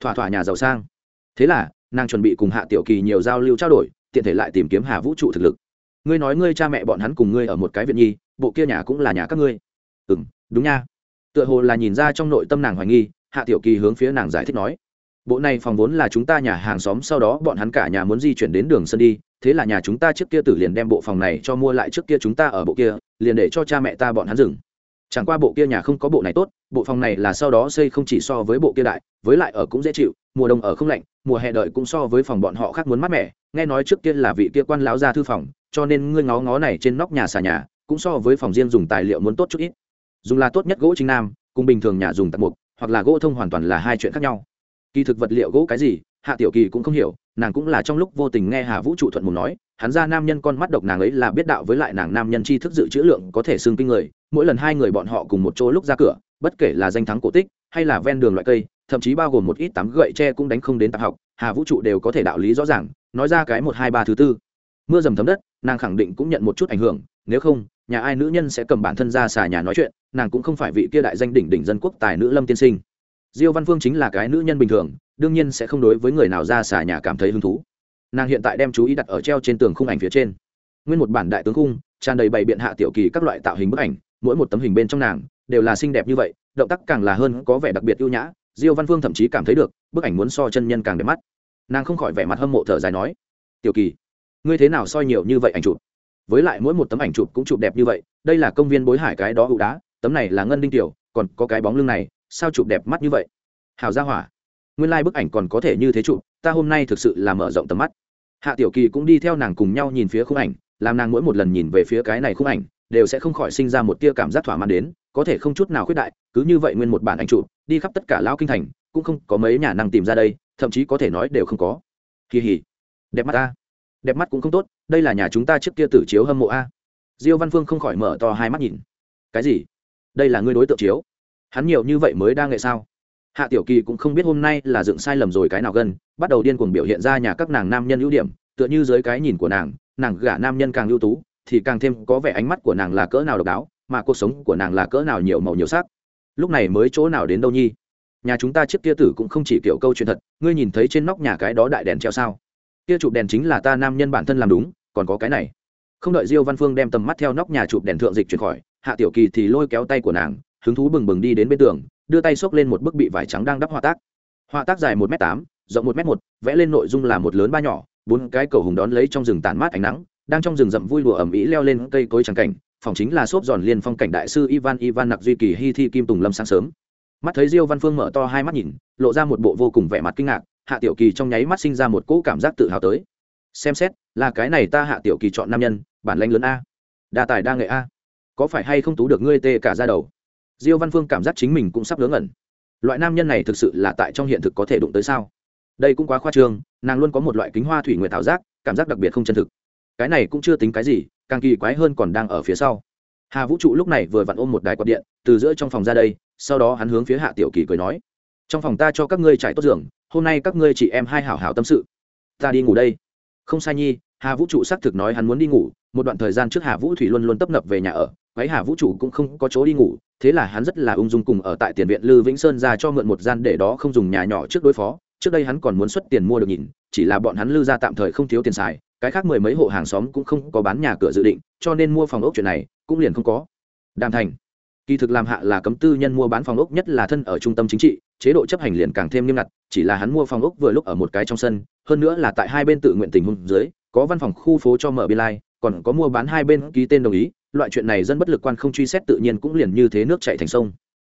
thỏa thỏa nhà giàu sang. Thế là, nàng chuẩn bị cùng hạ tiểu kỳ nhiều giao lưu trao đổi, tiện thể lại tìm kiếm hà vũ trụ thực lực. Ngươi nói ngươi cha mẹ bọn hắn cùng ngươi ở một cái viện nhi, bộ kia nhà cũng là nhà các ngươi. Ừ đúng nha. Tựa hồ là nhìn ra trong nội tâm nàng hoài nghi hạ tiểu kỳ hướng phía nàng giải thích nói, bộ này phòng vốn là chúng ta nhà hàng xóm, sau đó bọn hắn cả nhà muốn di chuyển đến đường sân đi, thế là nhà chúng ta trước kia tử liền đem bộ phòng này cho mua lại trước kia chúng ta ở bộ kia, liền để cho cha mẹ ta bọn hắn dừng. Chẳng qua bộ kia nhà không có bộ này tốt, bộ phòng này là sau đó xây không chỉ so với bộ kia đại, với lại ở cũng dễ chịu, mùa đông ở không lạnh, mùa hè đợi cũng so với phòng bọn họ khác muốn mát mẻ. Nghe nói trước kia là vị kia quan lão gia thư phòng, cho nên ngươi ngó ngó này trên nóc nhà xà nhà, cũng so với phòng riêng dùng tài liệu muốn tốt chút ít. Dùng là tốt nhất gỗ chính nam, cùng bình thường nhà dùng tạc mục hoặc là gỗ thông hoàn toàn là hai chuyện khác nhau. Kỳ thực vật liệu gỗ cái gì, hạ tiểu kỳ cũng không hiểu, nàng cũng là trong lúc vô tình nghe hà vũ trụ thuận mùng nói, hắn ra nam nhân con mắt độc nàng ấy là biết đạo với lại nàng nam nhân tri thức dự trữ lượng có thể xương kinh người, mỗi lần hai người bọn họ cùng một chỗ lúc ra cửa, bất kể là danh thắng cổ tích, hay là ven đường loại cây, thậm chí bao gồm một ít tắm gậy tre cũng đánh không đến tạp học, hà vũ trụ đều có thể đạo lý rõ ràng, nói ra cái một hai ba thứ tư. Mưa dầm thấm đất, nàng khẳng định cũng nhận một chút ảnh hưởng, nếu không nhà ai nữ nhân sẽ cầm bản thân ra xà nhà nói chuyện, nàng cũng không phải vị kia đại danh đỉnh đỉnh dân quốc tài nữ lâm tiên sinh. Diêu văn phương chính là cái nữ nhân bình thường, đương nhiên sẽ không đối với người nào ra xà nhà cảm thấy hứng thú. Nàng hiện tại đem chú ý đặt ở treo trên tường khung ảnh phía trên. Nguyên một bản đại tướng khung, tràn đầy bày biện hạ tiểu kỳ các loại tạo hình bức ảnh, mỗi một tấm hình bên trong nàng, đều là xinh đẹp như vậy, động tác càng là hơn có vẻ đặc biệt ưu nhã, diêu văn phương thậm chí cảm thấy được, bức ảnh muốn so chân nhân càng đẹp mắt. Nàng không khỏi vẻ mặt hâm mộ thở dài nói, tiểu kỳ, ngươi thế nào soi nhiều như vậy ảnh chụp? Với lại mỗi một tấm ảnh chụp cũng chụp đẹp như vậy, đây là công viên bối hải cái đó ụ đá, tấm này là ngân đinh tiểu, còn có cái bóng lưng này, sao chụp đẹp mắt như vậy? Hào ra hỏa. Nguyên lai、like、bức ảnh còn có thể như thế chụp, ta hôm nay thực sự là mở rộng tầm mắt. Hạ tiểu kỳ cũng đi theo nàng cùng nhau nhìn phía khung ảnh, làm nàng mỗi một lần nhìn về phía cái này khung ảnh, đều sẽ không khỏi sinh ra một tia cảm giác thỏa mãn đến, có thể không chút nào khuyết đại, cứ như vậy nguyên một bản ảnh chụp, đi khắp tất cả lão kinh thành, cũng không có mấy nhà năng tìm ra đây, thậm chí có thể nói đều không có. Kỳ hỉ. Đẹp mắt ta đẹp mắt cũng không tốt, đây là nhà chúng ta trước kia tử chiếu hâm mộ a. Diêu văn phương không khỏi mở to hai mắt nhìn. Cái gì? Đây là ngươi đối tượng chiếu? Hắn nhiều như vậy mới đa nghệ sao? Hạ tiểu kỳ cũng không biết hôm nay là dựng sai lầm rồi cái nào gần bắt đầu điên cuồng biểu hiện ra nhà các nàng nam nhân ưu điểm, tựa như dưới cái nhìn của nàng nàng gả nam nhân càng ưu tú, thì càng thêm có vẻ ánh mắt của nàng là cỡ nào độc đáo, mà cuộc sống của nàng là cỡ nào nhiều màu nhiều sắc. Lúc này mới chỗ nào đến đâu nhi? Nhà chúng ta chiếc kia tử cũng không chỉ kiểu câu chuyện thật, ngươi nhìn thấy trên nóc nhà cái đó đại đèn treo sao? Kia chụp đèn chính là ta nam nhân bản thân làm đúng, còn có cái này. Không đợi diêu văn phương đem tầm mắt theo nóc nhà chụp đèn thượng dịch chuyển khỏi, hạ tiểu kỳ thì lôi kéo tay của nàng, hứng thú bừng bừng đi đến bên tường, đưa tay xốc lên một bức bị vải trắng đang đắp họa tác. Họa tác dài một m tám, rộng một m một, vẽ lên nội dung là một lớn ba nhỏ, bốn cái cầu hùng đón lấy trong rừng tàn mát ánh nắng, đang trong rừng rậm vui lùa ẩm ĩ leo lên cây cối trắng cảnh, phòng chính là xốp giòn liên phong cảnh đại sư ivan ivan nặc duy kỳ hi thi kim tùng lâm sáng sớm. Mắt thấy diêu văn phương mở to hai mắt nhìn, lộ ra một bộ vô cùng vẻ mặt kinh ngạc hạ tiểu kỳ trong nháy mắt sinh ra một cỗ cảm giác tự hào tới. Xem xét, là cái này ta hạ tiểu kỳ chọn nam nhân, bản lanh lớn a. Đa tài đa nghệ a. Có phải hay không tú được ngươi tê cả ra đầu? Diêu văn phương cảm giác chính mình cũng sắp lớn ẩn loại nam nhân này thực sự là tại trong hiện thực có thể đụng tới sao? Đây cũng quá khoa trương, nàng luôn có một loại kính hoa thủy nguyện thảo giác, cảm giác đặc biệt không chân thực. Cái này cũng chưa tính cái gì, càng kỳ quái hơn còn đang ở phía sau. Hà vũ trụ lúc này vừa vặn ôm một đài quạt điện, từ giữa trong phòng ra đây, sau đó hắn hướng phía hạ tiểu kỳ cười nói trong phòng ta cho các ngươi trải tốt giường, hôm nay các ngươi chị em hai hảo hảo tâm sự. Ta đi ngủ đây. Không sai nhi, hà vũ trụ xác thực nói hắn muốn đi ngủ, một đoạn thời gian trước hà vũ thủy luôn luôn tấp nập về nhà ở váy hà vũ trụ cũng không có chỗ đi ngủ, thế là hắn rất là ung dung cùng ở tại tiền viện lư vĩnh sơn ra cho mượn một gian để đó không dùng nhà nhỏ trước đối phó, trước đây hắn còn muốn xuất tiền mua được nhìn, chỉ là bọn hắn lư ra tạm thời không thiếu tiền xài, cái khác mười mấy hộ hàng xóm cũng không có bán nhà cửa dự định, cho nên mua phòng ốc chuyện này cũng liền không có. Đàm thành, kỳ thực làm hạ là cấm tư nhân mua bán phòng ốc nhất là thân ở trung tâm chính trị chế độ chấp hành liền càng thêm nghiêm ngặt chỉ là hắn mua phòng ốc vừa lúc ở một cái trong sân hơn nữa là tại hai bên tự nguyện tình huống dưới có văn phòng khu phố cho mở biên lai còn có mua bán hai bên ký tên đồng ý loại chuyện này dân bất lực quan không truy xét tự nhiên cũng liền như thế nước chạy thành sông.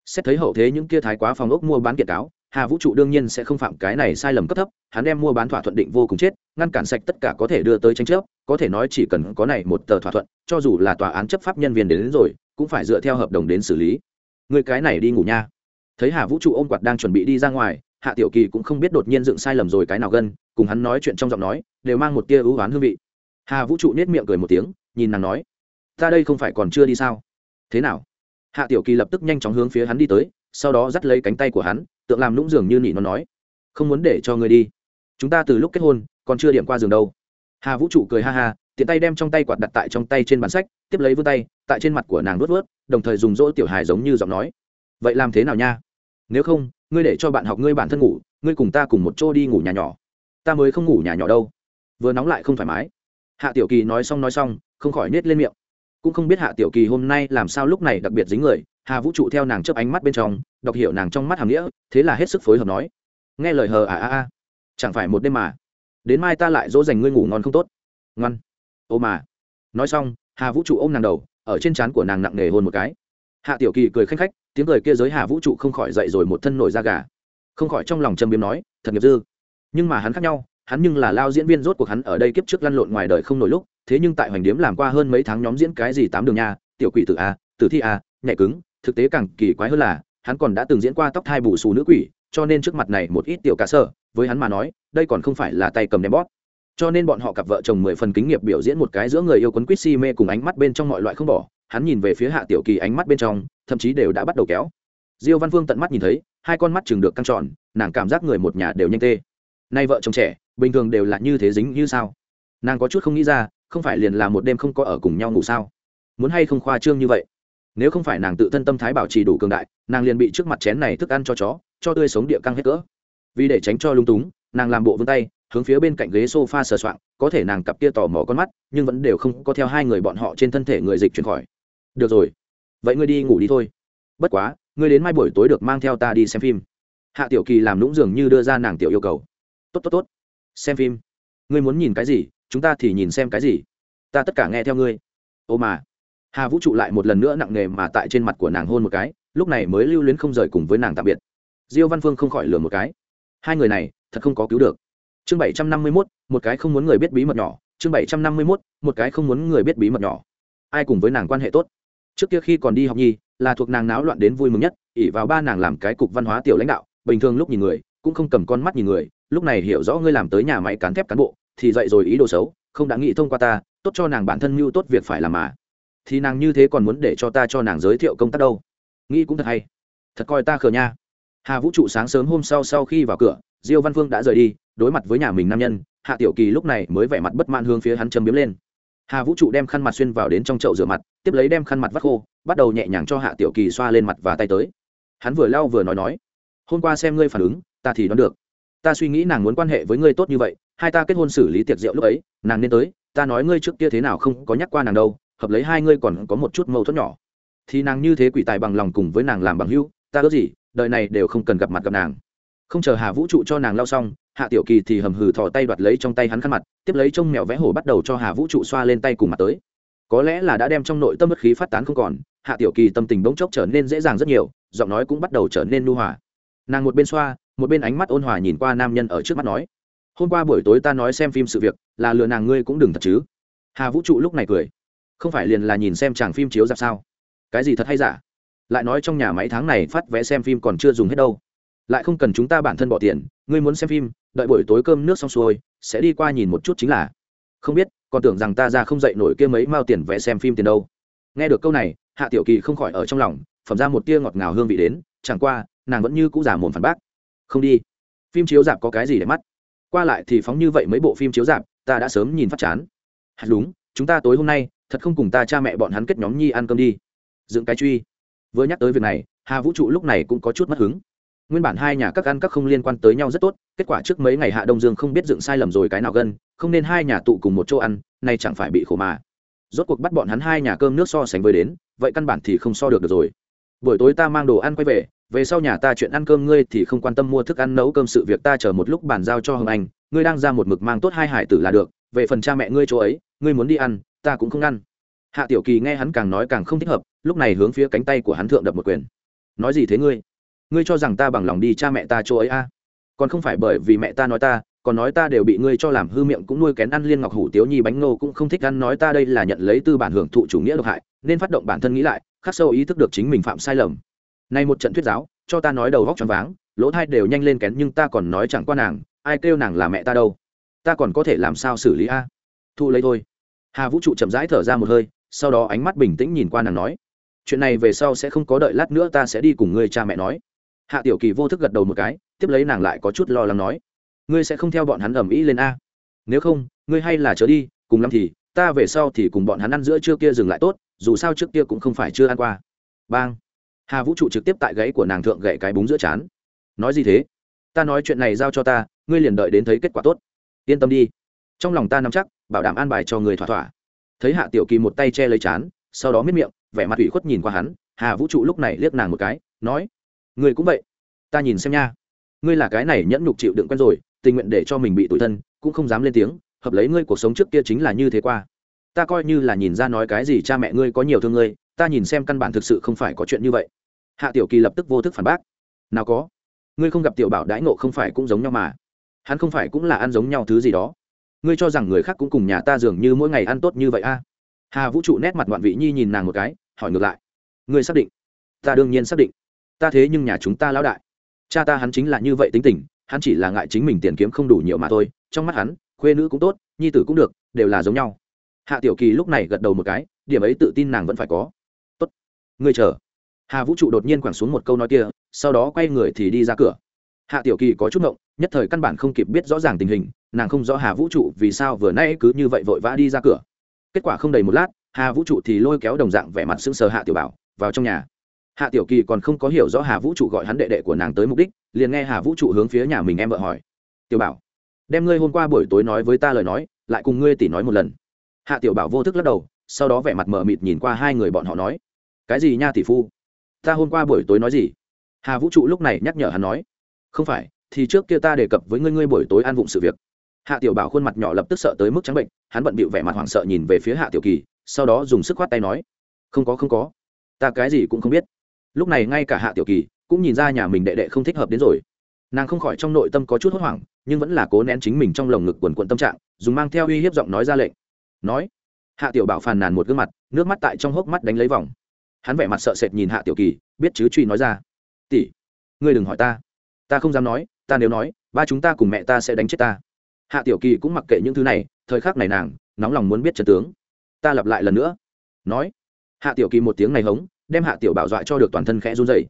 Xét thấy hậu thế những kia thái quá phòng ốc mua bán kiện cáo hà vũ trụ đương nhiên sẽ không phạm cái này sai lầm cấp thấp hắn đem mua bán thỏa thuận định vô cùng chết ngăn cản sạch tất cả có thể đưa tới tranh chấp có thể nói chỉ cần có này một tờ thỏa thuận cho dù là tòa án chấp pháp nhân viên đến, đến rồi cũng phải dựa theo hợp đồng đến xử lý. Người cái này đi ngủ nha thấy hà vũ trụ ôm quạt đang chuẩn bị đi ra ngoài, hạ tiểu kỳ cũng không biết đột nhiên dựng sai lầm rồi cái nào gân, cùng hắn nói chuyện trong giọng nói, đều mang một tia ưu oán hương vị. Hà vũ trụ nết miệng cười một tiếng, nhìn nàng nói, ta đây không phải còn chưa đi sao? Thế nào? Hạ tiểu kỳ lập tức nhanh chóng hướng phía hắn đi tới, sau đó dắt lấy cánh tay của hắn, tượng làm nũng giường như nị nó nói, không muốn để cho người đi. Chúng ta từ lúc kết hôn, còn chưa điểm qua giường đâu. Hà vũ trụ cười ha ha, tiện tay đem trong tay quạt đặt tại trong tay trên bản sách, tiếp lấy vươn tay, tại trên mặt của nàng vớt vớt đồng thời dùng dỗ tiểu hài giống như giọng nói, vậy làm thế nào nha? Nếu không, ngươi để cho bạn học ngươi bản thân ngủ, ngươi cùng ta cùng một chỗ đi ngủ nhà nhỏ. Ta mới không ngủ nhà nhỏ đâu. Vừa nóng lại không thoải mái. Hạ tiểu kỳ nói xong nói xong, không khỏi nết lên miệng. Cũng không biết hạ tiểu kỳ hôm nay làm sao lúc này đặc biệt dính người, hà vũ trụ theo nàng chớp ánh mắt bên trong, đọc hiểu nàng trong mắt hàm nghĩa, thế là hết sức phối hợp nói. Nghe lời hờ à à à chẳng phải một đêm mà. Đến mai ta lại dỗ dành ngươi ngủ ngon không tốt. Ngoan. Ô mà. Nói xong, hà vũ trụ ôm nàng đầu, ở trên trán của nàng nặng nề hôn một cái. Hạ tiểu kỳ cười khanh khách tiếng cười kia giới hà vũ trụ không khỏi dậy rồi một thân nổi da gà. Không khỏi trong lòng châm biếm nói thật nghiệp dư. Nhưng mà hắn khác nhau hắn nhưng là lao diễn viên rốt cuộc hắn ở đây kiếp trước lăn lộn ngoài đời không nổi lúc thế nhưng tại hoành điếm làm qua hơn mấy tháng nhóm diễn cái gì tám đường nha tiểu quỷ tử a tử thi a nhẹ cứng thực tế càng kỳ quái hơn là hắn còn đã từng diễn qua tóc thai bù xù nữ quỷ cho nên trước mặt này một ít tiểu cá sơ với hắn mà nói đây còn không phải là tay cầm ném bót, cho nên bọn họ cặp vợ chồng mười phần kính nghiệp biểu diễn một cái giữa người yêu quấn quýt si mê cùng ánh mắt bên trong mọi loại không bỏ hắn nhìn về phía hạ tiểu kỳ ánh mắt bên trong thậm chí đều đã bắt đầu kéo. Diêu văn phương tận mắt nhìn thấy, hai con mắt chừng được căng tròn, nàng cảm giác người một nhà đều nhanh tê. Nay vợ chồng trẻ, bình thường đều là như thế dính như sao? Nàng có chút không nghĩ ra, không phải liền là một đêm không có ở cùng nhau ngủ sao? Muốn hay không khoa trương như vậy? Nếu không phải nàng tự thân tâm thái bảo trì đủ cường đại, nàng liền bị trước mặt chén này thức ăn cho chó, cho tươi sống địa căng hết cỡ. Vì để tránh cho lung túng, nàng làm bộ vươn tay, hướng phía bên cạnh ghế s o f a sờ soạng, có thể nàng cặp kia tò mò con mắt, nhưng vẫn đều không có theo hai người bọn họ trên thân thể người dịch chuyển khỏi. Được rồi vậy ngươi đi ngủ đi thôi. Bất quá, ngươi đến mai buổi tối được mang theo ta đi xem phim. Hạ tiểu kỳ làm lũng dường như đưa ra nàng tiểu yêu cầu. Tốt tốt tốt. Xem phim. Ngươi muốn nhìn cái gì, chúng ta thì nhìn xem cái gì. Ta tất cả nghe theo ngươi. Ô mà. Hà vũ trụ lại một lần nữa nặng nề mà tại trên mặt của nàng hôn một cái, lúc này mới lưu luyến không rời cùng với nàng tạm biệt. Diêu văn phương không khỏi lừa một cái. Hai người này, thật không có cứu được. Chương bảy trăm năm mươi mốt, một cái không muốn người biết bí mật nhỏ. Chương bảy trăm năm mươi mốt, một cái không muốn người biết bí mật nhỏ. Ai cùng với nàng quan hệ tốt? Trước kia khi còn đi học nhi, là thuộc nàng náo loạn đến vui mừng nhất ỉ vào ba nàng làm cái cục văn hóa tiểu lãnh đạo, bình thường lúc nhìn người, cũng không cầm con mắt nhìn người, lúc này hiểu rõ ngươi làm tới nhà máy cán thép cán bộ, thì dậy rồi ý đồ xấu, không đã nghĩ thông qua ta, tốt cho nàng bản thân mưu tốt việc phải làm mà. Thì nàng như thế còn muốn để cho ta cho nàng giới thiệu công tác đâu? Nghĩ cũng thật hay. Thật coi ta khờ nha. Hà vũ trụ sáng sớm hôm sau sau khi vào cửa, diêu văn phương đã rời đi, đối mặt với nhà mình nam nhân, hạ tiểu kỳ lúc này mới vẻ mặt bất mãn hướng phía hắn châm biếm lên hà vũ trụ đem khăn mặt xuyên vào đến trong chậu rửa mặt, tiếp lấy đem khăn mặt vắt khô, bắt đầu nhẹ nhàng cho hạ tiểu kỳ xoa lên mặt và tay tới. Hắn vừa lau vừa nói nói, hôm qua xem ngươi phản ứng, ta thì đoán được. Ta suy nghĩ nàng muốn quan hệ với ngươi tốt như vậy, hai ta kết hôn xử lý tiệc rượu lúc ấy, nàng nên tới, ta nói ngươi trước kia thế nào không có nhắc qua nàng đâu, hợp lấy hai ngươi còn có một chút mâu thuẫn nhỏ. Thì nàng như thế quỷ tài bằng lòng cùng với nàng làm bằng hưu ta ước gì, đời này đều không cần gặp mặt gặp nàng không chờ hà vũ trụ cho nàng lao xong, hạ tiểu kỳ thì hầm hừ thò tay đoạt lấy trong tay hắn khăn mặt, tiếp lấy trông mèo vẽ hổ bắt đầu cho hà vũ trụ xoa lên tay cùng mặt tới. Có lẽ là đã đem trong nội tâm bất khí phát tán không còn, hạ tiểu kỳ tâm tình bỗng chốc trở nên dễ dàng rất nhiều, giọng nói cũng bắt đầu trở nên nu hòa. Nàng một bên xoa, một bên ánh mắt ôn hòa nhìn qua nam nhân ở trước mắt nói, hôm qua buổi tối ta nói xem phim sự việc, là lừa nàng ngươi cũng đừng thật chứ. Hà vũ trụ lúc này cười, không phải liền là nhìn xem chàng phim chiếu ra sao? Cái gì thật hay giả? Lại nói trong nhà máy tháng này phát vé xem phim còn chưa dùng hết đâu lại không cần chúng ta bản thân bỏ tiền, ngươi muốn xem phim, đợi buổi tối cơm nước xong xuôi, sẽ đi qua nhìn một chút chính là. Không biết, còn tưởng rằng ta ra không dậy nổi kia mấy mao tiền vẽ xem phim tiền đâu. Nghe được câu này, hạ tiểu kỳ không khỏi ở trong lòng, phẩm ra một tia ngọt ngào hương vị đến, chẳng qua, nàng vẫn như cũ giả mồm phản bác. Không đi. Phim chiếu dạp có cái gì để mắt? Qua lại thì phóng như vậy mấy bộ phim chiếu dạp ta đã sớm nhìn phát chán. Hạt đúng, chúng ta tối hôm nay, thật không cùng ta cha mẹ bọn hắn kết nhóm nhi ăn cơm đi. Dựng cái truy. Vừa nhắc tới việc này, hà vũ trụ lúc này cũng có chút mất hứng nguyên bản hai nhà các ăn các không liên quan tới nhau rất tốt kết quả trước mấy ngày hạ đông dương không biết dựng sai lầm rồi cái nào gần, không nên hai nhà tụ cùng một chỗ ăn nay chẳng phải bị khổ mà. Rốt cuộc bắt bọn hắn hai nhà cơm nước so sánh với đến vậy căn bản thì không so được, được rồi. Buổi tối ta mang đồ ăn quay về về sau nhà ta chuyện ăn cơm ngươi thì không quan tâm mua thức ăn nấu cơm sự việc ta chờ một lúc bàn giao cho hồng anh ngươi đang ra một mực mang tốt hai hải tử là được về phần cha mẹ ngươi chỗ ấy ngươi muốn đi ăn ta cũng không ăn hạ tiểu kỳ nghe hắn càng nói càng không thích hợp lúc này hướng phía cánh tay của hắn thượng đập một quyền. Nói gì thế ngươi? Ngươi cho rằng ta bằng lòng đi cha mẹ ta chỗ ấy a? À? còn không phải bởi vì mẹ ta nói ta, còn nói ta đều bị ngươi cho làm hư miệng cũng nuôi kén ăn liên ngọc hủ tiếu nhi bánh nô cũng không thích ăn, nói ta đây là nhận lấy tư bản hưởng thụ chủ nghĩa độc hại, nên phát động bản thân nghĩ lại, khắc sâu ý thức được chính mình phạm sai lầm. Nay một trận thuyết giáo, cho ta nói đầu góc tròn váng, lỗ thai đều nhanh lên kén nhưng ta còn nói chẳng qua nàng, ai kêu nàng là mẹ ta đâu? Ta còn có thể làm sao xử lý a? Thu lấy thôi. Hà vũ trụ chậm rãi thở ra một hơi, sau đó ánh mắt bình tĩnh nhìn qua nàng nói, chuyện này về sau sẽ không có đợi lát nữa ta sẽ đi cùng ngươi cha mẹ nói hạ tiểu kỳ vô thức gật đầu một cái, tiếp lấy nàng lại có chút lo lắng nói, ngươi sẽ không theo bọn hắn ầm ĩ lên a. Nếu không, ngươi hay là chớ đi, cùng lắm thì, ta về sau thì cùng bọn hắn ăn giữa trưa kia dừng lại tốt, dù sao trước kia cũng không phải chưa ăn qua. Bang. Hà vũ trụ trực tiếp tại gãy của nàng thượng gậy cái búng giữa chán nói gì thế? Ta nói chuyện này giao cho ta, ngươi liền đợi đến thấy kết quả tốt. Yên tâm đi. Trong lòng ta nắm chắc, bảo đảm an bài cho người thỏa thỏa. Thấy hạ tiểu kỳ một tay che lấy chán sau đó miết miệng, vẻ mặt ủy khuất nhìn qua hắn, hà vũ trụ lúc này liếc nàng một cái, nói ngươi cũng vậy. Ta nhìn xem nha. Ngươi là cái này nhẫn nhục chịu đựng quen rồi, tình nguyện để cho mình bị tủi thân, cũng không dám lên tiếng, hợp lấy ngươi cuộc sống trước kia chính là như thế qua. Ta coi như là nhìn ra nói cái gì cha mẹ ngươi có nhiều thương ngươi, ta nhìn xem căn bản thực sự không phải có chuyện như vậy. Hạ tiểu kỳ lập tức vô thức phản bác. Nào có. Ngươi không gặp tiểu bảo đãi ngộ không phải cũng giống nhau mà. Hắn không phải cũng là ăn giống nhau thứ gì đó. Ngươi cho rằng người khác cũng cùng nhà ta dường như mỗi ngày ăn tốt như vậy a hà vũ trụ nét mặt ngoạn vị nhi nhìn nàng một cái, hỏi ngược lại. Ngươi xác định? Ta đương nhiên xác định ta thế nhưng nhà chúng ta lão đại. Cha ta hắn chính là như vậy tính tình, hắn chỉ là ngại chính mình tiền kiếm không đủ nhiều mà thôi, trong mắt hắn, khuê nữ cũng tốt, nhi tử cũng được, đều là giống nhau. Hạ tiểu kỳ lúc này gật đầu một cái, điểm ấy tự tin nàng vẫn phải có. Tốt. Ngươi chờ. Hà vũ trụ đột nhiên quẳng xuống một câu nói kia, sau đó quay người thì đi ra cửa. Hạ tiểu kỳ có chút ngộng, nhất thời căn bản không kịp biết rõ ràng tình hình, nàng không rõ hà vũ trụ vì sao vừa nay cứ như vậy vội vã đi ra cửa. Kết quả không đầy một lát, hà vũ trụ thì lôi kéo đồng dạng vẻ mặt sững sờ hạ tiểu bảo, vào trong nhà hạ tiểu kỳ còn không có hiểu rõ hà vũ trụ gọi hắn đệ đệ của nàng tới mục đích, liền nghe hà vũ trụ hướng phía nhà mình em vợ hỏi. Tiểu bảo, đem ngươi hôm qua buổi tối nói với ta lời nói, lại cùng ngươi tỉ nói một lần. Hạ tiểu bảo vô thức lắc đầu, sau đó vẻ mặt mờ mịt nhìn qua hai người bọn họ nói. Cái gì nha tỷ phu? Ta hôm qua buổi tối nói gì? Hà vũ trụ lúc này nhắc nhở hắn nói. Không phải, thì trước kia ta đề cập với ngươi ngươi buổi tối an vụng sự việc. Hạ tiểu bảo khuôn mặt nhỏ lập tức sợ tới mức trắng bệnh, hắn bận bịu vẻ mặt hoảng sợ nhìn về phía hạ tiểu kỳ, sau đó dùng sức khoát tay nói. Không có không có. Ta cái gì cũng không biết lúc này ngay cả hạ tiểu kỳ cũng nhìn ra nhà mình đệ đệ không thích hợp đến rồi. Nàng không khỏi trong nội tâm có chút hốt hoảng, nhưng vẫn là cố nén chính mình trong lồng ngực quần quận tâm trạng, dùng mang theo uy hiếp giọng nói ra lệnh. Nói, hạ tiểu bảo phàn nàn một gương mặt, nước mắt tại trong hốc mắt đánh lấy vòng. Hắn vẻ mặt sợ sệt nhìn hạ tiểu kỳ, biết chứ truy nói ra. Tỷ, ngươi đừng hỏi ta. Ta không dám nói, ta nếu nói, ba chúng ta cùng mẹ ta sẽ đánh chết ta. Hạ tiểu kỳ cũng mặc kệ những thứ này, thời khắc này nàng nóng lòng muốn biết trần tướng. Ta lặp lại lần nữa. Nói, hạ tiểu kỳ một tiếng này hống đem hạ tiểu bảo dọa cho được toàn thân khẽ run dày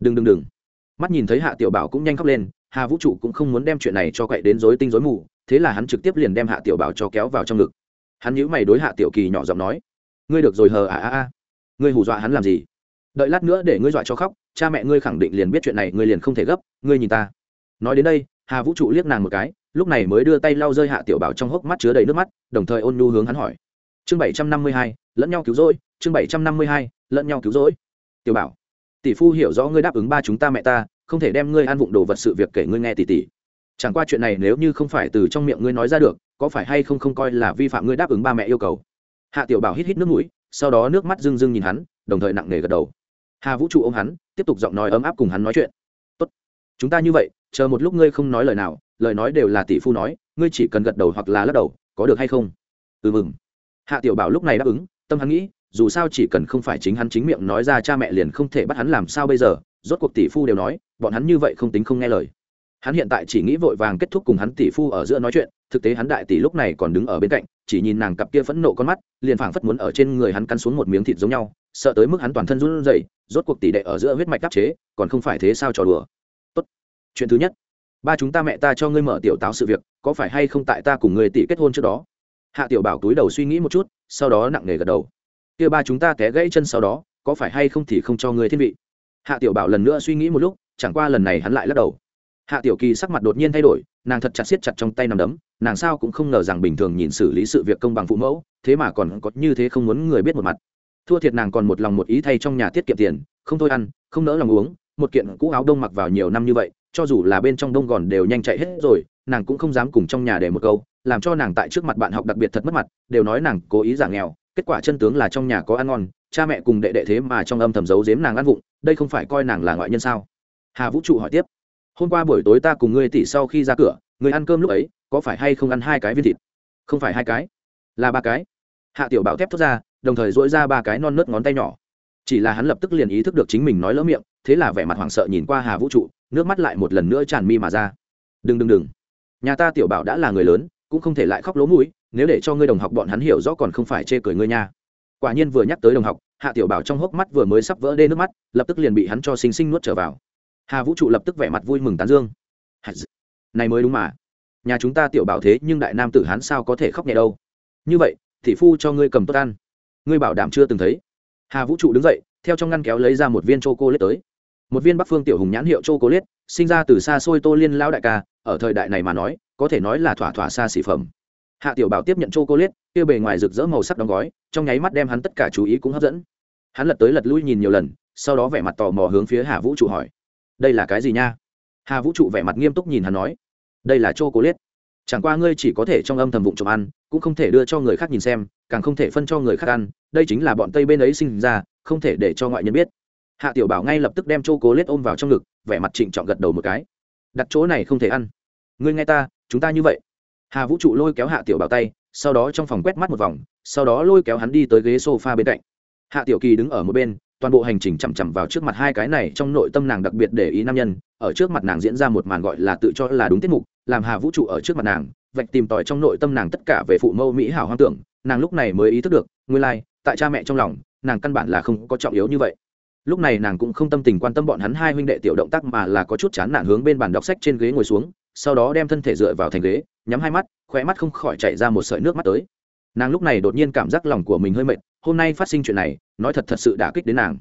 đừng đừng đừng. Mắt nhìn thấy hạ tiểu bảo cũng nhanh khóc lên, hà vũ trụ cũng không muốn đem chuyện này cho cậy đến dối tinh dối mù, thế là hắn trực tiếp liền đem hạ tiểu bảo cho kéo vào trong ngực. Hắn nhíu mày đối hạ tiểu kỳ nhỏ giọng nói, ngươi được rồi hờ à à à. Ngươi hù dọa hắn làm gì? Đợi lát nữa để ngươi dọa cho khóc, cha mẹ ngươi khẳng định liền biết chuyện này, ngươi liền không thể gấp, ngươi nhìn ta. Nói đến đây, hà vũ trụ liếc nàng một cái, lúc này mới đưa tay lau rơi hạ tiểu bảo trong hốc mắt chứa đầy nước mắt, đồng thời ôn nhu hướng hắn hỏi. Chương bảy trăm năm mươi hai, lẫn nhau cứu rỗi chương bảy trăm năm mươi hai, lẫn nhau cứu rỗi. Tiểu bảo, tỷ phu hiểu rõ ngươi đáp ứng ba chúng ta mẹ ta, không thể đem ngươi ăn vụng đồ vật sự việc kể ngươi nghe tỷ tỷ chẳng qua chuyện này nếu như không phải từ trong miệng ngươi nói ra được, có phải hay không không coi là vi phạm ngươi đáp ứng ba mẹ yêu cầu? Hạ tiểu bảo hít hít nước mũi, sau đó nước mắt rưng rưng nhìn hắn, đồng thời nặng nề gật đầu. Hà vũ trụ ô m hắn, tiếp tục giọng nói ấm áp cùng hắn nói chuyện. Tốt, chúng ta như vậy, chờ một lúc ngươi không nói lời nào, lời nói đều là tỷ phu nói, ngươi chỉ cần gật đầu hoặc là lắc đầu, có được hay không? Ừ mừng hạ tiểu bảo lúc này đáp ứng, tâm hắn nghĩ dù sao chỉ cần không phải chính hắn chính miệng nói ra cha mẹ liền không thể bắt hắn làm sao bây giờ, rốt cuộc tỷ phu đều nói, bọn hắn như vậy không tính không nghe lời. Hắn hiện tại chỉ nghĩ vội vàng kết thúc cùng hắn tỷ phu ở giữa nói chuyện, thực tế hắn đại tỷ lúc này còn đứng ở bên cạnh, chỉ nhìn nàng cặp kia phẫn nộ con mắt, liền phảng phất muốn ở trên người hắn cắn xuống một miếng thịt giống nhau, sợ tới mức hắn toàn thân run rẩy, rốt cuộc tỷ đệ ở giữa huyết mạch đắc chế, còn không phải thế sao trò đùa. Tốt. Chuyện thứ nhất. Ba chúng ta mẹ ta cho ngươi mở tiểu táo sự việc, có phải hay không tại ta cùng người tỷ kết hôn trước đó? Hạ tiểu bảo túi đầu suy nghĩ một chút, sau đó nặng nề gật đầu kia ba chúng ta té gãy chân sau đó, có phải hay không thì không cho ngươi thiên vị? Hạ tiểu bảo lần nữa suy nghĩ một lúc, chẳng qua lần này hắn lại lắc đầu. Hạ tiểu kỳ sắc mặt đột nhiên thay đổi, nàng thật chặt siết chặt trong tay nằm đấm, nàng sao cũng không ngờ rằng bình thường nhìn xử lý sự việc công bằng phụ mẫu, thế mà còn có như thế không muốn người biết một mặt. Thua thiệt nàng còn một lòng một ý thay trong nhà tiết kiệm tiền, không thôi ăn, không nỡ lòng uống, một kiện cũ áo đông mặc vào nhiều năm như vậy, cho dù là bên trong đông gòn đều nhanh chạy hết rồi, nàng cũng không dám cùng trong nhà để một câu, làm cho nàng tại trước mặt bạn học đặc biệt thật mất mặt, đều nói nàng cố ý giả nghèo kết quả chân tướng là trong nhà có ăn ngon, cha mẹ cùng đệ đệ thế mà trong âm thầm giấu giếm nàng ăn vụng, đây không phải coi nàng là ngoại nhân sao? Hà vũ trụ hỏi tiếp. Hôm qua buổi tối ta cùng ngươi tỷ sau khi ra cửa người ăn cơm lúc ấy, có phải hay không ăn hai cái viên thịt? Không phải hai cái, là ba cái. Hạ tiểu bảo thép thốt ra, đồng thời dỗi ra ba cái non nớt ngón tay nhỏ. Chỉ là hắn lập tức liền ý thức được chính mình nói lỡ miệng, thế là vẻ mặt hoảng sợ nhìn qua hà vũ trụ, nước mắt lại một lần nữa tràn mi mà ra. Đừng đừng đừng. Nhà ta tiểu bảo đã là người lớn, cũng không thể lại khóc lố mũi nếu để cho ngươi đồng học bọn hắn hiểu rõ còn không phải chê cười ngươi nha. Quả nhiên vừa nhắc tới đồng học, hạ tiểu bảo trong hốc mắt vừa mới sắp vỡ đê nước mắt, lập tức liền bị hắn cho xinh xinh nuốt trở vào. Hà vũ trụ lập tức vẻ mặt vui mừng tán dương. Này mới đúng mà. Nhà chúng ta tiểu bảo thế nhưng đại nam tử hắn sao có thể khóc nhẹ đâu. Như vậy thị phu cho ngươi cầm tốt ăn. Ngươi bảo đảm chưa từng thấy. Hà vũ trụ đứng dậy, theo trong ngăn kéo lấy ra một viên c h o lết tới. Một viên bắc phương tiểu hùng nhãn hiệu c h o lết sinh ra từ xa xôi tô liên lão đại ca, ở thời đại này mà nói, có thể nói là thỏa thỏa xa xỉ phẩm hạ tiểu bảo tiếp nhận c h o cô lết kia bề ngoài rực rỡ màu sắc đóng gói, trong nháy mắt đem hắn tất cả chú ý cũng hấp dẫn. Hắn lật tới lật lui nhìn nhiều lần, sau đó vẻ mặt tò mò hướng phía hà vũ trụ hỏi, đây là cái gì nha? Hà vũ trụ vẻ mặt nghiêm túc nhìn hắn nói, đây là c h o cô lết chẳng qua ngươi chỉ có thể trong âm thầm vụng trộm ăn, cũng không thể đưa cho người khác nhìn xem, càng không thể phân cho người khác ăn. Đây chính là bọn tây bên ấy sinh ra, không thể để cho ngoại nhân biết. Hạ tiểu bảo ngay lập tức đem chocolate lết ôm vào trong ngực, vẻ mặt trịnh trọng gật đầu một cái, đặt chỗ này không thể ăn. Ngươi nghe ta, chúng ta như vậy hà vũ trụ lôi kéo hạ tiểu bảo tay sau đó trong phòng quét mắt một vòng sau đó lôi kéo hắn đi tới ghế s o f a bên cạnh. Hạ tiểu kỳ đứng ở một bên toàn bộ hành trình chằm chằm vào trước mặt hai cái này trong nội tâm nàng đặc biệt để ý nam nhân ở trước mặt nàng diễn ra một màn gọi là tự cho là đúng tiết mục làm hà vũ trụ ở trước mặt nàng vạch tìm tòi trong nội tâm nàng tất cả về phụ mẫu mỹ hảo hoang tưởng nàng lúc này mới ý thức được nguyên lai、like, tại cha mẹ trong lòng nàng căn bản là không có trọng yếu như vậy. Lúc này nàng cũng không tâm tình quan tâm bọn hắn hai huynh đệ tiểu động tác mà là có chút chán nản hướng bên bàn đọc sách trên ghế ngồi xuống sau đó đem thân thể dựa vào thành ghế nhắm hai mắt khóe mắt không khỏi chạy ra một sợi nước mắt tới. Nàng lúc này đột nhiên cảm giác lòng của mình hơi mệt hôm nay phát sinh chuyện này nói thật thật sự đã kích đến nàng.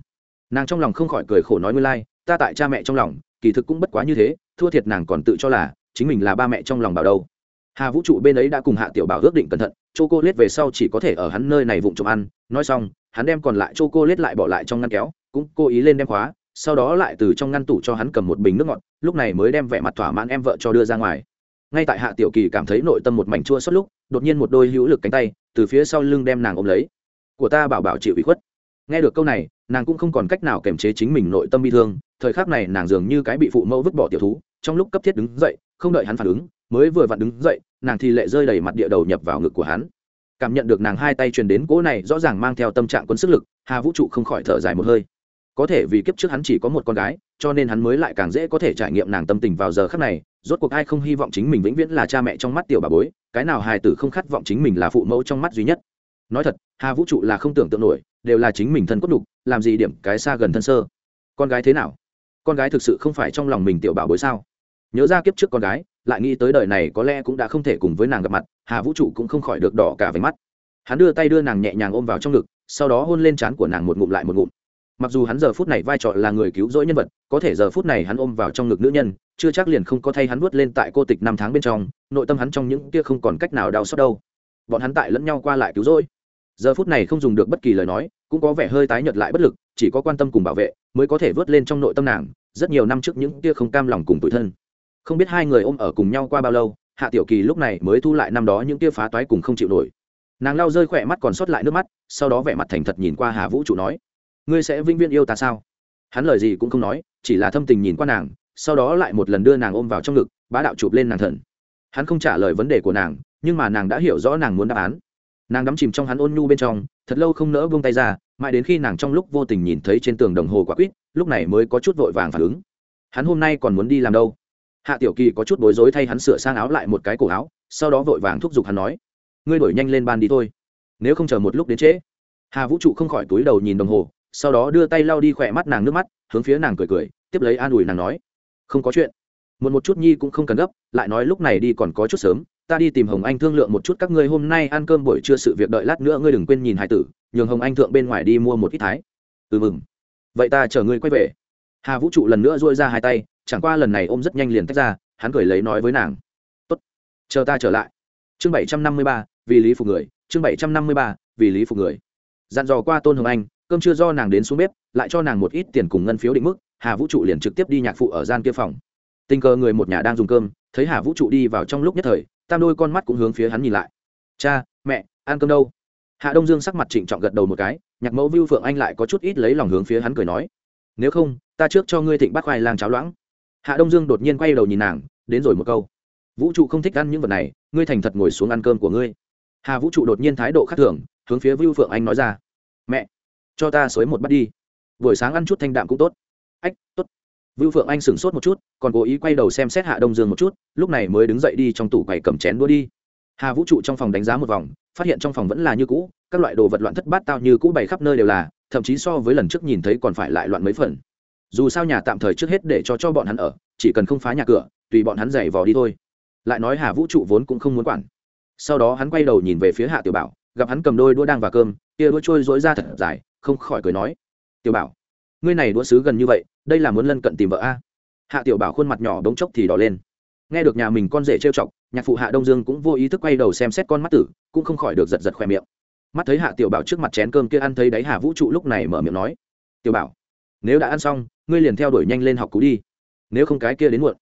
Nàng trong lòng không khỏi cười khổ nói nguyên lai、like, ta tại cha mẹ trong lòng kỳ thực cũng bất quá như thế thua thiệt nàng còn tự cho là chính mình là ba mẹ trong lòng bảo đâu. Hà vũ trụ bên ấy đã cùng hạ tiểu bảo ước định cẩn thận c h o cô lết về sau chỉ có thể ở hắn nơi này vụng trộm ăn. Nói xong hắn đem còn lại c h o cô lết lại bỏ lại trong ngăn kéo cũng cố ý lên đem khóa sau đó lại từ trong ngăn tủ cho hắn cầm một bình nước ngọt lúc này mới đem vẻ mặt thỏa mãn em vợ cho đưa ra ngoài ngay tại hạ tiểu kỳ cảm thấy nội tâm một mảnh chua suốt lúc, đột nhiên một đôi hữu lực cánh tay từ phía sau lưng đem nàng ôm lấy. Của ta bảo bảo chịu ủy khuất. Nghe được câu này, nàng cũng không còn cách nào kềm chế chính mình nội tâm bi thương, thời khắc này nàng dường như cái bị phụ mẫu vứt bỏ tiểu thú, trong lúc cấp thiết đứng dậy, không đợi hắn phản ứng, mới vừa vặn đứng dậy, nàng thì lệ rơi đầy mặt địa đầu nhập vào ngực của hắn. Cảm nhận được nàng hai tay truyền đến cỗ này rõ ràng mang theo tâm trạng quân sức lực, hà vũ trụ không khỏi thở dài một hơi. Có thể vì kiếp trước hắn chỉ có một con gái, cho nên hắn mới lại càng dễ có thể trải nghiệm nàng tâm tình vào giờ khắc này rốt cuộc ai không hy vọng chính mình vĩnh viễn là cha mẹ trong mắt tiểu bà bối, cái nào hài tử không khát vọng chính mình là phụ mẫu trong mắt duy nhất. Nói thật, hà vũ trụ là không tưởng tượng nổi, đều là chính mình thân cốt đục, làm gì điểm cái xa gần thân sơ. Con gái thế nào? Con gái thực sự không phải trong lòng mình tiểu bảo bối sao? Nhớ ra kiếp trước con gái, lại nghĩ tới đời này có lẽ cũng đã không thể cùng với nàng gặp mặt, hà vũ trụ cũng không khỏi được đỏ cả váy mắt. Hắn đưa tay đưa nàng nhẹ nhàng ôm vào trong ngực, sau đó hôn lên trán của nàng một ngụm lại một ngụm mặc dù hắn giờ phút này vai trò là người cứu rỗi nhân vật, có thể giờ phút này hắn ôm vào trong ngực nữ nhân, chưa chắc liền không có thay hắn vuốt lên tại cô tịch năm tháng bên trong, nội tâm hắn trong những kia không còn cách nào đau xót đâu. Bọn hắn tại lẫn nhau qua lại cứu rỗi. Giờ phút này không dùng được bất kỳ lời nói, cũng có vẻ hơi tái nhợt lại bất lực, chỉ có quan tâm cùng bảo vệ mới có thể vớt lên trong nội tâm nàng, rất nhiều năm trước những kia không cam lòng cùng tủi thân. Không biết hai người ôm ở cùng nhau qua bao lâu, hạ tiểu kỳ lúc này mới thu lại năm đó những kia phá toái cùng không chịu nổi. Nàng lau rơi khỏe mắt còn sót lại nước mắt, sau đó vẻ mặt thành thật nhìn qua hà vũ trụ nói ngươi sẽ vĩnh viễn yêu ta sao? Hắn lời gì cũng không nói, chỉ là thâm tình nhìn qua nàng, sau đó lại một lần đưa nàng ôm vào trong ngực, bá đạo chụp lên nàng thần. Hắn không trả lời vấn đề của nàng, nhưng mà nàng đã hiểu rõ nàng muốn đáp án. Nàng đắm chìm trong hắn ôn nhu bên trong, thật lâu không nỡ buông tay ra, mãi đến khi nàng trong lúc vô tình nhìn thấy trên tường đồng hồ quả quýt, lúc này mới có chút vội vàng phản ứng. Hắn hôm nay còn muốn đi làm đâu? Hạ tiểu kỳ có chút bối rối thay hắn sửa sang áo lại một cái cổ áo, sau đó vội vàng thúc giục hắn nói, ngươi đổi nhanh lên ban đi thôi. Nếu không chờ một lúc đến trễ. Hà vũ trụ không khỏi túi đầu nhìn đồng hồ sau đó đưa tay lau đi khỏe mắt nàng nước mắt, hướng phía nàng cười cười, tiếp lấy an ủi nàng nói, không có chuyện. Một một chút nhi cũng không cần gấp, lại nói lúc này đi còn có chút sớm, ta đi tìm hồng anh thương lượng một chút các ngươi hôm nay ăn cơm buổi trưa sự việc đợi lát nữa ngươi đừng quên nhìn hải tử, nhường hồng anh thượng bên ngoài đi mua một ít thái. Ừ mừng. Vậy ta chờ ngươi quay về. Hà vũ trụ lần nữa dôi ra hai tay, chẳng qua lần này ôm rất nhanh liền tách ra, hắn cười lấy nói với nàng, tốt, chờ ta trở lại. Chương bảy trăm năm mươi ba, vì lý phục người, chương bảy trăm năm mươi ba, vì lý phục người. Dặn dò qua tôn hồng anh cơm chưa do nàng đến xuống bếp, lại cho nàng một ít tiền cùng ngân phiếu định mức, hà vũ trụ liền trực tiếp đi nhạc phụ ở gian kia phòng. Tình cờ người một nhà đang dùng cơm, thấy hà vũ trụ đi vào trong lúc nhất thời, tam đôi con mắt cũng hướng phía hắn nhìn lại. Cha, mẹ, ăn cơm đâu? Hạ đông dương sắc mặt trịnh trọng gật đầu một cái, nhạc mẫu vưu phượng anh lại có chút ít lấy lòng hướng phía hắn cười nói, nếu không, ta trước cho ngươi thịnh bát khoai lang cháo loãng. Hạ đông dương đột nhiên quay đầu nhìn nàng, đến rồi một câu, vũ trụ không thích ăn những vật này, ngươi thành thật ngồi xuống ăn cơm của ngươi. Hà vũ trụ đột nhiên thái độ khác thường, hướng phía vưu phượng anh nói ra, mẹ cho ta xới một bát đi. Buổi sáng ăn chút thanh đạm cũng tốt. Ách, tốt. Vưu phượng anh sửng sốt một chút, còn cố ý quay đầu xem xét hạ đông dương một chút, lúc này mới đứng dậy đi trong tủ quầy cầm chén đua đi. Hà vũ trụ trong phòng đánh giá một vòng, phát hiện trong phòng vẫn là như cũ, các loại đồ vật loạn thất bát tao như cũ bày khắp nơi đều là, thậm chí so với lần trước nhìn thấy còn phải lại loạn mấy phần. Dù sao nhà tạm thời trước hết để cho cho bọn hắn ở, chỉ cần không phá nhà cửa, tùy bọn hắn giày vò đi thôi. Lại nói hà vũ trụ vốn cũng không muốn quản. Sau đó hắn quay đầu nhìn về phía hạ tiểu bảo, gặp hắn cầm đôi đũa đang và cơm, kia đũa trôi dối ra thật dài không khỏi cười nói. Tiểu bảo, ngươi này đũa xứ gần như vậy, đây là muốn lân cận tìm vợ a? Hạ tiểu bảo khuôn mặt nhỏ đống chốc thì đỏ lên. Nghe được nhà mình con rể trêu chọc, nhạc phụ hạ đông dương cũng vô ý thức quay đầu xem xét con mắt tử, cũng không khỏi được giật giật khỏe miệng. Mắt thấy hạ tiểu bảo trước mặt chén cơm kia ăn thấy đáy hà vũ trụ lúc này mở miệng nói, tiểu bảo, nếu đã ăn xong, ngươi liền theo đuổi nhanh lên học cú đi. Nếu không cái kia đến muộn.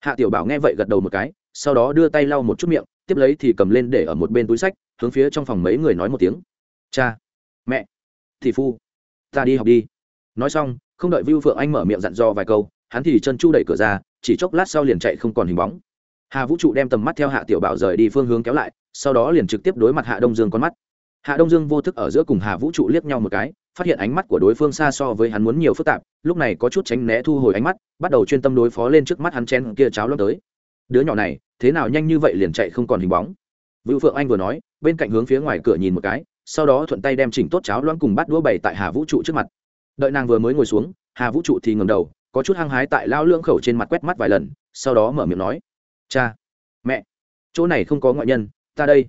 Hạ tiểu bảo nghe vậy gật đầu một cái, sau đó đưa tay lau một chút miệng, tiếp lấy thì cầm lên để ở một bên túi sách, hướng phía trong phòng mấy người nói một tiếng, cha thì phu, ta đi học đi. Nói xong, không đợi vưu phượng anh mở miệng dặn dò vài câu, hắn thì chân chu đẩy cửa ra, chỉ chốc lát sau liền chạy không còn hình bóng. Hà vũ trụ đem tầm mắt theo hạ tiểu bảo rời đi phương hướng kéo lại, sau đó liền trực tiếp đối mặt hạ đông dương con mắt. Hạ đông dương vô thức ở giữa cùng hà vũ trụ liếc nhau một cái, phát hiện ánh mắt của đối phương xa so với hắn muốn nhiều phức tạp, lúc này có chút tránh né thu hồi ánh mắt, bắt đầu chuyên tâm đối phó lên trước mắt hắn chen kia cháo lấp tới. Đứa nhỏ này, thế nào nhanh như vậy liền chạy không còn hình bóng? Vũ phượng anh vừa nói, bên cạnh hướng phía ngoài cửa nhìn một cái sau đó thuận tay đem chỉnh tốt cháo loãng cùng bắt đũa bày tại hà vũ trụ trước mặt. Đợi nàng vừa mới ngồi xuống, hà vũ trụ thì ngầm đầu, có chút hăng hái tại lao lưỡng khẩu trên mặt quét mắt vài lần, sau đó mở miệng nói, cha, mẹ, chỗ này không có ngoại nhân, ta đây.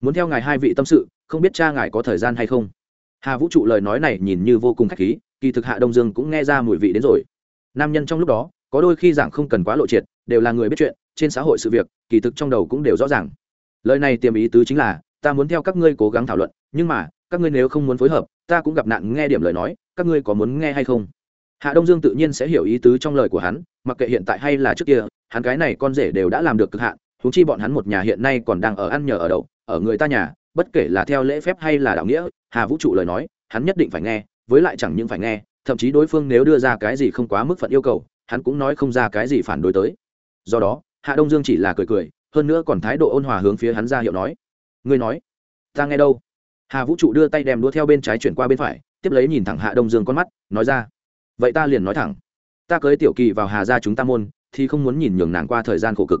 Muốn theo ngài hai vị tâm sự, không biết cha ngài có thời gian hay không? Hà vũ trụ lời nói này nhìn như vô cùng khách khí, kỳ thực hạ đông dương cũng nghe ra mùi vị đến rồi. Nam nhân trong lúc đó, có đôi khi giảng không cần quá lộ triệt, đều là người biết chuyện, trên xã hội sự việc, kỳ thực trong đầu cũng đều rõ ràng. Lời này tiềm ý tứ chính là ta muốn theo các ngươi cố gắng thảo luận, nhưng mà, các ngươi nếu không muốn phối hợp, ta cũng gặp nạn nghe điểm lời nói, các ngươi có muốn nghe hay không? Hạ đông dương tự nhiên sẽ hiểu ý tứ trong lời của hắn, mặc kệ hiện tại hay là trước kia, hắn cái này con rể đều đã làm được cực hạn thú chi bọn hắn một nhà hiện nay còn đang ở ăn nhờ ở đậu, ở người ta nhà, bất kể là theo lễ phép hay là đạo nghĩa, hà vũ trụ lời nói, hắn nhất định phải nghe, với lại chẳng những phải nghe, thậm chí đối phương nếu đưa ra cái gì không quá mức phận yêu cầu, hắn cũng nói không ra cái gì phản đối tới. Do đó, hạ đông dương chỉ là cười cười, hơn nữa còn thái độ ôn hòa hướng phía hắn ra hiệu nói ngươi nói, ta nghe đâu? Hà vũ trụ đưa tay đem đua theo bên trái chuyển qua bên phải, tiếp lấy nhìn thẳng hạ đông dương con mắt, nói ra, vậy ta liền nói thẳng, ta cưới tiểu kỳ vào hà ra chúng ta môn, thì không muốn nhìn nhường nàng qua thời gian khổ cực.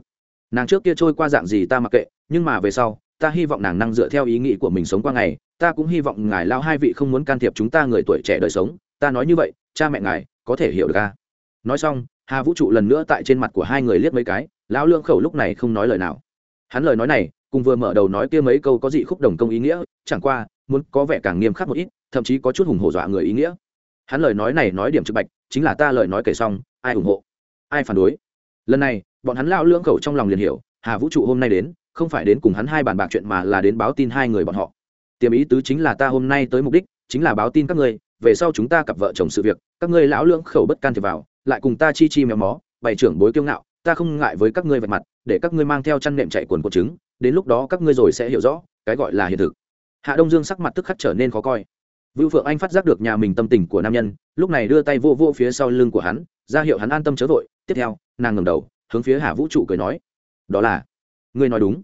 Nàng trước kia trôi qua dạng gì ta mặc kệ, nhưng mà về sau, ta hy vọng nàng năng dựa theo ý nghĩ của mình sống qua ngày, ta cũng hy vọng ngài lao hai vị không muốn can thiệp chúng ta người tuổi trẻ đời sống, ta nói như vậy, cha mẹ ngài có thể hiểu được ca nói xong, hà vũ trụ lần nữa tại trên mặt của hai người liếc mấy cái, lão lương khẩu lúc này không nói lời nào. Hắn lời nói này cùng vừa mở đầu nói kia mấy câu có dị khúc đồng công ý nghĩa, chẳng qua, muốn có vẻ càng nghiêm khắc một ít, thậm chí có chút hùng hổ dọa người ý nghĩa. Hắn lời nói này nói điểm trực bạch, chính là ta lời nói kể xong, ai ủng hộ? Ai phản đối? Lần này, bọn hắn lao lưỡng khẩu trong lòng liền hiểu, hà vũ trụ hôm nay đến, không phải đến cùng hắn hai bàn bạc chuyện mà là đến báo tin hai người bọn họ. Tiềm ý tứ chính là ta hôm nay tới mục đích, chính là báo tin các ngươi, về sau chúng ta cặp vợ chồng sự việc, các ngươi lão lưỡng khẩu bất can thiệp vào, lại cùng ta chi chi méo mó, bày trưởng bối kiêu ngạo, ta không ngại với các ngươi vạch mặt, để các ngươi mang theo chăn nệm chạy quần của trứng đến lúc đó các ngươi rồi sẽ hiểu rõ, cái gọi là hiện thực. Hạ đông dương sắc mặt tức khắc trở nên khó coi. Vưu phượng anh phát giác được nhà mình tâm tình của nam nhân, lúc này đưa tay vô vô phía sau lưng của hắn, ra hiệu hắn an tâm chớ vội. Tiếp theo, nàng ngầm đầu, hướng phía hà vũ trụ cười nói, đó là, ngươi nói đúng.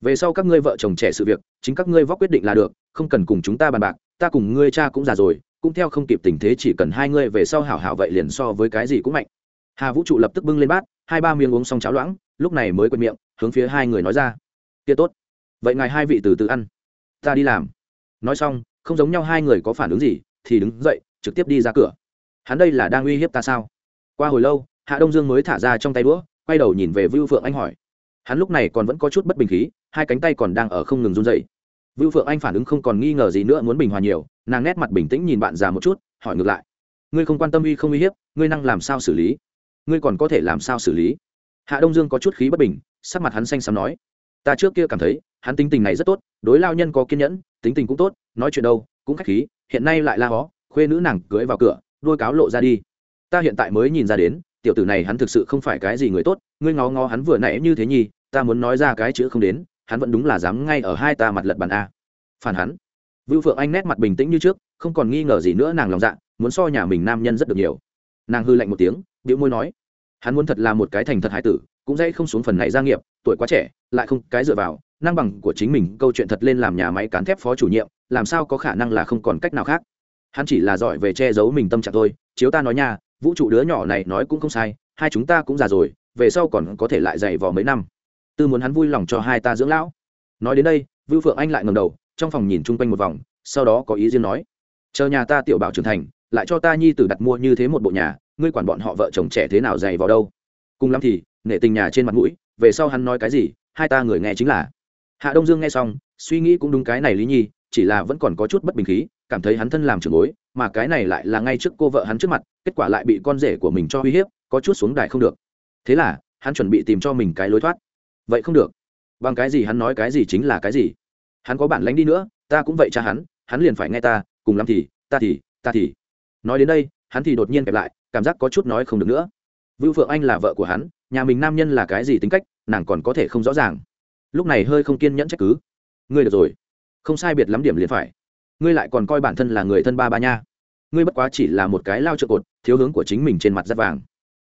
Về sau các ngươi vợ chồng trẻ sự việc, chính các ngươi vóc quyết định là được, không cần cùng chúng ta bàn bạc, ta cùng ngươi cha cũng già rồi, cũng theo không kịp tình thế chỉ cần hai ngươi về sau hảo hảo vậy liền so với cái gì cũng mạnh. Hà vũ trụ lập tức bưng lên bát, hai ba miếng uống xong cháo loãng, lúc này mới quên miệng, hướng phía hai người nói ra kia tốt. Vậy ngài hai vị từ từ ăn. Ta đi làm. Nói xong, không giống nhau hai người có phản ứng gì, thì đứng dậy, trực tiếp đi ra cửa. Hắn đây là đang uy hiếp ta sao? Qua hồi lâu, hạ đông dương mới thả ra trong tay đũa, quay đầu nhìn về vưu phượng anh hỏi. Hắn lúc này còn vẫn có chút bất bình khí, hai cánh tay còn đang ở không ngừng run dậy vưu phượng anh phản ứng không còn nghi ngờ gì nữa muốn bình hòa nhiều, nàng nét mặt bình tĩnh nhìn bạn già một chút, hỏi ngược lại. Ngươi không quan tâm uy không uy hiếp, ngươi năng làm sao xử lý? Ngươi còn có thể làm sao xử lý? Hạ đông dương có chút khí bất bình, sắc mặt hắn xanh xám nói ta trước kia cảm thấy, hắn tính tình này rất tốt, đối lao nhân có kiên nhẫn, tính tình cũng tốt, nói chuyện đâu, cũng khách khí, hiện nay lại la hó, khuê nữ nàng cưới vào cửa, đôi cáo lộ ra đi. Ta hiện tại mới nhìn ra đến, tiểu tử này hắn thực sự không phải cái gì người tốt, ngươi ngó ngó hắn vừa nãy như thế nhi ta muốn nói ra cái chữ không đến, hắn vẫn đúng là dám ngay ở hai ta mặt lật bàn a. Phản hắn. Vưu phượng anh nét mặt bình tĩnh như trước, không còn nghi ngờ gì nữa nàng lòng dạ muốn so nhà mình nam nhân rất được nhiều. Nàng hư lạnh một tiếng điệu môi nói, hắn muốn thật là một cái thành thật hải tử cũng dễ không xuống phần này gia nghiệp, tuổi quá trẻ, lại không cái dựa vào, năng bằng của chính mình, câu chuyện thật lên làm nhà máy cán thép phó chủ nhiệm, làm sao có khả năng là không còn cách nào khác. Hắn chỉ là giỏi về che giấu mình tâm trạng thôi, chiếu ta nói nha, vũ trụ đứa nhỏ này nói cũng không sai, hai chúng ta cũng già rồi, về sau còn có thể lại dày vò mấy năm. Tư muốn hắn vui lòng cho hai ta dưỡng lão. Nói đến đây, vưu phượng anh lại ngầm đầu, trong phòng nhìn chung quanh một vòng, sau đó có ý riêng nói, chờ nhà ta tiểu bảo trưởng thành, lại cho ta nhi tử đặt mua như thế một bộ nhà, ngươi quản bọn họ vợ chồng trẻ thế nào dày vào đâu? Cùng lắm thì nệ tình nhà trên mặt mũi, về sau hắn nói cái gì, hai ta người nghe chính là. Hạ đông dương nghe xong, suy nghĩ cũng đúng cái này lý nhi, chỉ là vẫn còn có chút bất bình khí, cảm thấy hắn thân làm trưởng bối, mà cái này lại là ngay trước cô vợ hắn trước mặt, kết quả lại bị con rể của mình cho uy hiếp, có chút xuống đài không được. Thế là, hắn chuẩn bị tìm cho mình cái lối thoát. Vậy không được. Bằng cái gì hắn nói cái gì chính là cái gì? Hắn có bản lánh đi nữa, ta cũng vậy cha hắn hắn liền phải nghe ta, cùng lắm thì, ta thì ta thì. Nói đến đây, hắn thì đột nhiên kẹp lại, cảm giác có chút nói không được nữa vưu phượng anh là vợ của hắn, nhà mình nam nhân là cái gì tính cách, nàng còn có thể không rõ ràng. Lúc này hơi không kiên nhẫn trách cứ. Ngươi được rồi. Không sai biệt lắm điểm liền phải. Ngươi lại còn coi bản thân là người thân ba ba nha. Ngươi bất quá chỉ là một cái lao trợ cột, thiếu hướng của chính mình trên mặt rất vàng.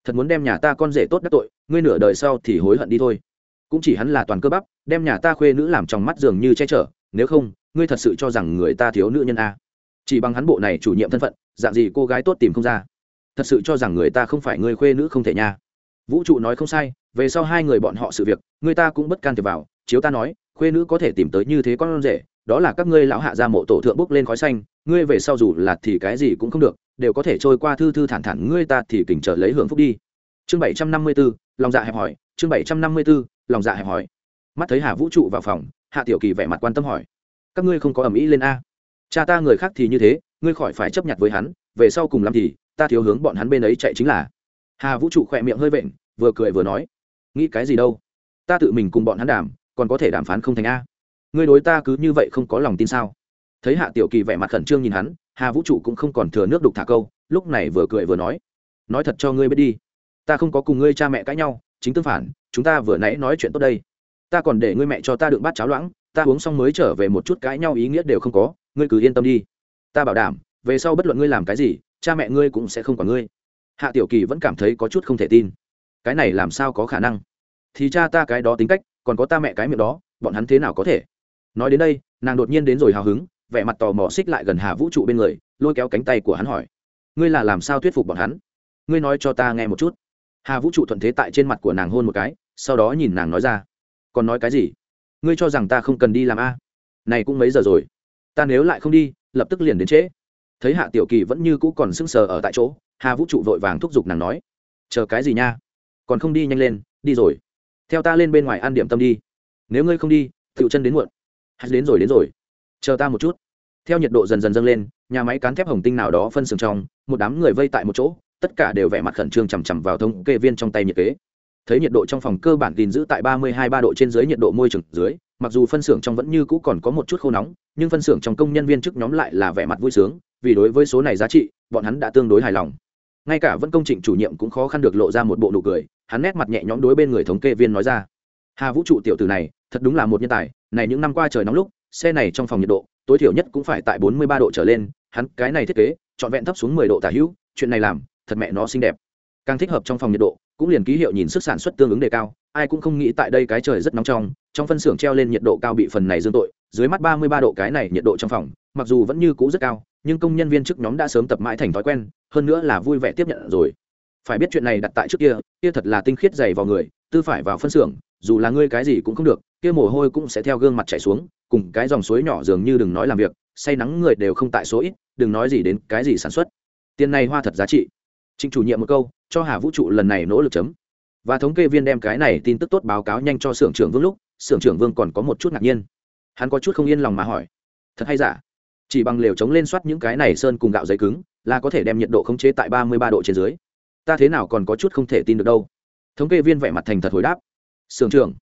Thật muốn đem nhà ta con rể tốt đắc tội, ngươi nửa đời sau thì hối hận đi thôi. Cũng chỉ hắn là toàn cơ bắp, đem nhà ta khuê nữ làm trong mắt dường như che chở, nếu không, ngươi thật sự cho rằng người ta thiếu nữ nhân a. Chỉ bằng hắn bộ này chủ nhiệm thân phận, dạng gì cô gái tốt tìm không ra thật sự cho rằng người ta không phải người khuê nữ không thể nha. Vũ trụ nói không sai, về sau hai người bọn họ sự việc, người ta cũng bất can thiệp vào. Chiếu ta nói, khuê nữ có thể tìm tới như thế con rể, đó là các ngươi lão hạ ra mộ tổ thượng bốc lên khói xanh, ngươi về sau dù là thì cái gì cũng không được, đều có thể trôi qua thư thư thản thản, ngươi ta thì kỉnh trở lấy hưởng phúc đi. Chương bảy trăm năm mươi b ố lòng dạ hẹp hỏi chương bảy trăm năm mươi b ố lòng dạ hẹp hỏi mắt thấy hà vũ trụ vào phòng, hạ tiểu kỳ vẻ mặt quan tâm hỏi, các ngươi không có ẩm ý lên a? Cha ta người khác thì như thế, ngươi khỏi phải chấp nhận với hắn, về sau cùng làm thì ta thiếu hướng bọn hắn bên ấy chạy chính là. Hà vũ trụ khỏe miệng hơi vện, vừa cười vừa nói, nghĩ cái gì đâu? Ta tự mình cùng bọn hắn đàm, còn có thể đàm phán không thành a. Ngươi đối ta cứ như vậy không có lòng tin sao? Thấy hạ tiểu kỳ vẻ mặt khẩn trương nhìn hắn, hà vũ trụ cũng không còn thừa nước đục thả câu, lúc này vừa cười vừa nói nói thật cho ngươi biết đi. Ta không có cùng ngươi cha mẹ cãi nhau, chính tương phản, chúng ta vừa nãy nói chuyện tốt đây. Ta còn để ngươi mẹ cho ta đựng bát cháo loãng, ta uống xong mới trở về một chút cãi nhau ý nghĩa đều không có, ngươi cứ yên tâm đi. Ta bảo đảm, về sau bất luận ngươi làm cái gì cha mẹ ngươi cũng sẽ không quản ngươi. Hạ tiểu kỳ vẫn cảm thấy có chút không thể tin. Cái này làm sao có khả năng? Thì cha ta cái đó tính cách, còn có ta mẹ cái miệng đó, bọn hắn thế nào có thể? Nói đến đây, nàng đột nhiên đến rồi hào hứng, vẻ mặt tò mò xích lại gần hà vũ trụ bên người, lôi kéo cánh tay của hắn hỏi. Ngươi là làm sao thuyết phục bọn hắn? Ngươi nói cho ta nghe một chút. Hà vũ trụ thuận thế tại trên mặt của nàng hôn một cái, sau đó nhìn nàng nói ra. Còn nói cái gì? Ngươi cho rằng ta không cần đi làm a? Này cũng mấy giờ rồi? Ta nếu lại không đi, lập tức liền đến trễ thấy hạ tiểu kỳ vẫn như cũ còn sững sờ ở tại chỗ, hà vũ trụ vội vàng thúc giục nàng nói, chờ cái gì nha? Còn không đi nhanh lên, đi rồi. Theo ta lên bên ngoài ăn điểm tâm đi. Nếu ngươi không đi tựu chân đến muộn. Hãy đến rồi đến rồi. Chờ ta một chút. Theo nhiệt độ dần dần dâng lên, nhà máy cán thép hồng tinh nào đó phân xưởng trong, một đám người vây tại một chỗ, tất cả đều vẻ mặt khẩn trương chằm chằm vào thống kê viên trong tay nhiệt kế. Thấy nhiệt độ trong phòng cơ bản gìn giữ tại ba mươi hai ba độ trên dưới nhiệt độ môi trường dưới, mặc dù phân xưởng trong vẫn như cũ còn có một chút khô nóng, nhưng phân xưởng trong công nhân viên chức nhóm lại là vẻ mặt vui sướng vì đối với số này giá trị, bọn hắn đã tương đối hài lòng. Ngay cả vẫn công trình chủ nhiệm cũng khó khăn được lộ ra một bộ nụ cười, hắn nét mặt nhẹ nhõm đối bên người thống kê viên nói ra. Hà vũ trụ tiểu tử này, thật đúng là một nhân tài, này những năm qua trời nóng lúc, xe này trong phòng nhiệt độ, tối thiểu nhất cũng phải tại bốn mươi ba độ trở lên, hắn cái này thiết kế, trọn vẹn thấp xuống mười độ tả hữu, chuyện này làm, thật mẹ nó xinh đẹp. Càng thích hợp trong phòng nhiệt độ, cũng liền ký hiệu nhìn sức sản xuất tương ứng đề cao, ai cũng không nghĩ tại đây cái trời rất nóng trong trong phân xưởng treo lên nhiệt độ cao bị phần này dương tội, dưới mắt ba mươi ba độ cái này nhiệt độ trong phòng, mặc dù vẫn như cũ rất cao nhưng công nhân viên chức nhóm đã sớm tập mãi thành thói quen, hơn nữa là vui vẻ tiếp nhận rồi. Phải biết chuyện này đặt tại trước kia kia thật là tinh khiết dày vào người, tư phải vào phân xưởng, dù là ngươi cái gì cũng không được, kia mồ hôi cũng sẽ theo gương mặt chảy xuống, cùng cái dòng suối nhỏ dường như đừng nói làm việc, say nắng người đều không tại số ít, đừng nói gì đến cái gì sản xuất. Tiền này hoa thật giá trị. Trịnh chủ nhiệm một câu, cho hà vũ trụ lần này nỗ lực chấm. Và thống kê viên đem cái này tin tức tốt báo cáo nhanh cho xưởng trưởng vương lúc, xưởng trưởng vương còn có một chút ngạc nhiên. Hắn có chút không yên lòng mà hỏi, thật hay giả? Chỉ bằng lều chống lên soát những cái này sơn cùng gạo giấy cứng, là có thể đem nhiệt độ khống chế tại ba mươi ba độ trên dưới. Ta thế nào còn có chút không thể tin được đâu. Thống kê viên vẻ mặt thành thật hồi đáp. Sưởng trưởng,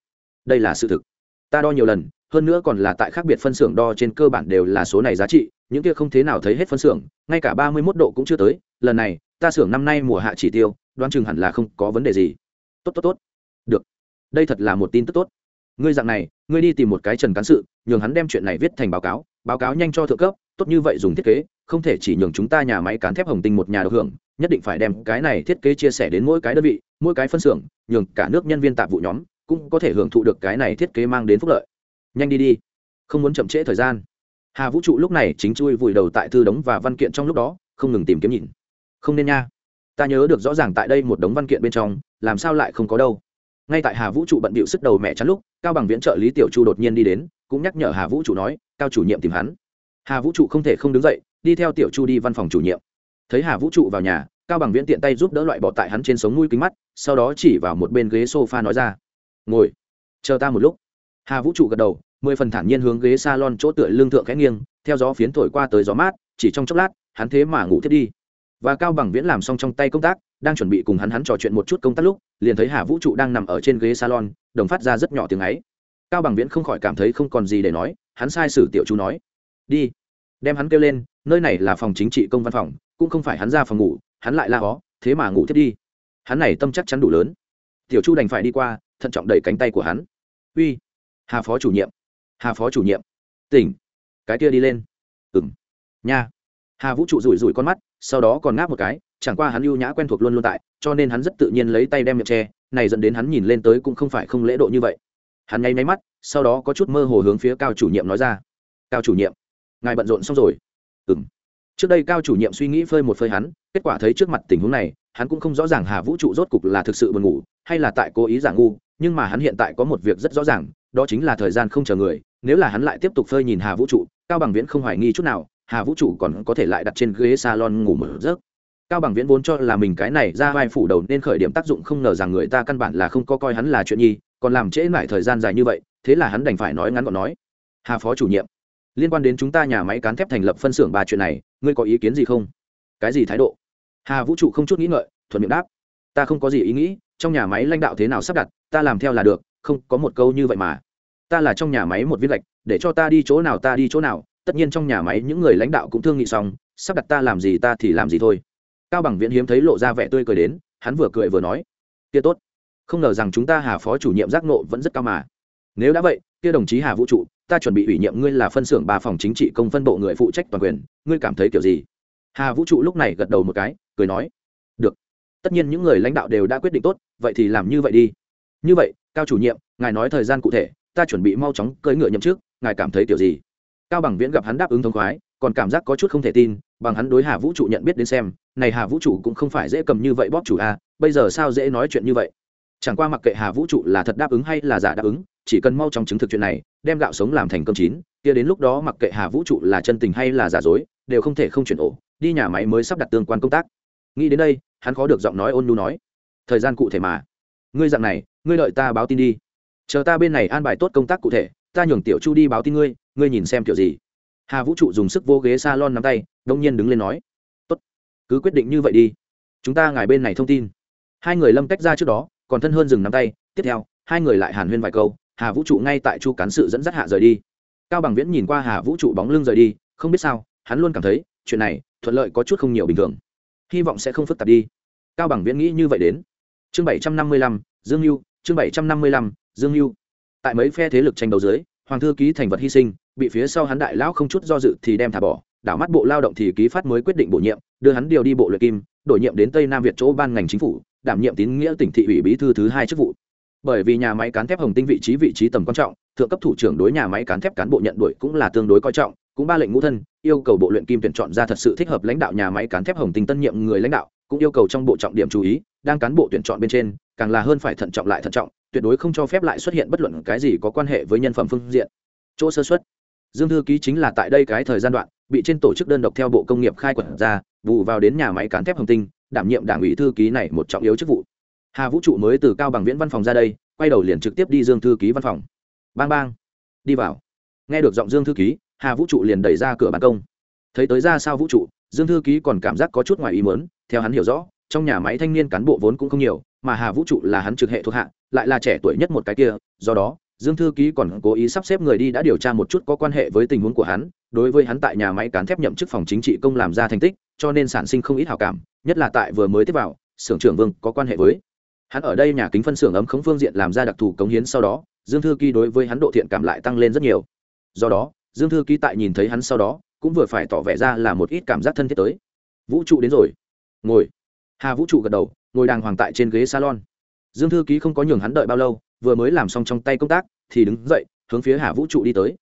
đây là sự thực. Ta đo nhiều lần, hơn nữa còn là tại khác biệt phân xưởng đo trên cơ bản đều là số này giá trị, những kia không thế nào thấy hết phân xưởng, ngay cả ba mươi mốt độ cũng chưa tới. Lần này, ta xưởng năm nay mùa hạ chỉ tiêu, đoán chừng hẳn là không có vấn đề gì. Tốt tốt tốt. Được. Đây thật là một tin tức tốt. Ngươi dạng này, ngươi đi tìm một cái trần cán sự, nhường hắn đem chuyện này viết thành báo cáo báo cáo nhanh cho thượng cấp, tốt như vậy dùng thiết kế, không thể chỉ nhường chúng ta nhà máy cán thép hồng tinh một nhà được hưởng, nhất định phải đem cái này thiết kế chia sẻ đến mỗi cái đơn vị, mỗi cái phân xưởng, nhường cả nước nhân viên tạp vụ nhóm cũng có thể hưởng thụ được cái này thiết kế mang đến phúc lợi. Nhanh đi đi, không muốn chậm trễ thời gian. Hà vũ trụ lúc này chính chui vùi đầu tại thư đống và văn kiện trong lúc đó, không ngừng tìm kiếm nhìn. Không nên nha, ta nhớ được rõ ràng tại đây một đống văn kiện bên trong, làm sao lại không có đâu. Ngay tại hà vũ trụ bận bịu sức đầu mẹ chắn lúc, cao bằng viễn trợ lý tiểu chu đột nhiên đi đến cũng nhắc nhở hà vũ trụ nói, cao chủ nhiệm tìm hắn. Hà vũ trụ không thể không đứng dậy, đi theo tiểu chu đi văn phòng chủ nhiệm. Thấy hà vũ trụ vào nhà, cao bằng viễn tiện tay giúp đỡ loại bỏ tại hắn trên sống mũi kính mắt, sau đó chỉ vào một bên ghế s o f a nói ra, ngồi, chờ ta một lúc. Hà vũ trụ gật đầu, mười phần thản nhiên hướng ghế s a lon chỗ tựa lương thượng khẽ nghiêng, theo gió phiến thổi qua tới gió mát, chỉ trong chốc lát, hắn thế mà ngủ thiết đi. Và cao bằng viễn làm xong trong tay công tác, đang chuẩn bị cùng hắn hắn trò chuyện một chút công tác lúc, liền thấy hà vũ trụ đang nằm ở trên ghế salon, đồng phát ra rất nhỏ tiếng ấy cao bằng viễn không khỏi cảm thấy không còn gì để nói, hắn sai sử tiểu chú nói. Đi. Đem hắn kêu lên, nơi này là phòng chính trị công văn phòng, cũng không phải hắn ra phòng ngủ, hắn lại la hó, thế mà ngủ thiết đi. Hắn này tâm chắc chắn đủ lớn. Tiểu chu đành phải đi qua, thận trọng đẩy cánh tay của hắn. Uy. Hà phó chủ nhiệm. Hà phó chủ nhiệm. Tỉnh. Cái kia đi lên. Ừng nha. Hà vũ trụ rủi rủi con mắt, sau đó còn ngáp một cái, chẳng qua hắn ưu nhã quen thuộc luôn luôn tại, cho nên hắn rất tự nhiên lấy tay đem miệng che, này dẫn đến hắn nhìn lên tới cũng không phải không lễ độ như vậy hắn nháy nháy mắt, sau đó có chút mơ hồ hướng phía cao chủ nhiệm nói ra. Cao chủ nhiệm, ngài bận rộn xong rồi? Ừ m trước đây cao chủ nhiệm suy nghĩ phơi một phơi hắn, kết quả thấy trước mặt tình huống này, hắn cũng không rõ ràng hà vũ trụ rốt cục là thực sự buồn ngủ, hay là tại cố ý giả ngu, nhưng mà hắn hiện tại có một việc rất rõ ràng, đó chính là thời gian không chờ người, nếu là hắn lại tiếp tục phơi nhìn hà vũ trụ, cao bằng viễn không hoài nghi chút nào, hà vũ trụ còn có thể lại đặt trên ghế salon ngủ mở giấc. Cao bằng viễn vốn cho là mình cái này ra vai phủ đầu nên khởi điểm tác dụng không ngờ rằng người ta căn bản là không có coi hắn là chuyện nhi còn làm trễ mãi thời gian dài như vậy, thế là hắn đành phải nói ngắn gọn nói, hà phó chủ nhiệm, liên quan đến chúng ta nhà máy cán thép thành lập phân xưởng ba chuyện này, ngươi có ý kiến gì không? Cái gì thái độ? Hà vũ trụ không chút nghĩ ngợi, thuận miệng đáp, ta không có gì ý nghĩ, trong nhà máy lãnh đạo thế nào sắp đặt, ta làm theo là được, không có một câu như vậy mà. Ta là trong nhà máy một viên lệch để cho ta đi chỗ nào ta đi chỗ nào, tất nhiên trong nhà máy những người lãnh đạo cũng thương nghị xong, sắp đặt ta làm gì ta thì làm gì thôi. Cao bằng viễn hiếm thấy lộ ra vẻ tươi cười đến, hắn vừa cười vừa nói, kia tốt không ngờ rằng chúng ta hà phó chủ nhiệm giác nộ vẫn rất cao mà. Nếu đã vậy, kia đồng chí hà vũ trụ, ta chuẩn bị ủy nhiệm ngươi là phân xưởng ba phòng chính trị công phân bộ người phụ trách toàn quyền, ngươi cảm thấy kiểu gì? Hà vũ trụ lúc này gật đầu một cái, cười nói, được. Tất nhiên những người lãnh đạo đều đã quyết định tốt, vậy thì làm như vậy đi. Như vậy, cao chủ nhiệm, ngài nói thời gian cụ thể, ta chuẩn bị mau chóng cưỡi ngựa nhậm trước ngài cảm thấy kiểu gì? Cao bằng viễn gặp hắn đáp ứng thông khoái, còn cảm giác có chút không thể tin, bằng hắn đối hà vũ trụ nhận biết đến xem, này hà vũ trụ cũng không phải dễ cầm như vậy bóp chủ a bây giờ sao dễ nói chuyện như vậy? Chẳng qua mặc kệ hà vũ trụ là thật đáp ứng hay là giả đáp ứng, chỉ cần mau chóng chứng thực chuyện này, đem gạo sống làm thành cơm chín, kia đến lúc đó mặc kệ hà vũ trụ là chân tình hay là giả dối, đều không thể không chuyển ổ, đi nhà máy mới sắp đặt tương quan công tác. Nghĩ đến đây, hắn khó được giọng nói ôn nhu nói, thời gian cụ thể mà. Ngươi dặn này, ngươi đợi ta báo tin đi. Chờ ta bên này an bài tốt công tác cụ thể, ta nhường tiểu chu đi báo tin ngươi ngươi nhìn xem kiểu gì. Hà vũ trụ dùng sức vô ghế s a lon nắm tay đông nhiên đứng lên nói, tốt, cứ quyết định như vậy đi. Chúng ta ngài bên này thông tin. Hai người lâm tách ra trước đó còn thân hơn dừng nắm tay. Tiếp theo, hai người lại hàn huyên vài câu, hà vũ trụ ngay tại chu cán sự dẫn dắt hạ rời đi. Cao bằng viễn nhìn qua hà vũ trụ bóng lưng rời đi, không biết sao, hắn luôn cảm thấy, chuyện này, thuận lợi có chút không nhiều bình thường. Hy vọng sẽ không phức tạp đi. Cao bằng viễn nghĩ như vậy đến. Chương bảy trăm năm mươi lăm, dương mưu chương bảy trăm năm mươi lăm, dương mưu tại mấy phe thế lực tranh đấu dưới, hoàng thư ký thành vật hy sinh, bị phía sau hắn đại lão không chút do dự thì đem thả bỏ, đảo mắt bộ lao động thì ký phát mới quyết định bổ nhiệm, đưa hắn điều đi bộ luyện kim, đổi nhiệm đến tây nam việt chỗ ban ngành chính phủ đảm nhiệm tín nghĩa tỉnh thị ủy bí thư thứ hai chức vụ. Bởi vì nhà máy cán thép hồng tinh vị trí vị trí tầm quan trọng, thượng cấp thủ trưởng đối nhà máy cán thép cán bộ nhận đuổi cũng là tương đối coi trọng, cũng ba lệnh ngũ thân, yêu cầu bộ luyện kim tuyển chọn ra thật sự thích hợp lãnh đạo nhà máy cán thép hồng tinh tân nhiệm người lãnh đạo, cũng yêu cầu trong bộ trọng điểm chú ý, đang cán bộ tuyển chọn bên trên, càng là hơn phải thận trọng lại thận trọng, tuyệt đối không cho phép lại xuất hiện bất luận cái gì có quan hệ với nhân phẩm phương diện. Chỗ sơ xuất dương thư ký chính là tại đây cái thời gian đoạn, bị trên tổ chức đơn độc theo bộ công nghiệp khai quật ra vụ vào đến nhà máy cán thép hồng tinh đảm nhiệm đảng ủy thư ký này một trọng yếu chức vụ. Hà vũ trụ mới từ cao bằng viễn văn phòng ra đây, quay đầu liền trực tiếp đi dương thư ký văn phòng. Bang bang. Đi vào. Nghe được giọng dương thư ký, hà vũ trụ liền đẩy ra cửa ban công. Thấy tới ra sao vũ trụ, dương thư ký còn cảm giác có chút ngoài ý mớn theo hắn hiểu rõ, trong nhà máy thanh niên cán bộ vốn cũng không nhiều, mà hà vũ trụ là hắn trực hệ thuộc hạ, lại là trẻ tuổi nhất một cái kia, do đó, dương thư ký còn cố ý sắp xếp người đi đã điều tra một chút có quan hệ với tình huống của hắn đối với hắn tại nhà máy cán thép nhậm chức phòng chính trị công làm ra thành tích, cho nên sản sinh không ít hào cảm, nhất là tại vừa mới tiếp vào, xưởng trưởng vương có quan hệ với. Hắn ở đây nhà kính phân xưởng ấm khống phương diện làm ra đặc thù cống hiến sau đó, dương thư ký đối với hắn độ thiện cảm lại tăng lên rất nhiều. Do đó, dương thư ký tại nhìn thấy hắn sau đó, cũng vừa phải tỏ vẻ ra là một ít cảm giác thân thiết tới. Vũ trụ đến rồi. Ngồi. Hà vũ trụ gật đầu, ngồi đàng hoàng tại trên ghế salon. Dương thư ký không có nhường hắn đợi bao lâu, vừa mới làm xong trong tay công tác, thì đứng dậy, hướng phía hà vũ trụ đi tới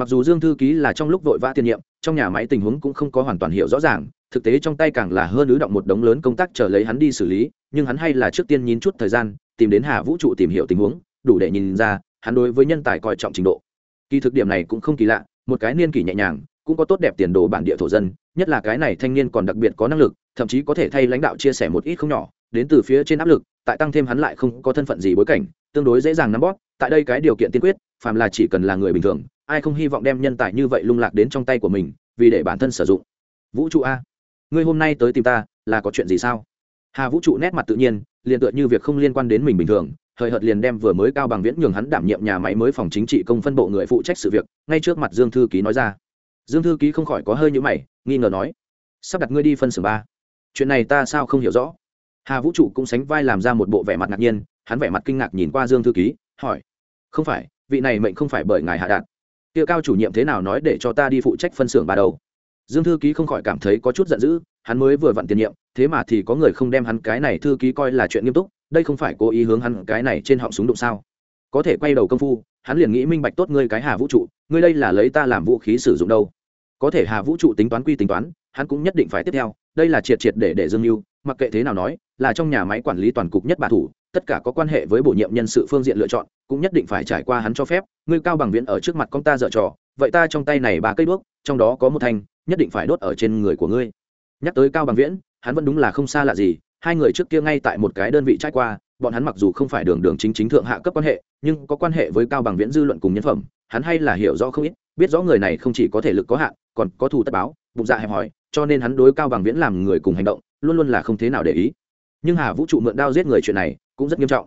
mặc dù dương thư ký là trong lúc vội vã tiền nhiệm, trong nhà máy tình huống cũng không có hoàn toàn hiểu rõ ràng, thực tế trong tay càng là hơn ứ động một đống lớn công tác chờ lấy hắn đi xử lý, nhưng hắn hay là trước tiên nhín chút thời gian, tìm đến hà vũ trụ tìm hiểu tình huống, đủ để nhìn ra, hắn đối với nhân tài coi trọng trình độ. Kỳ thực điểm này cũng không kỳ lạ, một cái niên kỷ nhẹ nhàng, cũng có tốt đẹp tiền đồ bản địa thổ dân, nhất là cái này thanh niên còn đặc biệt có năng lực, thậm chí có thể thay lãnh đạo chia sẻ một ít không nhỏ, đến từ phía trên áp lực, tại tăng thêm hắn lại không có thân phận gì bối cảnh, tương đối dễ dàng nắm bóp, tại đây cái điều kiện tiên quyết, phàm là chỉ cần là người bình thường ai không hy vọng đem nhân tài như vậy lung lạc đến trong tay của mình, vì để bản thân sử dụng. Vũ trụ a, ngươi hôm nay tới tìm ta, là có chuyện gì sao? Hà vũ trụ nét mặt tự nhiên, liền tựa như việc không liên quan đến mình bình thường thời hợt liền đem vừa mới cao bằng viễn nhường hắn đảm nhiệm nhà máy mới phòng chính trị công phân bộ người phụ trách sự việc, ngay trước mặt dương thư ký nói ra. Dương thư ký không khỏi có hơi nhữ mày, nghi ngờ nói, sắp đặt ngươi đi phân xưởng ba. Chuyện này ta sao không hiểu rõ? Hà vũ trụ cũng sánh vai làm ra một bộ vẻ mặt ngạc nhiên, hắn vẻ mặt kinh ngạc nhìn qua dương thư ký, hỏi, không phải, vị này mệnh không phải bởi ngài hạ đạt kia cao chủ nhiệm thế nào nói để cho ta đi phụ trách phân xưởng ba đầu? Dương thư ký không khỏi cảm thấy có chút giận dữ, hắn mới vừa vặn tiền nhiệm, thế mà thì có người không đem hắn cái này thư ký coi là chuyện nghiêm túc, đây không phải cố ý hướng hắn cái này trên họng súng đụng sao? Có thể quay đầu công phu, hắn liền nghĩ minh bạch tốt ngươi cái hà vũ trụ, ngươi đây là lấy ta làm vũ khí sử dụng đâu? Có thể hà vũ trụ tính toán quy tính toán, hắn cũng nhất định phải tiếp theo, đây là triệt triệt để để dương mưu mặc kệ thế nào nói, là trong nhà máy quản lý toàn cục nhất bà thủ tất cả có quan hệ với bổ nhiệm nhân sự phương diện lựa chọn, cũng nhất định phải trải qua hắn cho phép. Ngươi cao bằng viễn ở trước mặt con ta dở trò, vậy ta trong tay này ba cây đuốc, trong đó có một thanh, nhất định phải đốt ở trên người của ngươi. Nhắc tới cao bằng viễn, hắn vẫn đúng là không xa lạ gì. Hai người trước kia ngay tại một cái đơn vị trải qua, bọn hắn mặc dù không phải đường đường chính chính thượng hạ cấp quan hệ, nhưng có quan hệ với cao bằng viễn dư luận cùng nhân phẩm. Hắn hay là hiểu rõ không ít, biết rõ người này không chỉ có thể lực có hạn, còn có thù tất báo, bụng dạ hẹp hòi, cho nên hắn đối cao bằng viễn làm người cùng hành động, luôn luôn là không thế nào để ý. Nhưng hà vũ trụ mượn đao giết người chuyện này cũng rất nghiêm trọng.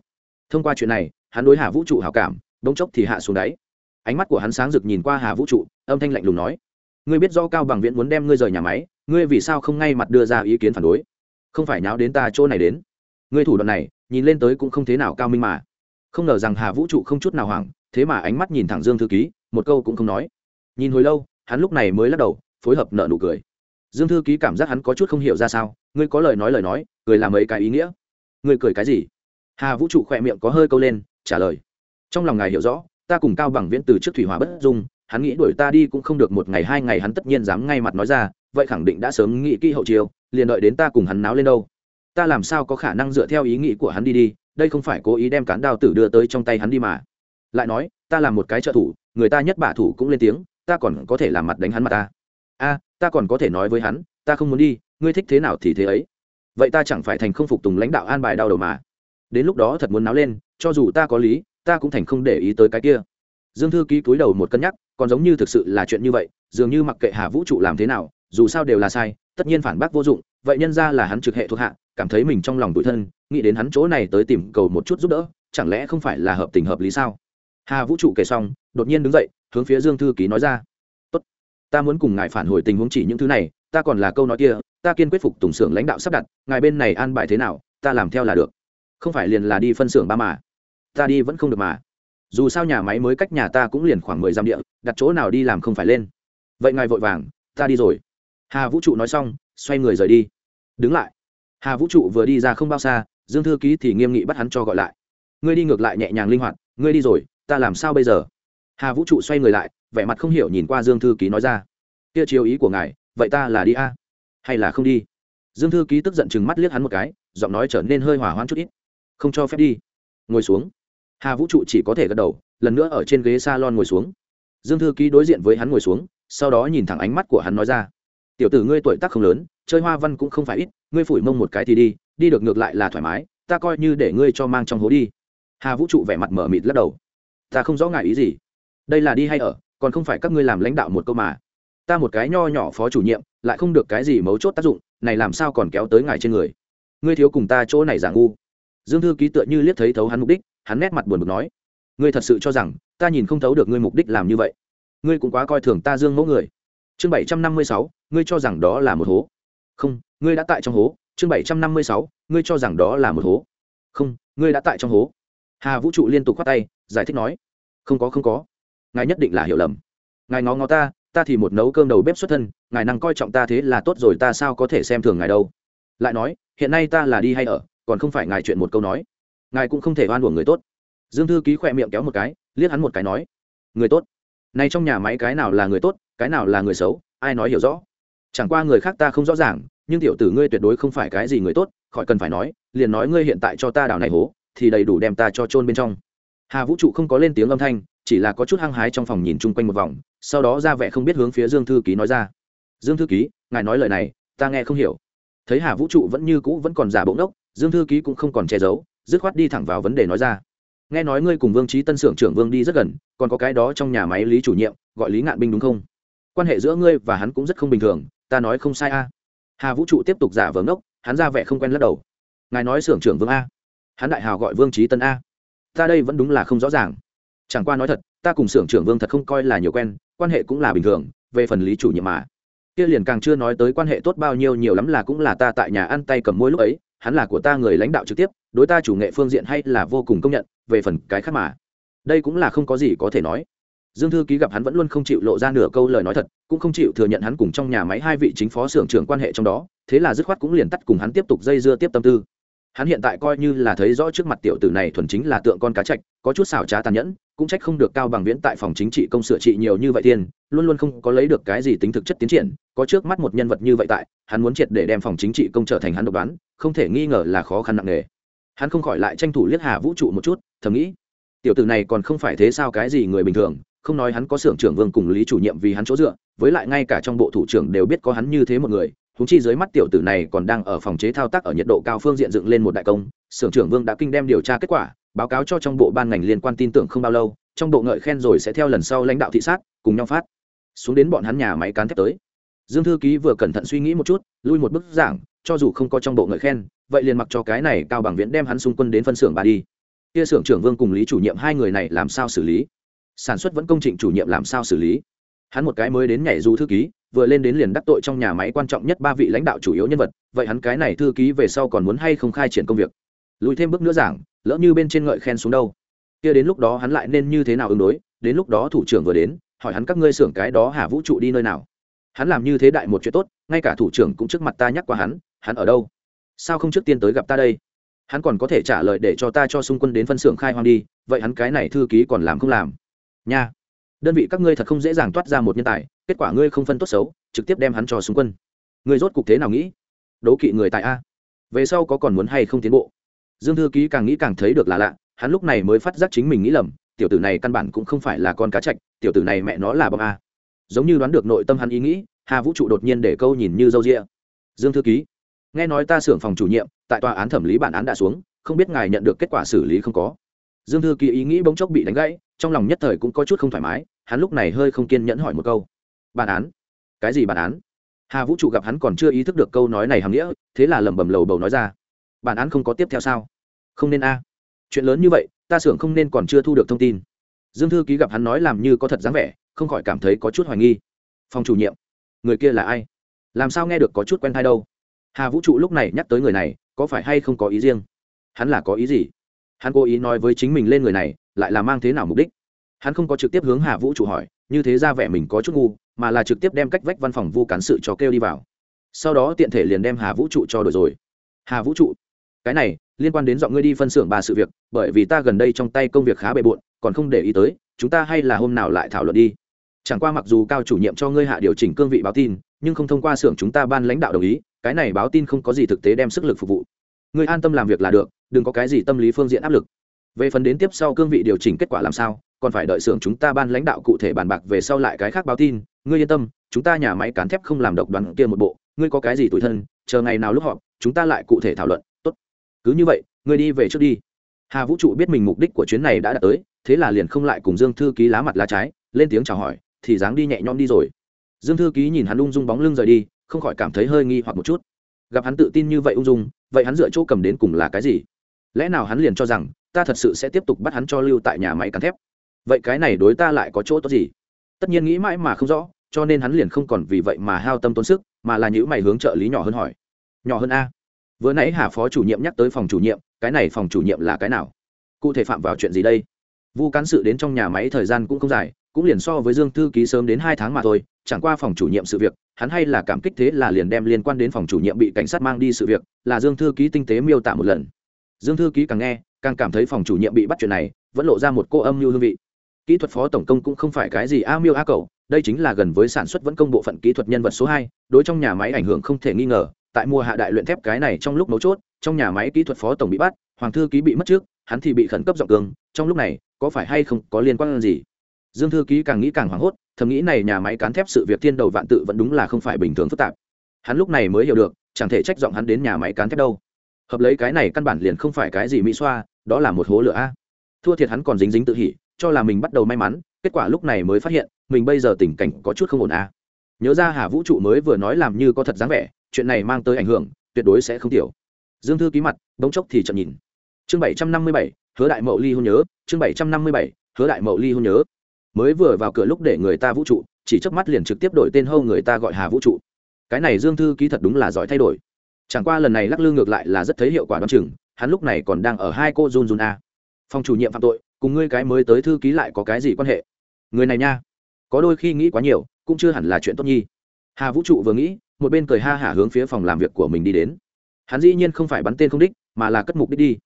Thông qua chuyện này, hắn đối hà vũ trụ hảo cảm, bỗng chốc thì hạ xuống đáy. Ánh mắt của hắn sáng rực nhìn qua hà vũ trụ, âm thanh lạnh lùng nói, ngươi biết do cao bằng viễn muốn đem ngươi rời nhà máy, ngươi vì sao không ngay mặt đưa ra ý kiến phản đối? Không phải nháo đến ta chỗ này đến. Ngươi thủ đoạn này, nhìn lên tới cũng không thế nào cao minh mà. Không ngờ rằng hà vũ trụ không chút nào hoảng, thế mà ánh mắt nhìn thẳng dương thư ký, một câu cũng không nói. Nhìn hồi lâu, hắn lúc này mới lắc đầu, phối hợp nợ nụ cười. Dương thư ký cảm giác hắn có chút không hiểu ra sao, ngươi có lời nói lời nói, cười làm mấy cái ý nghĩa. Ngươi cười cái gì? Hà vũ trụ khỏe miệng có hơi câu lên trả lời trong lòng ngài hiểu rõ ta cùng cao bằng viễn từ trước thủy hòa bất dung hắn nghĩ đuổi ta đi cũng không được một ngày hai ngày hắn tất nhiên dám ngay mặt nói ra vậy khẳng định đã sớm nghĩ kỹ hậu chiều liền đợi đến ta cùng hắn náo lên đâu ta làm sao có khả năng dựa theo ý nghĩ của hắn đi đi đây không phải cố ý đem cán đao tử đưa tới trong tay hắn đi mà lại nói ta làm một cái trợ thủ người ta nhất bả thủ cũng lên tiếng ta còn có thể làm mặt đánh hắn mặt ta a ta còn có thể nói với hắn ta không muốn đi ngươi thích thế nào thì thế ấy vậy ta chẳng phải thành không phục tùng lãnh đạo an bài đau đầu mà đến lúc đó thật muốn náo lên, cho dù ta có lý, ta cũng thành không để ý tới cái kia. Dương thư ký cúi đầu một cân nhắc, còn giống như thực sự là chuyện như vậy, dường như mặc kệ hà vũ trụ làm thế nào, dù sao đều là sai, tất nhiên phản bác vô dụng, vậy nhân ra là hắn trực hệ thuộc hạ, cảm thấy mình trong lòng tủi thân, nghĩ đến hắn chỗ này tới tìm cầu một chút giúp đỡ, chẳng lẽ không phải là hợp tình hợp lý sao? Hà vũ trụ kể xong, đột nhiên đứng dậy, hướng phía dương thư ký nói ra. Tốt, ta muốn cùng ngài phản hồi tình huống chỉ những thứ này, ta còn là câu nói kia, ta kiên quyết phục tùng xưởng lãnh đạo sắp đặt, ngài bên này an bài thế nào, ta làm theo là được không phải liền là đi phân xưởng ba mà. Ta đi vẫn không được mà. Dù sao nhà máy mới cách nhà ta cũng liền khoảng mười dặm địa, đặt chỗ nào đi làm không phải lên. Vậy ngài vội vàng, ta đi rồi. Hà vũ trụ nói xong, xoay người rời đi. Đứng lại. Hà vũ trụ vừa đi ra không bao xa, dương thư ký thì nghiêm nghị bắt hắn cho gọi lại. Ngươi đi ngược lại nhẹ nhàng linh hoạt, ngươi đi rồi, ta làm sao bây giờ? Hà vũ trụ xoay người lại, vẻ mặt không hiểu nhìn qua dương thư ký nói ra. Kia chiếu ý của ngài, vậy ta là đi a? Hay là không đi? Dương thư ký tức giận chừng mắt liếc hắn một cái, giọng nói trở nên hơi hỏa hoãn chút ít không cho phép đi. Ngồi xuống. Hà vũ trụ chỉ có thể gật đầu, lần nữa ở trên ghế s a lon ngồi xuống. Dương thư ký đối diện với hắn ngồi xuống, sau đó nhìn thẳng ánh mắt của hắn nói ra. Tiểu tử ngươi tuổi tác không lớn, chơi hoa văn cũng không phải ít, ngươi phủi mông một cái thì đi đi được ngược lại là thoải mái, ta coi như để ngươi cho mang trong hố đi. Hà vũ trụ vẻ mặt mở mịt lắc đầu. Ta không rõ ngại ý gì. Đây là đi hay ở, còn không phải các ngươi làm lãnh đạo một câu mà. Ta một cái nho nhỏ phó chủ nhiệm, lại không được cái gì mấu chốt tác dụng, này làm sao còn kéo tới ngài trên người? Ngươi thiếu cùng ta chỗ này giả ngu dương thư ký tựa như liếc thấy thấu hắn mục đích, hắn nét mặt buồn bực nói, ngươi thật sự cho rằng ta nhìn không thấu được ngươi mục đích làm như vậy? Ngươi cũng quá coi thường ta dương mẫu người. Chương bảy trăm năm mươi sáu, ngươi cho rằng đó là một hố. Không, ngươi đã tại trong hố. Chương bảy trăm năm mươi sáu, ngươi cho rằng đó là một hố. Không, ngươi đã tại trong hố. Hà vũ trụ liên tục khoát tay, giải thích nói, không có không có. Ngài nhất định là hiểu lầm. Ngài ngó ngó ta ta thì một nấu cơm đầu bếp xuất thân, ngài năng coi trọng ta thế là tốt rồi, ta sao có thể xem thường ngài đâu? Lại nói, hiện nay ta là đi hay ở còn không phải ngài chuyện một câu nói. Ngài cũng không thể oan uổng người tốt. Dương thư ký khỏe miệng kéo một cái, liếc hắn một cái nói, người tốt. Này trong nhà máy cái nào là người tốt, cái nào là người xấu, ai nói hiểu rõ? Chẳng qua người khác ta không rõ ràng, nhưng tiểu tử ngươi tuyệt đối không phải cái gì người tốt, khỏi cần phải nói, liền nói ngươi hiện tại cho ta đào này hố, thì đầy đủ đem ta cho chôn bên trong. Hà vũ trụ không có lên tiếng âm thanh, chỉ là có chút hăng hái trong phòng nhìn chung quanh một vòng, sau đó ra vẻ không biết hướng phía dương thư ký nói ra, dương thư ký, ngài nói lời này, ta nghe không hiểu. Thấy hà vũ trụ vẫn như cũ vẫn còn giả bỗng đốc dương thư ký cũng không còn che giấu, dứt khoát đi thẳng vào vấn đề nói ra. Nghe nói ngươi cùng vương trí tân xưởng trưởng vương đi rất gần, còn có cái đó trong nhà máy lý chủ nhiệm, gọi lý ngạn binh đúng không? Quan hệ giữa ngươi và hắn cũng rất không bình thường, ta nói không sai a. Hà vũ trụ tiếp tục giả vờ ngốc, hắn ra vẻ không quen lắc đầu. Ngài nói xưởng trưởng vương a. Hắn đại hào gọi vương trí tân a. Ta đây vẫn đúng là không rõ ràng. Chẳng qua nói thật, ta cùng xưởng trưởng vương thật không coi là nhiều quen, quan hệ cũng là bình thường, về phần lý chủ nhiệm mà. Kia liền càng chưa nói tới quan hệ tốt bao nhiêu nhiều lắm là cũng là ta tại nhà ăn tay cầm môi lúc ấy hắn là của ta người lãnh đạo trực tiếp, đối ta chủ nghệ phương diện hay là vô cùng công nhận, về phần cái khác mà. Đây cũng là không có gì có thể nói. Dương thư ký gặp hắn vẫn luôn không chịu lộ ra nửa câu lời nói thật, cũng không chịu thừa nhận hắn cùng trong nhà máy hai vị chính phó xưởng trưởng quan hệ trong đó, thế là dứt khoát cũng liền tắt cùng hắn tiếp tục dây dưa tiếp tâm tư. Hắn hiện tại coi như là thấy rõ trước mặt tiểu tử này thuần chính là tượng con cá chạch, có chút xảo trá tàn nhẫn cũng trách không được cao bằng viễn tại phòng chính trị công sửa trị nhiều như vậy tiền, luôn luôn không có lấy được cái gì tính thực chất tiến triển, có trước mắt một nhân vật như vậy tại, hắn muốn triệt để đem phòng chính trị công trở thành hắn độc đoán, không thể nghi ngờ là khó khăn nặng nề. Hắn không khỏi lại tranh thủ liếc hà vũ trụ một chút, thầm nghĩ, tiểu tử này còn không phải thế sao cái gì người bình thường, không nói hắn có xưởng trưởng vương cùng lý chủ nhiệm vì hắn chỗ dựa, với lại ngay cả trong bộ thủ trưởng đều biết có hắn như thế một người húng chi dưới mắt tiểu tử này còn đang ở phòng chế thao tác ở nhiệt độ cao phương diện dựng lên một đại công, xưởng trưởng vương đã kinh đem điều tra kết quả báo cáo cho trong bộ ban ngành liên quan tin tưởng không bao lâu, trong bộ ngợi khen rồi sẽ theo lần sau lãnh đạo thị sát, cùng nhau phát. Xuống đến bọn hắn nhà máy cán thép tới. Dương thư ký vừa cẩn thận suy nghĩ một chút, lui một bức giảng, cho dù không có trong bộ ngợi khen, vậy liền mặc cho cái này cao bằng viễn đem hắn xung quân đến phân xưởng bà đi. Kia xưởng trưởng vương cùng lý chủ nhiệm hai người này làm sao xử lý? Sản xuất vẫn công trình chủ nhiệm làm sao xử lý? Hắn một cái mới đến nhảy dù thư ký, vừa lên đến liền đắc tội trong nhà máy quan trọng nhất ba vị lãnh đạo chủ yếu nhân vật, vậy hắn cái này thư ký về sau còn muốn hay không khai triển công việc? Lùi thêm bước nữa giảng, lỡ như bên trên ngợi khen xuống đâu. Kia đến lúc đó hắn lại nên như thế nào ứng đối, đến lúc đó thủ trưởng vừa đến, hỏi hắn các ngươi xưởng cái đó hà vũ trụ đi nơi nào. Hắn làm như thế đại một chuyện tốt, ngay cả thủ trưởng cũng trước mặt ta nhắc qua hắn hắn ở đâu? Sao không trước tiên tới gặp ta đây? Hắn còn có thể trả lời để cho ta cho xung quân đến phân xưởng khai hoang đi, vậy hắn cái này thư ký còn làm không làm? Nha. Đơn vị các ngươi thật không dễ dàng toát ra một nhân tài, kết quả ngươi không phân tốt xấu, trực tiếp đem hắn cho xung quân. Ngươi rốt cục thế nào nghĩ? Đố kỵ người tại a. Về sau có còn muốn hay không tiến bộ? Dương thư ký càng nghĩ càng thấy được là lạ, hắn lúc này mới phát giác chính mình nghĩ lầm, tiểu tử này căn bản cũng không phải là con cá chạch, tiểu tử này mẹ nó là bom a. Giống như đoán được nội tâm hắn ý nghĩ, hà vũ trụ đột nhiên để câu nhìn như dâu rịa dương thư ký, nghe nói ta xưởng phòng chủ nhiệm, tại tòa án thẩm lý bản án đã xuống, không biết ngài nhận được kết quả xử lý không có. Dương thư ký ý nghĩ bỗng chốc bị đánh gãy, trong lòng nhất thời cũng có chút không thoải mái, hắn lúc này hơi không kiên nhẫn hỏi một câu. Bản án? Cái gì bản án? Hà vũ trụ gặp hắn còn chưa ý thức được câu nói này hàm nghĩa, thế là lẩm bẩm lầu bầu nói ra bản án không có tiếp theo sao? Không nên a. Chuyện lớn như vậy, ta xưởng không nên còn chưa thu được thông tin. Dương thư ký gặp hắn nói làm như có thật dáng vẻ, không khỏi cảm thấy có chút hoài nghi. Phòng chủ nhiệm, người kia là ai? Làm sao nghe được có chút quen thai đâu? Hà vũ trụ lúc này nhắc tới người này, có phải hay không có ý riêng? Hắn là có ý gì? Hắn cố ý nói với chính mình lên người này, lại là mang thế nào mục đích? Hắn không có trực tiếp hướng hà vũ trụ hỏi, như thế ra vẻ mình có chút ngu, mà là trực tiếp đem cách vách văn phòng vu cán sự cho kêu đi vào. Sau đó tiện thể liền đem hà vũ trụ cho đổi rồi. Hà vũ trụ cái này, liên quan đến dọn ngươi đi phân xưởng ba sự việc, bởi vì ta gần đây trong tay công việc khá bề bộn, còn không để ý tới, chúng ta hay là hôm nào lại thảo luận đi. Chẳng qua mặc dù cao chủ nhiệm cho ngươi hạ điều chỉnh cương vị báo tin, nhưng không thông qua xưởng chúng ta ban lãnh đạo đồng ý, cái này báo tin không có gì thực tế đem sức lực phục vụ. Ngươi an tâm làm việc là được, đừng có cái gì tâm lý phương diện áp lực. Về phần đến tiếp sau cương vị điều chỉnh kết quả làm sao, còn phải đợi xưởng chúng ta ban lãnh đạo cụ thể bàn bạc về sau lại cái khác báo tin. Ngươi yên tâm, chúng ta nhà máy cán thép không làm độc đoàn kia một bộ, ngươi có cái gì tủi thân, chờ ngày nào lúc họp, chúng ta lại cụ thể thảo luận cứ như vậy, ngươi đi về trước đi. Hà vũ trụ biết mình mục đích của chuyến này đã đạt tới, thế là liền không lại cùng dương thư ký lá mặt lá trái, lên tiếng chào hỏi, thì dáng đi nhẹ nhõm đi rồi. Dương thư ký nhìn hắn ung dung bóng lưng rời đi, không khỏi cảm thấy hơi nghi hoặc một chút. Gặp hắn tự tin như vậy ung dung, vậy hắn dựa chỗ cầm đến cùng là cái gì? Lẽ nào hắn liền cho rằng, ta thật sự sẽ tiếp tục bắt hắn cho lưu tại nhà máy cán thép? Vậy cái này đối ta lại có chỗ tốt gì? Tất nhiên nghĩ mãi mà không rõ, cho nên hắn liền không còn vì vậy mà hao tâm tốn sức, mà là những mày hướng trợ lý nhỏ hơn hỏi. Nhỏ hơn a vừa nãy hà phó chủ nhiệm nhắc tới phòng chủ nhiệm, cái này phòng chủ nhiệm là cái nào? Cụ thể phạm vào chuyện gì đây? Vu cán sự đến trong nhà máy thời gian cũng không dài, cũng liền so với dương thư ký sớm đến hai tháng mà thôi, chẳng qua phòng chủ nhiệm sự việc, hắn hay là cảm kích thế là liền đem liên quan đến phòng chủ nhiệm bị cảnh sát mang đi sự việc, là dương thư ký tinh tế miêu tả một lần. Dương thư ký càng nghe, càng cảm thấy phòng chủ nhiệm bị bắt chuyện này, vẫn lộ ra một cô âm mưu hương vị. Kỹ thuật phó tổng công cũng không phải cái gì a miêu a cầu đây chính là gần với sản xuất vẫn công bộ phận kỹ thuật nhân vật số hai, đối trong nhà máy ảnh hưởng không thể nghi ngờ tại mùa hạ đại luyện thép cái này trong lúc mấu chốt, trong nhà máy kỹ thuật phó tổng bị bắt, hoàng thư ký bị mất trước, hắn thì bị khẩn cấp dọc cường, trong lúc này, có phải hay không có liên quan gì? Dương thư ký càng nghĩ càng hoảng hốt, thầm nghĩ này nhà máy cán thép sự việc thiên đầu vạn tự vẫn đúng là không phải bình thường phức tạp. Hắn lúc này mới hiểu được, chẳng thể trách giọng hắn đến nhà máy cán thép đâu. Hợp lấy cái này căn bản liền không phải cái gì mỹ xoa, đó là một hố lửa a. Thua thiệt hắn còn dính dính tự hỉ, cho là mình bắt đầu may mắn, kết quả lúc này mới phát hiện, mình bây giờ tình cảnh có chút không ổn a. Nhớ ra hà vũ trụ mới vừa nói làm như có thật dáng vẻ chuyện này mang tới ảnh hưởng, tuyệt đối sẽ không tiểu. Dương thư ký mặt, đống chốc thì chậm nhìn. Chương bảy trăm năm mươi bảy, hứa đại mậu ly hôn nhớ, chương bảy trăm năm mươi bảy, hứa đại mậu ly hôn nhớ. Mới vừa vào cửa lúc để người ta vũ trụ, chỉ chớp mắt liền trực tiếp đổi tên hâu người ta gọi hà vũ trụ. Cái này dương thư ký thật đúng là giỏi thay đổi. Chẳng qua lần này lắc lư ngược lại là rất thấy hiệu quả đ o á n chừng, hắn lúc này còn đang ở hai cô run run a. Phòng chủ nhiệm phạm tội, cùng ngươi cái mới tới thư ký lại có cái gì quan hệ? Người này nha, có đôi khi nghĩ quá nhiều, cũng chưa hẳn là chuyện tốt nhi. Hà vũ trụ vừa nghĩ một bên cười ha hả hướng phía phòng làm việc của mình đi đến. Hắn dĩ nhiên không phải bắn tên không đích, mà là cất mục đích đi.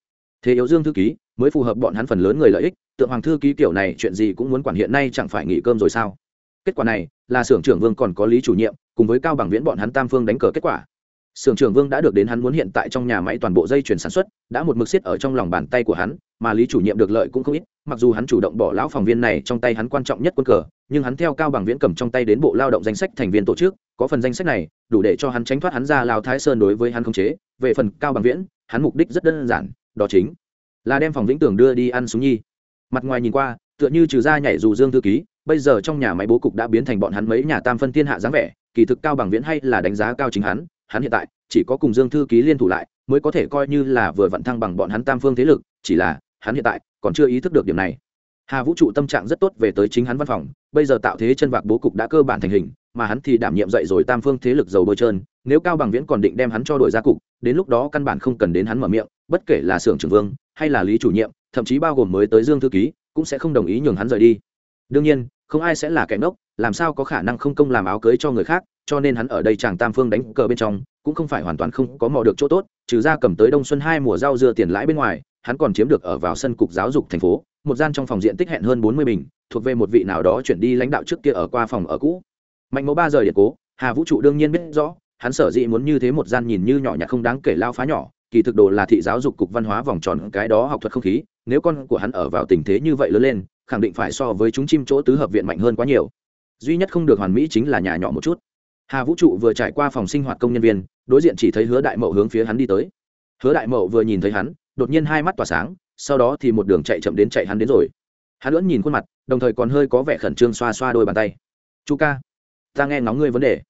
Thế yếu dương thư ký, mới phù hợp bọn hắn phần lớn người lợi ích, tượng hoàng thư ký kiểu này chuyện gì cũng muốn quản hiện nay chẳng phải nghỉ cơm rồi sao? Kết quả này, là xưởng trưởng vương còn có lý chủ nhiệm, cùng với cao bằng viễn bọn hắn tam phương đánh cờ kết quả. Sưởng trưởng Vương đã được đến hắn muốn hiện tại trong nhà máy toàn bộ dây chuyển sản xuất, đã một mực siết ở trong lòng bàn tay của hắn, mà Lý chủ nhiệm được lợi cũng không ít, mặc dù hắn chủ động bỏ lão phòng viên này trong tay hắn quan trọng nhất quân cờ, nhưng hắn theo cao bằng viễn cầm trong tay đến bộ lao động danh sách thành viên tổ chức, có phần danh sách này, đủ để cho hắn tránh thoát hắn ra lao Thái Sơn đối với hắn không chế, về phần cao bằng viễn, hắn mục đích rất đơn giản, đó chính là đem phòng vĩnh tường đưa đi ăn súng nhi. Mặt ngoài nhìn qua, tựa như trừ ra nhảy dù Dương thư ký, bây giờ trong nhà máy bố cục đã biến thành bọn hắn mấy nhà tam phân thiên hạ dáng vẻ, kỳ thực cao bằng viễn hay là đánh giá cao chính hắn, hắn hiện tại chỉ có cùng dương thư ký liên thủ lại, mới có thể coi như là vừa vận thăng bằng bọn hắn tam phương thế lực, chỉ là, hắn hiện tại còn chưa ý thức được điểm này. Hà vũ trụ tâm trạng rất tốt về tới chính hắn văn phòng, bây giờ tạo thế chân vạc bố cục đã cơ bản thành hình, mà hắn thì đảm nhiệm dậy rồi tam phương thế lực dầu bôi trơn, nếu cao bằng viễn còn định đem hắn cho đội ra cục, đến lúc đó căn bản không cần đến hắn mở miệng, bất kể là xưởng trưởng vương hay là lý chủ nhiệm, thậm chí bao gồm mới tới dương thư ký, cũng sẽ không đồng ý nhường hắn rời đi. Đương nhiên không ai sẽ là kẻ ngốc, làm sao có khả năng không công làm áo cưới cho người khác, cho nên hắn ở đây chàng tam phương đánh cờ bên trong, cũng không phải hoàn toàn không có mò được chỗ tốt, trừ ra cầm tới đông xuân hai mùa rau dưa tiền lãi bên ngoài, hắn còn chiếm được ở vào sân cục giáo dục thành phố, một gian trong phòng diện tích hẹn hơn bốn mươi bình, thuộc về một vị nào đó chuyển đi lãnh đạo trước kia ở qua phòng ở cũ. Mạnh mẫu ba giờ điện cố, hà vũ trụ đương nhiên biết rõ, hắn sở dĩ muốn như thế một gian nhìn như nhỏ nhặt không đáng kể lao phá nhỏ, kỳ thực đồ là thị giáo dục cục văn hóa vòng tròn cái đó học thuật không khí, nếu con của hắn ở vào tình thế như vậy lớn lên khẳng định phải so với chúng chim chỗ tứ hợp viện mạnh hơn quá nhiều. Duy nhất không được hoàn mỹ chính là nhà nhỏ một chút. Hà vũ trụ vừa trải qua phòng sinh hoạt công nhân viên, đối diện chỉ thấy hứa đại mậu hướng phía hắn đi tới. Hứa đại mậu vừa nhìn thấy hắn, đột nhiên hai mắt tỏa sáng, sau đó thì một đường chạy chậm đến chạy hắn đến rồi. Hắn lẫn nhìn khuôn mặt, đồng thời còn hơi có vẻ khẩn trương xoa xoa đôi bàn tay. Chu ca, ta nghe ngóng ngươi vấn đề.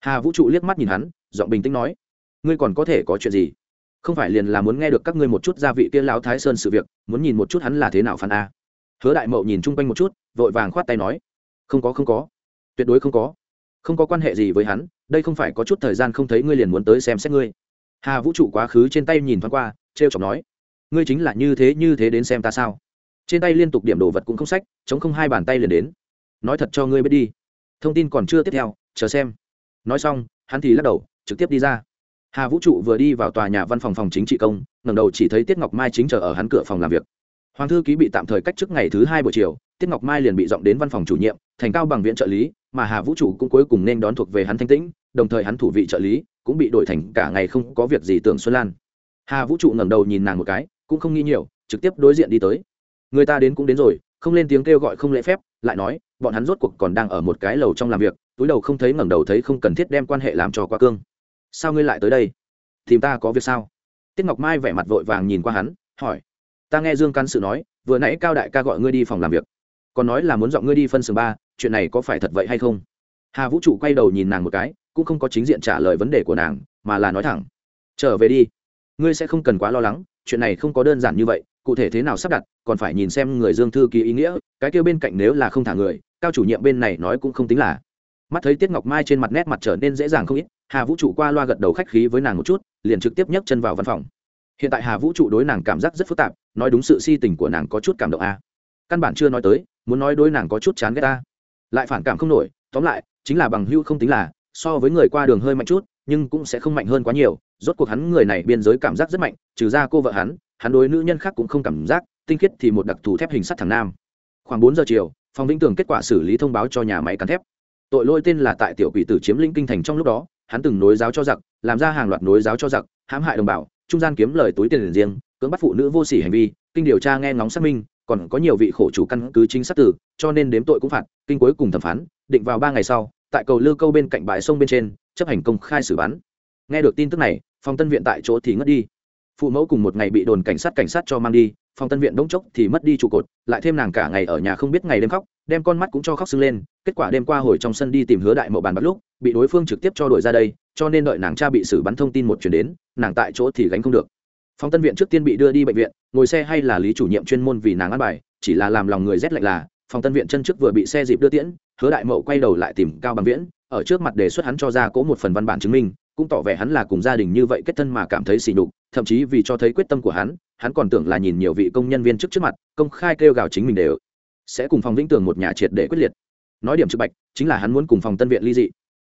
Hà vũ trụ liếc mắt nhìn hắn, giọng bình tĩnh nói, ngươi còn có thể có chuyện gì? Không phải liền là muốn nghe được các ngươi một chút gia vị kia lão thái sơn sự việc, muốn nhìn một chút hắn là thế nào phản a hứa đại mậu nhìn chung quanh một chút, vội vàng khoát tay nói, không có không có. Tuyệt đối không có. Không có quan hệ gì với hắn, đây không phải có chút thời gian không thấy ngươi liền muốn tới xem xét ngươi. Hà vũ trụ quá khứ trên tay nhìn thoáng qua t r e o chọc nói, ngươi chính là như thế như thế đến xem ta sao? Trên tay liên tục điểm đồ vật cũng không sách, chống không hai bàn tay liền đến. Nói thật cho ngươi biết đi. Thông tin còn chưa tiếp theo, chờ xem. Nói xong, hắn thì lắc đầu, trực tiếp đi ra. Hà vũ trụ vừa đi vào tòa nhà văn phòng phòng chính trị công, ngẩng đầu chỉ thấy tiết ngọc mai chính chờ ở hắn cửa phòng làm việc hoàng thư ký bị tạm thời cách trước ngày thứ hai buổi chiều, tiết ngọc mai liền bị dọn đến văn phòng chủ nhiệm, thành cao bằng viện trợ lý, mà hà vũ trụ cũng cuối cùng nên đón thuộc về hắn thanh tĩnh, đồng thời hắn thủ vị trợ lý cũng bị đổi thành cả ngày không có việc gì tưởng xuân lan. Hà vũ trụ ngẩng đầu nhìn nàng một cái, cũng không nghi nhiều, trực tiếp đối diện đi tới. Người ta đến cũng đến rồi, không lên tiếng kêu gọi không lễ phép, lại nói, bọn hắn rốt cuộc còn đang ở một cái lầu trong làm việc, túi đầu không thấy ngẩng đầu thấy không cần thiết đem quan hệ làm cho quá cương. Sao ngươi lại tới đây? Tìm ta có việc sao? Tiết ngọc mai vẻ mặt vội vàng nhìn qua hắn, hỏi ta nghe dương căn sự nói, vừa nãy cao đại ca gọi ngươi đi phòng làm việc, còn nói là muốn dọn ngươi đi phân xưởng ba, chuyện này có phải thật vậy hay không? Hà vũ trụ quay đầu nhìn nàng một cái, cũng không có chính diện trả lời vấn đề của nàng, mà là nói thẳng, trở về đi, ngươi sẽ không cần quá lo lắng, chuyện này không có đơn giản như vậy, cụ thể thế nào sắp đặt, còn phải nhìn xem người dương thư ký ý nghĩa, cái kêu bên cạnh nếu là không thả người, cao chủ nhiệm bên này nói cũng không tính là. Mắt thấy tiết ngọc mai trên mặt nét mặt trở nên dễ dàng không ít, hà vũ trụ qua loa gật đầu khách khí với nàng một chút, liền trực tiếp nhấc chân vào văn phòng hiện tại hà vũ trụ đối nàng cảm giác rất phức tạp, nói đúng sự si tình của nàng có chút cảm động a. À. căn bản chưa nói tới, muốn nói đối nàng có chút chán ghét ta lại phản cảm không nổi, tóm lại, chính là bằng hưu không tính là, so với người qua đường hơi mạnh chút, nhưng cũng sẽ không mạnh hơn quá nhiều. Rốt cuộc hắn người này biên giới cảm giác rất mạnh, trừ ra cô vợ hắn hắn đối nữ nhân khác cũng không cảm giác, tinh khiết thì một đặc thù thép hình sắt thằng nam. Khoảng bốn giờ chiều phòng vĩnh tường kết quả xử lý thông báo cho nhà máy cắn thép. Tội lỗi tên là tại tiểu quỷ tử chiếm lĩnh kinh thành trong lúc đó, hắn từng nối giáo cho giặc, làm ra hàng loạt nối giáo cho giặc, hãm hại đồng bào trung gian kiếm lời túi tiền riêng, cưỡng bắt phụ nữ vô sỉ hành vi, kinh điều tra nghe ngóng xác minh, còn có nhiều vị khổ chủ căn cứ chính xác tử, cho nên đếm tội cũng phạt, kinh cuối cùng thẩm phán, định vào ba ngày sau, tại cầu lư câu bên cạnh bãi sông bên trên, chấp hành công khai xử bắn. Nghe được tin tức này, phòng tân viện tại chỗ thì ngất đi. Phụ mẫu cùng một ngày bị đồn cảnh sát cảnh sát cho mang đi phòng tân viện đống chốc thì mất đi trụ cột, lại thêm nàng cả ngày ở nhà không biết ngày đêm khóc, đem con mắt cũng cho khóc sưng lên, kết quả đêm qua hồi trong sân đi tìm hứa đại mậu bàn bắt lúc, bị đối phương trực tiếp cho đuổi ra đây, cho nên đợi nàng cha bị xử bắn thông tin một chuyển đến, nàng tại chỗ thì gánh không được. Phòng tân viện trước tiên bị đưa đi bệnh viện, ngồi xe hay là lý chủ nhiệm chuyên môn vì nàng ăn bài, chỉ là làm lòng người rét lạnh là, phòng tân viện chân trước vừa bị xe dịp đưa tiễn, hứa đại mậu quay đầu lại tìm cao bằng viễn, ở trước mặt đề xuất hắn cho ra cố một phần văn bản chứng minh cũng tỏ vẻ hắn là cùng gia đình như vậy kết thân mà cảm thấy sỉ nhục, thậm chí vì cho thấy quyết tâm của hắn hắn còn tưởng là nhìn nhiều vị công nhân viên trước trước mặt, công khai kêu gào chính mình đều sẽ cùng phòng vĩnh tường một nhà triệt để quyết liệt. Nói điểm trực bạch, chính là hắn muốn cùng phòng tân viện ly dị.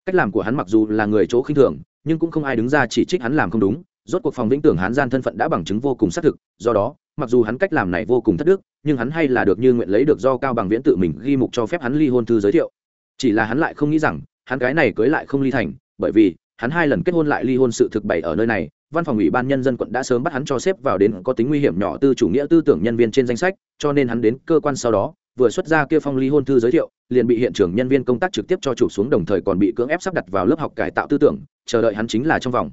Cách làm của hắn mặc dù là người chỗ khinh thường, nhưng cũng không ai đứng ra chỉ trích hắn làm không đúng, rốt cuộc phòng vĩnh tường hắn gian thân phận đã bằng chứng vô cùng xác thực, do đó, mặc dù hắn cách làm này vô cùng thất đức, nhưng hắn hay là được như nguyện lấy được do cao bằng viễn tự mình ghi mục cho phép hắn ly hôn thư giới thiệu. Chỉ là hắn lại không nghĩ rằng, hắn gái này cưới lại không ly thành, bởi vì hắn hai lần kết hôn lại ly hôn sự thực bày ở nơi này, văn phòng ủy ban nhân dân quận đã sớm bắt hắn cho xếp vào đến có tính nguy hiểm nhỏ tư chủ nghĩa tư tưởng nhân viên trên danh sách, cho nên hắn đến cơ quan sau đó, vừa xuất ra kia phong ly hôn thư giới thiệu, liền bị hiện trường nhân viên công tác trực tiếp cho chủ xuống đồng thời còn bị cưỡng ép sắp đặt vào lớp học cải tạo tư tưởng, chờ đợi hắn chính là trong vòng.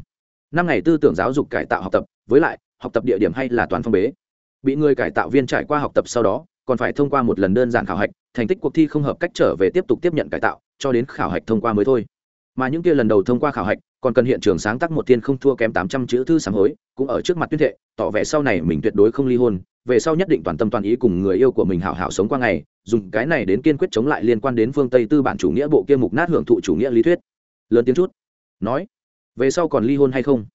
Năm ngày tư tưởng giáo dục cải tạo học tập, với lại, học tập địa điểm hay là toàn phong bế. Bị người cải tạo viên trải qua học tập sau đó, còn phải thông qua một lần đơn giản khảo hạch, thành tích cuộc thi không hợp cách trở về tiếp tục tiếp nhận cải tạo, cho đến khảo hạch thông qua mới thôi mà những kia lần đầu thông qua khảo hạch, còn cần hiện trường sáng tác một tiên không thua kém tám trăm chữ thư sáng hối, cũng ở trước mặt tuyên thệ, tỏ vẻ sau này mình tuyệt đối không ly hôn, về sau nhất định toàn tâm toàn ý cùng người yêu của mình hảo hảo sống qua ngày, dùng cái này đến kiên quyết chống lại liên quan đến phương tây tư bản chủ nghĩa bộ kia mục nát hưởng thụ chủ nghĩa lý thuyết. Lớn tiếng chút. Nói, về sau còn ly hôn hay không?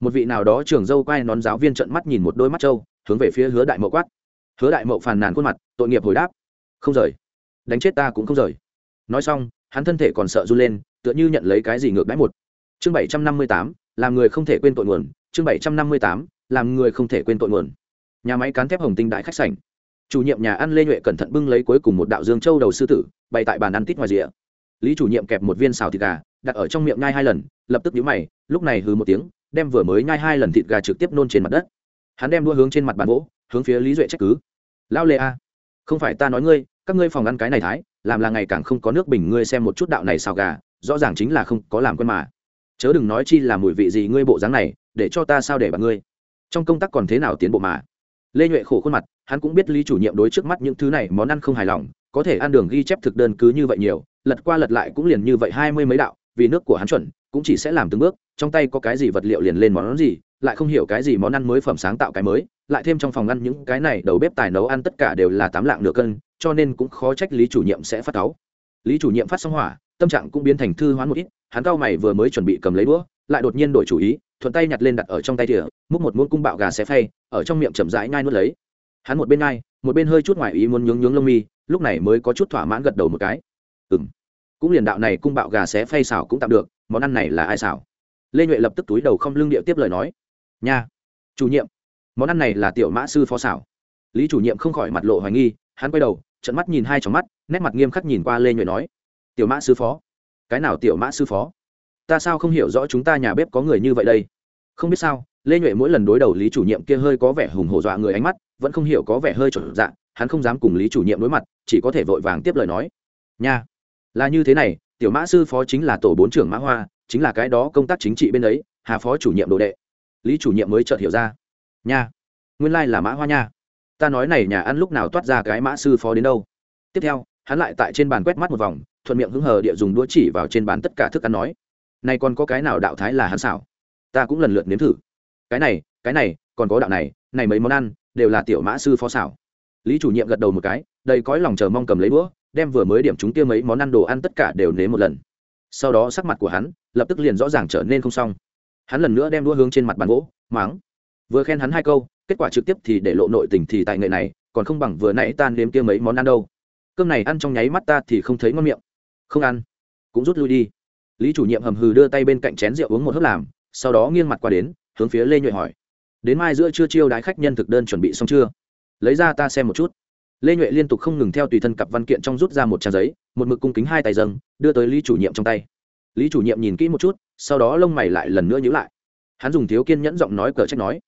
Một vị nào đó trưởng dâu quay nón giáo viên trận mắt nhìn một đôi mắt trâu, hướng về phía hứa đại mậu quát. Hứa đại mậu phàn nàn khuôn mặt, tội nghiệp hồi đáp. Không rời. Đánh chết ta cũng không rời. Nói xong hắn thân thể còn sợ run lên, tựa như nhận lấy cái gì ngược đãi một. Chương bảy trăm năm mươi tám, làm người không thể quên tội nguồn. Chương bảy trăm năm mươi tám, làm người không thể quên tội nguồn. Nhà máy cán thép hồng tinh đại khách sảnh. Chủ nhiệm nhà ăn lê nhuệ cẩn thận bưng lấy cuối cùng một đạo dương châu đầu sư tử, bày tại bàn ăn tít ngoài rìa. Lý chủ nhiệm kẹp một viên xào thịt gà, đặt ở trong miệng nhai hai lần, lập tức nhíu mày, lúc này hừ một tiếng, đem vừa mới nhai hai lần thịt gà trực tiếp nôn trên mặt đất. Hắn đem đua hướng trên mặt bàn gỗ hướng phía lý duệ trách cứ. Lao lê a, không phải ta nói ngươi các ngươi phòng ăn cái này thái, làm là ngày càng không có nước bình, ngươi xem một chút đạo này xào gà, rõ ràng chính là không có làm quen mà. Chớ đừng nói chi là mùi vị gì ngươi bộ dáng này, để cho ta sao để bạn ngươi. Trong công tác còn thế nào tiến bộ mà? Lê nhuệ khổ khuôn mặt, hắn cũng biết lý chủ nhiệm đối trước mắt những thứ này món ăn không hài lòng, có thể ăn đường ghi chép thực đơn cứ như vậy nhiều, lật qua lật lại cũng liền như vậy hai mươi mấy đạo, vì nước của hắn chuẩn, cũng chỉ sẽ làm từng bước, trong tay có cái gì vật liệu liền lên món gì, lại không hiểu cái gì món ăn mới phẩm sáng tạo cái mới, lại thêm trong phòng ăn những cái này đầu bếp tài nấu ăn tất cả đều là tám lạng nửa cân cho nên cũng khó trách lý chủ nhiệm sẽ phát cáu. Lý chủ nhiệm phát xong hỏa, tâm trạng cũng biến thành thư hoán một ít, hắn cao mày vừa mới chuẩn bị cầm lấy đũa, lại đột nhiên đổi chủ ý, thuận tay nhặt lên đặt ở trong tay thìa, múc một muỗng cung bạo gà xé phay, ở trong miệng chậm rãi nhai nuốt lấy. Hắn một bên nhai, một bên hơi chút ngoài ý muốn nhướng nhướng lông mi, lúc này mới có chút thỏa mãn gật đầu một cái. Ừng cũng liền đạo này cung bạo gà xé phay xào cũng tạm được, món ăn này là ai xào? Lê nhuệ lập tức túi đầu không lưng điệu tiếp lời nói. Nha, chủ nhiệm, món ăn này là tiểu mã sư phó xảo lý chủ nhiệm không khỏi mặt lộ hoài nghi, hắn quay đầu trận mắt nhìn hai trong mắt, nét mặt nghiêm khắc nhìn qua lê nhuệ nói, tiểu mã sư phó, cái nào tiểu mã sư phó? Ta sao không hiểu rõ chúng ta nhà bếp có người như vậy đây? Không biết sao, lê nhuệ mỗi lần đối đầu lý chủ nhiệm kia hơi có vẻ hùng hổ dọa người ánh mắt, vẫn không hiểu có vẻ hơi trở dạ hắn không dám cùng lý chủ nhiệm đối mặt, chỉ có thể vội vàng tiếp lời nói, nha, là như thế này, tiểu mã sư phó chính là tổ bốn trưởng mã hoa, chính là cái đó công tác chính trị bên ấy, hà phó chủ nhiệm đồ đệ. Lý chủ nhiệm mới chợt hiểu ra, nha, nguyên lai là mã hoa nha ta nói này nhà ăn lúc nào toát ra cái mã sư phó đến đâu. Tiếp theo, hắn lại tại trên bàn quét mắt một vòng, thuận miệng hứng hờ địa dùng đũa chỉ vào trên bàn tất cả thức ăn nói, này còn có cái nào đạo thái là hắn xảo? Ta cũng lần lượt nếm thử. Cái này cái này, còn có đạo này này mấy món ăn đều là tiểu mã sư phó xảo. Lý chủ nhiệm gật đầu một cái, đầy cõi lòng chờ mong cầm lấy đũa, đem vừa mới điểm chúng kia mấy món ăn đồ ăn tất cả đều nếm một lần. Sau đó sắc mặt của hắn lập tức liền rõ ràng trở nên không xong. Hắn lần nữa đem đũa hướng trên mặt bàn gỗ máng vừa khen hắn hai câu, kết quả trực tiếp thì để lộ nội tình thì tại nghệ này, còn không bằng vừa nãy tan đếm kia mấy món ăn đâu. Cơm này ăn trong nháy mắt ta thì không thấy ngon miệng. Không ăn. Cũng rút lui đi. Lý chủ nhiệm hầm hừ đưa tay bên cạnh chén rượu uống một hớp làm, sau đó nghiêng mặt qua đến, hướng phía lê nhuệ hỏi. Đến mai giữa trưa chiêu đái khách nhân thực đơn chuẩn bị xong chưa? Lấy ra ta xem một chút. Lê nhuệ liên tục không ngừng theo tùy thân cặp văn kiện trong rút ra một trang giấy, một mực cung kính hai tay dâng, đưa tới lý chủ nhiệm trong tay. Lý chủ nhiệm nhìn kỹ một chút, sau đó lông mày lại lần nữa nhữ lại. Hắn dùng thiếu kiên nhẫn giọng nói cờ trách nói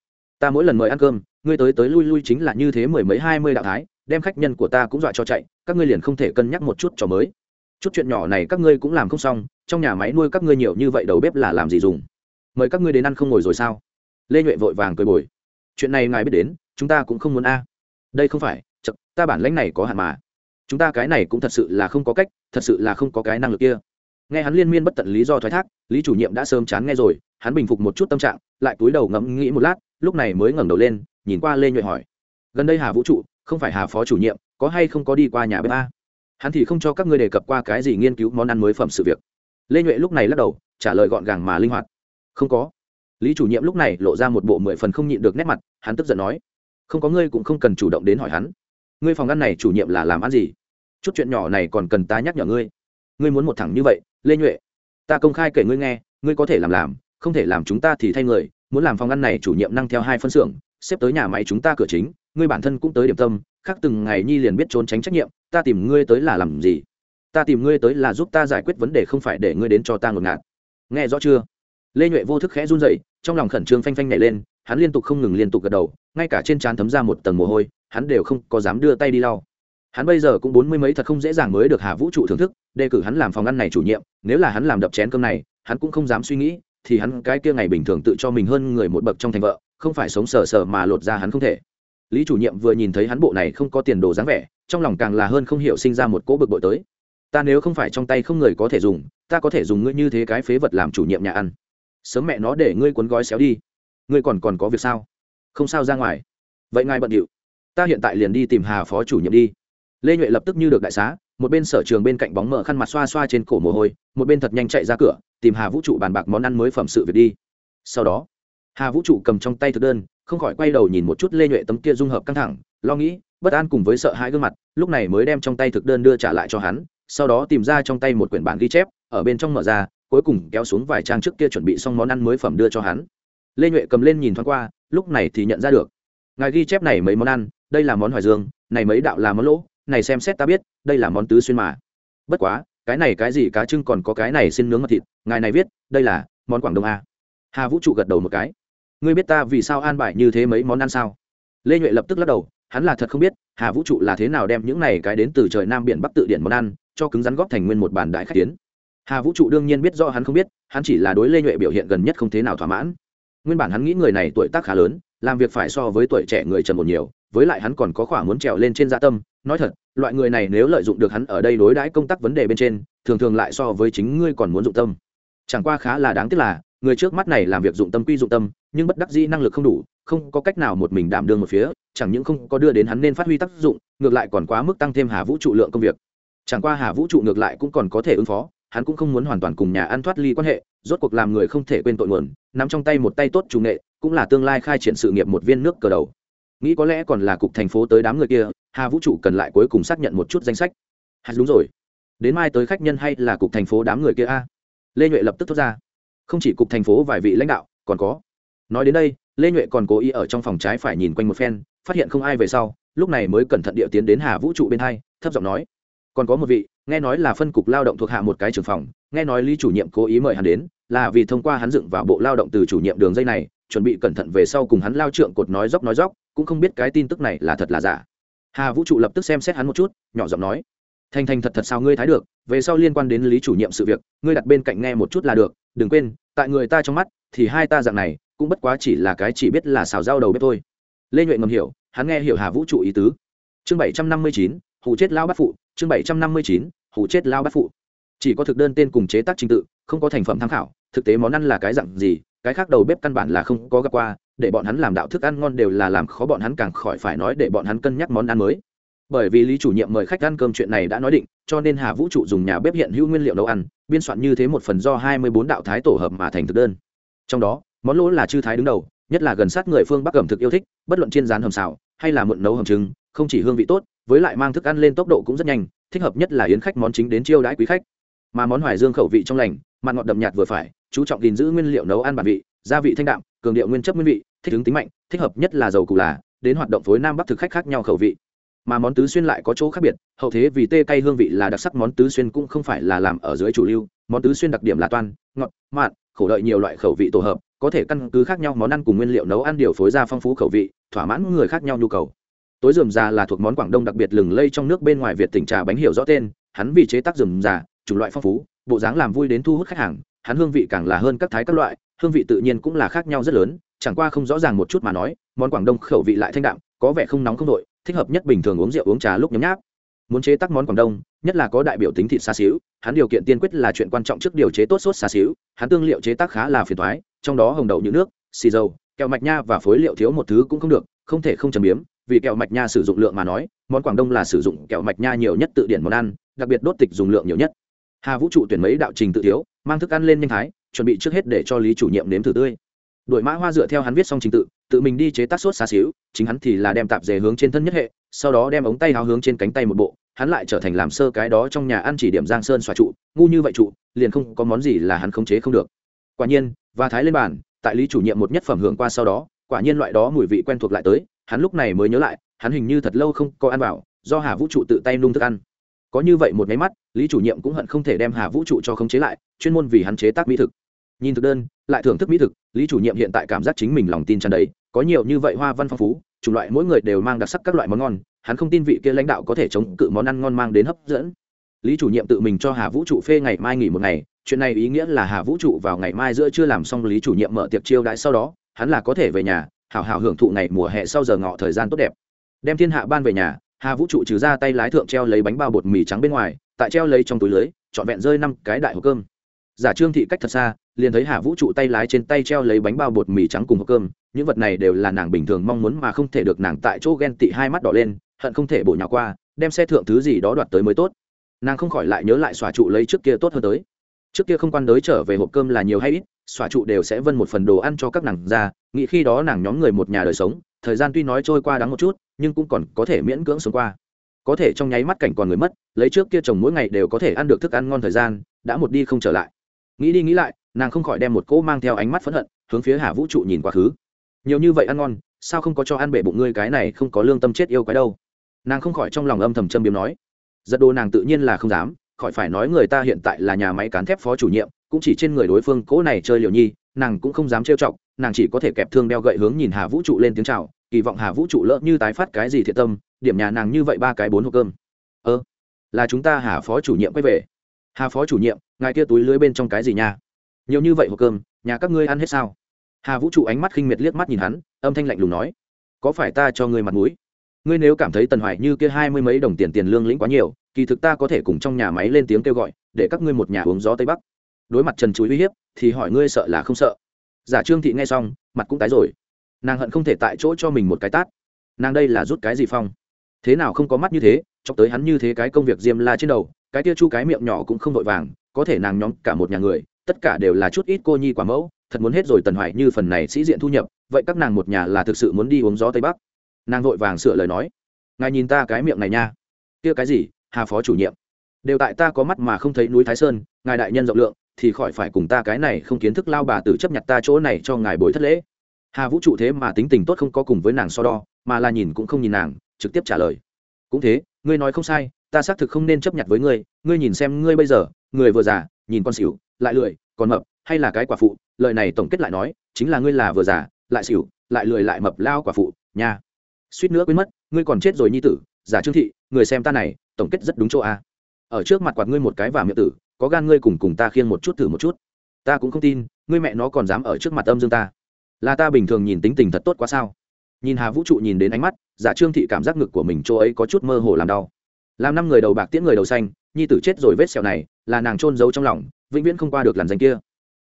ta mỗi lần mời ăn cơm, ngươi tới tới lui lui chính là như thế mười mấy hai mươi đạo thái, đem khách nhân của ta cũng dọa cho chạy, các ngươi liền không thể cân nhắc một chút cho mới. Chút chuyện nhỏ này các ngươi cũng làm không xong, trong nhà máy nuôi các ngươi nhiều như vậy đầu bếp là làm gì dùng? Mời các ngươi đến ăn không ngồi rồi sao? Lê nhuệ vội vàng cười bồi. Chuyện này ngài biết đến, chúng ta cũng không muốn a. À. Đây không phải chật ta bản lãnh này có hạn mà. Chúng ta cái này cũng thật sự là không có cách, thật sự là không có cái năng lực kia. Nghe hắn liên miên bất tận lý do thoái thác, lý chủ nhiệm đã sớm chán nghe rồi hắn bình phục một chút tâm trạng, lại cúi đầu ngẫm nghĩ một lát, lúc này mới ngẩng đầu lên, nhìn qua lê nhuệ hỏi. Gần đây hà vũ trụ, không phải hà phó chủ nhiệm, có hay không có đi qua nhà bếp a? Hắn thì không cho các ngươi đề cập qua cái gì nghiên cứu món ăn mới phẩm sự việc. Lê nhuệ lúc này lắc đầu, trả lời gọn gàng mà linh hoạt. Không có. Lý chủ nhiệm lúc này lộ ra một bộ mười phần không nhịn được nét mặt, hắn tức giận nói. Không có ngươi cũng không cần chủ động đến hỏi hắn. Ngươi phòng ăn này chủ nhiệm là làm ăn gì? Chút chuyện nhỏ này còn cần ta nhắc nhở ngươi. Ngươi muốn một thẳng như vậy, lê nhuệ. Ta công khai kể ngươi nghe, ngươi có thể làm làm không thể làm chúng ta thì thay người, muốn làm phòng ăn này chủ nhiệm năng theo hai phân xưởng, xếp tới nhà máy chúng ta cửa chính, ngươi bản thân cũng tới điểm tâm, khác từng ngày nhi liền biết trốn tránh trách nhiệm, ta tìm ngươi tới là làm gì? Ta tìm ngươi tới là giúp ta giải quyết vấn đề không phải để ngươi đến cho ta ngột ngạt. Nghe rõ chưa? Lê nhuệ vô thức khẽ run dậy trong lòng khẩn trương phanh phanh nhảy lên, hắn liên tục không ngừng liên tục gật đầu, ngay cả trên trán thấm ra một tầng mồ hôi, hắn đều không có dám đưa tay đi lau. Hắn bây giờ cũng bốn mươi mấy thật không dễ dàng mới được hà vũ trụ thưởng thức, đề cử hắn làm phòng ăn này chủ nhiệm, nếu là hắn làm đập chén cơm này, hắn cũng không dám suy nghĩ thì hắn cái kia ngày bình thường tự cho mình hơn người một bậc trong thành vợ, không phải sống sờ sờ mà lột ra hắn không thể. Lý chủ nhiệm vừa nhìn thấy hắn bộ này không có tiền đồ dáng vẻ, trong lòng càng là hơn không hiểu sinh ra một cỗ bực bội tới. Ta nếu không phải trong tay không người có thể dùng, ta có thể dùng ngươi như thế cái phế vật làm chủ nhiệm nhà ăn. Sớm mẹ nó để ngươi cuốn gói xéo đi. Ngươi còn còn có việc sao? Không sao ra ngoài. Vậy ngài bận điệu. Ta hiện tại liền đi tìm hà phó chủ nhiệm đi lê nhuệ lập tức như được đại xá một bên sở trường bên cạnh bóng mở khăn mặt xoa xoa trên cổ mồ hôi một bên thật nhanh chạy ra cửa tìm hà vũ trụ bàn bạc món ăn mới phẩm sự việc đi sau đó hà vũ trụ cầm trong tay thực đơn không khỏi quay đầu nhìn một chút lê nhuệ tấm kia dung hợp căng thẳng lo nghĩ bất an cùng với sợ hãi gương mặt lúc này mới đem trong tay thực đơn đưa trả lại cho hắn sau đó tìm ra trong tay một quyển bản ghi chép ở bên trong mở ra cuối cùng kéo xuống vài trang trước kia chuẩn bị xong món ăn mới phẩm đưa cho hắn lê nhuệ cầm lên nhìn thoáng qua lúc này thì nhận ra được ngài ghi chép này mấy món ăn đây là món hoài dương này mấy đạo là món lỗ này xem xét ta biết, đây là món tứ xuyên mà. Bất quá, cái này cái gì cá trưng còn có cái này xin nướng mật thịt, ngài này viết, đây là món quảng đông a. Hà vũ trụ gật đầu một cái. Ngươi biết ta vì sao an bài như thế mấy món ăn sao? Lê nhuệ lập tức lắc đầu, hắn là thật không biết, hà vũ trụ là thế nào đem những này cái đến từ trời nam biển bắc tự điển món ăn, cho cứng rắn góp thành nguyên một bàn đại khách tiến. Hà vũ trụ đương nhiên biết do hắn không biết, hắn chỉ là đối lê nhuệ biểu hiện gần nhất không thế nào thỏa mãn. Nguyên bản hắn nghĩ người này tuổi tác khá lớn làm việc phải so với tuổi trẻ người trần một nhiều, với lại hắn còn có khỏa muốn trèo lên trên gia tâm. Nói thật, loại người này nếu lợi dụng được hắn ở đây đối đãi công tác vấn đề bên trên, thường thường lại so với chính ngươi còn muốn dụng tâm. Chẳng qua khá là đáng tiếc là, người trước mắt này làm việc dụng tâm quy dụng tâm, nhưng bất đắc dĩ năng lực không đủ, không có cách nào một mình đảm đương một phía, chẳng những không có đưa đến hắn nên phát huy tác dụng, ngược lại còn quá mức tăng thêm hà vũ trụ lượng công việc. Chẳng qua hà vũ trụ ngược lại cũng còn có thể ứng phó hắn cũng không muốn hoàn toàn cùng nhà ăn thoát ly quan hệ, rốt cuộc làm người không thể quên tội nguồn, nắm trong tay một tay tốt chủ nghệ, cũng là tương lai khai triển sự nghiệp một viên nước cờ đầu. Nghĩ có lẽ còn là cục thành phố tới đám người kia, hà vũ trụ cần lại cuối cùng xác nhận một chút danh sách. Hay đúng rồi. Đến mai tới khách nhân hay là cục thành phố đám người kia a? Lê nhuệ lập tức thốt ra. Không chỉ cục thành phố vài vị lãnh đạo, còn có. Nói đến đây, lê nhuệ còn cố ý ở trong phòng trái phải nhìn quanh một phen, phát hiện không ai về sau, lúc này mới cẩn thận địa tiến đến hà vũ trụ bên hai, thấp giọng nói còn có một vị, nghe nói là phân cục lao động thuộc hạ một cái trưởng phòng, nghe nói lý chủ nhiệm cố ý mời hắn đến, là vì thông qua hắn dựng vào bộ lao động từ chủ nhiệm đường dây này, chuẩn bị cẩn thận về sau cùng hắn lao trượng cột nói dốc nói dốc, cũng không biết cái tin tức này là thật là giả. Hà vũ trụ lập tức xem xét hắn một chút, nhỏ giọng nói, thành thành thật thật sao ngươi thái được, về sau liên quan đến lý chủ nhiệm sự việc, ngươi đặt bên cạnh nghe một chút là được, đừng quên, tại người ta trong mắt, thì hai ta dạng này, cũng bất quá chỉ là cái chỉ biết là xào dao đầu bếp thôi. Lê nhuệ ngầm hiểu, hắn nghe hiểu hà vũ trụ ý tứ. Chương bảy trăm năm mươi chín hù chết lao bắt phụ, chương bảy trăm năm mươi chín, hù chết lao bắt phụ. Chỉ có thực đơn tên cùng chế tác trình tự, không có thành phẩm tham khảo, thực tế món ăn là cái dặn gì, cái khác đầu bếp căn bản là không có gặp qua, để bọn hắn làm đạo thức ăn ngon đều là làm khó bọn hắn càng khỏi phải nói để bọn hắn cân nhắc món ăn mới. Bởi vì lý chủ nhiệm mời khách ăn cơm chuyện này đã nói định, cho nên hà vũ trụ dùng nhà bếp hiện hữu nguyên liệu nấu ăn, biên soạn như thế một phần do hai mươi bốn đạo thái tổ hợp mà thành thực đơn. Trong đó, món lỗ là chư thái đứng đầu, nhất là gần sát người phương bắc ẩm thực yêu thích, bất luận chiên rán hầm xào, hay là muộn nấu hầm trứng, không chỉ hương vị tốt với lại mang thức ăn lên tốc độ cũng rất nhanh, thích hợp nhất là yến khách món chính đến chiêu đãi quý khách. Mà món hoài dương khẩu vị trong lành, mặn ngọt đậm nhạt vừa phải, chú trọng gìn giữ nguyên liệu nấu ăn bản vị, gia vị thanh đạm, cường điệu nguyên chất nguyên vị, thích ứng tính mạnh, thích hợp nhất là dầu cù là, đến hoạt động phối nam bắc thực khách khác nhau khẩu vị. Mà món tứ xuyên lại có chỗ khác biệt, hậu thế vì tê cay hương vị là đặc sắc món tứ xuyên cũng không phải là làm ở dưới chủ lưu, món tứ xuyên đặc điểm là toan, ngọt, mặn, khổ đợi nhiều loại khẩu vị tổ hợp, có thể căn cứ khác nhau món ăn cùng nguyên liệu nấu ăn điều phối ra phong phú khẩu vị, thỏa mãn người khác nhau nhu cầu tối dườm già là thuộc món quảng đông đặc biệt lừng lây trong nước bên ngoài việt tỉnh trà bánh hiểu rõ tên, hắn vì chế tác dườm già chủng loại phong phú, bộ dáng làm vui đến thu hút khách hàng, hắn hương vị càng là hơn các thái các loại, hương vị tự nhiên cũng là khác nhau rất lớn, chẳng qua không rõ ràng một chút mà nói, món quảng đông khẩu vị lại thanh đạm, có vẻ không nóng không đội thích hợp nhất bình thường uống rượu uống trà lúc nhấm nháp. Muốn chế tác món quảng đông, nhất là có đại biểu tính thịt xa xíu, hắn điều kiện tiên quyết là chuyện quan trọng trước điều chế tốt sốt xa xíu, hắn tương liệu chế tác khá là phiền thoái trong đó hồng đậu như nước, xì dầu, kẹo mạch nha và phối liệu thiếu một thứ cũng không được, không thể không trầm biếm vì kẹo mạch nha sử dụng lượng mà nói, món quảng đông là sử dụng kẹo mạch nha nhiều nhất tự điển món ăn, đặc biệt đốt tịch dùng lượng nhiều nhất. Hà vũ trụ tuyển mấy đạo trình tự thiếu, mang thức ăn lên nhanh thái, chuẩn bị trước hết để cho lý chủ nhiệm nếm thử tươi. Đội mã hoa dựa theo hắn viết xong trình tự tự mình đi chế tác sốt xa xíu, chính hắn thì là đem tạp dề hướng trên thân nhất hệ, sau đó đem ống tay háo hướng trên cánh tay một bộ, hắn lại trở thành làm sơ cái đó trong nhà ăn chỉ điểm giang sơn xoa trụ, ngu như vậy trụ, liền không có món gì là hắn khống chế không được. Quả nhiên, và thái lên bàn, tại lý chủ nhiệm một nhất phẩm hưởng qua sau đó, quả nhiên loại đó mùi vị quen thuộc lại tới hắn lúc này mới nhớ lại, hắn hình như thật lâu không có ăn vào, do hà vũ trụ tự tay nung thức ăn. Có như vậy một máy mắt, lý chủ nhiệm cũng hận không thể đem hà vũ trụ cho khống chế lại, chuyên môn vì hắn chế tác mỹ thực. Nhìn thực đơn, lại thưởng thức mỹ thực, lý chủ nhiệm hiện tại cảm giác chính mình lòng tin tràn đầy, có nhiều như vậy hoa văn phong phú, chủng loại mỗi người đều mang đặc sắc các loại món ngon, hắn không tin vị kia lãnh đạo có thể chống cự món ăn ngon mang đến hấp dẫn. Lý chủ nhiệm tự mình cho hà vũ trụ phê ngày mai nghỉ một ngày, chuyện này ý nghĩa là hà vũ trụ vào ngày mai giữa chưa làm xong lý chủ nhiệm mở tiệc chiêu đãi sau đó, hắn là có thể về nhà hảo hảo hưởng thụ ngày mùa hè sau giờ ngọ thời gian tốt đẹp. Đem thiên hạ ban về nhà, hà vũ trụ trừ ra tay lái thượng treo lấy bánh bao bột mì trắng bên ngoài, tại treo lấy trong túi lưới, trọn vẹn rơi năm cái đại hộp cơm. Giả trương thị cách thật xa, liền thấy hà vũ trụ tay lái trên tay treo lấy bánh bao bột mì trắng cùng hộp cơm, những vật này đều là nàng bình thường mong muốn mà không thể được nàng tại chỗ ghen tị hai mắt đỏ lên, hận không thể bổ nhào qua, đem xe thượng thứ gì đó đoạt tới mới tốt. Nàng không khỏi lại nhớ lại xòa trụ lấy trước kia tốt hơn tới. Trước kia không quan đới trở về hộp cơm là nhiều hay ít, xòa trụ đều sẽ vân một phần đồ ăn cho các nàng ra nghĩ khi đó nàng nhóm người một nhà đời sống, thời gian tuy nói trôi qua đáng một chút, nhưng cũng còn có thể miễn cưỡng sống qua. Có thể trong nháy mắt cảnh còn người mất, lấy trước kia chồng mỗi ngày đều có thể ăn được thức ăn ngon thời gian, đã một đi không trở lại. Nghĩ đi nghĩ lại, nàng không khỏi đem một cỗ mang theo ánh mắt phẫn hận, hướng phía hà vũ trụ nhìn quá khứ. Nhiều như vậy ăn ngon, sao không có cho ăn bể bụng ngươi cái này không có lương tâm chết yêu cái đâu? Nàng không khỏi trong lòng âm thầm châm biếm nói. Giật đồ nàng tự nhiên là không dám, khỏi phải nói người ta hiện tại là nhà máy cán thép phó chủ nhiệm, cũng chỉ trên người đối phương cỗ này chơi liều nhi, nàng cũng không dám trêu chọc nàng chỉ có thể kẹp thương đeo gậy hướng nhìn hà vũ trụ lên tiếng chào, kỳ vọng hà vũ trụ lỡ như tái phát cái gì thiệt tâm, điểm nhà nàng như vậy ba cái bốn hộp cơm. Ơ, là chúng ta hà phó chủ nhiệm quay về. Hà phó chủ nhiệm, ngài kia túi lưới bên trong cái gì nha? Nhiều như vậy hộp cơm, nhà các ngươi ăn hết sao? Hà vũ trụ ánh mắt khinh miệt liếc mắt nhìn hắn, âm thanh lạnh lùng nói. Có phải ta cho ngươi mặt mũi? Ngươi nếu cảm thấy tần hoài như kia hai mươi mấy đồng tiền tiền lương lĩnh quá nhiều, kỳ thực ta có thể cùng trong nhà máy lên tiếng kêu gọi, để các ngươi một nhà uống gió tây bắc. Đối mặt trần chuối uy hiếp, thì hỏi ngươi sợ là không sợ giả trương thị nghe xong, mặt cũng tái rồi. Nàng hận không thể tại chỗ cho mình một cái tát. Nàng đây là rút cái gì phong? Thế nào không có mắt như thế, chọc tới hắn như thế cái công việc diêm la trên đầu, cái tia chu cái miệng nhỏ cũng không vội vàng, có thể nàng nhóm cả một nhà người, tất cả đều là chút ít cô nhi quả mẫu, thật muốn hết rồi tần hoài như phần này sĩ diện thu nhập, vậy các nàng một nhà là thực sự muốn đi uống gió tây bắc? Nàng vội vàng sửa lời nói. Ngài nhìn ta cái miệng này nha. Kia cái gì? Hà phó chủ nhiệm. Đều tại ta có mắt mà không thấy núi thái sơn, ngài đại nhân rộng lượng thì khỏi phải cùng ta cái này không kiến thức lao bà tử chấp nhận ta chỗ này cho ngài bồi thất lễ. Hà vũ trụ thế mà tính tình tốt không có cùng với nàng so đo, mà là nhìn cũng không nhìn nàng, trực tiếp trả lời. Cũng thế, ngươi nói không sai, ta xác thực không nên chấp nhận với ngươi ngươi nhìn xem ngươi bây giờ, người vừa già, nhìn con xỉu, lại lười, còn mập, hay là cái quả phụ, lời này tổng kết lại nói, chính là ngươi là vừa già, lại xỉu, lại lười lại mập lao quả phụ, nha. Suýt nữa quên mất, ngươi còn chết rồi nhi tử, giả trương thị, người xem ta này, tổng kết rất đúng chỗ a. Ở trước mặt quạt ngươi một cái và miệng tử có gan ngươi cùng cùng ta khiêng một chút thử một chút. Ta cũng không tin, ngươi mẹ nó còn dám ở trước mặt âm dương ta. Là ta bình thường nhìn tính tình thật tốt quá sao? Nhìn hà vũ trụ nhìn đến ánh mắt, giả trương thị cảm giác ngực của mình chỗ ấy có chút mơ hồ làm đau. Làm năm người đầu bạc tiễn người đầu xanh, nhi tử chết rồi vết sẹo này, là nàng trôn giấu trong lòng, vĩnh viễn không qua được làn danh kia.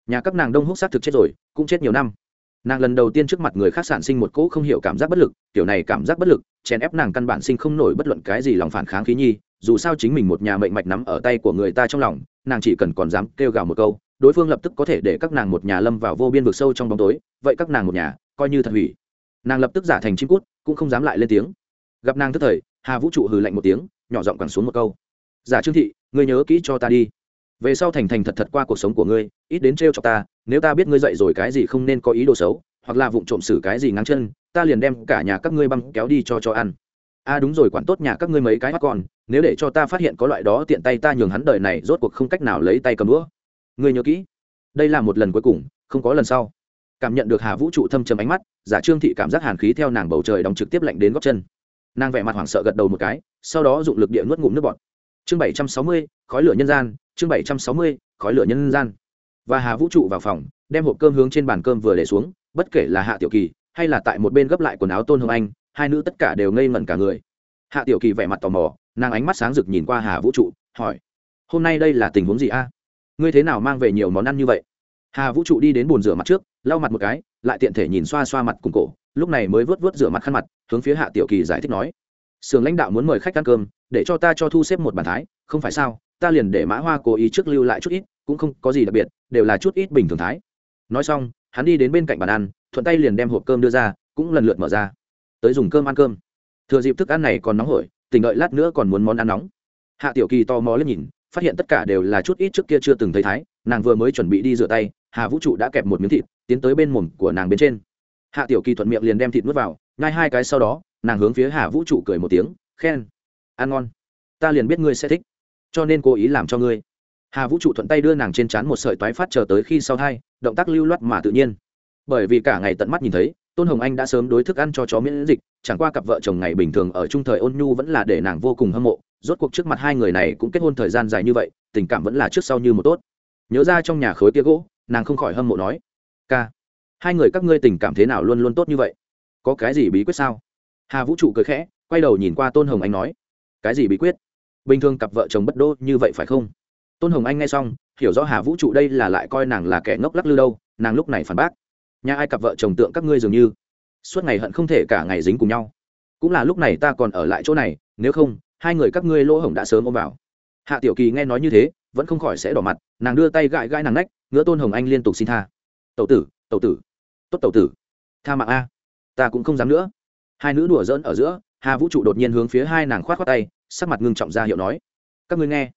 Nhà các nàng đông húc xác thực chết rồi, cũng chết nhiều năm. Nàng lần đầu tiên trước mặt người khác sản sinh một cỗ không hiểu cảm giác bất lực, kiểu này cảm giác bất lực, chèn ép nàng căn bản sinh không nổi bất luận cái gì lòng phản kháng khí nhi dù sao chính mình một nhà mệnh mạch nắm ở tay của người ta trong lòng, nàng chỉ cần còn dám kêu gào một câu, đối phương lập tức có thể để các nàng một nhà lâm vào vô biên vực sâu trong bóng tối, vậy các nàng một nhà, coi như thật hủy. Nàng lập tức giả thành chim cút, cũng không dám lại lên tiếng. Gặp nàng tức thời, hà vũ trụ hừ lạnh một tiếng, nhỏ giọng quẳng xuống một câu. Giả trương thị, ngươi nhớ kỹ cho ta đi. Về sau thành thành thật thật qua cuộc sống của ngươi, ít đến trêu cho ta, nếu ta biết ngươi dậy rồi cái gì không nên có ý đồ xấu, hoặc là vụng trộm xử cái gì ngắn chân, ta liền đem cả nhà các ngươi băng kéo đi cho cho ăn. A à đúng rồi, quản tốt nhà các ngươi mấy cái mắt còn nếu để cho ta phát hiện có loại đó tiện tay ta nhường hắn đời này rốt cuộc không cách nào lấy tay cầm đũa. Ngươi nhớ kỹ, đây là một lần cuối cùng, không có lần sau. Cảm nhận được hà vũ trụ thâm trầm ánh mắt, giả trương thị cảm giác hàn khí theo nàng bầu trời đóng trực tiếp lạnh đến góc chân. Nàng vẻ mặt hoảng sợ gật đầu một cái, sau đó dụng lực địa nuốt ngụm nước bọt. Chương bảy trăm sáu mươi, khói lửa nhân gian, chương bảy trăm sáu mươi, khói lửa nhân gian. Và hà vũ trụ vào phòng, đem hộp cơm hướng trên bàn cơm vừa để xuống, bất kể là hạ tiểu kỳ, hay là tại một bên gấp lại quần áo tôn hương anh, hai nữ tất cả đều ngây ngẩn cả người. Hạ tiểu kỳ vẻ mặt tò mò nàng ánh mắt sáng rực nhìn qua hà vũ trụ, hỏi, hôm nay đây là tình huống gì a? Ngươi thế nào mang về nhiều món ăn như vậy? Hà vũ trụ đi đến bồn rửa mặt trước, lau mặt một cái, lại tiện thể nhìn xoa xoa mặt cùng cổ, lúc này mới vớt vớt rửa mặt khăn mặt, hướng phía hạ tiểu kỳ giải thích nói sưởng lãnh đạo muốn mời khách ăn cơm, để cho ta cho thu xếp một bàn thái, không phải sao, ta liền để mã hoa cố ý trước lưu lại chút ít, cũng không có gì đặc biệt, đều là chút ít bình thường thái. Nói xong, hắn đi đến bên cạnh bàn ăn, thuận tay liền đem hộp cơm đưa ra, cũng lần lượt mở ra. Tới dùng cơm ăn cơm. Thừa dịp thức ăn này còn nóng hổi tỉnh đợi lát nữa còn muốn món ăn nóng. Hạ tiểu kỳ to mò lên nhìn, phát hiện tất cả đều là chút ít trước kia chưa từng thấy thái, nàng vừa mới chuẩn bị đi rửa tay, hà vũ trụ đã kẹp một miếng thịt, tiến tới bên mồm của nàng bên trên. Hạ tiểu kỳ thuận miệng liền đem thịt nuốt vào ngay hai cái sau đó, nàng hướng phía hà vũ trụ cười một tiếng, khen, ăn ngon. Ta liền biết ngươi sẽ thích, cho nên cố ý làm cho ngươi. Hà vũ trụ thuận tay đưa nàng trên c h á n một sợi toái phát chờ tới khi sau thai, động tác lưu loát mà tự nhiên. Bởi vì cả ngày tận mắt nhìn thấy tôn hồng anh đã sớm đối thức ăn cho chó miễn dịch, chẳng qua cặp vợ chồng ngày bình thường ở trung thời ôn nhu vẫn là để nàng vô cùng hâm mộ, rốt cuộc trước mặt hai người này cũng kết hôn thời gian dài như vậy, tình cảm vẫn là trước sau như một tốt. Nhớ ra trong nhà khối tia gỗ, nàng không khỏi hâm mộ nói, ca, hai người các ngươi tình cảm thế nào luôn luôn tốt như vậy? Có cái gì bí quyết sao? Hà vũ trụ cười khẽ, quay đầu nhìn qua tôn hồng anh nói, cái gì bí quyết? Bình thường cặp vợ chồng bất đô như vậy phải không? Tôn hồng anh nghe xong, hiểu rõ hà vũ trụ đây là lại coi nàng là kẻ ngốc lắc lư đâu, nàng lúc này phản bác nhà ai cặp vợ chồng tượng các ngươi dường như. Suốt ngày hận không thể cả ngày dính cùng nhau. Cũng là lúc này ta còn ở lại chỗ này, nếu không, hai người các ngươi lỗ hổng đã sớm ôm vào. Hạ tiểu kỳ nghe nói như thế, vẫn không khỏi sẽ đỏ mặt, nàng đưa tay gãi gãi nàng nách ngỡ tôn hồng anh liên tục xin tha. Tẩu tử tẩu tử, tốt tẩu tử. Tha mạng a. Ta cũng không dám nữa. Hai nữ đùa giỡn ở giữa, hà vũ trụ đột nhiên hướng phía hai nàng khoát khoát tay, sắc mặt ngưng trọng ra hiệu nói, các ngươi nghe,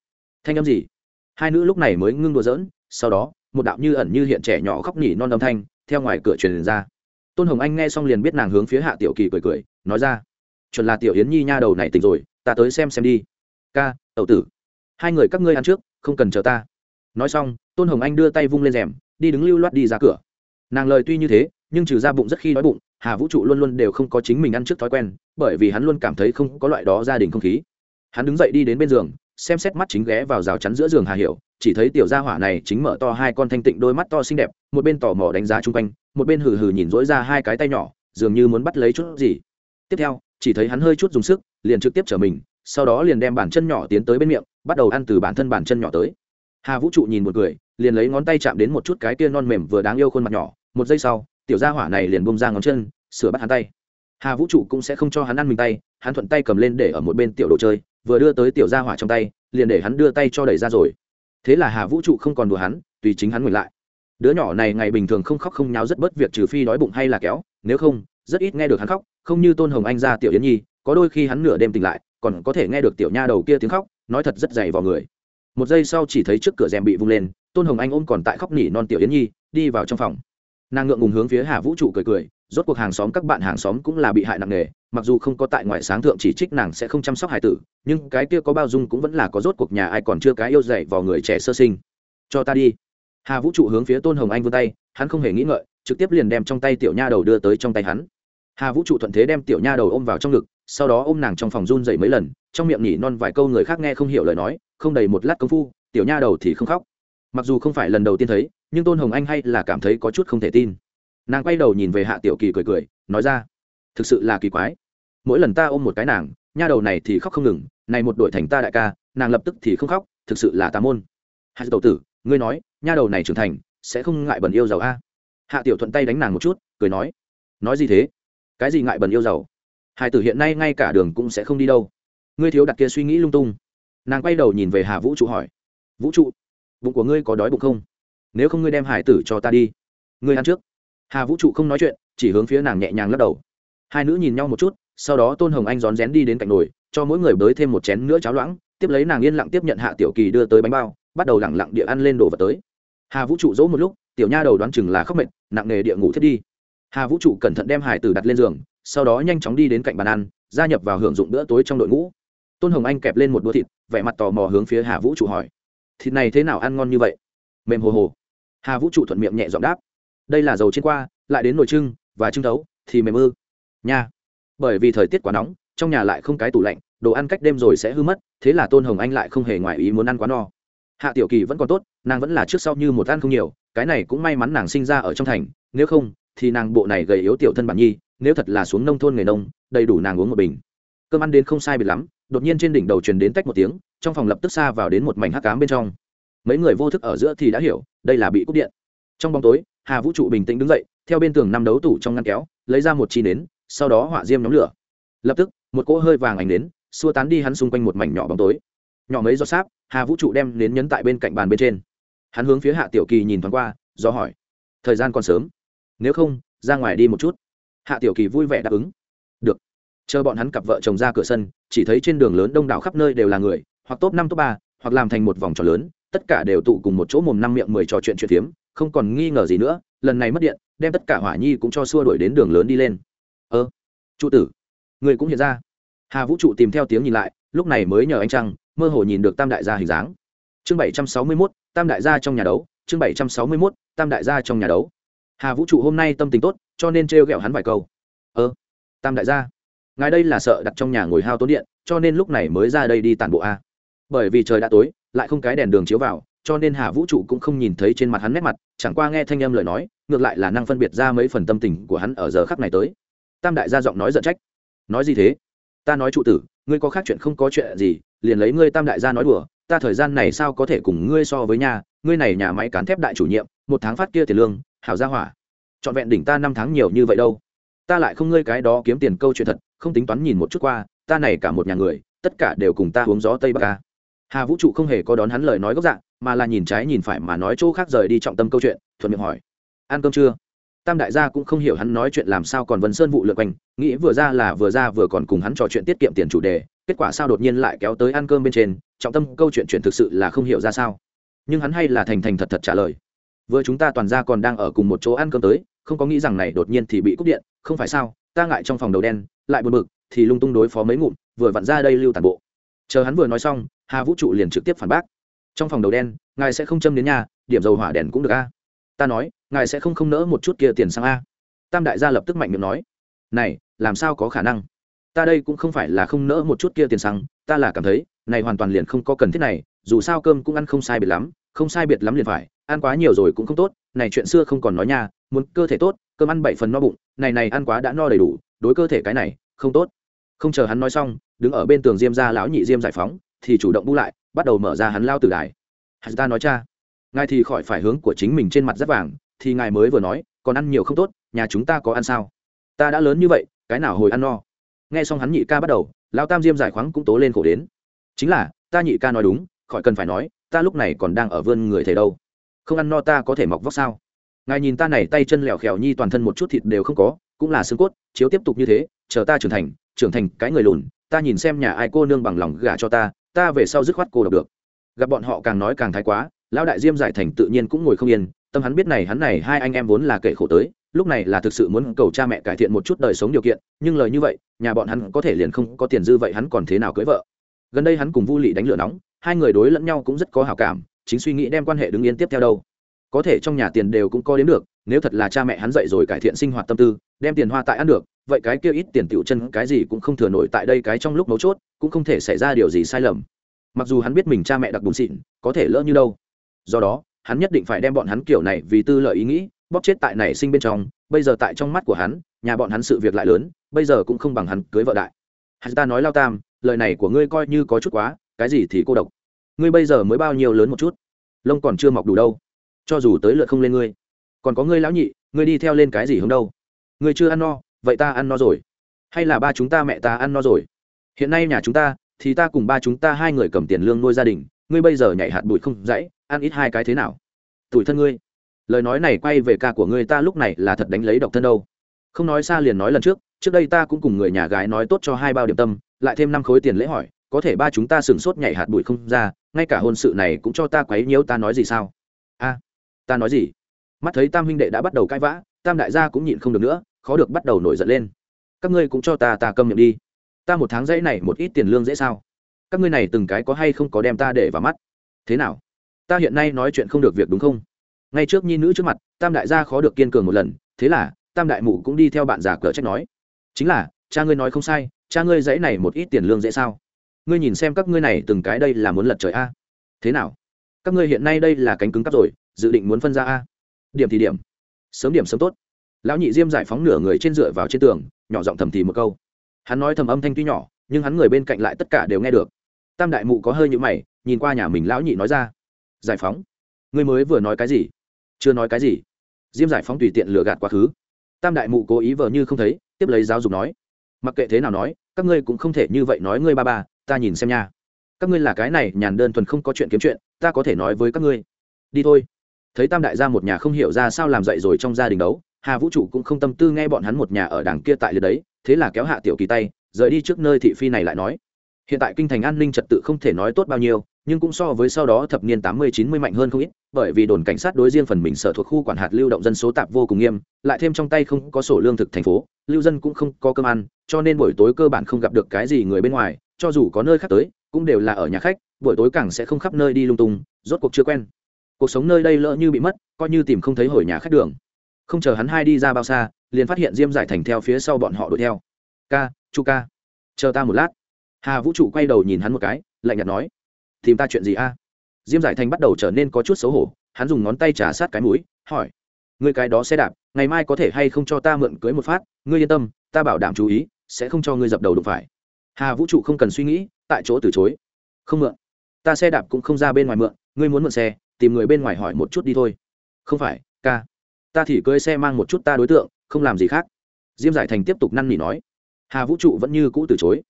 thanh âm gì? Hai nữ lúc này mới ngưng đùa giỡn, sau đó, một đạo như ẩn như hiện trẻ nhỏ khóc nhỉ non âm thanh theo ngoài cửa truyền ra. Tôn hồng anh nghe xong liền biết nàng hướng phía hạ tiểu kỳ cười cười, nói ra, chuẩn là tiểu yến nhi nha đầu này tỉnh rồi, ta tới xem xem đi. Ca tậu tử, hai người các ngươi ăn trước, không cần chờ ta. Nói xong, tôn hồng anh đưa tay vung lên rèm, đi đứng lưu loát đi ra cửa. Nàng lời tuy như thế, nhưng trừ ra bụng rất khi đói bụng, hà vũ trụ luôn luôn đều không có chính mình ăn trước thói quen, bởi vì hắn luôn cảm thấy không có loại đó gia đình không khí. Hắn đứng dậy đi đến bên giường, xem xét mắt chính ghé vào rào chắn giữa giường hà hiểu chỉ thấy tiểu gia hỏa này chính mở to hai con thanh tịnh đôi mắt to xinh đẹp, một bên tò mò đánh giá chung quanh, một bên hừ hừ nhìn dỗi ra hai cái tay nhỏ, dường như muốn bắt lấy chút gì. Tiếp theo, chỉ thấy hắn hơi chút dùng sức, liền trực tiếp trở mình, sau đó liền đem bàn chân nhỏ tiến tới bên miệng, bắt đầu ăn từ bản thân bàn chân nhỏ tới. Hà vũ trụ nhìn một người, liền lấy ngón tay chạm đến một chút cái kia non mềm vừa đáng yêu khuôn mặt nhỏ, một giây sau, tiểu gia hỏa này liền bông ra ngón chân, sửa bắt hắn tay. Hà vũ trụ cũng sẽ không cho hắn ăn mình tay, hắn thuận tay cầm lên để ở một bên tiểu đồ chơi, vừa đưa tới tiểu gia hỏa trong tay, liền để hắn đưa tay cho đẩy ra rồi thế là hà vũ trụ không còn đùa hắn, tùy chính hắn ngừng lại. Đứa nhỏ này ngày bình thường không khóc không nháo rất bất việc trừ phi đói bụng hay là kéo, nếu không, rất ít nghe được hắn khóc, không như tôn hồng anh ra tiểu yến nhi, có đôi khi hắn nửa đêm tỉnh lại, còn có thể nghe được tiểu nha đầu kia tiếng khóc, nói thật rất dày vào người. Một giây sau chỉ thấy trước cửa rèm bị vung lên, tôn hồng anh ôm còn tại khóc nỉ non tiểu yến nhi, đi vào trong phòng. Nàng ngượng ngùng hướng phía hà vũ trụ cười cười, rốt cuộc hàng xóm các bạn hàng xóm cũng là bị hại nặng nề mặc dù không có tại ngoại sáng thượng chỉ trích nàng sẽ không chăm sóc hải tử, nhưng cái kia có bao dung cũng vẫn là có rốt cuộc nhà ai còn chưa cái yêu dạy vào người trẻ sơ sinh. Cho ta đi. Hà vũ trụ hướng phía tôn hồng anh vươn tay, hắn không hề nghĩ ngợi, trực tiếp liền đem trong tay tiểu nha đầu đưa tới trong tay hắn. Hà vũ trụ thuận thế đem tiểu nha đầu ôm vào trong ngực, sau đó ôm nàng trong phòng run dậy mấy lần, trong miệng nhỉ non vài câu người khác nghe không hiểu lời nói, không đầy một lát công phu, tiểu nha đầu thì không khóc. Mặc dù không phải lần đầu tiên thấy, nhưng tôn hồng anh hay là cảm thấy có chút không thể tin. Nàng quay đầu nhìn về hạ tiểu kỳ cười cười, nói ra, thực sự là kỳ quái mỗi lần ta ôm một cái nàng, nha đầu này thì khóc không ngừng, này một đội thành ta đại ca, nàng lập tức thì không khóc, thực sự là tà môn. Hạ tiểu tử, ngươi nói, nha đầu này trưởng thành, sẽ không ngại bẩn yêu giàu a? Hạ tiểu thuận tay đánh nàng một chút, cười nói. Nói gì thế? Cái gì ngại bẩn yêu giàu? Hải tử hiện nay ngay cả đường cũng sẽ không đi đâu. Ngươi thiếu đặt kia suy nghĩ lung tung. Nàng quay đầu nhìn về hà vũ trụ hỏi. Vũ trụ, bụng của ngươi có đói bụng không? Nếu không ngươi đem hải tử cho ta đi. Ngươi ăn trước. Hà vũ trụ không nói chuyện, chỉ hướng phía nàng nhẹ nhàng lắc đầu. Hai nữ nhìn nhau một chút sau đó tôn hồng anh rón rén đi đến cạnh nồi, cho mỗi người bới thêm một chén nữa cháo loãng, tiếp lấy nàng yên lặng tiếp nhận hạ tiểu kỳ đưa tới bánh bao, bắt đầu lẳng lặng địa ăn lên đồ vật tới. Hà vũ trụ dỗ một lúc, tiểu nha đầu đoán chừng là khóc mệt, nặng nề địa ngủ thiết đi. Hà vũ trụ cẩn thận đem hải tử đặt lên giường, sau đó nhanh chóng đi đến cạnh bàn ăn, gia nhập vào hưởng dụng bữa tối trong đội ngũ. Tôn hồng anh kẹp lên một đũa thịt, vẻ mặt tò mò hướng phía hà vũ trụ hỏi, thịt này thế nào ăn ngon như vậy? Mềm hồ hồ. Hà vũ trụ thuận miệng nhẹ giọng đáp, đây là dầu trên qua, lại đến nồi trưng và trưng thấu, thì mềm ư. Nha bởi vì thời tiết quá nóng, trong nhà lại không cái tủ lạnh, đồ ăn cách đêm rồi sẽ hư mất, thế là tôn hồng anh lại không hề ngoài ý muốn ăn quá no. Hạ tiểu kỳ vẫn còn tốt, nàng vẫn là trước sau như một ăn không nhiều, cái này cũng may mắn nàng sinh ra ở trong thành, nếu không, thì nàng bộ này gầy yếu tiểu thân bản nhi, nếu thật là xuống nông thôn người nông, đầy đủ nàng uống một bình. Cơm ăn đến không sai biệt lắm, đột nhiên trên đỉnh đầu truyền đến tách một tiếng, trong phòng lập tức xa vào đến một mảnh hắc cám bên trong. Mấy người vô thức ở giữa thì đã hiểu, đây là bị cúp điện. Trong bóng tối, hà vũ trụ bình tĩnh đứng dậy, theo bên tường năm đấu tủ trong ngăn kéo, lấy ra một chi nến sau đó họa diêm nhóm lửa. Lập tức, một cỗ hơi vàng ảnh đến xua tán đi hắn xung quanh một mảnh nhỏ bóng tối. Nhỏ mấy giọt sáp, hà vũ trụ đem nến nhấn tại bên cạnh bàn bên trên. Hắn hướng phía hạ tiểu kỳ nhìn thoáng qua, do hỏi, thời gian còn sớm? Nếu không, ra ngoài đi một chút. Hạ tiểu kỳ vui vẻ đáp ứng. Được. Chờ bọn hắn cặp vợ chồng ra cửa sân, chỉ thấy trên đường lớn đông đảo khắp nơi đều là người, hoặc top năm, top ba, hoặc làm thành một vòng tròn lớn, tất cả đều tụ cùng một chỗ mồm năm miệng mười trò chuyện chuyện phiếm, không còn nghi ngờ gì nữa, lần này mất điện, đem tất cả hỏa nhi cũng cho xua đuổi đến đường lớn đi lên ơ, trụ tử. Người cũng hiện ra. Hà vũ trụ tìm theo tiếng nhìn lại, lúc này mới nhờ anh trăng, mơ hồ nhìn được tam đại gia hình dáng. Chương bảy trăm sáu mươi mốt, tam đại gia trong nhà đấu. Chương bảy trăm sáu mươi mốt, tam đại gia trong nhà đấu. Hà vũ trụ hôm nay tâm tình tốt, cho nên trêu ghẹo hắn vài câu. Ơ, tam đại gia. Ngài đây là sợ đặt trong nhà ngồi hao tốn điện, cho nên lúc này mới ra đây đi tàn bộ a. Bởi vì trời đã tối, lại không cái đèn đường chiếu vào, cho nên hà vũ trụ cũng không nhìn thấy trên mặt hắn nét mặt, chẳng qua nghe thanh âm lời nói, ngược lại là năng phân biệt ra mấy phần tâm tình của hắn ở giờ khắc này tới tam đại gia giọng nói giận trách. Nói gì thế? Ta nói trụ tử, ngươi có khác chuyện không có chuyện gì, liền lấy ngươi tam đại gia nói đùa, ta thời gian này sao có thể cùng ngươi so với nhà ngươi này nhà máy cán thép đại chủ nhiệm, một tháng phát kia tiền lương, hảo gia hỏa. Trọn vẹn đỉnh ta năm tháng nhiều như vậy đâu. Ta lại không ngươi cái đó kiếm tiền câu chuyện thật, không tính toán nhìn một chút qua, ta này cả một nhà người, tất cả đều cùng ta uống gió tây bắc ca hà vũ trụ không hề có đón hắn lời nói gốc dạng, mà là nhìn trái nhìn phải mà nói chỗ khác rời đi trọng tâm câu chuyện, thuận miệng hỏi. Ăn cơm chưa? Tam đại gia cũng không hiểu hắn nói chuyện làm sao còn vân sơn vụ lượt quanh, nghĩ vừa ra là vừa ra vừa còn cùng hắn trò chuyện tiết kiệm tiền chủ đề, kết quả sao đột nhiên lại kéo tới ăn cơm bên trên, trọng tâm câu chuyện chuyện thực sự là không hiểu ra sao. Nhưng hắn hay là thành thành thật thật trả lời. Vừa chúng ta toàn ra còn đang ở cùng một chỗ ăn cơm tới, không có nghĩ rằng này đột nhiên thì bị cúp điện, không phải sao, ta ngại trong phòng đầu đen, lại buồn bực, thì lung tung đối phó mấy ngụm, vừa vặn ra đây lưu tàn bộ. Chờ hắn vừa nói xong, hà vũ trụ liền trực tiếp phản bác. Trong phòng đầu đen, ngài sẽ không châm đến nhà, điểm dầu hỏa đèn cũng được a. Ta nói ngài sẽ không không nỡ một chút kia tiền sang a. Tam đại gia lập tức mạnh miệng nói, này, làm sao có khả năng? Ta đây cũng không phải là không nỡ một chút kia tiền xăng ta là cảm thấy, này hoàn toàn liền không có cần thiết này, dù sao cơm cũng ăn không sai biệt lắm, không sai biệt lắm liền phải, ăn quá nhiều rồi cũng không tốt, này chuyện xưa không còn nói nha, muốn cơ thể tốt, cơm ăn bảy phần no bụng, này này ăn quá đã no đầy đủ, đối cơ thể cái này, không tốt. Không chờ hắn nói xong, đứng ở bên tường diêm ra lão nhị diêm giải phóng, thì chủ động bu lại, bắt đầu mở ra hắn lao từ đài. Hắn ta nói cha, ngài thì khỏi phải hướng của chính mình trên mặt rất vàng thì ngài mới vừa nói, còn ăn nhiều không tốt, nhà chúng ta có ăn sao? Ta đã lớn như vậy, cái nào hồi ăn no? Nghe xong hắn nhị ca bắt đầu, lão tam diêm giải khoáng cũng tố lên khổ đến. Chính là, ta nhị ca nói đúng, khỏi cần phải nói, ta lúc này còn đang ở vươn người thầy đâu. Không ăn no ta có thể mọc vóc sao? Ngài nhìn ta này tay chân lẹo khèo nhi toàn thân một chút thịt đều không có, cũng là xương cốt, chiếu tiếp tục như thế, chờ ta trưởng thành trưởng thành cái người lùn, ta nhìn xem nhà ai cô nương bằng lòng gả cho ta ta về sau dứt khoát cô độc được. Gặp bọn họ càng nói càng thái quá, lão đại diêm giải thành tự nhiên cũng ngồi không yên tâm hắn biết này, hắn này hai anh em vốn là kể khổ tới, lúc này là thực sự muốn cầu cha mẹ cải thiện một chút đời sống điều kiện, nhưng lời như vậy, nhà bọn hắn có thể liền không có tiền dư vậy hắn còn thế nào cưới vợ? Gần đây hắn cùng vu lị đánh lửa nóng, hai người đối lẫn nhau cũng rất có hào cảm, chính suy nghĩ đem quan hệ đứng yên tiếp theo đâu. Có thể trong nhà tiền đều cũng có đến được, nếu thật là cha mẹ hắn dạy rồi cải thiện sinh hoạt tâm tư, đem tiền hoa tại ăn được, vậy cái kia ít tiền tiểu chân cái gì cũng không thừa nổi tại đây cái trong lúc mấu chốt, cũng không thể xảy ra điều gì sai lầm. Mặc dù hắn biết mình cha mẹ đặc bùn xịn, có thể lỡ như đâu. Do đó hắn nhất định phải đem bọn hắn kiểu này vì tư lợi ý nghĩ, bóp chết tại này sinh bên trong, bây giờ tại trong mắt của hắn, nhà bọn hắn sự việc lại lớn, bây giờ cũng không bằng hắn cưới vợ đại. Hắn ta nói lao tam, lời này của ngươi coi như có chút quá, cái gì thì cô độc. Ngươi bây giờ mới bao nhiêu lớn một chút? Lông còn chưa mọc đủ đâu. Cho dù tới lượt không lên ngươi. Còn có ngươi lão nhị, ngươi đi theo lên cái gì hướng đâu? Ngươi chưa ăn no, vậy ta ăn no rồi. Hay là ba chúng ta mẹ ta ăn no rồi? Hiện nay nhà chúng ta, thì ta cùng ba chúng ta hai người cầm tiền lương nuôi gia đình ngươi bây giờ nhảy hạt bụi không dãy, ăn ít hai cái thế nào? Tủi thân ngươi. Lời nói này quay về ca của ngươi, ta lúc này là thật đánh lấy độc thân đâu. Không nói xa liền nói lần trước trước đây ta cũng cùng người nhà gái nói tốt cho hai bao điểm tâm, lại thêm năm khối tiền lễ hỏi, có thể ba chúng ta sửng sốt nhảy hạt bụi không ra, ngay cả hôn sự này cũng cho ta quấy nhiễu, ta nói gì sao? A, ta nói gì? Mắt thấy tam huynh đệ đã bắt đầu cãi vã, tam đại gia cũng nhịn không được nữa, khó được bắt đầu nổi giận lên. Các ngươi cũng cho ta ta câm miệng đi. Ta một tháng dãy này một ít tiền lương dễ sao? Các ngươi này từng cái có hay không có đem ta để vào mắt? Thế nào? Ta hiện nay nói chuyện không được việc đúng không? Ngay trước nhi nữ trước mặt, tam đại gia khó được kiên cường một lần, thế là, tam đại mụ cũng đi theo bạn già cờ trách nói. Chính là, cha ngươi nói không sai, cha ngươi dãy này một ít tiền lương dễ sao? Ngươi nhìn xem các ngươi này từng cái đây là muốn lật trời a. Thế nào? Các ngươi hiện nay đây là cánh cứng cắp rồi, dự định muốn phân ra a. Điểm thì điểm. Sớm điểm sớm tốt. Lão nhị diêm giải phóng nửa người trên dựa vào trên tường, nhỏ giọng thầm thì một câu. Hắn nói thầm âm thanh tuy nhỏ, nhưng hắn người bên cạnh lại tất cả đều nghe được tam đại mụ có hơi nhữ mày, nhìn qua nhà mình lão nhị nói ra. Giải phóng. Ngươi mới vừa nói cái gì? Chưa nói cái gì? Diêm giải phóng tùy tiện lừa gạt quá khứ. Tam đại mụ cố ý vờ như không thấy, tiếp lấy giáo dục nói. Mặc kệ thế nào nói, các ngươi cũng không thể như vậy nói ngươi ba ba, ta nhìn xem nha. Các ngươi là cái này, nhàn đơn thuần không có chuyện kiếm chuyện, ta có thể nói với các ngươi. Đi thôi. Thấy tam đại gia một nhà không hiểu ra sao làm dậy rồi trong gia đình đấu, hà vũ trụ cũng không tâm tư nghe bọn hắn một nhà ở đằng kia tại liệt đấy, thế là kéo hạ tiểu kỳ tay, rời đi trước nơi thị phi này lại nói hiện tại kinh thành an ninh trật tự không thể nói tốt bao nhiêu, nhưng cũng so với sau đó thập niên tám mươi, chín mươi mạnh hơn không ít, bởi vì đồn cảnh sát đối riêng phần mình sở thuộc khu quản hạt lưu động dân số tạp vô cùng nghiêm, lại thêm trong tay không có sổ lương thực thành phố, lưu dân cũng không có cơm ăn, cho nên buổi tối cơ bản không gặp được cái gì người bên ngoài, cho dù có nơi khác tới, cũng đều là ở nhà khách, buổi tối càng sẽ không khắp nơi đi lung tung, rốt cuộc chưa quen. Cuộc sống nơi đây lỡ như bị mất, coi như tìm không thấy hồi nhà khách đường. Không chờ hắn hai đi ra bao xa, liền phát hiện diêm giải thành theo phía sau bọn họ đuổi theo. Ca, chu ca, chờ ta một lát hà vũ trụ quay đầu nhìn hắn một cái, lạnh nhạt nói, tìm ta chuyện gì a? Diêm giải thành bắt đầu trở nên có chút xấu hổ, hắn dùng ngón tay trả sát cái mũi, hỏi người cái đó xe đạp, ngày mai có thể hay không cho ta mượn cưới một phát? Ngươi yên tâm, ta bảo đảm chú ý, sẽ không cho ngươi dập đầu đụng phải. Hà vũ trụ không cần suy nghĩ, tại chỗ từ chối, không mượn, ta xe đạp cũng không ra bên ngoài mượn, ngươi muốn mượn xe, tìm người bên ngoài hỏi một chút đi thôi. Không phải, ca, ta thì cưới xe mang một chút ta đối tượng, không làm gì khác. Diêm giải thành tiếp tục năn nỉ nói. Hà vũ trụ vẫn như cũ từ chối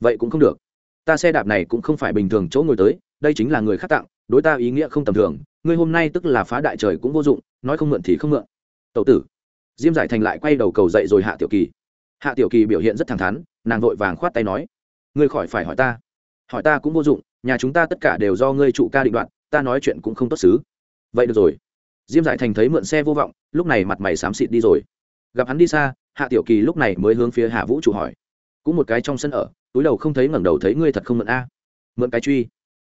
vậy cũng không được. Ta xe đạp này cũng không phải bình thường chỗ ngồi tới, đây chính là người khác tặng, đối ta ý nghĩa không tầm thường, ngươi hôm nay tức là phá đại trời cũng vô dụng, nói không mượn thì không mượn. Tậu tử. Diêm giải thành lại quay đầu cầu dậy rồi hạ tiểu kỳ. Hạ tiểu kỳ biểu hiện rất thẳng thắn, nàng vội vàng khoát tay nói, ngươi khỏi phải hỏi ta. Hỏi ta cũng vô dụng, nhà chúng ta tất cả đều do ngươi trụ ca định đoạn ta nói chuyện cũng không tốt xứ. Vậy được rồi. Diêm giải thành thấy mượn xe vô vọng, lúc này mặt mày xám xịt đi rồi. Gặp hắn đi xa, hạ tiểu kỳ lúc này mới hướng phía hạ vũ trụ hỏi. Cũng một cái trong sân ở túi đầu không thấy ngẩng đầu thấy ngươi thật không mượn a. Mượn cái truy.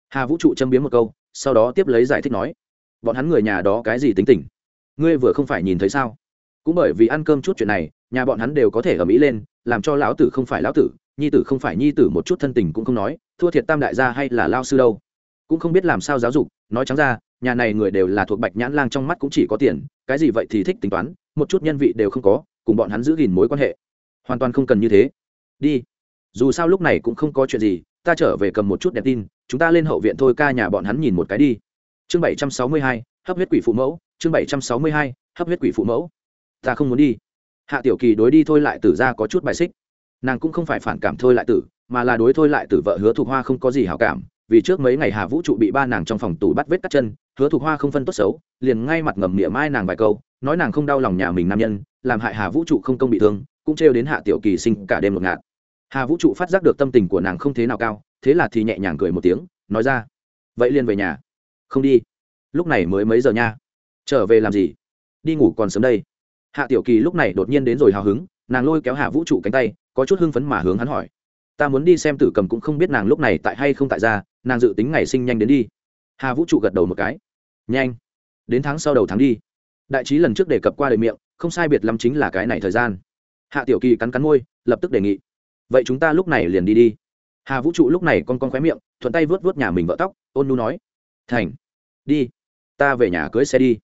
Hà vũ trụ châm biếm một câu, sau đó tiếp lấy giải thích nói, bọn hắn người nhà đó cái gì tính tình? Ngươi vừa không phải nhìn thấy sao? Cũng bởi vì ăn cơm chút chuyện này, nhà bọn hắn đều có thể ầm mỹ lên, làm cho lão tử không phải lão tử, nhi tử không phải nhi tử một chút thân tình cũng không nói, thua thiệt tam đại gia hay là lao sư đâu. Cũng không biết làm sao giáo dục, nói trắng ra, nhà này người đều là thuộc bạch nhãn lang trong mắt cũng chỉ có tiền, cái gì vậy thì thích tính toán, một chút nhân vị đều không có, cùng bọn hắn giữ gìn mối quan hệ. Hoàn toàn không cần như thế. Đi dù sao lúc này cũng không có chuyện gì, ta trở về cầm một chút đèn tin, chúng ta lên hậu viện thôi, ca nhà bọn hắn nhìn một cái đi. Chương bảy trăm sáu mươi hai, hấp huyết quỷ phụ mẫu, chương bảy trăm sáu mươi hai, hấp huyết quỷ phụ mẫu. Ta không muốn đi. Hạ tiểu kỳ đối đi thôi lại tử ra có chút bài xích. Nàng cũng không phải phản cảm thôi lại tử, mà là đối thôi lại tử vợ hứa thục hoa không có gì hảo cảm, vì trước mấy ngày hà vũ trụ bị ba nàng trong phòng tủ bắt vết cắt chân, hứa thục hoa không phân tốt xấu, liền ngay mặt ngầm miệng mai nàng vài câu, nói nàng không đau lòng nhà mình nam nhân, làm hại hà vũ trụ không công bị thương, cũng trêu đến hạ tiểu kỳ sinh cả đêm một ngạt hà vũ trụ phát giác được tâm tình của nàng không thế nào cao, thế là thì nhẹ nhàng cười một tiếng, nói ra, vậy liền về nhà. Không đi. Lúc này mới mấy giờ nha? Trở về làm gì? Đi ngủ còn sớm đây. Hạ tiểu kỳ lúc này đột nhiên đến rồi hào hứng, nàng lôi kéo hạ vũ trụ cánh tay, có chút hưng phấn mà hướng hắn hỏi, ta muốn đi xem tử cầm cũng không biết nàng lúc này tại hay không tại ra nàng dự tính ngày sinh nhanh đến đi. Hà vũ trụ gật đầu một cái, nhanh, đến tháng sau đầu tháng đi. Đại trí lần trước đề cập qua đời miệng, không sai biệt lắm chính là cái này thời gian. Hạ tiểu kỳ cắn cắn môi, lập tức đề nghị vậy chúng ta lúc này liền đi đi. Hà vũ trụ lúc này con con khóe miệng, thuận tay vớt vớt nhà mình vợ tóc, ôn nu nói, thành, đi, ta về nhà cưới xe đi.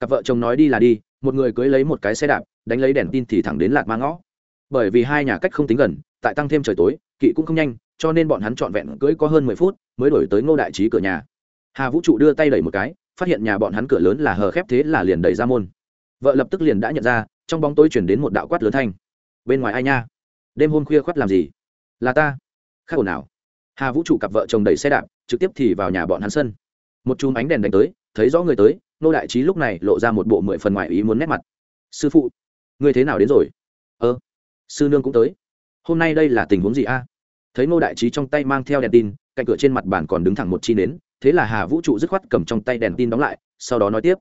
Cặp vợ chồng nói đi là đi, một người cưới lấy một cái xe đạp, đánh lấy đèn tin thì thẳng đến lạc ma ngõ. Bởi vì hai nhà cách không tính gần, tại tăng thêm trời tối, kỵ cũng không nhanh, cho nên bọn hắn trọn vẹn cưới có hơn mười phút mới đổi tới ngô đại trí cửa nhà. Hà vũ trụ đưa tay đẩy một cái, phát hiện nhà bọn hắn cửa lớn là hờ khép thế là liền đẩy ra môn. Vợ lập tức liền đã nhận ra, trong bóng tối chuyển đến một đạo quát lớn thanh. Bên ngoài ai nha? Đêm hôm khuya khoắt làm gì? Là ta. Khác ồn nào hà vũ trụ cặp vợ chồng đẩy xe đạp, trực tiếp thì vào nhà bọn hắn sân. Một chùm ánh đèn đánh tới, thấy rõ người tới nô đại trí lúc này lộ ra một bộ mười phần ngoài ý muốn nét mặt. Sư phụ người thế nào đến rồi? Ơ, sư nương cũng tới. Hôm nay đây là tình huống gì a? Thấy nô đại trí trong tay mang theo đèn tin, cạnh cửa trên mặt bàn còn đứng thẳng một chi nến, thế là hà vũ trụ dứt khoát cầm trong tay đèn tin đóng lại, sau đó nói tiếp.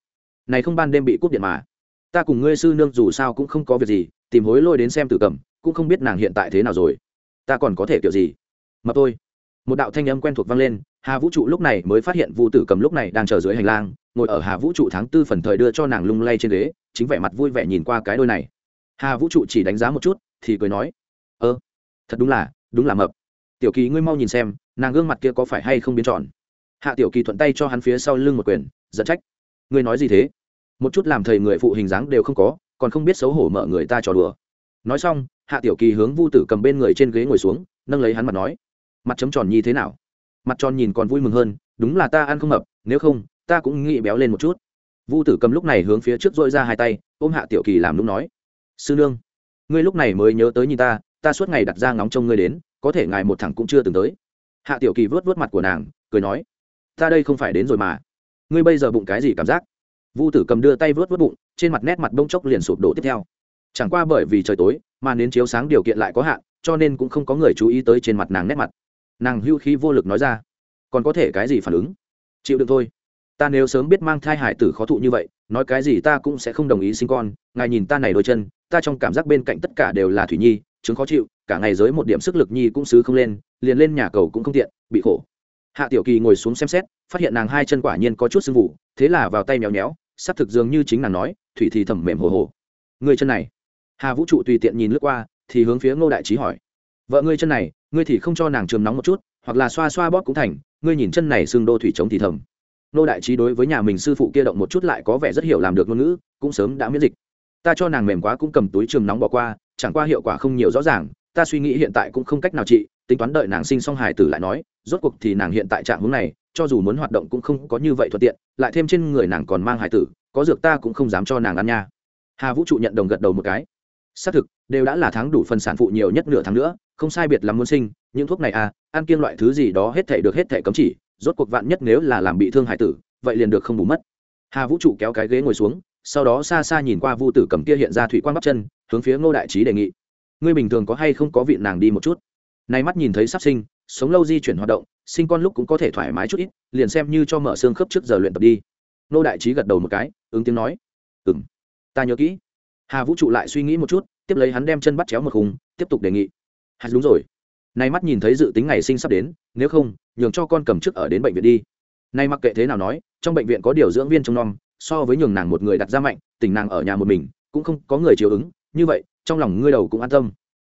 Này không ban đêm bị cúp điện mà. Ta cùng ngươi sư nương dù sao cũng không có việc gì, tìm hối lôi đến xem tử cầm cũng không biết nàng hiện tại thế nào rồi. Ta còn có thể kiểu gì? Mập tôi một đạo thanh âm quen thuộc vang lên, hà vũ trụ lúc này mới phát hiện vu tử cầm lúc này đang chờ dưới hành lang, ngồi ở hà vũ trụ tháng tư phần thời đưa cho nàng lung lay trên ghế, chính vẻ mặt vui vẻ nhìn qua cái đôi này. Hà vũ trụ chỉ đánh giá một chút, thì cười nói, ơ, thật đúng là đúng là mập. Tiểu kỳ ngươi mau nhìn xem, nàng gương mặt kia có phải hay không biến tròn? Hạ tiểu kỳ thuận tay cho hắn phía sau lưng một quyền, giận trách, ngươi nói gì thế? Một chút làm thầy người phụ hình dáng đều không có, còn không biết xấu hổ mở người ta trò đùa. Nói xong hạ tiểu kỳ hướng vu tử cầm bên người trên ghế ngồi xuống, nâng lấy hắn mặt nói, mặt chấm tròn như thế nào? Mặt tròn nhìn còn vui mừng hơn, đúng là ta ăn không mập, nếu không, ta cũng nghĩ béo lên một chút. Vu tử cầm lúc này hướng phía trước dội ra hai tay, ôm hạ tiểu kỳ làm lúc nói, sư nương, ngươi lúc này mới nhớ tới nhìn ta ta suốt ngày đặt ra ngóng trông ngươi đến, có thể ngài một thằng cũng chưa từng tới. Hạ tiểu kỳ vớt vớt mặt của nàng, cười nói, ta đây không phải đến rồi mà. Ngươi bây giờ bụng cái gì cảm giác? Vu tử cầm đưa tay vớt vớt bụng, trên mặt nét mặt bông chốc liền sụp đổ tiếp theo. Chẳng qua bởi vì trời tối mà nến chiếu sáng điều kiện lại có hạn, cho nên cũng không có người chú ý tới trên mặt nàng nét mặt. Nàng hưu khí vô lực nói ra, còn có thể cái gì phản ứng? Chịu được thôi. Ta nếu sớm biết mang thai hải tử khó thụ như vậy, nói cái gì ta cũng sẽ không đồng ý sinh con, ngài nhìn ta này đôi chân, ta trong cảm giác bên cạnh tất cả đều là thủy nhi, chứng khó chịu, cả ngày giới một điểm sức lực nhi cũng xứ không lên, liền lên nhà cầu cũng không tiện, bị khổ. Hạ tiểu kỳ ngồi xuống xem xét, phát hiện nàng hai chân quả nhiên có chút sưng vụ thế là vào tay méo méo, sắp thực dường như chính nàng nói, thủy thì thầm mềm hồ hồ. Người chân này hà vũ trụ tùy tiện nhìn lướt qua, thì hướng phía ngô đại trí hỏi. Vợ ngươi chân này, ngươi thì không cho nàng trường nóng một chút, hoặc là xoa xoa bóp cũng thành, ngươi nhìn chân này xương đô thủy trống thì thầm. Ngô đại trí đối với nhà mình sư phụ kia động một chút lại có vẻ rất hiểu làm được ngôn ngữ, cũng sớm đã miễn dịch. Ta cho nàng mềm quá cũng cầm túi trường nóng bỏ qua, chẳng qua hiệu quả không nhiều rõ ràng, ta suy nghĩ hiện tại cũng không cách nào trị, tính toán đợi nàng sinh xong hài tử lại nói, rốt cuộc thì nàng hiện tại trạng hướng này, cho dù muốn hoạt động cũng không có như vậy thuận tiện, lại thêm trên người nàng còn mang hài tử, có dược ta cũng không dám cho nàng ăn nha. Hà vũ trụ nhận đồng gật đầu một cái xác thực, đều đã là tháng đủ phần sản phụ nhiều nhất nửa tháng nữa, không sai biệt lắm muốn sinh, những thuốc này à ăn kiêng loại thứ gì đó hết thể được hết thể cấm chỉ, rốt cuộc vạn nhất nếu là làm bị thương hải tử, vậy liền được không bù mất. Hà vũ trụ kéo cái ghế ngồi xuống, sau đó xa xa nhìn qua vu tử cầm kia hiện ra thủy quan bắp chân, hướng phía ngô đại trí đề nghị. Ngươi bình thường có hay không có vị nàng đi một chút? Nay mắt nhìn thấy sắp sinh, sống lâu di chuyển hoạt động, sinh con lúc cũng có thể thoải mái chút ít, liền xem như cho mở xương khớp trước giờ luyện tập đi. Ngô đại trí gật đầu một cái, ứng tiếng nói. Ừ m ta nhớ kỹ hà vũ trụ lại suy nghĩ một chút, tiếp lấy hắn đem chân bắt chéo một khùng tiếp tục đề nghị. Hà, đúng rồi. Nay mắt nhìn thấy dự tính ngày sinh sắp đến, nếu không, nhường cho con cầm trước ở đến bệnh viện đi. Nay mặc kệ thế nào nói, trong bệnh viện có điều dưỡng viên trong nom, so với nhường nàng một người đặt ra mạnh, tình nàng ở nhà một mình, cũng không có người chiều ứng, như vậy, trong lòng ngươi đầu cũng an tâm.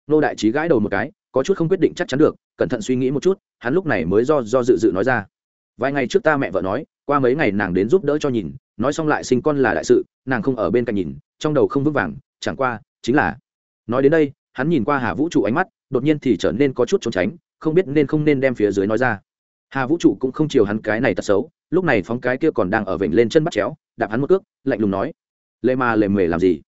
Nô đại trí gãi đầu một cái, có chút không quyết định chắc chắn được, cẩn thận suy nghĩ một chút, hắn lúc này mới do do dự dự nói ra. Vài ngày trước ta mẹ vợ nói, qua mấy ngày nàng đến giúp đỡ cho nhìn, nói xong lại sinh con là đại sự, nàng không ở bên cạnh nhìn trong đầu không vững vàng chẳng qua chính là nói đến đây hắn nhìn qua hà vũ trụ ánh mắt đột nhiên thì trở nên có chút trốn tránh không biết nên không nên đem phía dưới nói ra. Hà vũ trụ cũng không chiều hắn cái này tật xấu lúc này phóng cái kia còn đang ở vểnh lên chân bắt chéo đạp hắn một cước lạnh lùng nói lệ mà lề mề làm gì?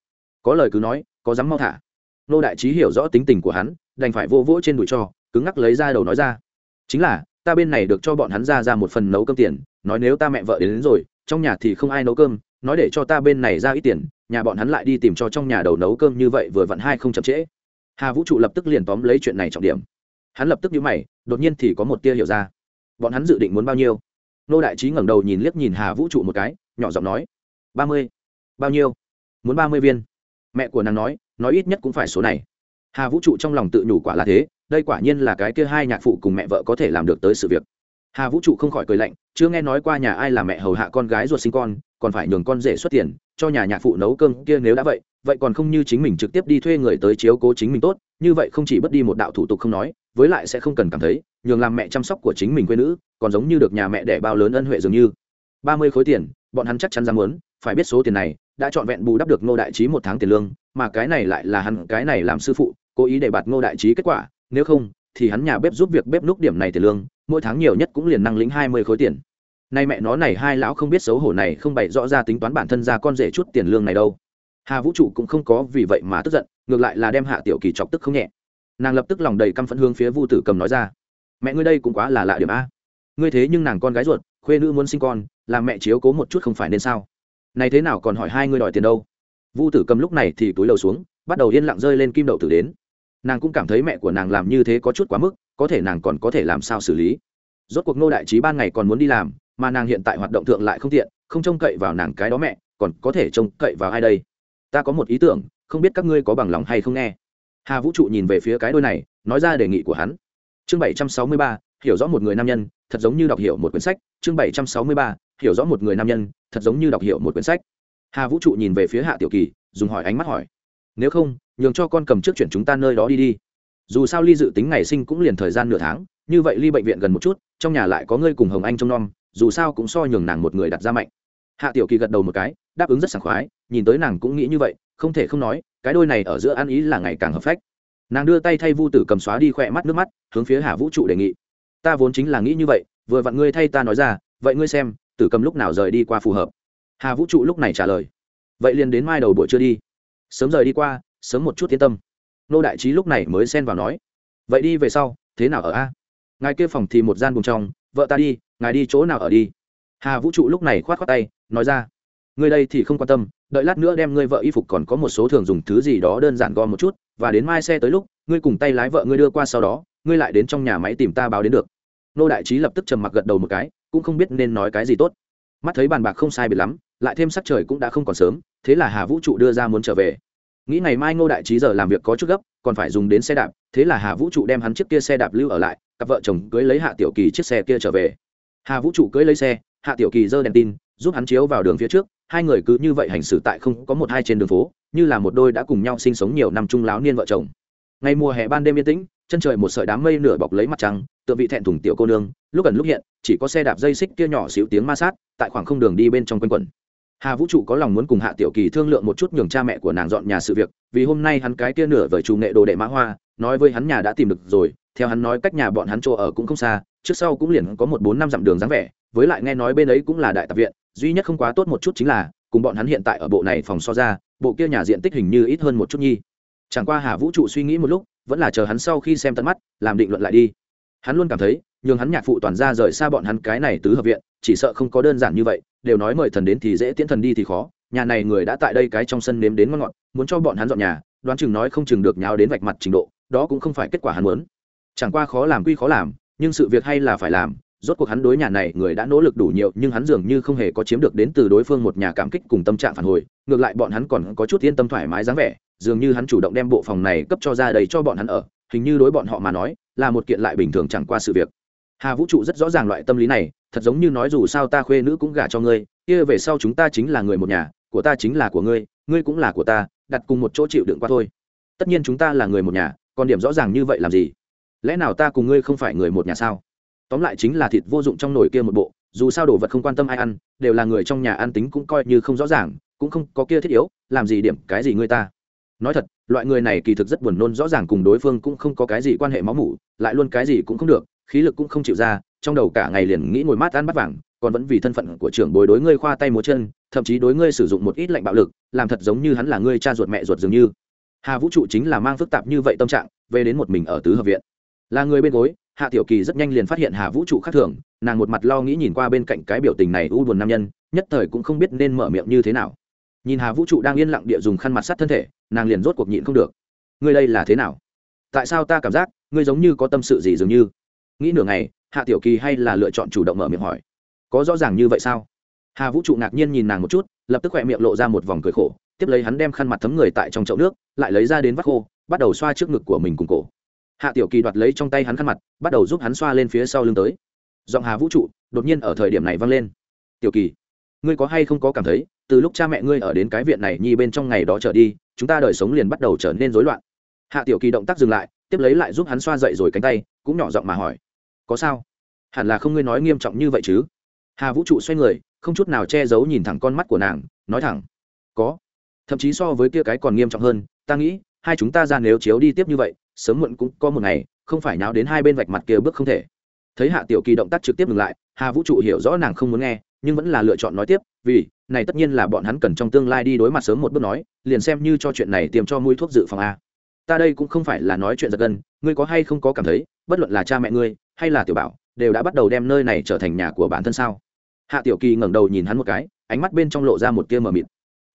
Có lời cứ nói có dám mau thả. Nô đại trí hiểu rõ tính tình của hắn đành phải vô vỗ trên đùi cho cứng ngắc lấy ra đầu nói ra chính là ta bên này được cho bọn hắn ra ra một phần nấu cơm tiền nói nếu ta mẹ vợ đến, đến rồi trong nhà thì không ai nấu cơm nói để cho ta bên này ra ít tiền nhà bọn hắn lại đi tìm cho trong nhà đầu nấu cơm như vậy vừa vặn hai không chậm trễ. Hà vũ trụ lập tức liền tóm lấy chuyện này trọng điểm. Hắn lập tức nhíu mày, đột nhiên thì có một tia hiểu ra. Bọn hắn dự định muốn bao nhiêu? Nô đại trí ngẩng đầu nhìn liếc nhìn hà vũ trụ một cái, nhỏ giọng nói, ba mươi. Bao nhiêu? Muốn ba mươi viên. Mẹ của nàng nói nói ít nhất cũng phải số này. Hà vũ trụ trong lòng tự nhủ quả là thế, đây quả nhiên là cái kia hai nhạc phụ cùng mẹ vợ có thể làm được tới sự việc. Hà vũ trụ không khỏi cười lạnh, chưa nghe nói qua nhà ai là mẹ hầu hạ con gái ruột sinh con, còn phải nhường con rể xuất tiền cho nhà nhạc phụ nấu cơm kia nếu đã vậy vậy còn không như chính mình trực tiếp đi thuê người tới chiếu cố chính mình tốt, như vậy không chỉ bất đi một đạo thủ tục không nói, với lại sẽ không cần cảm thấy, nhường làm mẹ chăm sóc của chính mình quê nữ, còn giống như được nhà mẹ đẻ bao lớn ân huệ dường như. Ba mươi khối tiền, bọn hắn chắc chắn dám muốn, phải biết số tiền này, đã trọn vẹn bù đắp được ngô đại trí một tháng tiền lương, mà cái này lại là hắn, cái này làm sư phụ, cố ý để bạt ngô đại trí kết quả, nếu không, thì hắn nhà bếp giúp việc bếp núc điểm này tiền lương, mỗi tháng nhiều nhất cũng liền năng lĩnh hai mươi khối tiền nay mẹ nó này hai lão không biết xấu hổ này không bày rõ ra tính toán bản thân ra con rể chút tiền lương này đâu. Hà vũ trụ cũng không có vì vậy mà tức giận, ngược lại là đem hạ tiểu kỳ chọc tức không nhẹ. Nàng lập tức lòng đầy căm phẫn hướng phía vu tử cầm nói ra, mẹ ngươi đây cũng quá là lạ điểm a. Ngươi thế nhưng nàng con gái ruột, khuê nữ muốn sinh con, làm mẹ chiếu cố một chút không phải nên sao? Này thế nào còn hỏi hai ngươi đòi tiền đâu? Vu tử cầm lúc này thì túi đầu xuống, bắt đầu yên lặng rơi lên kim đậu tử đến. Nàng cũng cảm thấy mẹ của nàng làm như thế có chút quá mức, có thể nàng còn có thể làm sao xử lý. Rốt cuộc nô đại trí ban ngày còn muốn đi làm mà nàng hiện tại hoạt động thượng lại không tiện, không trông cậy vào nàng cái đó mẹ, còn có thể trông cậy vào ai đây? Ta có một ý tưởng, không biết các ngươi có bằng lòng hay không nghe. Hà vũ trụ nhìn về phía cái đôi này, nói ra đề nghị của hắn. Chương bảy trăm sáu mươi ba, hiểu rõ một người nam nhân, thật giống như đọc hiểu một quyển sách. Chương bảy trăm sáu mươi ba, hiểu rõ một người nam nhân, thật giống như đọc hiểu một quyển sách. Hà vũ trụ nhìn về phía hạ tiểu kỳ, dùng hỏi ánh mắt hỏi. Nếu không, nhường cho con cầm trước chuyển chúng ta nơi đó đi đi. Dù sao ly dự tính ngày sinh cũng liền thời gian nửa tháng, như vậy ly bệnh viện gần một chút, trong nhà lại có ngươi cùng hồng anh trông nom dù sao cũng so nhường nàng một người đặt ra mạnh. Hạ tiểu kỳ gật đầu một cái, đáp ứng rất sảng khoái, nhìn tới nàng cũng nghĩ như vậy, không thể không nói, cái đôi này ở giữa ăn ý là ngày càng hợp phách. Nàng đưa tay thay vu tử cầm xóa đi khỏe mắt nước mắt, hướng phía hà vũ trụ đề nghị. Ta vốn chính là nghĩ như vậy, vừa vặn ngươi thay ta nói ra, vậy ngươi xem, tử cầm lúc nào rời đi qua phù hợp? Hà vũ trụ lúc này trả lời. Vậy liền đến mai đầu buổi trưa đi. Sớm rời đi qua, sớm một chút yên tâm. Nô đại trí lúc này mới xen vào nói. Vậy đi về sau, thế nào ở a? Ngài kia phòng thì một gian buồng trong vợ ta đi, ngài đi chỗ nào ở đi. Hà vũ trụ lúc này khoát khoát tay, nói ra, ngươi đây thì không quan tâm, đợi lát nữa đem ngươi vợ y phục còn có một số thường dùng thứ gì đó đơn giản gom một chút, và đến mai xe tới lúc, ngươi cùng tay lái vợ ngươi đưa qua sau đó, ngươi lại đến trong nhà máy tìm ta báo đến được. Nô đại trí lập tức trầm mặc gật đầu một cái, cũng không biết nên nói cái gì tốt. Mắt thấy bàn bạc không sai biệt lắm, lại thêm sắc trời cũng đã không còn sớm, thế là hà vũ trụ đưa ra muốn trở về. Nghĩ ngày mai ngô đại trí giờ làm việc có chút gấp còn phải dùng đến xe đạp, thế là hà vũ trụ đem hắn chiếc kia xe đạp lưu ở lại, cặp vợ chồng cưới lấy hạ tiểu kỳ chiếc xe kia trở về. Hà vũ trụ cưới lấy xe, hạ tiểu kỳ giơ đèn tin, giúp hắn chiếu vào đường phía trước, hai người cứ như vậy hành xử tại không có một hai trên đường phố, như là một đôi đã cùng nhau sinh sống nhiều năm chung láo niên vợ chồng. Ngày mùa hè ban đêm yên tĩnh, chân trời một sợi đám mây nửa bọc lấy mặt trăng, tựa vị thẹn thùng tiểu cô nương, lúc ẩn lúc hiện, chỉ có xe đạp dây xích kia nhỏ xíu tiếng ma sát, tại khoảng không đường đi bên trong quanh quẩn hà vũ trụ có lòng muốn cùng hạ tiểu kỳ thương lượng một chút nhường cha mẹ của nàng dọn nhà sự việc, vì hôm nay hắn cái kia nửa vời chủ nghệ đồ đệ mã hoa, nói với hắn nhà đã tìm được rồi, theo hắn nói cách nhà bọn hắn chỗ ở cũng không xa, trước sau cũng liền có một bốn năm dặm đường dáng vẻ, với lại nghe nói bên ấy cũng là đại tập viện, duy nhất không quá tốt một chút chính là, cùng bọn hắn hiện tại ở bộ này phòng so ra, bộ kia nhà diện tích hình như ít hơn một chút nhi. Chẳng qua hà vũ trụ suy nghĩ một lúc, vẫn là chờ hắn sau khi xem tận mắt, làm định luận lại đi. Hắn luôn cảm thấy, nhường hắn nhạc phụ toàn ra rời xa bọn hắn cái này tứ hợp viện, chỉ sợ không có đơn giản như vậy đều nói mời thần đến thì dễ tiễn thần đi thì khó, nhà này người đã tại đây cái trong sân nếm đến ngon ngọt, muốn cho bọn hắn dọn nhà, đoán chừng nói không chừng được nháo đến vạch mặt trình độ, đó cũng không phải kết quả hắn muốn. Chẳng qua khó làm quy khó làm, nhưng sự việc hay là phải làm, rốt cuộc hắn đối nhà này người đã nỗ lực đủ nhiều, nhưng hắn dường như không hề có chiếm được đến từ đối phương một nhà cảm kích cùng tâm trạng phản hồi, ngược lại bọn hắn còn có chút yên tâm thoải mái dáng vẻ, dường như hắn chủ động đem bộ phòng này cấp cho ra đầy cho bọn hắn ở, hình như đối bọn họ mà nói, là một kiện lại bình thường chẳng qua sự việc hà vũ trụ rất rõ ràng loại tâm lý này, thật giống như nói dù sao ta khuê nữ cũng gả cho ngươi, kia về sau chúng ta chính là người một nhà, của ta chính là của ngươi ngươi cũng là của ta, đặt cùng một chỗ chịu đựng qua thôi. Tất nhiên chúng ta là người một nhà, còn điểm rõ ràng như vậy làm gì? Lẽ nào ta cùng ngươi không phải người một nhà sao? Tóm lại chính là thịt vô dụng trong nồi kia một bộ, dù sao đồ vật không quan tâm ai ăn, đều là người trong nhà ăn tính cũng coi như không rõ ràng, cũng không có kia thiết yếu, làm gì điểm cái gì ngươi ta? Nói thật, loại người này kỳ thực rất buồn nôn, rõ ràng cùng đối phương cũng không có cái gì quan hệ máu mủ, lại luôn cái gì cũng không được khí lực cũng không chịu ra, trong đầu cả ngày liền nghĩ ngồi mát ăn bắt vàng, còn vẫn vì thân phận của trưởng bối đối ngươi khoa tay múa chân, thậm chí đối ngươi sử dụng một ít lệnh bạo lực, làm thật giống như hắn là ngươi cha ruột mẹ ruột dường như. Hà vũ trụ chính là mang phức tạp như vậy tâm trạng, về đến một mình ở tứ hợp viện. Là người bên gối, hạ tiểu kỳ rất nhanh liền phát hiện hà vũ trụ khác thường, nàng một mặt lo nghĩ nhìn qua bên cạnh cái biểu tình này u buồn nam nhân, nhất thời cũng không biết nên mở miệng như thế nào. Nhìn hà vũ trụ đang yên lặng địa dùng khăn mặt sát thân thể, nàng liền rốt cuộc nhịn không được. Ngươi đây là thế nào? Tại sao ta cảm giác ngươi giống như có tâm sự gì dường như? Nghĩ nửa ngày, hạ tiểu kỳ hay là lựa chọn chủ động mở miệng hỏi. Có rõ ràng như vậy sao? Hà vũ trụ ngạc nhiên nhìn nàng một chút, lập tức khỏe miệng lộ ra một vòng cười khổ, tiếp lấy hắn đem khăn mặt thấm người tại trong chậu nước, lại lấy ra đến vắt khô, bắt đầu xoa trước ngực của mình cùng cổ. Hạ tiểu kỳ đoạt lấy trong tay hắn khăn mặt, bắt đầu giúp hắn xoa lên phía sau lưng tới. Giọng hà vũ trụ đột nhiên ở thời điểm này vang lên. Tiểu kỳ, ngươi có hay không có cảm thấy, từ lúc cha mẹ ngươi ở đến cái viện này nhi bên trong ngày đó trở đi, chúng ta đời sống liền bắt đầu trở nên rối loạn? Hạ tiểu kỳ động tác dừng lại, tiếp lấy lại giúp hắn xoa dậy rồi cánh tay, cũng nhỏ giọng mà hỏi có sao? Hẳn là không ngươi nói nghiêm trọng như vậy chứ. Hà vũ trụ xoay người, không chút nào che giấu nhìn thẳng con mắt của nàng, nói thẳng. Có. Thậm chí so với kia cái còn nghiêm trọng hơn, ta nghĩ, hai chúng ta ra nếu chiếu đi tiếp như vậy, sớm muộn cũng có một ngày, không phải nháo đến hai bên vạch mặt kia bước không thể. Thấy hạ tiểu kỳ động tác trực tiếp ngừng lại, hà vũ trụ hiểu rõ nàng không muốn nghe, nhưng vẫn là lựa chọn nói tiếp, vì, này tất nhiên là bọn hắn cần trong tương lai đi đối mặt sớm một bước nói, liền xem như cho chuyện này tiêm cho mũi thuốc dự phòng a. Ta đây cũng không phải là nói chuyện giật gân, ngươi có hay không có cảm thấy, bất luận là cha mẹ ngươi hay là tiểu bảo, đều đã bắt đầu đem nơi này trở thành nhà của bản thân sao? Hạ tiểu kỳ ngẩng đầu nhìn hắn một cái, ánh mắt bên trong lộ ra một tia mờ mịt.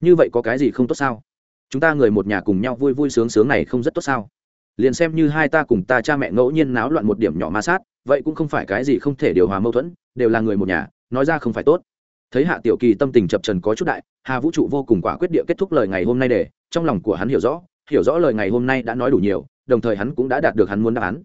Như vậy có cái gì không tốt sao? Chúng ta người một nhà cùng nhau vui vui sướng sướng này không rất tốt sao? Liền xem như hai ta cùng ta cha mẹ ngẫu nhiên náo loạn một điểm nhỏ ma sát, vậy cũng không phải cái gì không thể điều hòa mâu thuẫn, đều là người một nhà, nói ra không phải tốt. Thấy hạ tiểu kỳ tâm tình chập trần có chút đại, hà vũ trụ vô cùng quả quyết địa kết thúc lời ngày hôm nay để, trong lòng của hắn hiểu rõ hiểu rõ lời ngày hôm nay đã nói đủ nhiều, đồng thời hắn cũng đã đạt được hắn muốn đáp án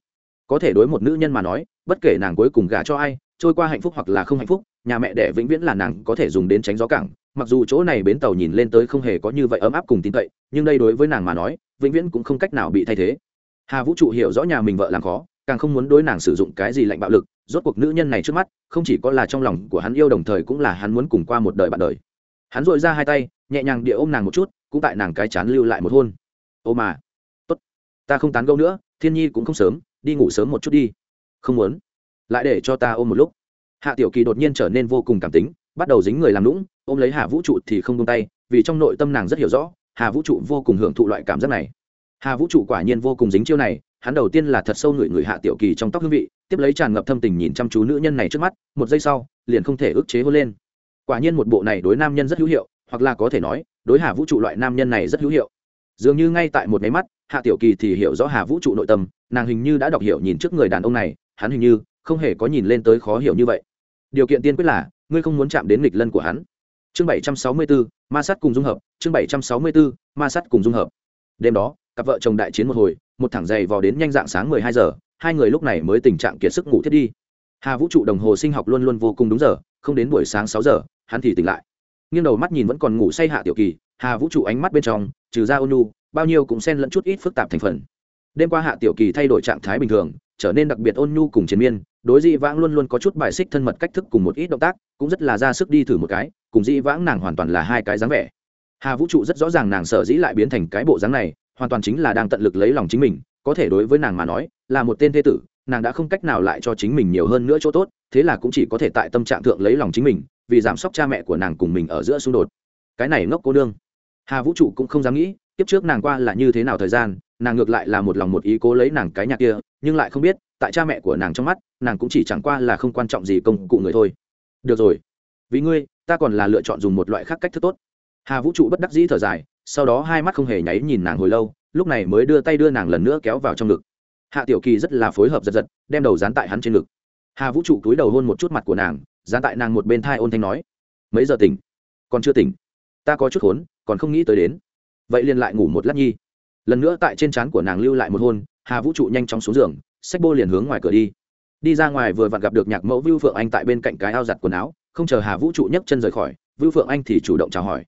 có thể đối một nữ nhân mà nói, bất kể nàng cuối cùng gả cho ai, trôi qua hạnh phúc hoặc là không hạnh phúc, nhà mẹ đẻ vĩnh viễn là nàng có thể dùng đến tránh gió cảng. Mặc dù chỗ này bến tàu nhìn lên tới không hề có như vậy ấm áp cùng tin cậy, nhưng đây đối với nàng mà nói, vĩnh viễn cũng không cách nào bị thay thế. Hà vũ trụ hiểu rõ nhà mình vợ làm khó, càng không muốn đối nàng sử dụng cái gì lạnh bạo lực, rốt cuộc nữ nhân này trước mắt, không chỉ có là trong lòng của hắn yêu đồng thời cũng là hắn muốn cùng qua một đời bạn đời. Hắn dội ra hai tay, nhẹ nhàng địa ôm nàng một chút, cũng tại nàng cái chán lưu lại một hôn. Ô mà, tốt, ta không tán gâu nữa, thiên nhi cũng không sớm đi ngủ sớm một chút đi. Không muốn. Lại để cho ta ôm một lúc. Hạ tiểu kỳ đột nhiên trở nên vô cùng cảm tính, bắt đầu dính người làm lũng ôm lấy hà vũ trụ thì không tung tay, vì trong nội tâm nàng rất hiểu rõ, hà vũ trụ vô cùng hưởng thụ loại cảm giác này. Hà vũ trụ quả nhiên vô cùng dính chiêu này, hắn đầu tiên là thật sâu ngửi người hạ tiểu kỳ trong tóc hương vị, tiếp lấy tràn ngập thâm tình nhìn chăm chú nữ nhân này trước mắt, một giây sau, liền không thể ức chế hôn lên. Quả nhiên một bộ này đối nam nhân rất hữu hiệu, hoặc là có thể nói, đối hà vũ trụ loại nam nhân này rất hữu hiệu dường như ngay tại một máy mắt, hạ tiểu kỳ thì hiểu rõ hà vũ trụ nội tâm, nàng hình như đã đọc hiểu nhìn trước người đàn ông này, hắn hình như không hề có nhìn lên tới khó hiểu như vậy. Điều kiện tiên quyết là, ngươi không muốn chạm đến nghịch lân của hắn. Chương bảy trăm sáu mươi bốn ma sát cùng dung hợp, chương bảy trăm sáu mươi bốn ma sát cùng dung hợp. Đêm đó, cặp vợ chồng đại chiến một hồi, một thẳng giày vò đến nhanh dạng sáng mười hai giờ, hai người lúc này mới tình trạng kiệt sức ngủ thiết đi. Hà vũ trụ đồng hồ sinh học luôn luôn vô cùng đúng giờ, không đến buổi sáng sáu giờ, hắn thì tỉnh lại. Nghiêng đầu mắt nhìn vẫn còn ngủ say hạ tiểu kỳ hà vũ trụ ánh mắt bên trong, trừ ra ônu bao nhiêu cũng xen lẫn chút ít phức tạp thành phần. Đêm qua hạ tiểu kỳ thay đổi trạng thái bình thường, trở nên đặc biệt ôn nhu cùng chiến miên, đối dị vãng luôn luôn có chút bài xích thân mật cách thức cùng một ít động tác, cũng rất là ra sức đi thử một cái, cùng dị vãng nàng hoàn toàn là hai cái dáng vẻ. Hà vũ trụ rất rõ ràng nàng sở dĩ lại biến thành cái bộ dáng này, hoàn toàn chính là đang tận lực lấy lòng chính mình, có thể đối với nàng mà nói, là một tên thế tử, nàng đã không cách nào lại cho chính mình nhiều hơn nữa chỗ tốt, thế là cũng chỉ có thể tại tâm trạng thượng lấy lòng chính mình, vì giảm sốc cha mẹ của nàng cùng mình ở giữa xung đột. Cái này ngốc cô đương hà vũ trụ cũng không dám nghĩ, kiếp trước nàng qua là như thế nào thời gian, nàng ngược lại là một lòng một ý cố lấy nàng cái nhà kia, nhưng lại không biết, tại cha mẹ của nàng trong mắt, nàng cũng chỉ chẳng qua là không quan trọng gì công cụ người thôi. Được rồi, vì ngươi, ta còn là lựa chọn dùng một loại khác cách thức tốt. Hà vũ trụ bất đắc dĩ thở dài, sau đó hai mắt không hề nháy nhìn nàng hồi lâu, lúc này mới đưa tay đưa nàng lần nữa kéo vào trong ngực. Hạ tiểu kỳ rất là phối hợp giật giật, đem đầu dán tại hắn trên ngực. Hà vũ trụ túi đầu hôn một chút mặt của nàng, dán tại nàng một bên thai ôn thanh nói, mấy giờ tỉnh? Còn chưa tỉnh? Ta có chút khốn còn không nghĩ tới đến. Vậy liền lại ngủ một lát nhi. Lần nữa tại trên trán của nàng lưu lại một hôn, hà vũ trụ nhanh chóng xuống giường sách bô liền hướng ngoài cửa đi. Đi ra ngoài vừa vặn gặp được nhạc mẫu vưu phượng anh tại bên cạnh cái ao giặt quần áo, không chờ hà vũ trụ nhấc chân rời khỏi, vưu phượng anh thì chủ động chào hỏi.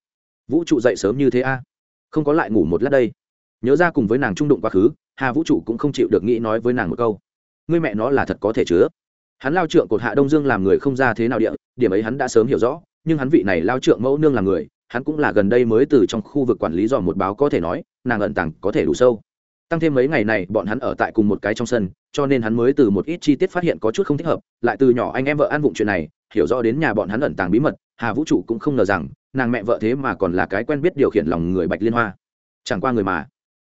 Vũ trụ dậy sớm như thế a? Không có lại ngủ một lát đây. Nhớ ra cùng với nàng trung đụng quá khứ, hà vũ trụ cũng không chịu được nghĩ nói với nàng một câu. Người mẹ nó là thật có thể chứa. Hắn lao trượng cột hạ đông dương làm người không ra thế nào địa, điểm ấy hắn đã sớm hiểu rõ, nhưng hắn vị này lao trượng mẫu nương làm người hắn cũng là gần đây mới từ trong khu vực quản lý dò một báo có thể nói, nàng ẩn tàng có thể đủ sâu. Tăng thêm mấy ngày này, bọn hắn ở tại cùng một cái trong sân, cho nên hắn mới từ một ít chi tiết phát hiện có chút không thích hợp, lại từ nhỏ anh em vợ ăn vụng chuyện này, hiểu rõ đến nhà bọn hắn ẩn tàng bí mật, hà vũ trụ cũng không ngờ rằng, nàng mẹ vợ thế mà còn là cái quen biết điều khiển lòng người bạch liên hoa. Chẳng qua người mà,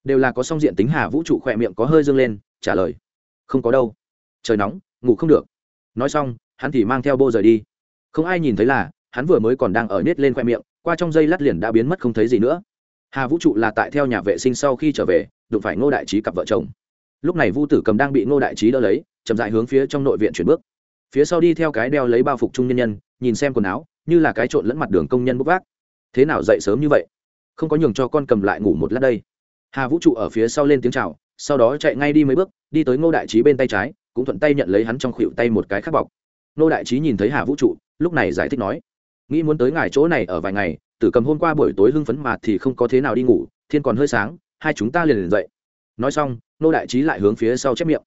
đều là có song diện tính hà vũ trụ khỏe miệng có hơi dâng lên, trả lời, không có đâu. Trời nóng, ngủ không được. Nói xong, hắn thì mang theo bô rời đi. Không ai nhìn thấy là, hắn vừa mới còn đang ở nết lên khoe miệng qua trong dây lát liền đã biến mất không thấy gì nữa. Hà vũ trụ là tại theo nhà vệ sinh sau khi trở về, đụng phải ngô đại trí cặp vợ chồng. Lúc này vu tử cầm đang bị ngô đại trí đỡ lấy, chậm dại hướng phía trong nội viện chuyển bước. Phía sau đi theo cái đeo lấy bao phục trung nhân nhân, nhìn xem quần áo, như là cái trộn lẫn mặt đường công nhân bốc vác. Thế nào dậy sớm như vậy? Không có nhường cho con cầm lại ngủ một lát đây. Hà vũ trụ ở phía sau lên tiếng chào, sau đó chạy ngay đi mấy bước, đi tới ngô đại trí bên tay trái, cũng thuận tay nhận lấy hắn trong khuỵu tay một cái khắc bọc. Ngô đại trí nhìn thấy hà vũ trụ, lúc này giải thích nói nghĩ muốn tới ngài chỗ này ở vài ngày, tử cầm hôm qua buổi tối hưng phấn mà thì không có thế nào đi ngủ, thiên còn hơi sáng, hai chúng ta liền liền dậy. Nói xong, nô đại trí lại hướng phía sau chép miệng.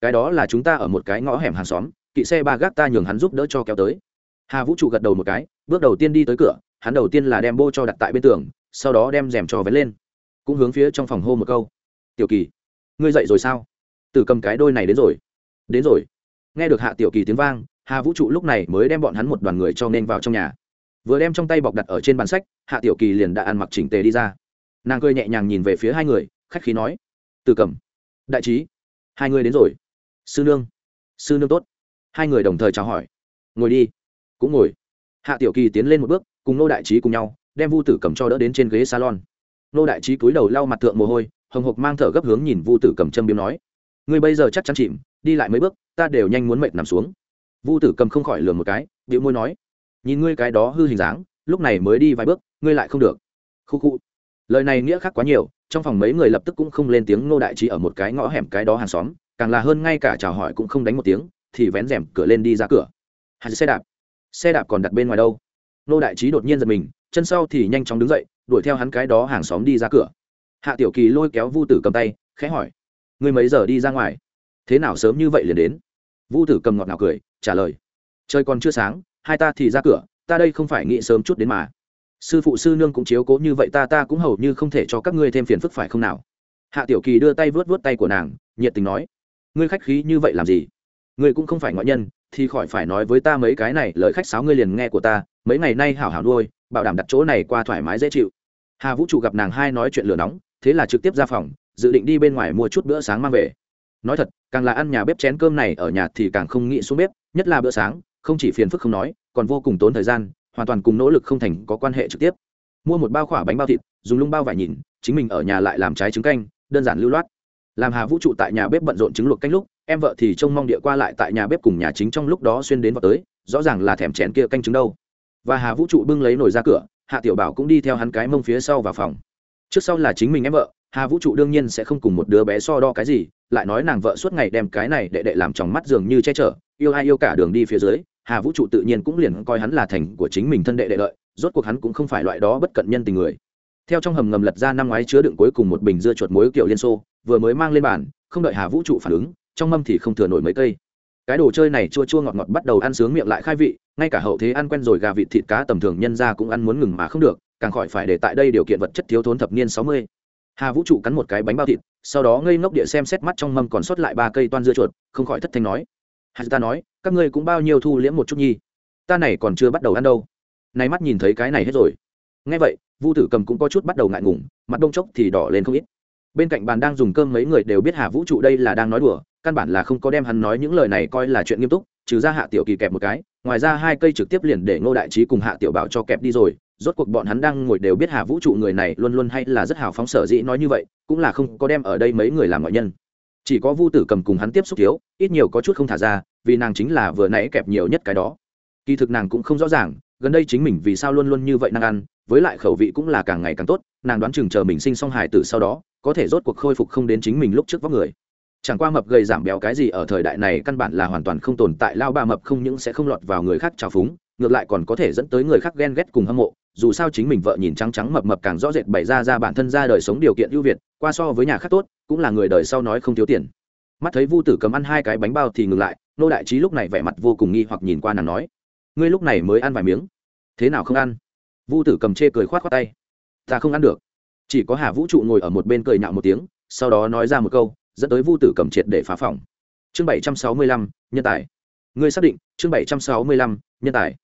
Cái đó là chúng ta ở một cái ngõ hẻm hàng xóm, kỵ xe ba gác ta nhường hắn giúp đỡ cho kéo tới. Hà vũ trụ gật đầu một cái, bước đầu tiên đi tới cửa, hắn đầu tiên là đem bô cho đặt tại bên tường, sau đó đem rèm cho vén lên. Cũng hướng phía trong phòng hô một câu. Tiểu kỳ, ngươi dậy rồi sao? Tử cầm cái đôi này đến rồi. Đến rồi. Nghe được hạ tiểu kỳ tiếng vang, hà vũ trụ lúc này mới đem bọn hắn một đoàn người cho nên vào trong nhà vừa đem trong tay bọc đặt ở trên bàn sách, hạ tiểu kỳ liền đã ăn mặc chỉnh tề đi ra. Nàng cười nhẹ nhàng nhìn về phía hai người, khách khí nói, từ cầm. Đại trí, hai người đến rồi. Sư nương sư nương tốt. Hai người đồng thời chào hỏi. Ngồi đi. Cũng ngồi. Hạ tiểu kỳ tiến lên một bước, cùng nô đại trí cùng nhau, đem vu tử cầm cho đỡ đến trên ghế salon. Nô đại trí cúi đầu lau mặt thượng mồ hôi, hồng hộc mang thở gấp hướng nhìn vu tử cầm châm biếm nói, ngươi bây giờ chắc chắn chìm, đi lại mấy bước, ta đều nhanh muốn mệt nằm xuống. Vu tử cầm không khỏi lừa một cái điệu môi nói nhìn ngươi cái đó hư hình dáng, lúc này mới đi vài bước, ngươi lại không được. Khu khu. Lời này nghĩa khác quá nhiều, trong phòng mấy người lập tức cũng không lên tiếng Nô đại trí ở một cái ngõ hẻm cái đó hàng xóm, càng là hơn ngay cả chào hỏi cũng không đánh một tiếng, thì vén rèm cửa lên đi ra cửa. Hạt xe đạp. Xe đạp còn đặt bên ngoài đâu? Nô đại trí đột nhiên giật mình, chân sau thì nhanh chóng đứng dậy, đuổi theo hắn cái đó hàng xóm đi ra cửa. Hạ tiểu kỳ lôi kéo vu tử cầm tay, khẽ hỏi, ngươi mấy giờ đi ra ngoài? Thế nào sớm như vậy liền đến? Vu tử cầm ngọt ngào cười, trả lời, trời còn chưa sáng hai ta thì ra cửa, ta đây không phải nghĩ sớm chút đến mà. Sư phụ sư nương cũng chiếu cố như vậy ta ta cũng hầu như không thể cho các ngươi thêm phiền phức phải không nào? Hạ tiểu kỳ đưa tay vớt vớt tay của nàng, nhiệt tình nói, ngươi khách khí như vậy làm gì? Ngươi cũng không phải ngoại nhân, thì khỏi phải nói với ta mấy cái này, lời khách sáo ngươi liền nghe của ta, mấy ngày nay hảo hảo nuôi, bảo đảm đặt chỗ này qua thoải mái dễ chịu. Hà vũ trụ gặp nàng hai nói chuyện lửa nóng, thế là trực tiếp ra phòng, dự định đi bên ngoài mua chút bữa sáng mang về. Nói thật, càng là ăn nhà bếp chén cơm này ở nhà thì càng không nghĩ xuống bếp, nhất là bữa sáng không chỉ phiền phức không nói, còn vô cùng tốn thời gian, hoàn toàn cùng nỗ lực không thành có quan hệ trực tiếp. Mua một bao khỏa bánh bao thịt, dùng lung bao vải nhìn, chính mình ở nhà lại làm trái trứng canh, đơn giản lưu loát. Làm hà vũ trụ tại nhà bếp bận rộn trứng luộc canh lúc, em vợ thì trông mong địa qua lại tại nhà bếp cùng nhà chính trong lúc đó xuyên đến vào tới, rõ ràng là thèm chén kia canh trứng đâu. Và hà vũ trụ bưng lấy nồi ra cửa, hạ tiểu bảo cũng đi theo hắn cái mông phía sau vào phòng. Trước sau là chính mình em vợ hà vũ trụ đương nhiên sẽ không cùng một đứa bé so đo cái gì, lại nói nàng vợ suốt ngày đem cái này đệ đệ làm trong mắt dường như che chở, yêu ai yêu cả đường đi phía dưới, hà vũ trụ tự nhiên cũng liền coi hắn là thành của chính mình thân đệ đệ lợi, rốt cuộc hắn cũng không phải loại đó bất cận nhân tình người. Theo trong hầm ngầm lật ra năm ngoái chứa đựng cuối cùng một bình dưa chuột muối kiểu liên xô, vừa mới mang lên bàn, không đợi hà vũ trụ phản ứng, trong mâm thì không thừa nổi mấy cây. Cái đồ chơi này chua chua ngọt ngọt bắt đầu ăn sướng miệng lại khai vị, ngay cả hậu thế ăn quen rồi gà vịt thịt cá tầm thường nhân ra cũng ăn muốn ngừng mà không được, càng khỏi phải để tại đây điều kiện vật chất thiếu thốn thập niên sáu mươi hà vũ trụ cắn một cái bánh bao thịt, sau đó ngây ngốc địa xem xét mắt trong mâm còn sót lại ba cây toan dưa chuột, không khỏi thất thanh nói. Hà ta nói, các ngươi cũng bao nhiêu thu liễm một chút nhi. Ta này còn chưa bắt đầu ăn đâu. Nay mắt nhìn thấy cái này hết rồi. Ngay vậy, vu tử cầm cũng có chút bắt đầu ngại ngùng, mặt đông chốc thì đỏ lên không ít. Bên cạnh bàn đang dùng cơm mấy người đều biết hà vũ trụ đây là đang nói đùa, căn bản là không có đem hắn nói những lời này coi là chuyện nghiêm túc, trừ ra hạ tiểu kỳ kẹp một cái ngoài ra hai cây trực tiếp liền để ngô đại trí cùng hạ tiểu bảo cho kẹp đi rồi, rốt cuộc bọn hắn đang ngồi đều biết hà vũ trụ người này luôn luôn hay là rất hào phóng sở dĩ nói như vậy, cũng là không có đem ở đây mấy người làm ngoại nhân. Chỉ có vu tử cầm cùng hắn tiếp xúc thiếu, ít nhiều có chút không thả ra, vì nàng chính là vừa nãy kẹp nhiều nhất cái đó. Kỳ thực nàng cũng không rõ ràng, gần đây chính mình vì sao luôn luôn như vậy năng ăn, với lại khẩu vị cũng là càng ngày càng tốt, nàng đoán chừng chờ mình sinh xong hài tử sau đó, có thể rốt cuộc khôi phục không đến chính mình lúc trước vóc người chẳng qua mập gầy giảm béo cái gì ở thời đại này căn bản là hoàn toàn không tồn tại lao ba mập không những sẽ không lọt vào người khác trào phúng, ngược lại còn có thể dẫn tới người khác ghen ghét cùng hâm mộ. Dù sao chính mình vợ nhìn trắng trắng mập mập càng rõ rệt bày ra ra bản thân ra đời sống điều kiện ưu việt, qua so với nhà khác tốt, cũng là người đời sau nói không thiếu tiền. Mắt thấy vu tử cầm ăn hai cái bánh bao thì ngừng lại, nô đại trí lúc này vẻ mặt vô cùng nghi hoặc nhìn qua nàng nói, ngươi lúc này mới ăn vài miếng? Thế nào không ăn? Vu tử cầm chê cười khoát khoát tay, ta không ăn được. Chỉ có hà vũ trụ ngồi ở một bên cười nhạo một tiếng, sau đó nói ra một câu dẫn tới vu tử cầm triệt để phá phòng. Chương bảy trăm sáu mươi lăm, nhân tài. Ngươi xác định, chương bảy trăm sáu mươi lăm, nhân tài.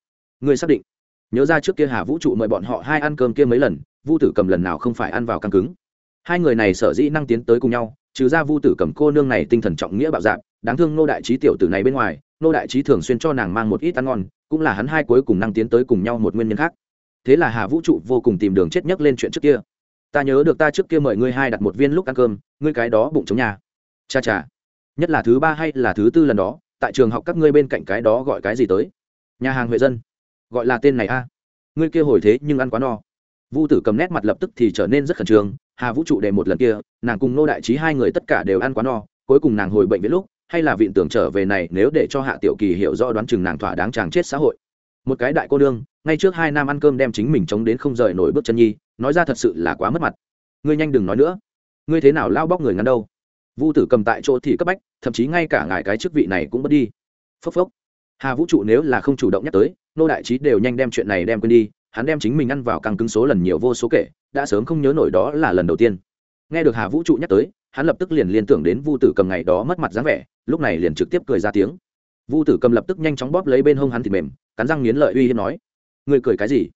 Ngươi xác định. Nhớ ra trước kia hà vũ trụ mời bọn họ hai ăn cơm kia mấy lần, vu tử cầm lần nào không phải ăn vào căng cứng. Hai người này sở dĩ năng tiến tới cùng nhau, trừ ra vu tử cầm cô nương này tinh thần trọng nghĩa bạo dạn, đáng thương nô đại trí tiểu tử này bên ngoài nô đại trí thường xuyên cho nàng mang một ít ăn ngon, cũng là hắn hai cuối cùng năng tiến tới cùng nhau một nguyên nhân khác. Thế là hà vũ trụ vô cùng tìm đường chết nhất lên chuyện trước kia ta nhớ được ta trước kia mời ngươi hai đặt một viên lúc ăn cơm, ngươi cái đó bụng chống nhà. Cha cha. Nhất là thứ ba hay là thứ tư lần đó, tại trường học các ngươi bên cạnh cái đó gọi cái gì tới? Nhà hàng huệ dân. Gọi là tên này a. Ngươi kia hồi thế nhưng ăn quá no. Vu tử cầm nét mặt lập tức thì trở nên rất khẩn trương, hà vũ trụ đề một lần kia, nàng cùng nô đại trí hai người tất cả đều ăn quá no, cuối cùng nàng hồi bệnh viện lúc, hay là viện tưởng trở về này nếu để cho hạ tiểu kỳ hiểu rõ đoán chừng nàng thỏa đáng chàng chết xã hội. Một cái đại cô đương ngay trước hai nam ăn cơm đem chính mình chống đến không rời nổi bước chân nhi, nói ra thật sự là quá mất mặt. Ngươi nhanh đừng nói nữa. Ngươi thế nào lao bóc người ngắn đâu? Vu tử cầm tại chỗ thì cấp bách, thậm chí ngay cả ngài cái chức vị này cũng mất đi. Phốc phốc. Hà vũ trụ nếu là không chủ động nhắc tới, nô đại trí đều nhanh đem chuyện này đem quên đi, hắn đem chính mình ăn vào căng cứng số lần nhiều vô số kể, đã sớm không nhớ nổi đó là lần đầu tiên. Nghe được hà vũ trụ nhắc tới, hắn lập tức liền liên tưởng đến vu tử cầm ngày đó mất mặt dáng vẻ, lúc này liền trực tiếp cười ra tiếng. Vu tử cầm lập tức nhanh chóng bóp lấy bên hông hắn thịt mềm, cắn răng nghiến lợi uy hiếp nói Ngươi cười cái gì?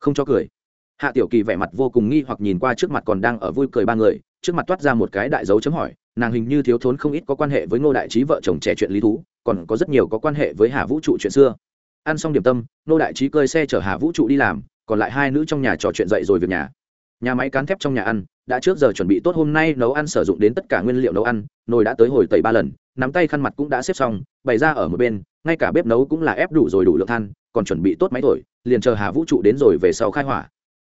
Không cho cười. Hạ tiểu kỳ vẻ mặt vô cùng nghi hoặc nhìn qua trước mặt còn đang ở vui cười ba người, trước mặt toát ra một cái đại dấu chấm hỏi, nàng hình như thiếu thốn không ít có quan hệ với ngô đại trí vợ chồng trẻ chuyện lý thú, còn có rất nhiều có quan hệ với hà vũ trụ chuyện xưa. Ăn xong điểm tâm, ngô đại trí cơi xe chở hà vũ trụ đi làm, còn lại hai nữ trong nhà trò chuyện dậy rồi việc nhà. Nhà máy cán thép trong nhà ăn, đã trước giờ chuẩn bị tốt hôm nay nấu ăn sử dụng đến tất cả nguyên liệu nấu ăn, nồi đã tới hồi tẩy ba lần nắm tay khăn mặt cũng đã xếp xong, bày ra ở một bên, ngay cả bếp nấu cũng là ép đủ rồi đủ lượng than, còn chuẩn bị tốt máy thổi, liền chờ hà vũ trụ đến rồi về sau khai hỏa.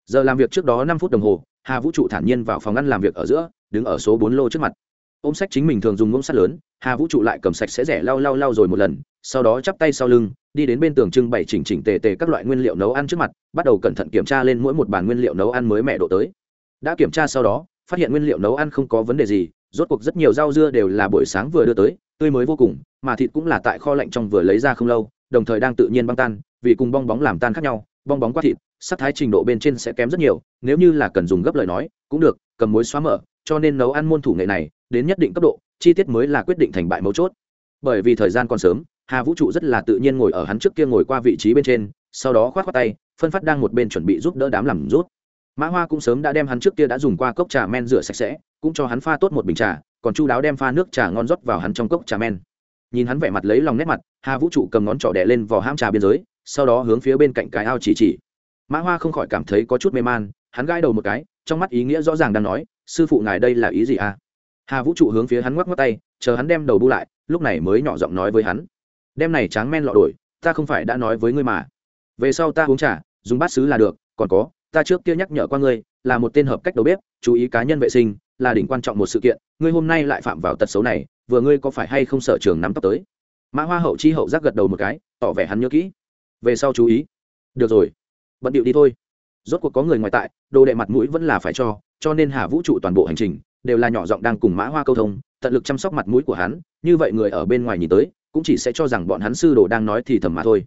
Giờ làm việc trước đó năm phút đồng hồ, hà vũ trụ thản nhiên vào phòng ăn làm việc ở giữa, đứng ở số bốn lô trước mặt. Ôm sách chính mình thường dùng ngỗng sắt lớn, hà vũ trụ lại cầm sạch sẽ rẻ lau lau lau rồi một lần, sau đó chắp tay sau lưng, đi đến bên tường trưng bày chỉnh chỉnh tề tề các loại nguyên liệu nấu ăn trước mặt, bắt đầu cẩn thận kiểm tra lên mỗi một bàn nguyên liệu nấu ăn mới mẹ độ tới. Đã kiểm tra sau đó, phát hiện nguyên liệu nấu ăn không có vấn đề gì rốt cuộc rất nhiều rau dưa đều là buổi sáng vừa đưa tới, tươi mới vô cùng, mà thịt cũng là tại kho lạnh trong vừa lấy ra không lâu, đồng thời đang tự nhiên băng tan, vì cùng bong bóng làm tan khác nhau, bong bóng qua thịt, sắc thái trình độ bên trên sẽ kém rất nhiều, nếu như là cần dùng gấp lời nói, cũng được, cầm muối xóa mở cho nên nấu ăn môn thủ nghệ này, đến nhất định cấp độ, chi tiết mới là quyết định thành bại mấu chốt. Bởi vì thời gian còn sớm, hà vũ trụ rất là tự nhiên ngồi ở hắn trước kia ngồi qua vị trí bên trên, sau đó khoát khoát tay, phân phát đang một bên chuẩn bị giúp đỡ đám làm rút. Mã hoa cũng sớm đã đem hắn trước kia đã dùng qua cốc trà men rửa sạch sẽ cũng cho hắn pha tốt một bình trà, còn chu đáo đem pha nước trà ngon rót vào hắn trong cốc trà men. Nhìn hắn vẻ mặt lấy lòng nét mặt, hà vũ trụ cầm ngón trỏ đẻ lên vò ham trà biên giới, sau đó hướng phía bên cạnh cái ao chỉ chỉ. Mã hoa không khỏi cảm thấy có chút mê man, hắn gãi đầu một cái, trong mắt ý nghĩa rõ ràng đang nói, sư phụ ngài đây là ý gì à? Hà vũ trụ hướng phía hắn ngoắc ngoắc tay, chờ hắn đem đầu bu lại, lúc này mới nhỏ giọng nói với hắn đem này tráng men lọ đổi ta không phải đã nói với ngươi mà. Về sau ta uống trà, dùng bát xứ là được, còn có, ta trước kia nhắc nhở qua ngươi, là một tên hợp cách đầu bếp, chú ý cá nhân vệ sinh là đỉnh quan trọng một sự kiện, ngươi hôm nay lại phạm vào tật xấu này, vừa ngươi có phải hay không sở trường nắm tóc tới? Mã hoa hậu chi hậu giác gật đầu một cái, tỏ vẻ hắn nhớ kỹ. Về sau chú ý. Được rồi. Bận điệu đi thôi. Rốt cuộc có người ngoài tại, đồ đệ mặt mũi vẫn là phải cho cho nên hà vũ trụ toàn bộ hành trình, đều là nhỏ giọng đang cùng mã hoa câu thông, tận lực chăm sóc mặt mũi của hắn, như vậy người ở bên ngoài nhìn tới, cũng chỉ sẽ cho rằng bọn hắn sư đồ đang nói thì thầm mà thôi.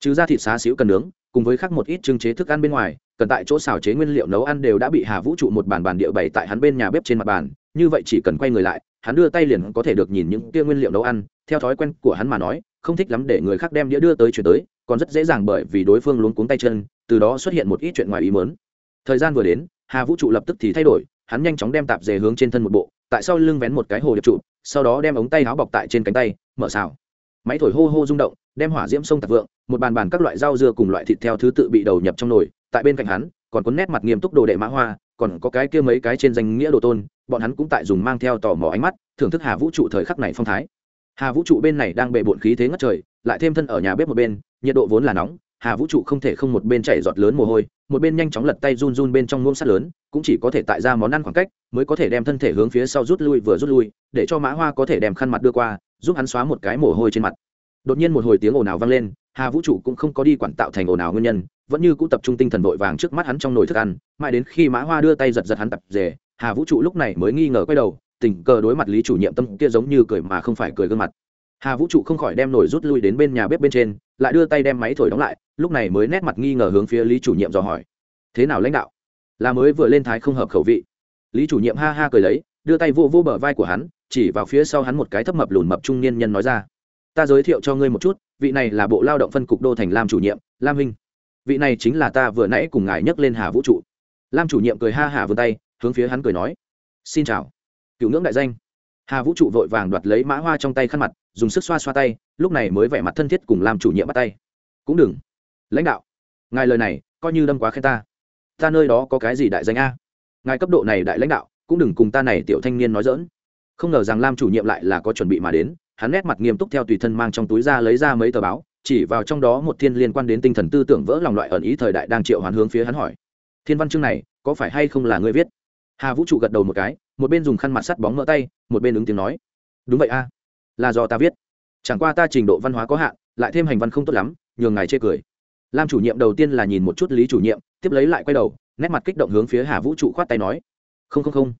Chứ ra thịt xá xíu cần nướng, cùng với khác một ít chương chế thức ăn bên ngoài cần tại chỗ xào chế nguyên liệu nấu ăn đều đã bị hà vũ trụ một bàn bàn địa bày tại hắn bên nhà bếp trên mặt bàn, như vậy chỉ cần quay người lại, hắn đưa tay liền có thể được nhìn những kia nguyên liệu nấu ăn. Theo thói quen của hắn mà nói, không thích lắm để người khác đem đĩa đưa tới chuyển tới, còn rất dễ dàng bởi vì đối phương luống cuống tay chân, từ đó xuất hiện một ít chuyện ngoài ý mớn thời gian vừa đến, hà vũ trụ lập tức thì thay đổi, hắn nhanh chóng đem tạp dề hướng trên thân một bộ, tại sau lưng vén một cái hồ điệp trụ, sau đó đem ống tay áo bọc tại trên cánh tay, mở xào. Máy thổi hô hô rung động, đem hỏa diễm sông tạc vượng, một bàn bàn các loại rau dưa cùng loại thịt theo thứ tự bị đầu nhập trong nồi tại bên cạnh hắn, còn có nét mặt nghiêm túc đồ đệ mã hoa, còn có cái kia mấy cái trên danh nghĩa đồ tôn, bọn hắn cũng tại dùng mang theo tò mò ánh mắt, thưởng thức hà vũ trụ thời khắc này phong thái. Hà vũ trụ bên này đang bệ bộn khí thế ngất trời, lại thêm thân ở nhà bếp một bên, nhiệt độ vốn là nóng, hà vũ trụ không thể không một bên chảy giọt lớn mồ hôi, một bên nhanh chóng lật tay run run bên trong ngôm sắt lớn, cũng chỉ có thể tại ra món ăn khoảng cách, mới có thể đem thân thể hướng phía sau rút lui vừa rút lui, để cho mã hoa có thể đem khăn mặt đưa qua, giúp hắn xóa một cái mồ hôi trên mặt. Đột nhiên một hồi tiếng ồn ào vang lên, hà vũ trụ cũng không có đi quản tạo thành ồn ào nguyên nhân vẫn như cũ tập trung tinh thần vội vàng trước mắt hắn trong nồi thức ăn, mãi đến khi mã hoa đưa tay giật giật hắn tập rể, hà vũ trụ lúc này mới nghi ngờ quay đầu, tình cờ đối mặt lý chủ nhiệm tâm kia giống như cười mà không phải cười gương mặt. Hà vũ trụ không khỏi đem nồi rút lui đến bên nhà bếp bên trên, lại đưa tay đem máy thổi đóng lại, lúc này mới nét mặt nghi ngờ hướng phía lý chủ nhiệm dò hỏi. Thế nào lãnh đạo? Là mới vừa lên thái không hợp khẩu vị. Lý chủ nhiệm ha ha cười lấy, đưa tay vô vô bờ vai của hắn, chỉ vào phía sau hắn một cái thấp mập lùn mập trung niên nhân nói ra. Ta giới thiệu cho ngươi một chút, vị này là bộ lao động phân cục đô thành lam chủ nhiệm, lam huynh vị này chính là ta vừa nãy cùng ngài nhắc lên hà vũ trụ. Lam chủ nhiệm cười ha hà vươn tay, hướng phía hắn cười nói, xin chào, cựu ngưỡng đại danh. Hà vũ trụ vội vàng đoạt lấy mã hoa trong tay khăn mặt, dùng sức xoa xoa tay, lúc này mới vẻ mặt thân thiết cùng làm chủ nhiệm bắt tay. Cũng đừng, lãnh đạo, ngài lời này coi như đâm quá khen ta. Ta nơi đó có cái gì đại danh a? Ngài cấp độ này đại lãnh đạo, cũng đừng cùng ta này tiểu thanh niên nói dỡn không ngờ rằng lam chủ nhiệm lại là có chuẩn bị mà đến, hắn nét mặt nghiêm túc theo tùy thân mang trong túi ra lấy ra mấy tờ báo chỉ vào trong đó một thiên liên quan đến tinh thần tư tưởng vỡ lòng loại ẩn ý thời đại đang triệu hoán hướng phía hắn hỏi. Thiên văn chương này, có phải hay không là ngươi viết? Hà vũ trụ gật đầu một cái, một bên dùng khăn mặt sắt bóng mỡ tay, một bên ứng tiếng nói. Đúng vậy a, là do ta viết. Chẳng qua ta trình độ văn hóa có hạn, lại thêm hành văn không tốt lắm, nhường ngài chê cười. Lam chủ nhiệm đầu tiên là nhìn một chút lý chủ nhiệm, tiếp lấy lại quay đầu, nét mặt kích động hướng phía hà vũ trụ khoát tay nói. Không không không.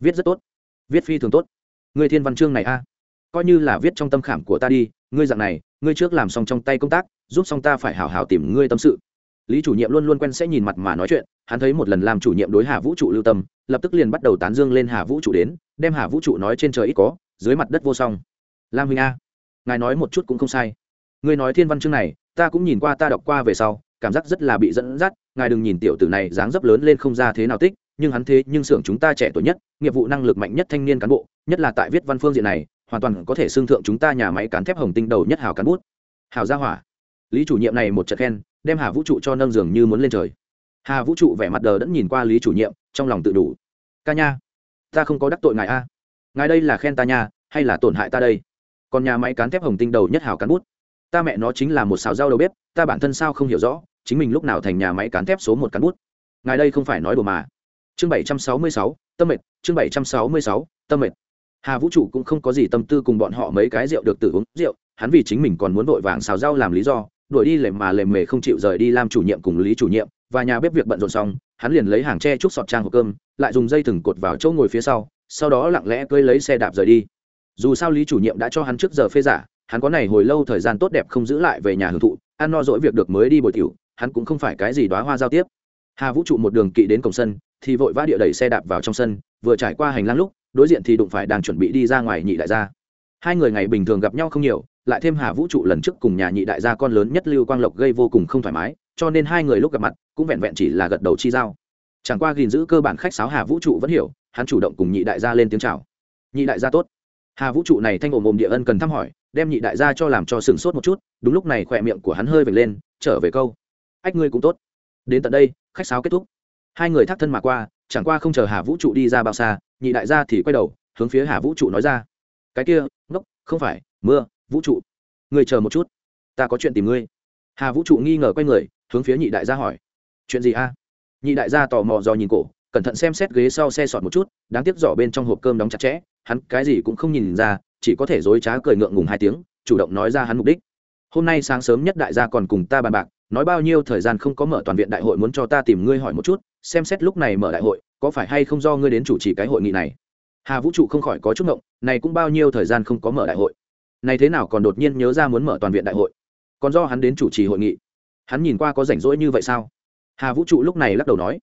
Viết rất tốt. Viết phi thường tốt. Người thiên văn chương này a coi như là viết trong tâm khảm của ta đi, ngươi dạng này, ngươi trước làm xong trong tay công tác, giúp xong ta phải hảo hảo tìm ngươi tâm sự. Lý chủ nhiệm luôn luôn quen sẽ nhìn mặt mà nói chuyện, hắn thấy một lần làm chủ nhiệm đối hà vũ trụ lưu tâm, lập tức liền bắt đầu tán dương lên hà vũ trụ đến, đem hà vũ trụ nói trên trời ít có, dưới mặt đất vô song. Lam huynh a, ngài nói một chút cũng không sai. Ngươi nói thiên văn chương này, ta cũng nhìn qua, ta đọc qua về sau, cảm giác rất là bị dẫn dắt, ngài đừng nhìn tiểu tử này dáng dấp lớn lên không ra thế nào tích, nhưng hắn thế nhưng xưởng chúng ta trẻ tuổi nhất, nghiệp vụ năng lực mạnh nhất thanh niên cán bộ, nhất là tại viết văn phương diện này hoàn toàn có thể xương thượng chúng ta nhà máy cán thép hồng tinh đầu nhất hào cán bút. Hào gia hỏa. Lý chủ nhiệm này một trận khen, đem hà vũ trụ cho nâng giường như muốn lên trời. Hà vũ trụ vẻ mặt đờ đẫn nhìn qua lý chủ nhiệm, trong lòng tự đủ. Ca nha, ta không có đắc tội ngài a. Ngài đây là khen ta nha, hay là tổn hại ta đây? Còn nhà máy cán thép hồng tinh đầu nhất hào cán bút. Ta mẹ nó chính là một xào rau đầu bếp, ta bản thân sao không hiểu rõ, chính mình lúc nào thành nhà máy cán thép số một cán bút? Ngài đây không phải nói đùa mà. Chương bảy trăm sáu mươi sáu, tâm mệt, chương bảy trăm sáu mươi sáu, tâm mệt hà vũ trụ cũng không có gì tâm tư cùng bọn họ mấy cái rượu được tự uống rượu, hắn vì chính mình còn muốn vội vàng xào rau làm lý do, đuổi đi lề mà lề mề không chịu rời đi làm chủ nhiệm cùng lý chủ nhiệm, và nhà bếp việc bận rộn xong, hắn liền lấy hàng tre trúc sọt trang hộp cơm, lại dùng dây thừng cột vào chỗ ngồi phía sau sau đó lặng lẽ cưới lấy xe đạp rời đi. Dù sao lý chủ nhiệm đã cho hắn trước giờ phê giả, hắn có này hồi lâu thời gian tốt đẹp không giữ lại về nhà hưởng thụ, ăn no dỗi việc được mới đi bồi tiểu, hắn cũng không phải cái gì đoá hoa giao tiếp. Hà vũ trụ một đường kỵ đến cổng sân, thì vội vã địa đẩy xe đạp vào trong sân, vừa trải qua hành lang lúc đối diện thì đụng phải đang chuẩn bị đi ra ngoài nhị đại gia. Hai người ngày bình thường gặp nhau không nhiều, lại thêm hà vũ trụ lần trước cùng nhà nhị đại gia con lớn nhất lưu quang lộc gây vô cùng không thoải mái, cho nên hai người lúc gặp mặt cũng vẹn vẹn chỉ là gật đầu chi giao. Chẳng qua gìn giữ cơ bản khách sáo hà vũ trụ vẫn hiểu, hắn chủ động cùng nhị đại gia lên tiếng chào. Nhị đại gia tốt. Hà vũ trụ này thanh ồm ồm địa ân cần thăm hỏi, đem nhị đại gia cho làm cho sừng sốt một chút, đúng lúc này khỏe miệng của hắn hơi vệt lên, trở về câu. Ách ngươi cũng tốt. Đến tận đây, khách sáo kết thúc. Hai người thác thân mà qua chẳng qua không chờ hà vũ trụ đi ra bao xa, nhị đại gia thì quay đầu, hướng phía hà vũ trụ nói ra. Cái kia, ngốc, không phải, mưa, vũ trụ. Người chờ một chút, ta có chuyện tìm ngươi. Hà vũ trụ nghi ngờ quay người, hướng phía nhị đại gia hỏi. Chuyện gì a? Nhị đại gia tò mò dò nhìn cổ, cẩn thận xem xét ghế sau xe sọt một chút, đáng tiếc giỏ bên trong hộp cơm đóng chặt chẽ, hắn cái gì cũng không nhìn ra, chỉ có thể dối trá cười ngượng ngùng hai tiếng, chủ động nói ra hắn mục đích. Hôm nay sáng sớm nhất đại gia còn cùng ta bàn bạc, nói bao nhiêu thời gian không có mở toàn viện đại hội muốn cho ta tìm ngươi hỏi một chút xem xét lúc này mở đại hội, có phải hay không do ngươi đến chủ trì cái hội nghị này? Hà vũ trụ không khỏi có chút ngộng, này cũng bao nhiêu thời gian không có mở đại hội. Này thế nào còn đột nhiên nhớ ra muốn mở toàn viện đại hội? Còn do hắn đến chủ trì hội nghị? Hắn nhìn qua có rảnh rỗi như vậy sao? Hà vũ trụ lúc này lắc đầu nói,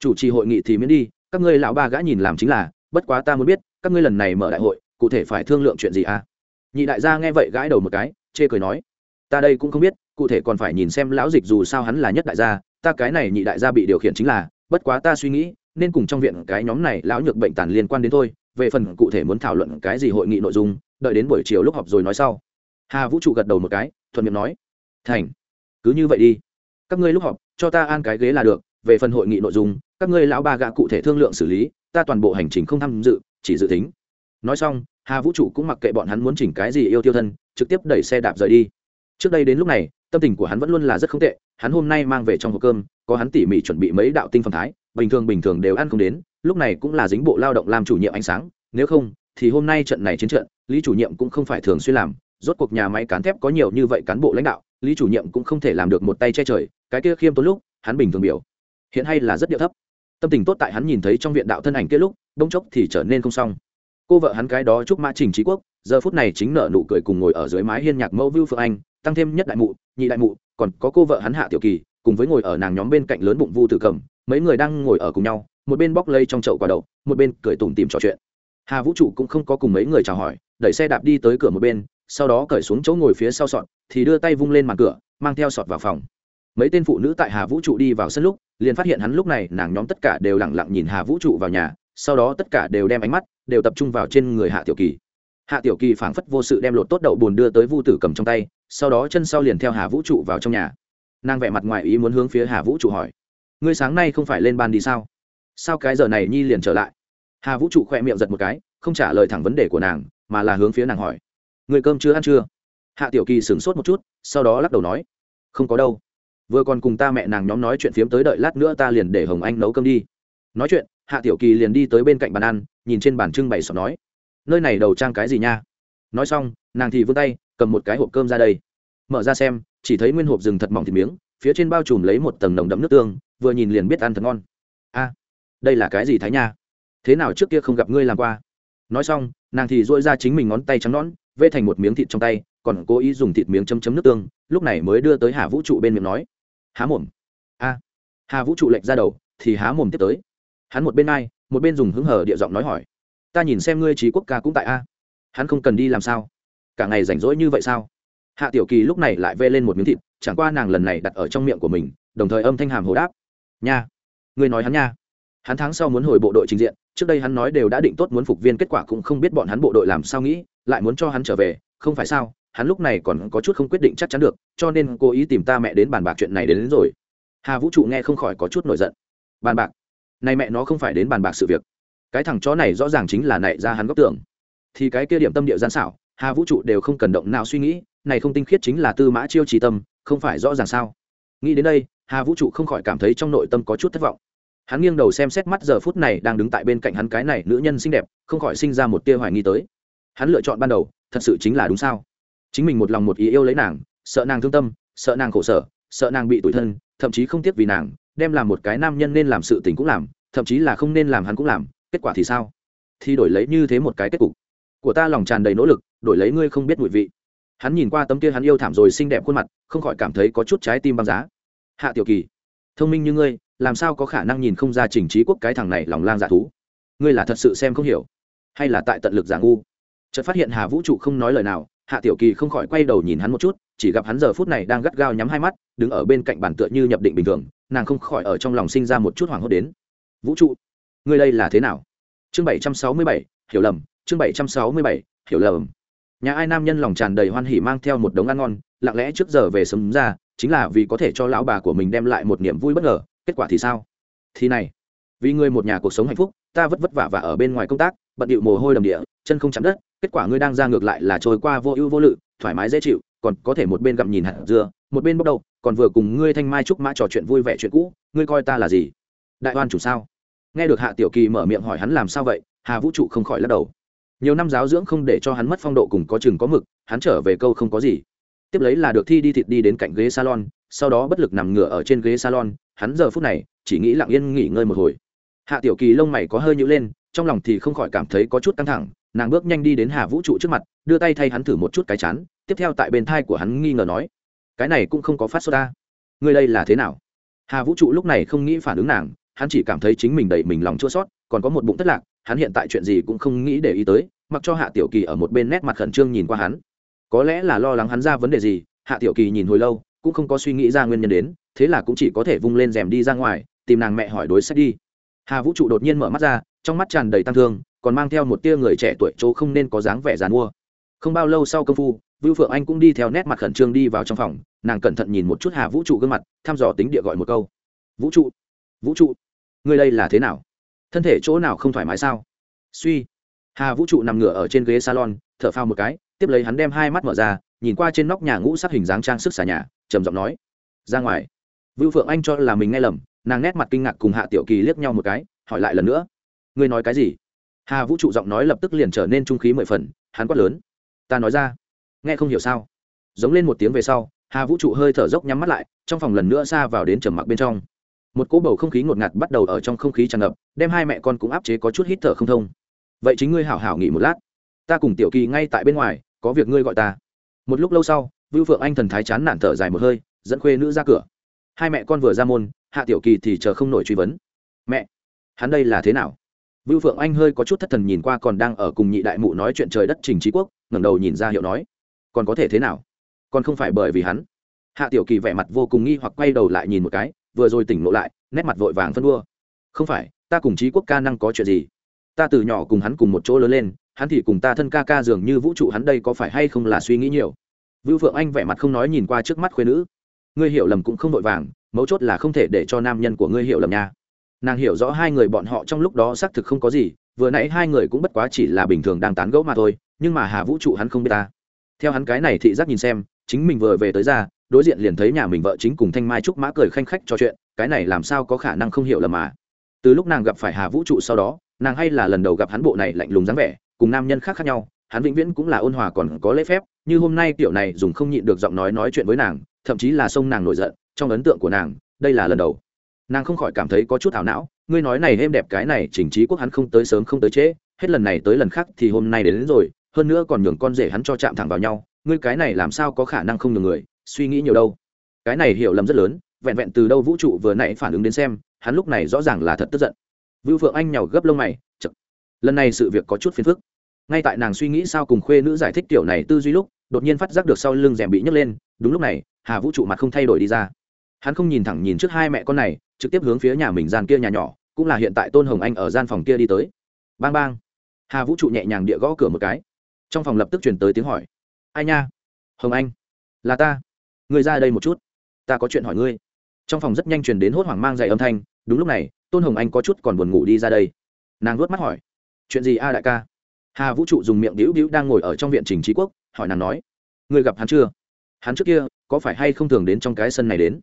chủ trì hội nghị thì miễn đi, các ngươi lão ba gã nhìn làm chính là, bất quá ta muốn biết, các ngươi lần này mở đại hội, cụ thể phải thương lượng chuyện gì à? Nhị đại gia nghe vậy gãi đầu một cái, chê cười nói, ta đây cũng không biết, cụ thể còn phải nhìn xem lão dịch dù sao hắn là nhất đại gia, ta cái này nhị đại gia bị điều khiển chính là bất quá ta suy nghĩ, nên cùng trong viện cái nhóm này lão nhược bệnh tàn liên quan đến thôi, về phần cụ thể muốn thảo luận cái gì hội nghị nội dung, đợi đến buổi chiều lúc họp rồi nói sau. Hà vũ trụ gật đầu một cái, thuận miệng nói, thành, cứ như vậy đi. Các ngươi lúc họp, cho ta an cái ghế là được, về phần hội nghị nội dung, các ngươi lão ba gạ cụ thể thương lượng xử lý, ta toàn bộ hành trình không tham dự, chỉ dự tính. Nói xong, hà vũ trụ cũng mặc kệ bọn hắn muốn chỉnh cái gì yêu tiêu thân, trực tiếp đẩy xe đạp rời đi. Trước đây đến lúc này tâm tình của hắn vẫn luôn là rất không tệ, hắn hôm nay mang về trong hộp cơm, có hắn tỉ mỉ chuẩn bị mấy đạo tinh phẩm thái, bình thường bình thường đều ăn không đến, lúc này cũng là dính bộ lao động làm chủ nhiệm ánh sáng, nếu không, thì hôm nay trận này chiến trận, lý chủ nhiệm cũng không phải thường xuyên làm, rốt cuộc nhà máy cán thép có nhiều như vậy cán bộ lãnh đạo, lý chủ nhiệm cũng không thể làm được một tay che trời, cái kia khiêm tốn lúc, hắn bình thường biểu, hiện hay là rất điệu thấp. Tâm tình tốt tại hắn nhìn thấy trong viện đạo thân ảnh kia lúc, bỗng chốc thì trở nên không xong. Cô vợ hắn cái đó chúc mã trình trí quốc, giờ phút này chính nợ nụ cười cùng ngồi ở dưới mái hiên nhạc mẫu vưu phượng anh tăng thêm nhất đại mụ, nhị đại mụ, còn có cô vợ hắn hạ tiểu kỳ, cùng với ngồi ở nàng nhóm bên cạnh lớn bụng vu tử cầm, mấy người đang ngồi ở cùng nhau, một bên bóc lây trong chậu quả đậu, một bên cười tủm tìm trò chuyện. Hà vũ trụ cũng không có cùng mấy người chào hỏi, đẩy xe đạp đi tới cửa một bên, sau đó cởi xuống chỗ ngồi phía sau sọt, thì đưa tay vung lên màn cửa, mang theo sọt vào phòng. Mấy tên phụ nữ tại hà vũ trụ đi vào sân lúc, liền phát hiện hắn lúc này, nàng nhóm tất cả đều lẳng lặng nhìn hà vũ trụ vào nhà, sau đó tất cả đều đem ánh mắt đều tập trung vào trên người hạ tiểu kỳ hạ tiểu kỳ phảng phất vô sự đem lột tốt đậu bùn đưa tới vu tử cầm trong tay, sau đó chân sau liền theo hà vũ trụ vào trong nhà. Nàng vẽ mặt ngoài ý muốn hướng phía hà vũ trụ hỏi, ngươi sáng nay không phải lên ban đi sao? Sao cái giờ này nhi liền trở lại? Hà vũ trụ khỏe miệng giật một cái, không trả lời thẳng vấn đề của nàng, mà là hướng phía nàng hỏi người cơm chưa ăn chưa? Hạ tiểu kỳ sửng sốt một chút, sau đó lắc đầu nói, không có đâu. Vừa còn cùng ta mẹ nàng nhóm nói chuyện phiếm tới đợi lát nữa ta liền để hồng anh nấu cơm đi. Nói chuyện, hạ tiểu kỳ liền đi tới bên cạnh bàn ăn, nhìn trên bàn trưng bày sọt nói nơi này đầu trang cái gì nha? Nói xong, nàng thì vươn tay, cầm một cái hộp cơm ra đây. Mở ra xem, chỉ thấy nguyên hộp rừng thật mỏng thịt miếng, phía trên bao trùm lấy một tầng nồng đậm nước tương, vừa nhìn liền biết ăn thật ngon. A, đây là cái gì thái nha? Thế nào trước kia không gặp ngươi làm qua? Nói xong, nàng thì dội ra chính mình ngón tay trắng nón vê thành một miếng thịt trong tay, còn cố ý dùng thịt miếng chấm chấm nước tương, lúc này mới đưa tới hà vũ trụ bên miệng nói. Há mồm. A, hà vũ trụ lệch ra đầu, thì há mồm tiếp tới. Hắn một bên ai, một bên dùng hứng hở địa giọng nói hỏi ta nhìn xem ngươi trí quốc ca cũng tại a. Hắn không cần đi làm sao? Cả ngày rảnh rỗi như vậy sao? Hạ tiểu kỳ lúc này lại vê lên một miếng thịt chẳng qua nàng lần này đặt ở trong miệng của mình đồng thời âm thanh hàm hồ đáp. Nha ngươi nói hắn nha. Hắn tháng sau muốn hồi bộ đội trình diện trước đây hắn nói đều đã định tốt muốn phục viên kết quả cũng không biết bọn hắn bộ đội làm sao nghĩ lại muốn cho hắn trở về không phải sao? Hắn lúc này còn có chút không quyết định chắc chắn được cho nên cố ý tìm ta mẹ đến bàn bạc chuyện này đến, đến rồi. Hà vũ trụ nghe không khỏi có chút nổi giận. Bàn bạc? Này mẹ nó không phải đến bàn bạc sự việc cái thằng chó này rõ ràng chính là nảy ra hắn góc tưởng. Thì cái kia điểm tâm địa gian xảo, hà vũ trụ đều không cần động nào suy nghĩ, này không tinh khiết chính là tư mã chiêu trí tâm, không phải rõ ràng sao? Nghĩ đến đây, hà vũ trụ không khỏi cảm thấy trong nội tâm có chút thất vọng. Hắn nghiêng đầu xem xét mắt giờ phút này đang đứng tại bên cạnh hắn cái này nữ nhân xinh đẹp, không khỏi sinh ra một tia hoài nghi tới. Hắn lựa chọn ban đầu, thật sự chính là đúng sao? Chính mình một lòng một ý yêu lấy nàng, sợ nàng thương tâm, sợ nàng khổ sở, sợ nàng bị tủi thân, thậm chí không tiếc vì nàng, đem làm một cái nam nhân nên làm sự tình cũng làm, thậm chí là không nên làm hắn cũng làm kết quả thì sao? Thì đổi lấy như thế một cái kết cục. Của ta lòng tràn đầy nỗ lực, đổi lấy ngươi không biết mùi vị. Hắn nhìn qua tấm kia hắn yêu thảm rồi xinh đẹp khuôn mặt, không khỏi cảm thấy có chút trái tim băng giá. Hạ tiểu kỳ, thông minh như ngươi, làm sao có khả năng nhìn không ra trình trí quốc cái thằng này lòng lang dạ thú? Ngươi là thật sự xem không hiểu. Hay là tại tận lực giả ngu? Chợt phát hiện hà vũ trụ không nói lời nào, hạ tiểu kỳ không khỏi quay đầu nhìn hắn một chút, chỉ gặp hắn giờ phút này đang gắt gao nhắm hai mắt, đứng ở bên cạnh bàn tựa như nhập định bình thường, nàng không khỏi ở trong lòng sinh ra một chút hoảng hốt đến. Vũ trụ ngươi đây là thế nào? Chương bảy trăm sáu mươi bảy, hiểu lầm, chương bảy trăm sáu mươi bảy, hiểu lầm. Nhà ai nam nhân lòng tràn đầy hoan hỉ mang theo một đống ăn ngon, lặng lẽ trước giờ về sớm ra, chính là vì có thể cho lão bà của mình đem lại một niềm vui bất ngờ, kết quả thì sao? Thì này, vì ngươi một nhà cuộc sống hạnh phúc, ta vất vất vả và ở bên ngoài công tác, bận điệu mồ hôi đầm địa, chân không chạm đất, kết quả ngươi đang ra ngược lại là trôi qua vô ưu vô lự, thoải mái dễ chịu, còn có thể một bên gặm nhìn hạt dưa, một bên bốc đầu, còn vừa cùng ngươi thanh mai trúc mã trò chuyện vui vẻ chuyện cũ, ngươi coi ta là gì? Đại oan chủ sao? Nghe được hạ tiểu kỳ mở miệng hỏi hắn làm sao vậy, hà vũ trụ không khỏi lắc đầu. Nhiều năm giáo dưỡng không để cho hắn mất phong độ cùng có chừng có mực, hắn trở về câu không có gì. Tiếp lấy là được thi đi thịt đi đến cạnh ghế salon, sau đó bất lực nằm ngửa ở trên ghế salon, hắn giờ phút này chỉ nghĩ lặng yên nghỉ ngơi một hồi. Hạ tiểu kỳ lông mày có hơi nhữ lên, trong lòng thì không khỏi cảm thấy có chút căng thẳng, nàng bước nhanh đi đến hà vũ trụ trước mặt, đưa tay thay hắn thử một chút cái chán, tiếp theo tại bên thai của hắn nghi ngờ nói, cái này cũng không có phát sốt ta. Ngươi đây là thế nào? Hà vũ trụ lúc này không nghĩ phản ứng nàng hắn chỉ cảm thấy chính mình đầy mình lòng chua sót, còn có một bụng thất lạc, hắn hiện tại chuyện gì cũng không nghĩ để ý tới, mặc cho hạ tiểu kỳ ở một bên nét mặt khẩn trương nhìn qua hắn. Có lẽ là lo lắng hắn ra vấn đề gì, hạ tiểu kỳ nhìn hồi lâu, cũng không có suy nghĩ ra nguyên nhân đến, thế là cũng chỉ có thể vung lên rèm đi ra ngoài, tìm nàng mẹ hỏi đối sách đi. Hà vũ trụ đột nhiên mở mắt ra, trong mắt tràn đầy tăng thương, còn mang theo một tia người trẻ tuổi chỗ không nên có dáng vẻ dàn mua không bao lâu sau công phu, vưu phượng anh cũng đi theo nét mặt khẩn trương đi vào trong phòng, nàng cẩn thận nhìn một chút hà vũ trụ gương mặt, thăm dò tính địa gọi một câu. Vũ trụ vũ trụ ngươi đây là thế nào? Thân thể chỗ nào không thoải mái sao? Suy. Hà vũ trụ nằm ngửa ở trên ghế salon, thở phao một cái, tiếp lấy hắn đem hai mắt mở ra, nhìn qua trên nóc nhà ngũ sắc hình dáng trang sức xà nhà, trầm giọng nói. Ra ngoài. Vưu phượng anh cho là mình nghe lầm, nàng nét mặt kinh ngạc cùng hạ tiểu kỳ liếc nhau một cái, hỏi lại lần nữa. Ngươi nói cái gì? Hà vũ trụ giọng nói lập tức liền trở nên trung khí mười phần, hắn quát lớn. Ta nói ra. Nghe không hiểu sao? Giống lên một tiếng về sau, hà vũ trụ hơi thở dốc nhắm mắt lại, trong phòng lần nữa xa vào đến trầm mặc bên trong một cỗ bầu không khí ngột ngạt bắt đầu ở trong không khí tràn ngập, đem hai mẹ con cũng áp chế có chút hít thở không thông. Vậy chính ngươi hảo hảo nghỉ một lát. Ta cùng tiểu kỳ ngay tại bên ngoài, có việc ngươi gọi ta. Một lúc lâu sau, vưu phượng anh thần thái chán nản thở dài một hơi, dẫn khuê nữ ra cửa. Hai mẹ con vừa ra môn, hạ tiểu kỳ thì chờ không nổi truy vấn. Mẹ, hắn đây là thế nào? Vưu phượng anh hơi có chút thất thần nhìn qua còn đang ở cùng nhị đại mụ nói chuyện trời đất trình trí quốc, ngẩng đầu nhìn ra hiệu nói, còn có thể thế nào? Còn không phải bởi vì hắn? Hạ tiểu kỳ vẻ mặt vô cùng nghi hoặc quay đầu lại nhìn một cái vừa rồi tỉnh ngộ lại, nét mặt vội vàng phân đua. Không phải, ta cùng trí quốc ca năng có chuyện gì? Ta từ nhỏ cùng hắn cùng một chỗ lớn lên, hắn thì cùng ta thân ca ca dường như vũ trụ hắn đây có phải hay không là suy nghĩ nhiều. Vưu phượng anh vẻ mặt không nói nhìn qua trước mắt khuyên nữ. Ngươi hiểu lầm cũng không vội vàng, mấu chốt là không thể để cho nam nhân của ngươi hiểu lầm nha. Nàng hiểu rõ hai người bọn họ trong lúc đó xác thực không có gì, vừa nãy hai người cũng bất quá chỉ là bình thường đang tán gẫu mà thôi, nhưng mà hà vũ trụ hắn không biết ta. Theo hắn cái này thị giác nhìn xem, chính mình vừa về tới ra đối diện liền thấy nhà mình vợ chính cùng thanh mai trúc mã cười khanh khách trò chuyện cái này làm sao có khả năng không hiểu lầm mà. Từ lúc nàng gặp phải hà vũ trụ sau đó nàng hay là lần đầu gặp hắn bộ này lạnh lùng dáng vẻ cùng nam nhân khác khác nhau hắn vĩnh viễn cũng là ôn hòa còn có lễ phép như hôm nay kiểu này dùng không nhịn được giọng nói nói chuyện với nàng thậm chí là xông nàng nổi giận trong ấn tượng của nàng đây là lần đầu. Nàng không khỏi cảm thấy có chút ảo não ngươi nói này êm đẹp cái này chỉnh trí quốc hắn không tới sớm không tới trễ hết lần này tới lần khác thì hôm nay đến, đến rồi hơn nữa còn nhường con rể hắn cho chạm thẳng vào nhau ngươi cái này làm sao có khả năng không nhường người suy nghĩ nhiều đâu. Cái này hiểu lầm rất lớn, vẹn vẹn từ đâu vũ trụ vừa nãy phản ứng đến xem, hắn lúc này rõ ràng là thật tức giận. Vưu phượng anh nhào gấp lông mày chật. lần này sự việc có chút phiền phức. Ngay tại nàng suy nghĩ sao cùng khuê nữ giải thích tiểu này tư duy lúc, đột nhiên phát giác được sau lưng rèm bị nhấc lên, đúng lúc này, hà vũ trụ mặt không thay đổi đi ra. Hắn không nhìn thẳng nhìn trước hai mẹ con này, trực tiếp hướng phía nhà mình gian kia nhà nhỏ, cũng là hiện tại tôn hồng anh ở gian phòng kia đi tới. Bang bang. Hà vũ trụ nhẹ nhàng địa gõ cửa một cái. Trong phòng lập tức truyền tới tiếng hỏi. Ai nha? Hồng anh. Là ta. Ngươi ra đây một chút. Ta có chuyện hỏi ngươi. Trong phòng rất nhanh chuyển đến hốt hoảng mang dày âm thanh. Đúng lúc này, tôn hồng anh có chút còn buồn ngủ đi ra đây. Nàng vuốt mắt hỏi, chuyện gì a đại ca? Hà vũ trụ dùng miệng đĩu đĩu đang ngồi ở trong viện trình trí quốc, hỏi nàng nói, ngươi gặp hắn chưa? Hắn trước kia có phải hay không thường đến trong cái sân này đến?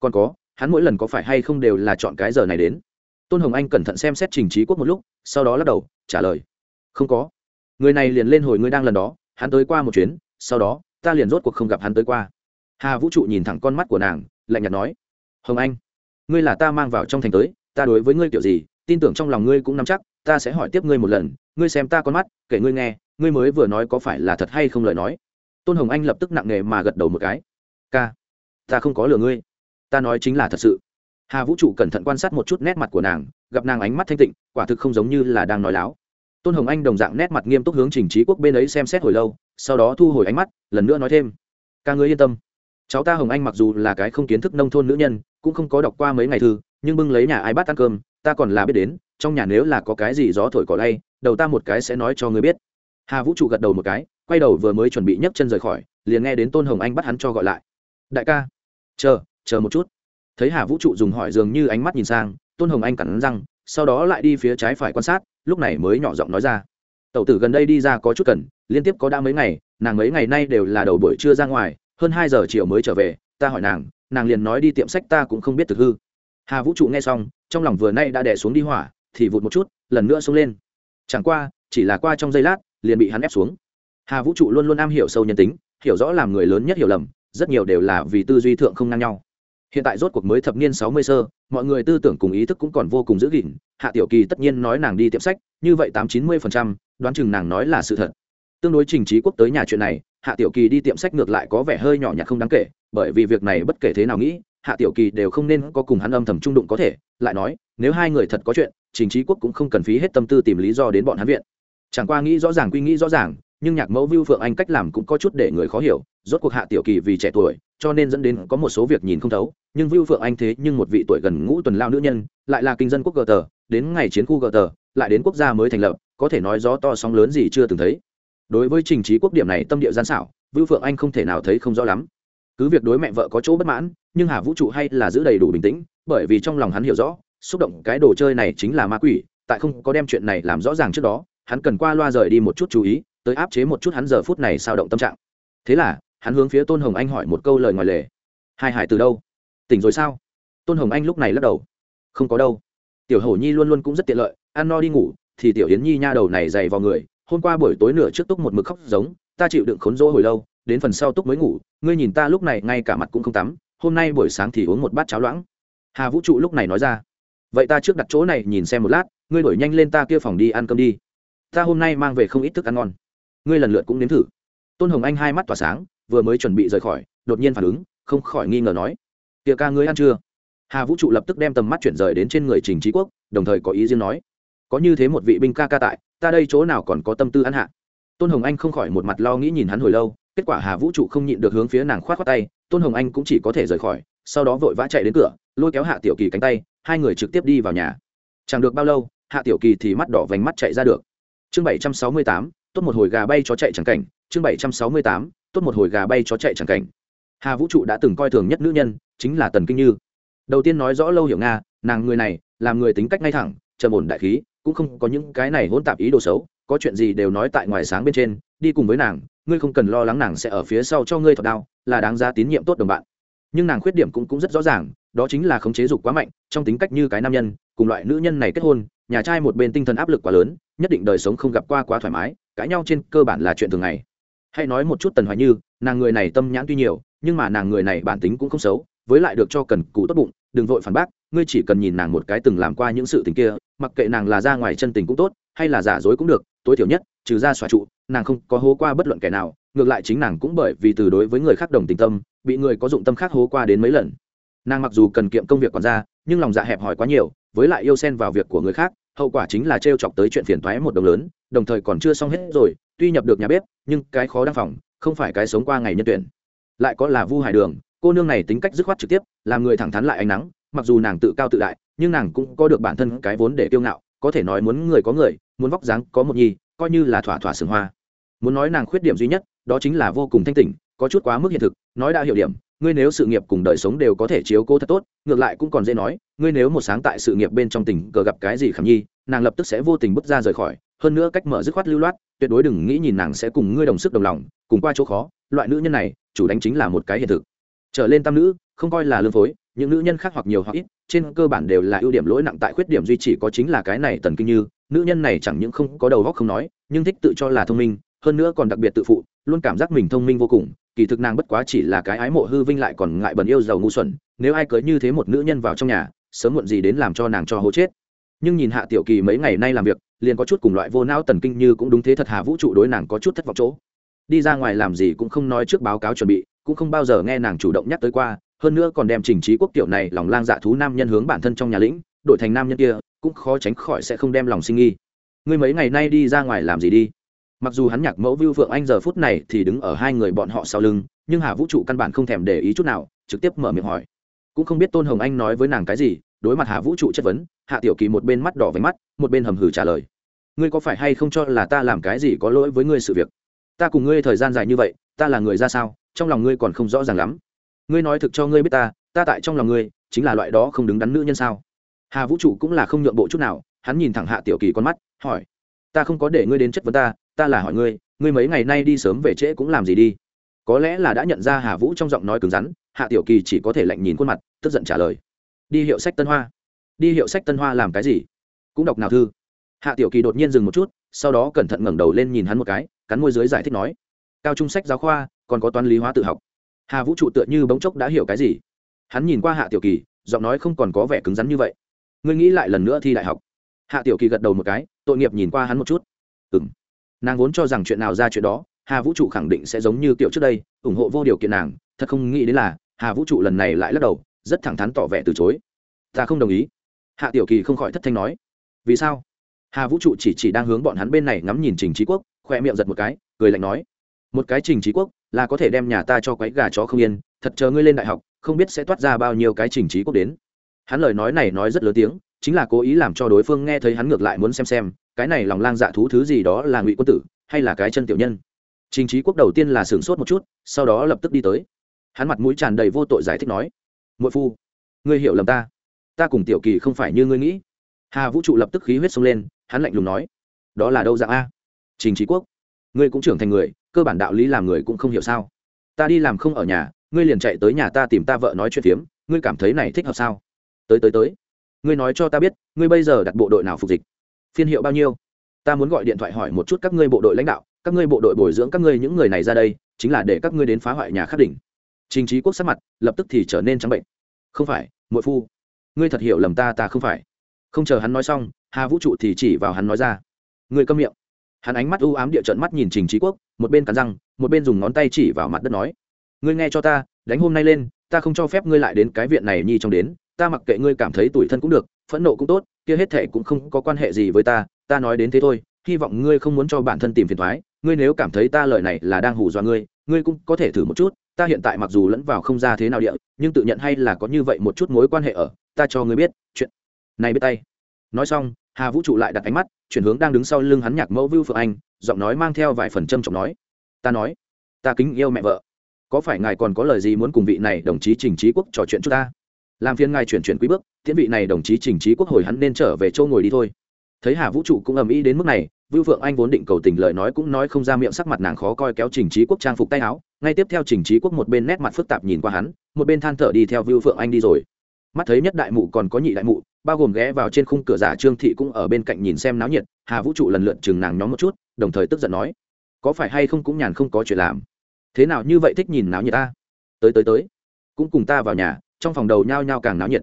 Còn có, hắn mỗi lần có phải hay không đều là chọn cái giờ này đến? Tôn hồng anh cẩn thận xem xét trình trí quốc một lúc, sau đó lắc đầu, trả lời, không có. Người này liền lên hồi ngươi đang lần đó, hắn tới qua một chuyến, sau đó, ta liền rốt cuộc không gặp hắn tới qua hà vũ trụ nhìn thẳng con mắt của nàng, lạnh nhạt nói, hồng anh, ngươi là ta mang vào trong thành tới, ta đối với ngươi kiểu gì, tin tưởng trong lòng ngươi cũng nắm chắc, ta sẽ hỏi tiếp ngươi một lần, ngươi xem ta con mắt, kể ngươi nghe, ngươi mới vừa nói có phải là thật hay không lời nói. Tôn hồng anh lập tức nặng nề mà gật đầu một cái, ca, ta không có lừa ngươi, ta nói chính là thật sự. Hà vũ trụ cẩn thận quan sát một chút nét mặt của nàng, gặp nàng ánh mắt thanh tịnh, quả thực không giống như là đang nói láo. Tôn hồng anh đồng dạng nét mặt nghiêm túc hướng trình trí quốc bên ấy xem xét hồi lâu, sau đó thu hồi ánh mắt, lần nữa nói thêm, ca ngươi yên tâm cháu ta hồng anh mặc dù là cái không kiến thức nông thôn nữ nhân, cũng không có đọc qua mấy ngày thư, nhưng bưng lấy nhà ai bắt ăn cơm, ta còn là biết đến, trong nhà nếu là có cái gì gió thổi cỏ lay, đầu ta một cái sẽ nói cho người biết. Hà vũ trụ gật đầu một cái, quay đầu vừa mới chuẩn bị nhấc chân rời khỏi, liền nghe đến tôn hồng anh bắt hắn cho gọi lại. Đại ca, chờ chờ một chút. Thấy hà vũ trụ dùng hỏi dường như ánh mắt nhìn sang, tôn hồng anh cắn răng, sau đó lại đi phía trái phải quan sát, lúc này mới nhỏ giọng nói ra. Tẩu tử gần đây đi ra có chút cần, liên tiếp có đã mấy ngày, nàng mấy ngày nay đều là đầu buổi trưa ra ngoài hơn hai giờ chiều mới trở về, ta hỏi nàng nàng liền nói đi tiệm sách ta cũng không biết thực hư. Hà vũ trụ nghe xong, trong lòng vừa nay đã đẻ xuống đi hỏa, thì vụt một chút, lần nữa xông lên. Chẳng qua, chỉ là qua trong giây lát, liền bị hắn ép xuống. Hà vũ trụ luôn luôn am hiểu sâu nhân tính, hiểu rõ làm người lớn nhất hiểu lầm, rất nhiều đều là vì tư duy thượng không ngang nhau. Hiện tại rốt cuộc mới thập niên sáu mươi sơ, mọi người tư tưởng cùng ý thức cũng còn vô cùng giữ gìn, hạ tiểu kỳ tất nhiên nói nàng đi tiệm sách, như vậy tám chín mươi phần trăm, đoán chừng nàng nói là sự thật. Tương đối trình trí quốc tới nhà chuyện này hạ tiểu kỳ đi tiệm sách ngược lại có vẻ hơi nhỏ nhặt không đáng kể, bởi vì việc này bất kể thế nào nghĩ, hạ tiểu kỳ đều không nên có cùng hắn âm thầm trung đụng có thể, lại nói, nếu hai người thật có chuyện, trình trí quốc cũng không cần phí hết tâm tư tìm lý do đến bọn hắn viện. Chẳng qua nghĩ rõ ràng quy nghĩ rõ ràng, nhưng nhạc mẫu vưu phượng anh cách làm cũng có chút để người khó hiểu, rốt cuộc hạ tiểu kỳ vì trẻ tuổi, cho nên dẫn đến có một số việc nhìn không thấu, nhưng vưu phượng anh thế nhưng một vị tuổi gần ngũ tuần lao nữ nhân, lại là kinh dân quốc gờ tờ, đến ngày chiến khu gờ tờ, lại đến quốc gia mới thành lập, có thể nói gió to sóng lớn gì chưa từng thấy đối với trình trí quốc điểm này tâm địa gian xảo, vưu phượng anh không thể nào thấy không rõ lắm. Cứ việc đối mẹ vợ có chỗ bất mãn, nhưng hà vũ trụ hay là giữ đầy đủ bình tĩnh, bởi vì trong lòng hắn hiểu rõ, xúc động cái đồ chơi này chính là ma quỷ, tại không có đem chuyện này làm rõ ràng trước đó, hắn cần qua loa rời đi một chút chú ý, tới áp chế một chút hắn giờ phút này sao động tâm trạng. Thế là, hắn hướng phía tôn hồng anh hỏi một câu lời ngoài lề. Hai hải từ đâu? Tỉnh rồi sao? Tôn hồng anh lúc này lắc đầu. Không có đâu. Tiểu hổ nhi luôn luôn cũng rất tiện lợi, ăn no đi ngủ, thì tiểu yến nhi nha đầu này dày vào người hôm qua buổi tối nửa trước túc một mực khóc giống, ta chịu đựng khốn rỗ hồi lâu, đến phần sau túc mới ngủ, ngươi nhìn ta lúc này ngay cả mặt cũng không tắm, hôm nay buổi sáng thì uống một bát cháo loãng. Hà vũ trụ lúc này nói ra, vậy ta trước đặt chỗ này nhìn xem một lát, ngươi đổi nhanh lên ta kia phòng đi ăn cơm đi. Ta hôm nay mang về không ít thức ăn ngon. Ngươi lần lượt cũng nếm thử. Tôn hồng anh hai mắt tỏa sáng, vừa mới chuẩn bị rời khỏi, đột nhiên phản ứng, không khỏi nghi ngờ nói tiệc ca ngươi ăn chưa? Hà vũ trụ lập tức đem tầm mắt chuyển rời đến trên người trình trí quốc, đồng thời có ý riêng nói có như thế một vị binh ca ca tại, ta đây chỗ nào còn có tâm tư ăn hạ? Tôn hồng anh không khỏi một mặt lo nghĩ nhìn hắn hồi lâu, kết quả hà vũ trụ không nhịn được hướng phía nàng k h o á t khoác tay, tôn hồng anh cũng chỉ có thể rời khỏi, sau đó vội vã chạy đến cửa, lôi kéo hạ tiểu kỳ cánh tay, hai người trực tiếp đi vào nhà. Chẳng được bao lâu, hạ tiểu kỳ thì mắt đỏ vành mắt chạy ra được. Chương bảy trăm sáu mươi tám, tốt một hồi gà bay chó chạy chẳng cảnh. Chương bảy trăm sáu mươi tám, tốt một hồi gà bay chó chạy chẳng cảnh. Hà vũ trụ đã từng coi thường nhất nữ nhân, chính là tần kinh như. Đầu tiên nói rõ lâu hiểu nga, nàng người này, làm người tính cách ngay thẳng, trầm ổn đại khí cũng không có những cái này hỗn tạp ý đồ xấu, có chuyện gì đều nói tại ngoài sáng bên trên, đi cùng với nàng, ngươi không cần lo lắng nàng sẽ ở phía sau cho ngươi thật đau, là đáng ra tín nhiệm tốt đồng bạn. Nhưng nàng khuyết điểm cũng cũng rất rõ ràng, đó chính là khống chế dục quá mạnh, trong tính cách như cái nam nhân, cùng loại nữ nhân này kết hôn, nhà trai một bên tinh thần áp lực quá lớn, nhất định đời sống không gặp qua quá thoải mái, cãi nhau trên cơ bản là chuyện thường ngày. Hay nói một chút tần hoài như, nàng người này tâm nhãn tuy nhiều, nhưng mà nàng người này bản tính cũng không xấu, với lại được cho cần cù tốt bụng, đừng vội phản bác ngươi chỉ cần nhìn nàng một cái từng làm qua những sự tình kia, mặc kệ nàng là ra ngoài chân tình cũng tốt, hay là giả dối cũng được, tối thiểu nhất, trừ ra xòa trụ, nàng không có hố qua bất luận kẻ nào, ngược lại chính nàng cũng bởi vì từ đối với người khác đồng tình tâm, bị người có dụng tâm khác hố qua đến mấy lần. Nàng mặc dù cần kiệm công việc còn ra, nhưng lòng dạ hẹp hòi quá nhiều, với lại yêu xen vào việc của người khác, hậu quả chính là t chọc tới chuyện phiền toái một đồng lớn, đồng thời còn chưa xong hết rồi, tuy nhập được nhà bếp, nhưng cái khó đăng phòng, không phải cái sống qua ngày nhân tuyển. Lại có là vu hải đường, cô nương này tính cách dứt khoát trực tiếp, làm người thẳng thắn lại ánh nắng mặc dù nàng tự cao tự đại, nhưng nàng cũng có được bản thân cái vốn để kiêu ngạo, có thể nói muốn người có người, muốn vóc dáng có một nhi, coi như là thỏa thỏa sừng hoa. Muốn nói nàng khuyết điểm duy nhất, đó chính là vô cùng thanh tỉnh, có chút quá mức hiện thực, nói đã hiểu điểm, ngươi nếu sự nghiệp cùng đời sống đều có thể chiếu cố thật tốt, ngược lại cũng còn dễ nói, ngươi nếu một sáng tại sự nghiệp bên trong tình cờ gặp cái gì khảm nhi, nàng lập tức sẽ vô tình bước ra rời khỏi, hơn nữa cách mở dứt khoát lưu loát, tuyệt đối đừng nghĩ nhìn nàng sẽ cùng ngươi đồng sức đồng lòng, cùng qua chỗ khó, loại nữ nhân này, chủ đánh chính là một cái hiện thực. Trở lên tam nữ, không coi là lương phối những nữ nhân khác hoặc nhiều hoặc ít, trên cơ bản đều là ưu điểm lỗi nặng tại khuyết điểm duy chỉ có chính là cái này tần kinh như, nữ nhân này chẳng những không có đầu góc không nói, nhưng thích tự cho là thông minh, hơn nữa còn đặc biệt tự phụ, luôn cảm giác mình thông minh vô cùng, kỳ thực nàng bất quá chỉ là cái ái mộ hư vinh lại còn ngại bẩn yêu giàu ngu xuẩn, nếu ai cưới như thế một nữ nhân vào trong nhà, sớm muộn gì đến làm cho nàng cho hố chết. Nhưng nhìn hạ tiểu kỳ mấy ngày nay làm việc, liền có chút cùng loại vô não tần kinh như cũng đúng thế thật hà vũ trụ đối nàng có chút thất vọng chỗ. Đi ra ngoài làm gì cũng không nói trước báo cáo chuẩn bị, cũng không bao giờ nghe nàng chủ động nhắc tới qua hơn nữa còn đem trình trí quốc kiểu này lòng lang dạ thú nam nhân hướng bản thân trong nhà lĩnh, đổi thành nam nhân kia, cũng khó tránh khỏi sẽ không đem lòng sinh nghi. Ngươi mấy ngày nay đi ra ngoài làm gì đi? Mặc dù hắn nhạc mẫu vưu phượng anh giờ phút này thì đứng ở hai người bọn họ sau lưng, nhưng hà vũ trụ căn bản không thèm để ý chút nào, trực tiếp mở miệng hỏi. Cũng không biết tôn hồng anh nói với nàng cái gì, đối mặt hà vũ trụ chất vấn, hạ tiểu kỳ một bên mắt đỏ với mắt, một bên hầm hừ trả lời. Ngươi có phải hay không cho là ta làm cái gì có lỗi với ngươi sự việc? Ta cùng ngươi thời gian dài như vậy, ta là người ra sao? Trong lòng ngươi còn không rõ ràng lắm ngươi nói thực cho ngươi biết ta ta tại trong lòng ngươi, chính là loại đó không đứng đắn nữ nhân sao? Hà vũ trụ cũng là không nhượng bộ chút nào, hắn nhìn thẳng hạ tiểu kỳ con mắt, hỏi, ta không có để ngươi đến chất vấn ta ta là hỏi ngươi ngươi mấy ngày nay đi sớm về trễ cũng làm gì đi? Có lẽ là đã nhận ra hà vũ trong giọng nói cứng rắn, hạ tiểu kỳ chỉ có thể lạnh nhìn khuôn mặt, tức giận trả lời, đi hiệu sách tân hoa. Đi hiệu sách tân hoa làm cái gì? Cũng đọc nào thư? Hạ tiểu kỳ đột nhiên dừng một chút, sau đó cẩn thận ngẩng đầu lên nhìn hắn một cái, cắn môi dưới giải thích nói, cao trung sách giáo khoa, còn có toán lý hóa tự học hà vũ trụ tựa như bỗng chốc đã hiểu cái gì? Hắn nhìn qua hạ tiểu kỳ, giọng nói không còn có vẻ cứng rắn như vậy. Ngươi nghĩ lại lần nữa thi đại học. Hạ tiểu kỳ gật đầu một cái, tội nghiệp nhìn qua hắn một chút. Ừ m nàng vốn cho rằng chuyện nào ra chuyện đó, hà vũ trụ khẳng định sẽ giống như kiểu trước đây, ủng hộ vô điều kiện nàng, thật không nghĩ đến là, hà vũ trụ lần này lại lắc đầu, rất thẳng thắn tỏ vẻ từ chối. Ta không đồng ý. Hạ tiểu kỳ không khỏi thất thanh nói. Vì sao? Hà vũ trụ chỉ chỉ đang hướng bọn hắn bên này ngắm nhìn trình trí quốc khoe miệng giật một cái, cười lạnh nói. Một cái trình trí quốc là có thể đem nhà ta cho quấy gà chó không yên, thật chờ ngươi lên đại học, không biết sẽ toát ra bao nhiêu cái trình trí quốc đến. Hắn lời nói này nói rất lớn tiếng, chính là cố ý làm cho đối phương nghe thấy hắn ngược lại muốn xem xem, cái này lòng lang dạ thú thứ gì đó là ngụy quân tử, hay là cái chân tiểu nhân. Trình trí quốc đầu tiên là sửng sốt một chút, sau đó lập tức đi tới. Hắn mặt mũi tràn đầy vô tội giải thích nói, muội phu, ngươi hiểu lầm ta. Ta cùng tiểu kỳ không phải như ngươi nghĩ. Hà vũ trụ lập tức khí huyết xông lên, hắn lạnh lùng nói, đó là đâu dạng a? Trình trí quốc, ngươi cũng trưởng thành người cơ bản đạo lý làm người cũng không hiểu sao. Ta đi làm không ở nhà, ngươi liền chạy tới nhà ta tìm ta vợ nói chuyện phiếm, ngươi cảm thấy này thích hợp sao? Tới tới tới. Ngươi nói cho ta biết, ngươi bây giờ đặt bộ đội nào phục dịch? Phiên hiệu bao nhiêu? Ta muốn gọi điện thoại hỏi một chút các ngươi bộ đội lãnh đạo, các ngươi bộ đội bồi dưỡng các ngươi những người này ra đây, chính là để các ngươi đến phá hoại nhà khắc đỉnh. Trình trí quốc sắc mặt lập tức thì trở nên trắng bệnh. Không phải, muội phu, ngươi thật hiểu lầm ta ta không phải. Không chờ hắn nói xong, hà vũ trụ thì chỉ vào hắn nói ra. Ngươi câm miệng. Hắn ánh mắt u ám địa trận mắt nhìn trình trí quốc một bên cắn răng, một bên dùng ngón tay chỉ vào mặt đất nói, ngươi nghe cho ta, đánh hôm nay lên, ta không cho phép ngươi lại đến cái viện này nhi trong đến, ta mặc kệ ngươi cảm thấy tủi thân cũng được, phẫn nộ cũng tốt, kia hết thệ cũng không có quan hệ gì với ta ta nói đến thế thôi, hy vọng ngươi không muốn cho bản thân tìm phiền thoái ngươi nếu cảm thấy ta lời này là đang hù dọa ngươi ngươi cũng có thể thử một chút, ta hiện tại mặc dù lẫn vào không ra thế nào địa, nhưng tự nhận hay là có như vậy một chút mối quan hệ ở, ta cho ngươi biết chuyện. Này biết tay. Nói xong hà vũ trụ lại đặt ánh mắt, chuyển hướng đang đứng sau lưng hắn nhạc mẫu vưu phượng anh, giọng nói mang theo vài phần trâm trọng nói, ta nói, ta kính yêu mẹ vợ. Có phải ngài còn có lời gì muốn cùng vị này đồng chí trình trí quốc trò chuyện chúng ta? Làm phiên ngài chuyển chuyển quý bước, tiễn vị này đồng chí trình trí quốc hồi hắn nên trở về châu ngồi đi thôi. Thấy hà vũ trụ cũng ầm ĩ đến mức này, vưu phượng anh vốn định cầu tình lời nói cũng nói không ra miệng sắc mặt nàng khó coi kéo trình trí quốc trang phục tay áo, ngay tiếp theo trình trí quốc một bên nét mặt phức tạp nhìn qua hắn, một bên than thở đi theo vưu phượng anh đi rồi. Mắt thấy nhất đại mụ còn có nhị đại mụ bao gồm ghé vào trên khung cửa giả trương thị cũng ở bên cạnh nhìn xem náo nhiệt, hà vũ trụ lần lượt chừng nàng nhóm một chút, đồng thời tức giận nói, có phải hay không cũng nhàn không có chuyện làm? Thế nào như vậy thích nhìn náo nhiệt ta? Tới tới tới. Cũng cùng ta vào nhà, trong phòng đầu nhao nhao càng náo nhiệt.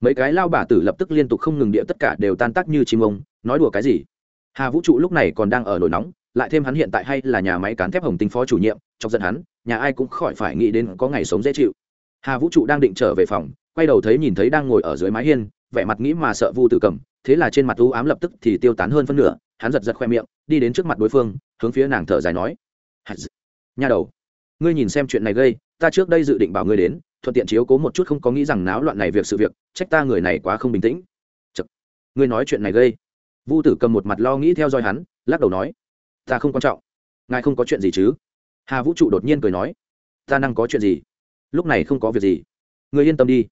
Mấy cái lao bà tử lập tức liên tục không ngừng địa tất cả đều tan tác như chim ông, nói đùa cái gì? Hà vũ trụ lúc này còn đang ở nổi nóng, lại thêm hắn hiện tại hay là nhà máy cán thép hồng tinh phó chủ nhiệm, chọc giận hắn, nhà ai cũng khỏi phải nghĩ đến có ngày sống dễ chịu. Hà vũ trụ đang định trở về phòng, quay đầu thấy nhìn thấy đang ngồi ở dưới mái hiên vẻ mặt nghĩ mà sợ vu tử cầm, thế là trên mặt u ám lập tức thì tiêu tán hơn phân nửa, hắn giật giật khoe miệng, đi đến trước mặt đối phương, hướng phía nàng thở dài nói nhà đầu, ngươi nhìn xem chuyện này gây, ta trước đây dự định bảo ngươi đến, thuận tiện chiếu cố một chút không có nghĩ rằng náo loạn này việc sự việc, trách ta người này quá không bình tĩnh. Chật. ngươi nói chuyện này gây. Vu tử cầm một mặt lo nghĩ theo dõi hắn, lắc đầu nói, ta không quan trọng, ngài không có chuyện gì chứ? Hà vũ trụ đột nhiên cười nói, ta năng có chuyện gì? Lúc này không có việc gì. Ngươi yên tâm đi.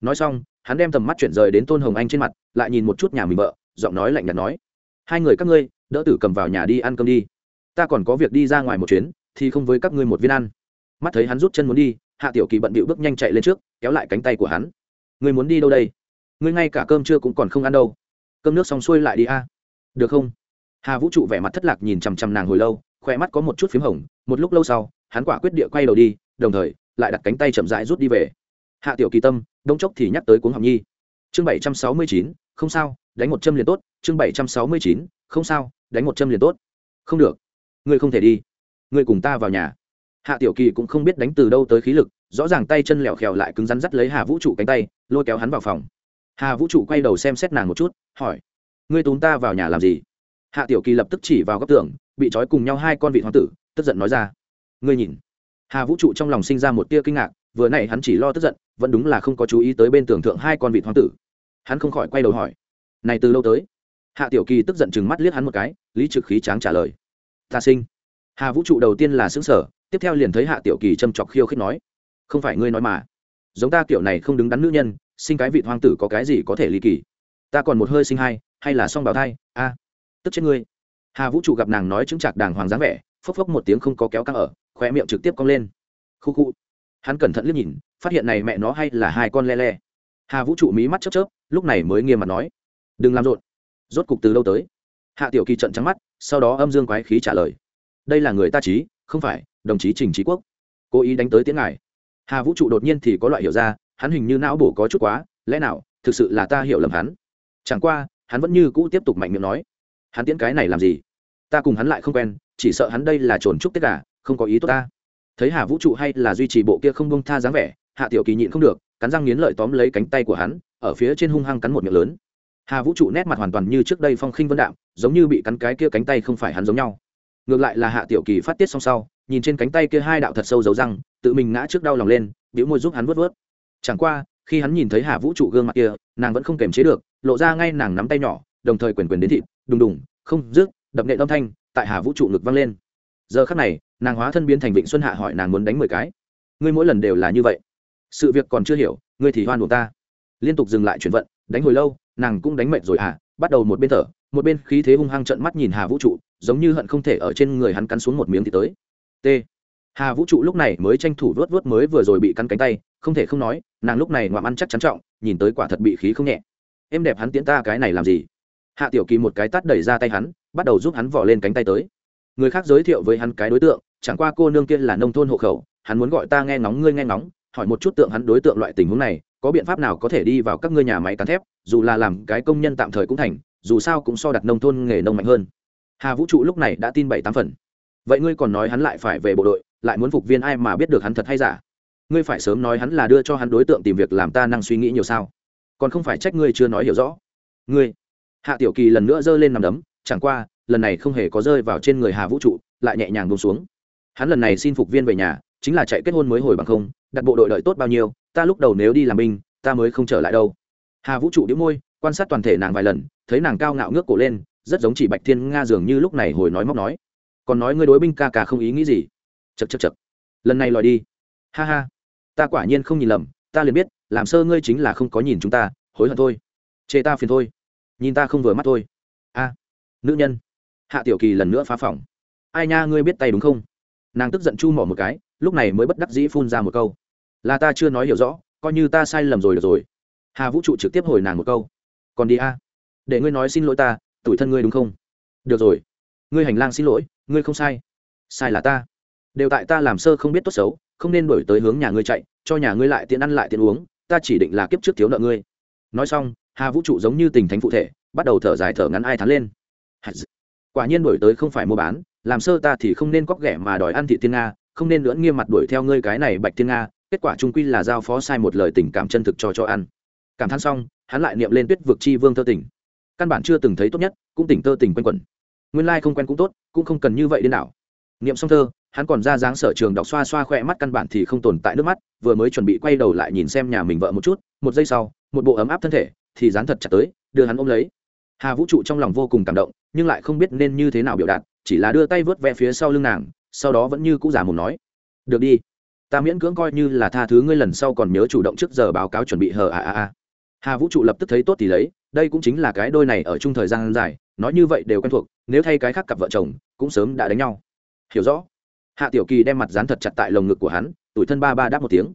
Nói xong hắn đem tầm mắt chuyển rời đến tôn hồng anh trên mặt, lại nhìn một chút nhà mình vợ, giọng nói lạnh nhạt nói, hai người các ngươi, đỡ tử cầm vào nhà đi ăn cơm đi. Ta còn có việc đi ra ngoài một chuyến, thì không với các ngươi một viên ăn. Mắt thấy hắn rút chân muốn đi, hạ tiểu kỳ bận bịu bước nhanh chạy lên trước, kéo lại cánh tay của hắn. Ngươi muốn đi đâu đây? Ngươi ngay cả cơm trưa cũng còn không ăn đâu. Cơm nước xong xuôi lại đi a. Được không? Hà vũ trụ vẻ mặt thất lạc nhìn chằm chằm nàng hồi lâu khoe mắt có một chút p h í m hồng, một lúc lâu sau, hắn quả quyết địa quay đầu đi, đồng thời, lại đặt cánh tay chậm rãi rút đi về hạ tiểu kỳ tâm đông chốc thì nhắc tới cuốn học nhi. Chương bảy trăm sáu mươi chín, không sao, đánh một châm liền tốt. Chương bảy trăm sáu mươi chín, không sao, đánh một châm liền tốt. Không được. Ngươi không thể đi. Ngươi cùng ta vào nhà. Hạ tiểu kỳ cũng không biết đánh từ đâu tới khí lực, rõ ràng tay chân lẹo khèo lại cứng rắn dắt lấy hà vũ trụ cánh tay, lôi kéo hắn vào phòng. Hà vũ trụ quay đầu xem xét nàng một chút, hỏi, ngươi túm ta vào nhà làm gì? Hạ tiểu kỳ lập tức chỉ vào góc tường, bị trói cùng nhau hai con vị hoàng tử, tức giận nói ra, ngươi nhìn. Hà vũ trụ trong lòng sinh ra một tia kinh ngạc vừa nãy hắn chỉ lo tức giận, vẫn đúng là không có chú ý tới bên tường thượng hai con vị hoàng tử. Hắn không khỏi quay đầu hỏi, này từ lâu tới? Hạ tiểu kỳ tức giận chừng mắt liếc hắn một cái, lý trực khí tráng trả lời, ta sinh. Hà vũ trụ đầu tiên là xứng sở tiếp theo liền thấy hạ tiểu kỳ châm chọc khiêu khích nói, không phải ngươi nói mà. Giống ta kiểu này không đứng đắn nữ nhân, sinh cái vị hoang tử có cái gì có thể ly kỳ? Ta còn một hơi sinh hai, hay là song bào thai, a? Tức chết ngươi. Hà vũ trụ gặp nàng nói chứng chạc đàng hoàng dáng vẻ, phốc phốc một tiếng không có kéo căng ở khoe miệng trực tiếp cong lên. Khu khu hắn cẩn thận liếc nhìn, phát hiện này mẹ nó hay là hai con le le. Hà vũ trụ mí mắt chớp chớp, lúc này mới nghiêm mặt nói, đừng làm rộn. Rốt cục từ lâu tới, hạ tiểu kỳ trận trắng mắt, sau đó âm dương quái khí trả lời, đây là người ta trí, không phải, đồng chí trình trí quốc. Cố ý đánh tới tiếng ngài. Hà vũ trụ đột nhiên thì có loại hiểu ra, hắn hình như não bổ có chút quá, lẽ nào, thực sự là ta hiểu lầm hắn? Chẳng qua, hắn vẫn như cũ tiếp tục mạnh miệng nói, hắn tiễn cái này làm gì? Ta cùng hắn lại không quen, chỉ sợ hắn đây là trồn trúc tất cả không có ý tốt ta thấy hà vũ trụ hay là duy trì bộ kia không bông tha dáng vẻ, hạ tiểu kỳ nhịn không được, cắn răng nghiến lợi tóm lấy cánh tay của hắn, ở phía trên hung hăng cắn một miệng lớn. Hà vũ trụ nét mặt hoàn toàn như trước đây phong khinh vân đạm, giống như bị cắn cái kia cánh tay không phải hắn giống nhau. Ngược lại là hạ tiểu kỳ phát tiết xong sau, nhìn trên cánh tay kia hai đạo thật sâu dấu răng, tự mình ngã trước đau lòng lên biểu môi giúp hắn vớt vớt chẳng qua, khi hắn nhìn thấy hà vũ trụ gương mặt kia, nàng vẫn không kềm chế được, lộ ra ngay nàng nắm tay nhỏ, đồng thời quyền quyền đến thịt, đùng đùng, không rước đập nệ âm thanh, tại hà vũ trụ ngực vang lên. Giờ khắc này nàng hóa thân biến thành vịnh xuân hạ hỏi nàng muốn đánh mười cái. Ngươi mỗi lần đều là như vậy. Sự việc còn chưa hiểu, ngươi thì hoan buộc ta. Liên tục dừng lại chuyển vận, đánh hồi lâu, nàng cũng đánh mệt rồi à bắt đầu một bên thở, một bên khí thế hung hăng trận mắt nhìn hà vũ trụ, giống như hận không thể ở trên người hắn cắn xuống một miếng thì tới. T. Hà vũ trụ lúc này mới tranh thủ vớt vớt mới vừa rồi bị cắn cánh tay, không thể không nói, nàng lúc này ngoạm ăn chắc chắn trọng, nhìn tới quả thật bị khí không nhẹ. Em đẹp hắn tiến ta cái này làm gì? Hạ tiểu kỳ một cái tắt đẩy ra tay hắn, bắt đầu giúp hắn vỏ lên cánh tay tới. Người khác giới thiệu với hắn cái đối tượng chẳng qua cô nương kia là nông thôn hộ khẩu, hắn muốn gọi ta nghe ngóng ngươi nghe ngóng, hỏi một chút tượng hắn đối tượng loại tình huống này, có biện pháp nào có thể đi vào các ngươi nhà máy cán thép, dù là làm cái công nhân tạm thời cũng thành, dù sao cũng so đặt nông thôn nghề nông mạnh hơn. Hà vũ trụ lúc này đã tin bảy tám phần. Vậy ngươi còn nói hắn lại phải về bộ đội, lại muốn phục viên ai mà biết được hắn thật hay giả? Ngươi phải sớm nói hắn là đưa cho hắn đối tượng tìm việc làm ta năng suy nghĩ nhiều sao? Còn không phải trách ngươi chưa nói hiểu rõ. Ngươi. Hạ tiểu kỳ lần nữa giơ lên nằm đấm, chẳng qua, lần này không hề có rơi vào trên người hà vũ trụ, lại nhẹ nhàng bông xuống hắn lần này xin phục viên về nhà, chính là chạy kết hôn mới hồi bằng không, đặt bộ đội đợi tốt bao nhiêu, ta lúc đầu nếu đi làm binh, ta mới không trở lại đâu. Hà vũ trụ đĩu môi, quan sát toàn thể nàng vài lần, thấy nàng cao ngạo ngước cổ lên, rất giống chỉ bạch thiên nga dường như lúc này hồi nói móc nói. Còn nói ngươi đối binh ca ca không ý nghĩ gì. Chật chật chật lần này lòi đi. Ha ha. Ta quả nhiên không nhìn lầm, ta liền biết, làm sơ ngươi chính là không có nhìn chúng ta, hối hận thôi. Chê ta phiền thôi. Nhìn ta không vừa mắt thôi. A. Nữ nhân. Hạ tiểu kỳ lần nữa phá phỏng ai nha, ngươi biết tay đúng không? Nàng tức giận chu mỏ một cái, lúc này mới bất đắc dĩ phun ra một câu. Là ta chưa nói hiểu rõ, coi như ta sai lầm rồi được rồi. Hà vũ trụ trực tiếp hồi nàng một câu. Còn đi a. Để ngươi nói xin lỗi ta tuổi thân ngươi đúng không? Được rồi. Ngươi hành lang xin lỗi, ngươi không sai. Sai là ta. Đều tại ta làm sơ không biết tốt xấu, không nên đổi tới hướng nhà ngươi chạy, cho nhà ngươi lại tiện ăn lại tiện uống, ta chỉ định là kiếp trước thiếu nợ ngươi. Nói xong, hà vũ trụ giống như tình thánh phụ thể, bắt đầu thở dài thở ngắn ai thắn lên. Quả nhiên đổi tới không phải mua bán làm sơ ta thì không nên cóc ghẻ mà đòi ăn thị thiên nga, không nên lưỡng nghiêm mặt đuổi theo ngươi cái này bạch thiên nga, kết quả trung quy là giao phó sai một lời tình cảm chân thực cho cho ăn. Cảm thán xong, hắn lại niệm lên tuyết vực chi vương thơ tỉnh căn bản chưa từng thấy tốt nhất, cũng tỉnh thơ tỉnh quanh quẩn. Nguyên lai không quen cũng tốt, cũng không cần như vậy đến nào niệm xong thơ, hắn còn ra dáng sở trường đọc xoa xoa khoe mắt căn bản thì không tồn tại nước mắt, vừa mới chuẩn bị quay đầu lại nhìn xem nhà mình vợ một chút, một giây sau, một bộ ấm áp thân thể, thì dán thật chặt tới, đưa hắn ôm lấy. Hà vũ trụ trong lòng vô cùng cảm động, nhưng lại không biết nên như thế nào biểu đạt chỉ là đưa tay vớt ve phía sau lưng nàng, sau đó vẫn như cũ giả mồm nói, được đi, ta miễn cưỡng coi như là tha thứ ngươi lần sau còn nhớ chủ động trước giờ báo cáo chuẩn bị hờ à à à hà vũ trụ lập tức thấy tốt thì lấy, đây cũng chính là cái đôi này ở chung thời gian dài, nói như vậy đều quen thuộc, nếu thay cái khác cặp vợ chồng, cũng sớm đã đánh nhau. Hiểu rõ. Hạ tiểu kỳ đem mặt dán thật chặt tại lồng ngực của hắn, tủi thân ba ba đáp một tiếng.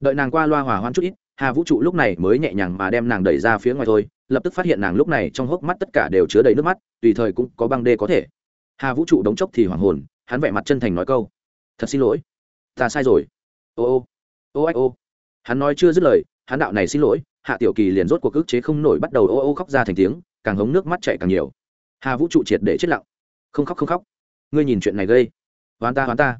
Đợi nàng qua loa hòa hoan chút ít, hà vũ trụ lúc này mới nhẹ nhàng mà đem nàng đẩy ra phía ngoài thôi, lập tức phát hiện nàng lúc này trong hốc mắt tất cả đều chứa đầy nước mắt, tùy thời cũng có băng đê có thể hà vũ trụ đống chốc thì hoảng hồn, hắn vẻ mặt chân thành nói câu, thật xin lỗi, ta sai rồi. Ô ô ô ách ô. Hắn nói chưa dứt lời, hắn đạo này xin lỗi, hạ tiểu kỳ liền rốt cuộc ức chế không nổi bắt đầu ô ô khóc ra thành tiếng, càng hống nước mắt chạy càng nhiều. Hà vũ trụ triệt để chết lặng. Không khóc không khóc. Ngươi nhìn chuyện này gây. Hoán ta hoán ta.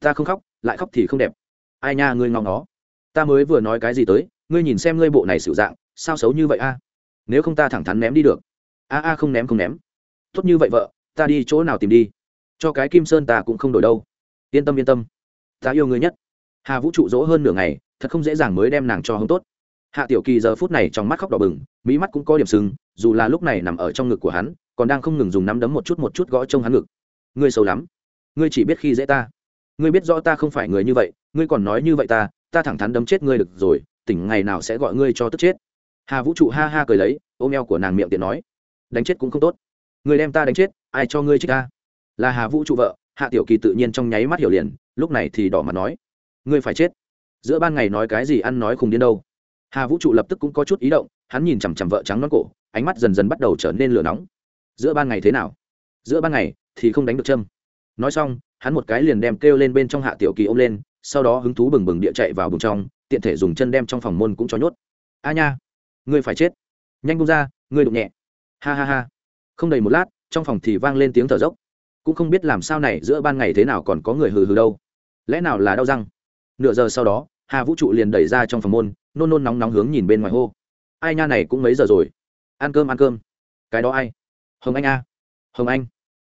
Ta không khóc, lại khóc thì không đẹp. Ai nha, ngươi ngóng nó. Ta mới vừa nói cái gì tới, ngươi nhìn xem ngươi bộ này xử dạng, sao xấu như vậy a? Nếu không ta thẳng thắn ném đi được. A a, không ném không ném. Tốt như vậy vợ ta đi chỗ nào tìm đi? Cho cái kim sơn ta cũng không đổi đâu. Yên tâm yên tâm. Ta yêu ngươi nhất. Hà vũ trụ dỗ hơn nửa ngày, thật không dễ dàng mới đem nàng cho hông tốt. Hạ tiểu kỳ giờ phút này trong mắt khóc đỏ bừng, mỹ mắt cũng có điểm sưng, dù là lúc này nằm ở trong ngực của hắn, còn đang không ngừng dùng nắm đấm một chút một chút gõ trong hắn ngực. Ngươi xấu lắm. Ngươi chỉ biết khi dễ ta. Ngươi biết rõ ta không phải người như vậy, ngươi còn nói như vậy ta ta thẳng thắn đấm chết ngươi được rồi, tỉnh ngày nào sẽ gọi ngươi cho tức chết. Hà vũ trụ ha ha cười lấy, ôm eo của nàng miệng tiện nói. Đánh chết cũng không tốt. Người đem ta đánh chết ai cho ngươi trích ta? Là hà vũ trụ vợ, hạ tiểu kỳ tự nhiên trong nháy mắt hiểu liền, lúc này thì đỏ mặt nói, ngươi phải chết. Giữa ban ngày nói cái gì ăn nói khùng điên đâu. Hà vũ trụ lập tức cũng có chút ý động, hắn nhìn chằm chằm vợ trắng non cổ, ánh mắt dần dần bắt đầu trở nên lửa nóng. Giữa ban ngày thế nào? Giữa ban ngày thì không đánh được châm. Nói xong, hắn một cái liền đem kêu lên bên trong hạ tiểu kỳ ôm lên, sau đó hứng thú bừng bừng địa chạy vào bùng trong, tiện thể dùng chân đem trong phòng môn cũng cho nhốt. A nha, ngươi phải chết. Nhanh bung ra, ngươi đụng nhẹ. Ha ha ha. Không đầy một lát trong phòng thì vang lên tiếng thở dốc. Cũng không biết làm sao này giữa ban ngày thế nào còn có người hừ hừ đâu. Lẽ nào là đau răng? Nửa giờ sau đó, hà vũ trụ liền đẩy ra trong phòng môn, nôn nôn nóng nóng hướng nhìn bên ngoài hô. Ai nha này cũng mấy giờ rồi? Ăn cơm ăn cơm. Cái đó ai? Hồng anh a. Hồng anh,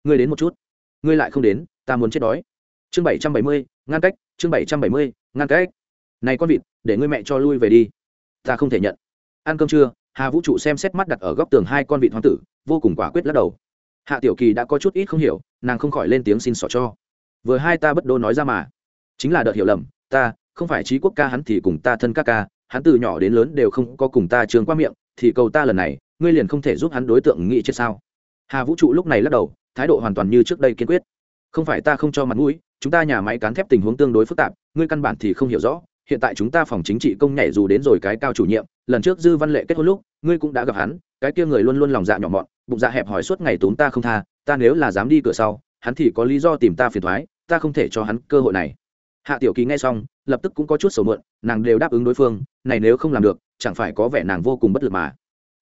ngươi đến một chút. Ngươi lại không đến, ta muốn chết đói. Chương bảy trăm bảy mươi, ngăn cách, chương bảy trăm bảy mươi, ngăn cách. Này con vịt, để ngươi mẹ cho lui về đi. Ta không thể nhận. Ăn cơm trưa, hà vũ trụ xem xét mắt đặt ở góc tường hai con vịt hoang tử, vô cùng quả quyết lắc đầu hạ tiểu kỳ đã có chút ít không hiểu, nàng không khỏi lên tiếng xin xỏ cho. Vừa hai ta bất đô nói ra mà. Chính là đợt hiểu lầm, ta, không phải trí quốc ca hắn thì cùng ta thân các ca, hắn từ nhỏ đến lớn đều không có cùng ta trường qua miệng, thì cầu ta lần này, ngươi liền không thể giúp hắn đối tượng nghĩ chết sao? Hà vũ trụ lúc này lắc đầu, thái độ hoàn toàn như trước đây kiên quyết. Không phải ta không cho mặt mũi, chúng ta nhà máy cán thép tình huống tương đối phức tạp, ngươi căn bản thì không hiểu rõ, hiện tại chúng ta phòng chính trị công nhảy dù đến rồi cái cao chủ nhiệm, lần trước dư văn lệ kết hôn lúc, ngươi cũng đã gặp hắn, cái kia người luôn luôn lòng dạ nhỏ mọn bụng dạ hẹp hỏi suốt ngày tốn ta không tha, ta nếu là dám đi cửa sau, hắn thì có lý do tìm ta phiền thoái ta không thể cho hắn cơ hội này. Hạ tiểu kỳ nghe xong, lập tức cũng có chút sầu mượn nàng đều đáp ứng đối phương, này nếu không làm được, chẳng phải có vẻ nàng vô cùng bất lực mà.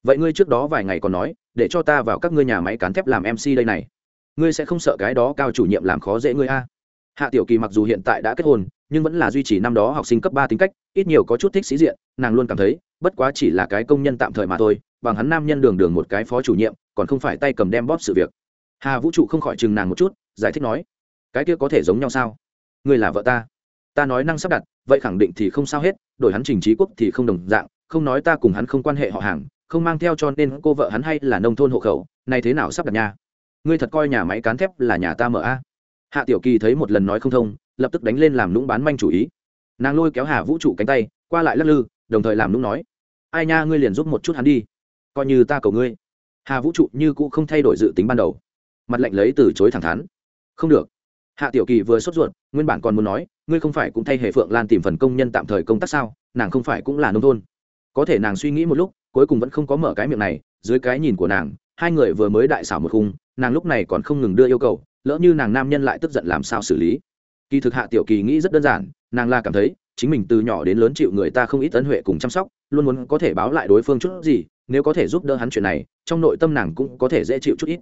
Vậy ngươi trước đó vài ngày còn nói, để cho ta vào các ngươi nhà máy cán thép làm mc đây này. Ngươi sẽ không sợ cái đó cao chủ nhiệm làm khó dễ ngươi a? Hạ tiểu kỳ mặc dù hiện tại đã kết hôn nhưng vẫn là duy trì năm đó học sinh cấp ba tính cách, ít nhiều có chút thích sĩ diện, nàng luôn cảm thấy, bất quá chỉ là cái công nhân tạm thời mà thôi, bằng hắn nam nhân đường đường một cái phó chủ nhiệm, còn không phải tay cầm đem bóp sự việc. Hà vũ trụ không khỏi chừng nàng một chút, giải thích nói, cái kia có thể giống nhau sao? Ngươi là vợ ta. Ta nói năng sắp đặt, vậy khẳng định thì không sao hết, đổi hắn trình trí quốc thì không đồng dạng, không nói ta cùng hắn không quan hệ họ hàng, không mang theo cho nên cô vợ hắn hay là nông thôn hộ khẩu, này thế nào sắp đặt nha? Ngươi thật coi nhà máy cán thép là nhà ta mở a? Hạ tiểu kỳ thấy một lần nói không thông, lập tức đánh lên làm lũng bán manh chủ ý. Nàng lôi kéo hà vũ trụ cánh tay, qua lại lắc lư, đồng thời làm lũng nói, ai nha, ngươi liền giúp một chút hắn đi. Coi như ta cầu ngươi. Hà vũ trụ như cũ không thay đổi dự tính ban đầu. Mặt lạnh lấy từ chối thẳng thắn. Không được. Hạ tiểu kỳ vừa sốt ruột, nguyên bản còn muốn nói, ngươi không phải cũng thay hệ phượng lan tìm phần công nhân tạm thời công tác sao? Nàng không phải cũng là nông thôn. Có thể nàng suy nghĩ một lúc, cuối cùng vẫn không có mở cái miệng này, dưới cái nhìn của nàng, hai người vừa mới đại xảo một khung, nàng lúc này còn không ngừng đưa yêu cầu lỡ như nàng nam nhân lại tức giận làm sao xử lý. Kỳ thực hạ tiểu kỳ nghĩ rất đơn giản, nàng là cảm thấy, chính mình từ nhỏ đến lớn chịu người ta không ít ân huệ cùng chăm sóc, luôn muốn có thể báo lại đối phương chút gì, nếu có thể giúp đỡ hắn chuyện này, trong nội tâm nàng cũng có thể dễ chịu chút ít.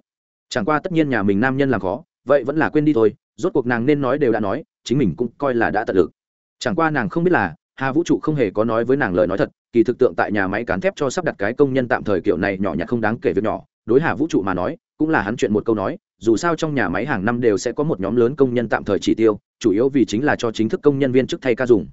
Chẳng qua tất nhiên nhà mình nam nhân làm khó, vậy vẫn là quên đi thôi, rốt cuộc nàng nên nói đều đã nói, chính mình cũng coi là đã tận lực. Chẳng qua nàng không biết là, hà vũ trụ không hề có nói với nàng lời nói thật, kỳ thực tượng tại nhà máy cán thép cho sắp đặt cái công nhân tạm thời kiểu này nhỏ nhặt không đáng kể việc nhỏ, đối hà vũ trụ mà nói, cũng là hắn chuyện một câu nói dù sao trong nhà máy hàng năm đều sẽ có một nhóm lớn công nhân tạm thời chỉ tiêu, chủ yếu vì chính là cho chính thức công nhân viên chức thay ca dùng.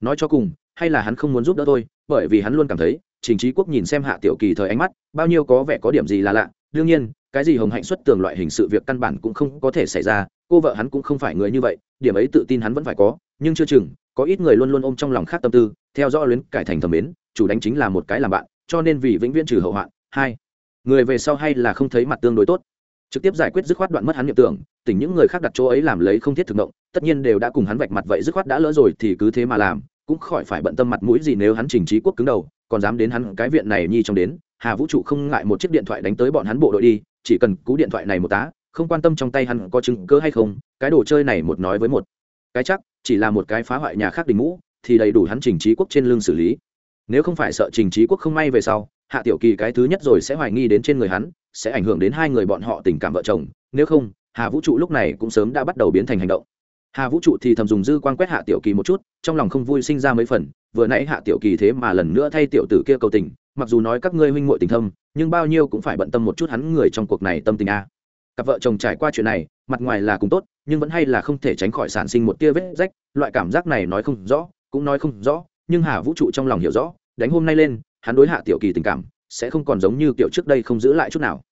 Nói cho cùng, hay là hắn không muốn giúp đỡ tôi bởi vì hắn luôn cảm thấy, trình trí quốc nhìn xem hạ tiểu kỳ thời ánh mắt, bao nhiêu có vẻ có điểm gì là lạ. Đương nhiên, cái gì hồng hạnh xuất tường loại hình sự việc căn bản cũng không có thể xảy ra, cô vợ hắn cũng không phải người như vậy, điểm ấy tự tin hắn vẫn phải có, nhưng chưa chừng, có ít người luôn luôn ôm trong lòng khác tâm tư, theo dõi luyến cải thành thầm mến, chủ đánh chính là một cái làm bạn, cho nên vì vĩnh viễn trừ hậu hoạn. Hai, người về sau hay là không thấy mặt tương đối tốt trực tiếp giải quyết dứt khoát đoạn mất hắn niệm tưởng tỉnh những người khác đặt chỗ ấy làm lấy không thiết thực động, tất nhiên đều đã cùng hắn vạch mặt vậy dứt khoát đã lỡ rồi thì cứ thế mà làm, cũng khỏi phải bận tâm mặt mũi gì nếu hắn trình trí quốc cứng đầu, còn dám đến hắn cái viện này nhi trong đến, hà vũ trụ không ngại một chiếc điện thoại đánh tới bọn hắn bộ đội đi, chỉ cần cú điện thoại này một tá, không quan tâm trong tay hắn có chứng cơ hay không, cái đồ chơi này một nói với một. Cái chắc, chỉ là một cái phá hoại nhà khác đình ngũ thì đầy đủ hắn trình trí quốc trên lưng xử lý. Nếu không phải sợ trình trí quốc không may về sau hạ tiểu kỳ cái thứ nhất rồi sẽ hoài nghi đến trên người hắn, sẽ ảnh hưởng đến hai người bọn họ tình cảm vợ chồng, nếu không, hà vũ trụ lúc này cũng sớm đã bắt đầu biến thành hành động. Hà vũ trụ thì thầm dùng dư quan quét hạ tiểu kỳ một chút, trong lòng không vui sinh ra mấy phần, vừa nãy hạ tiểu kỳ thế mà lần nữa thay tiểu tử kia cầu tình, mặc dù nói các ngươi huynh muội tình thâm, nhưng bao nhiêu cũng phải bận tâm một chút hắn người trong cuộc này tâm tình a. Cặp vợ chồng trải qua chuyện này, mặt ngoài là cùng tốt, nhưng vẫn hay là không thể tránh khỏi sản sinh một tia vết rách, loại cảm giác này nói không rõ, cũng nói không rõ, nhưng hà vũ trụ trong lòng hiểu rõ, đánh hôm nay lên hắn đối hạ tiểu kỳ tình cảm, sẽ không còn giống như kiểu trước đây không giữ lại chút nào.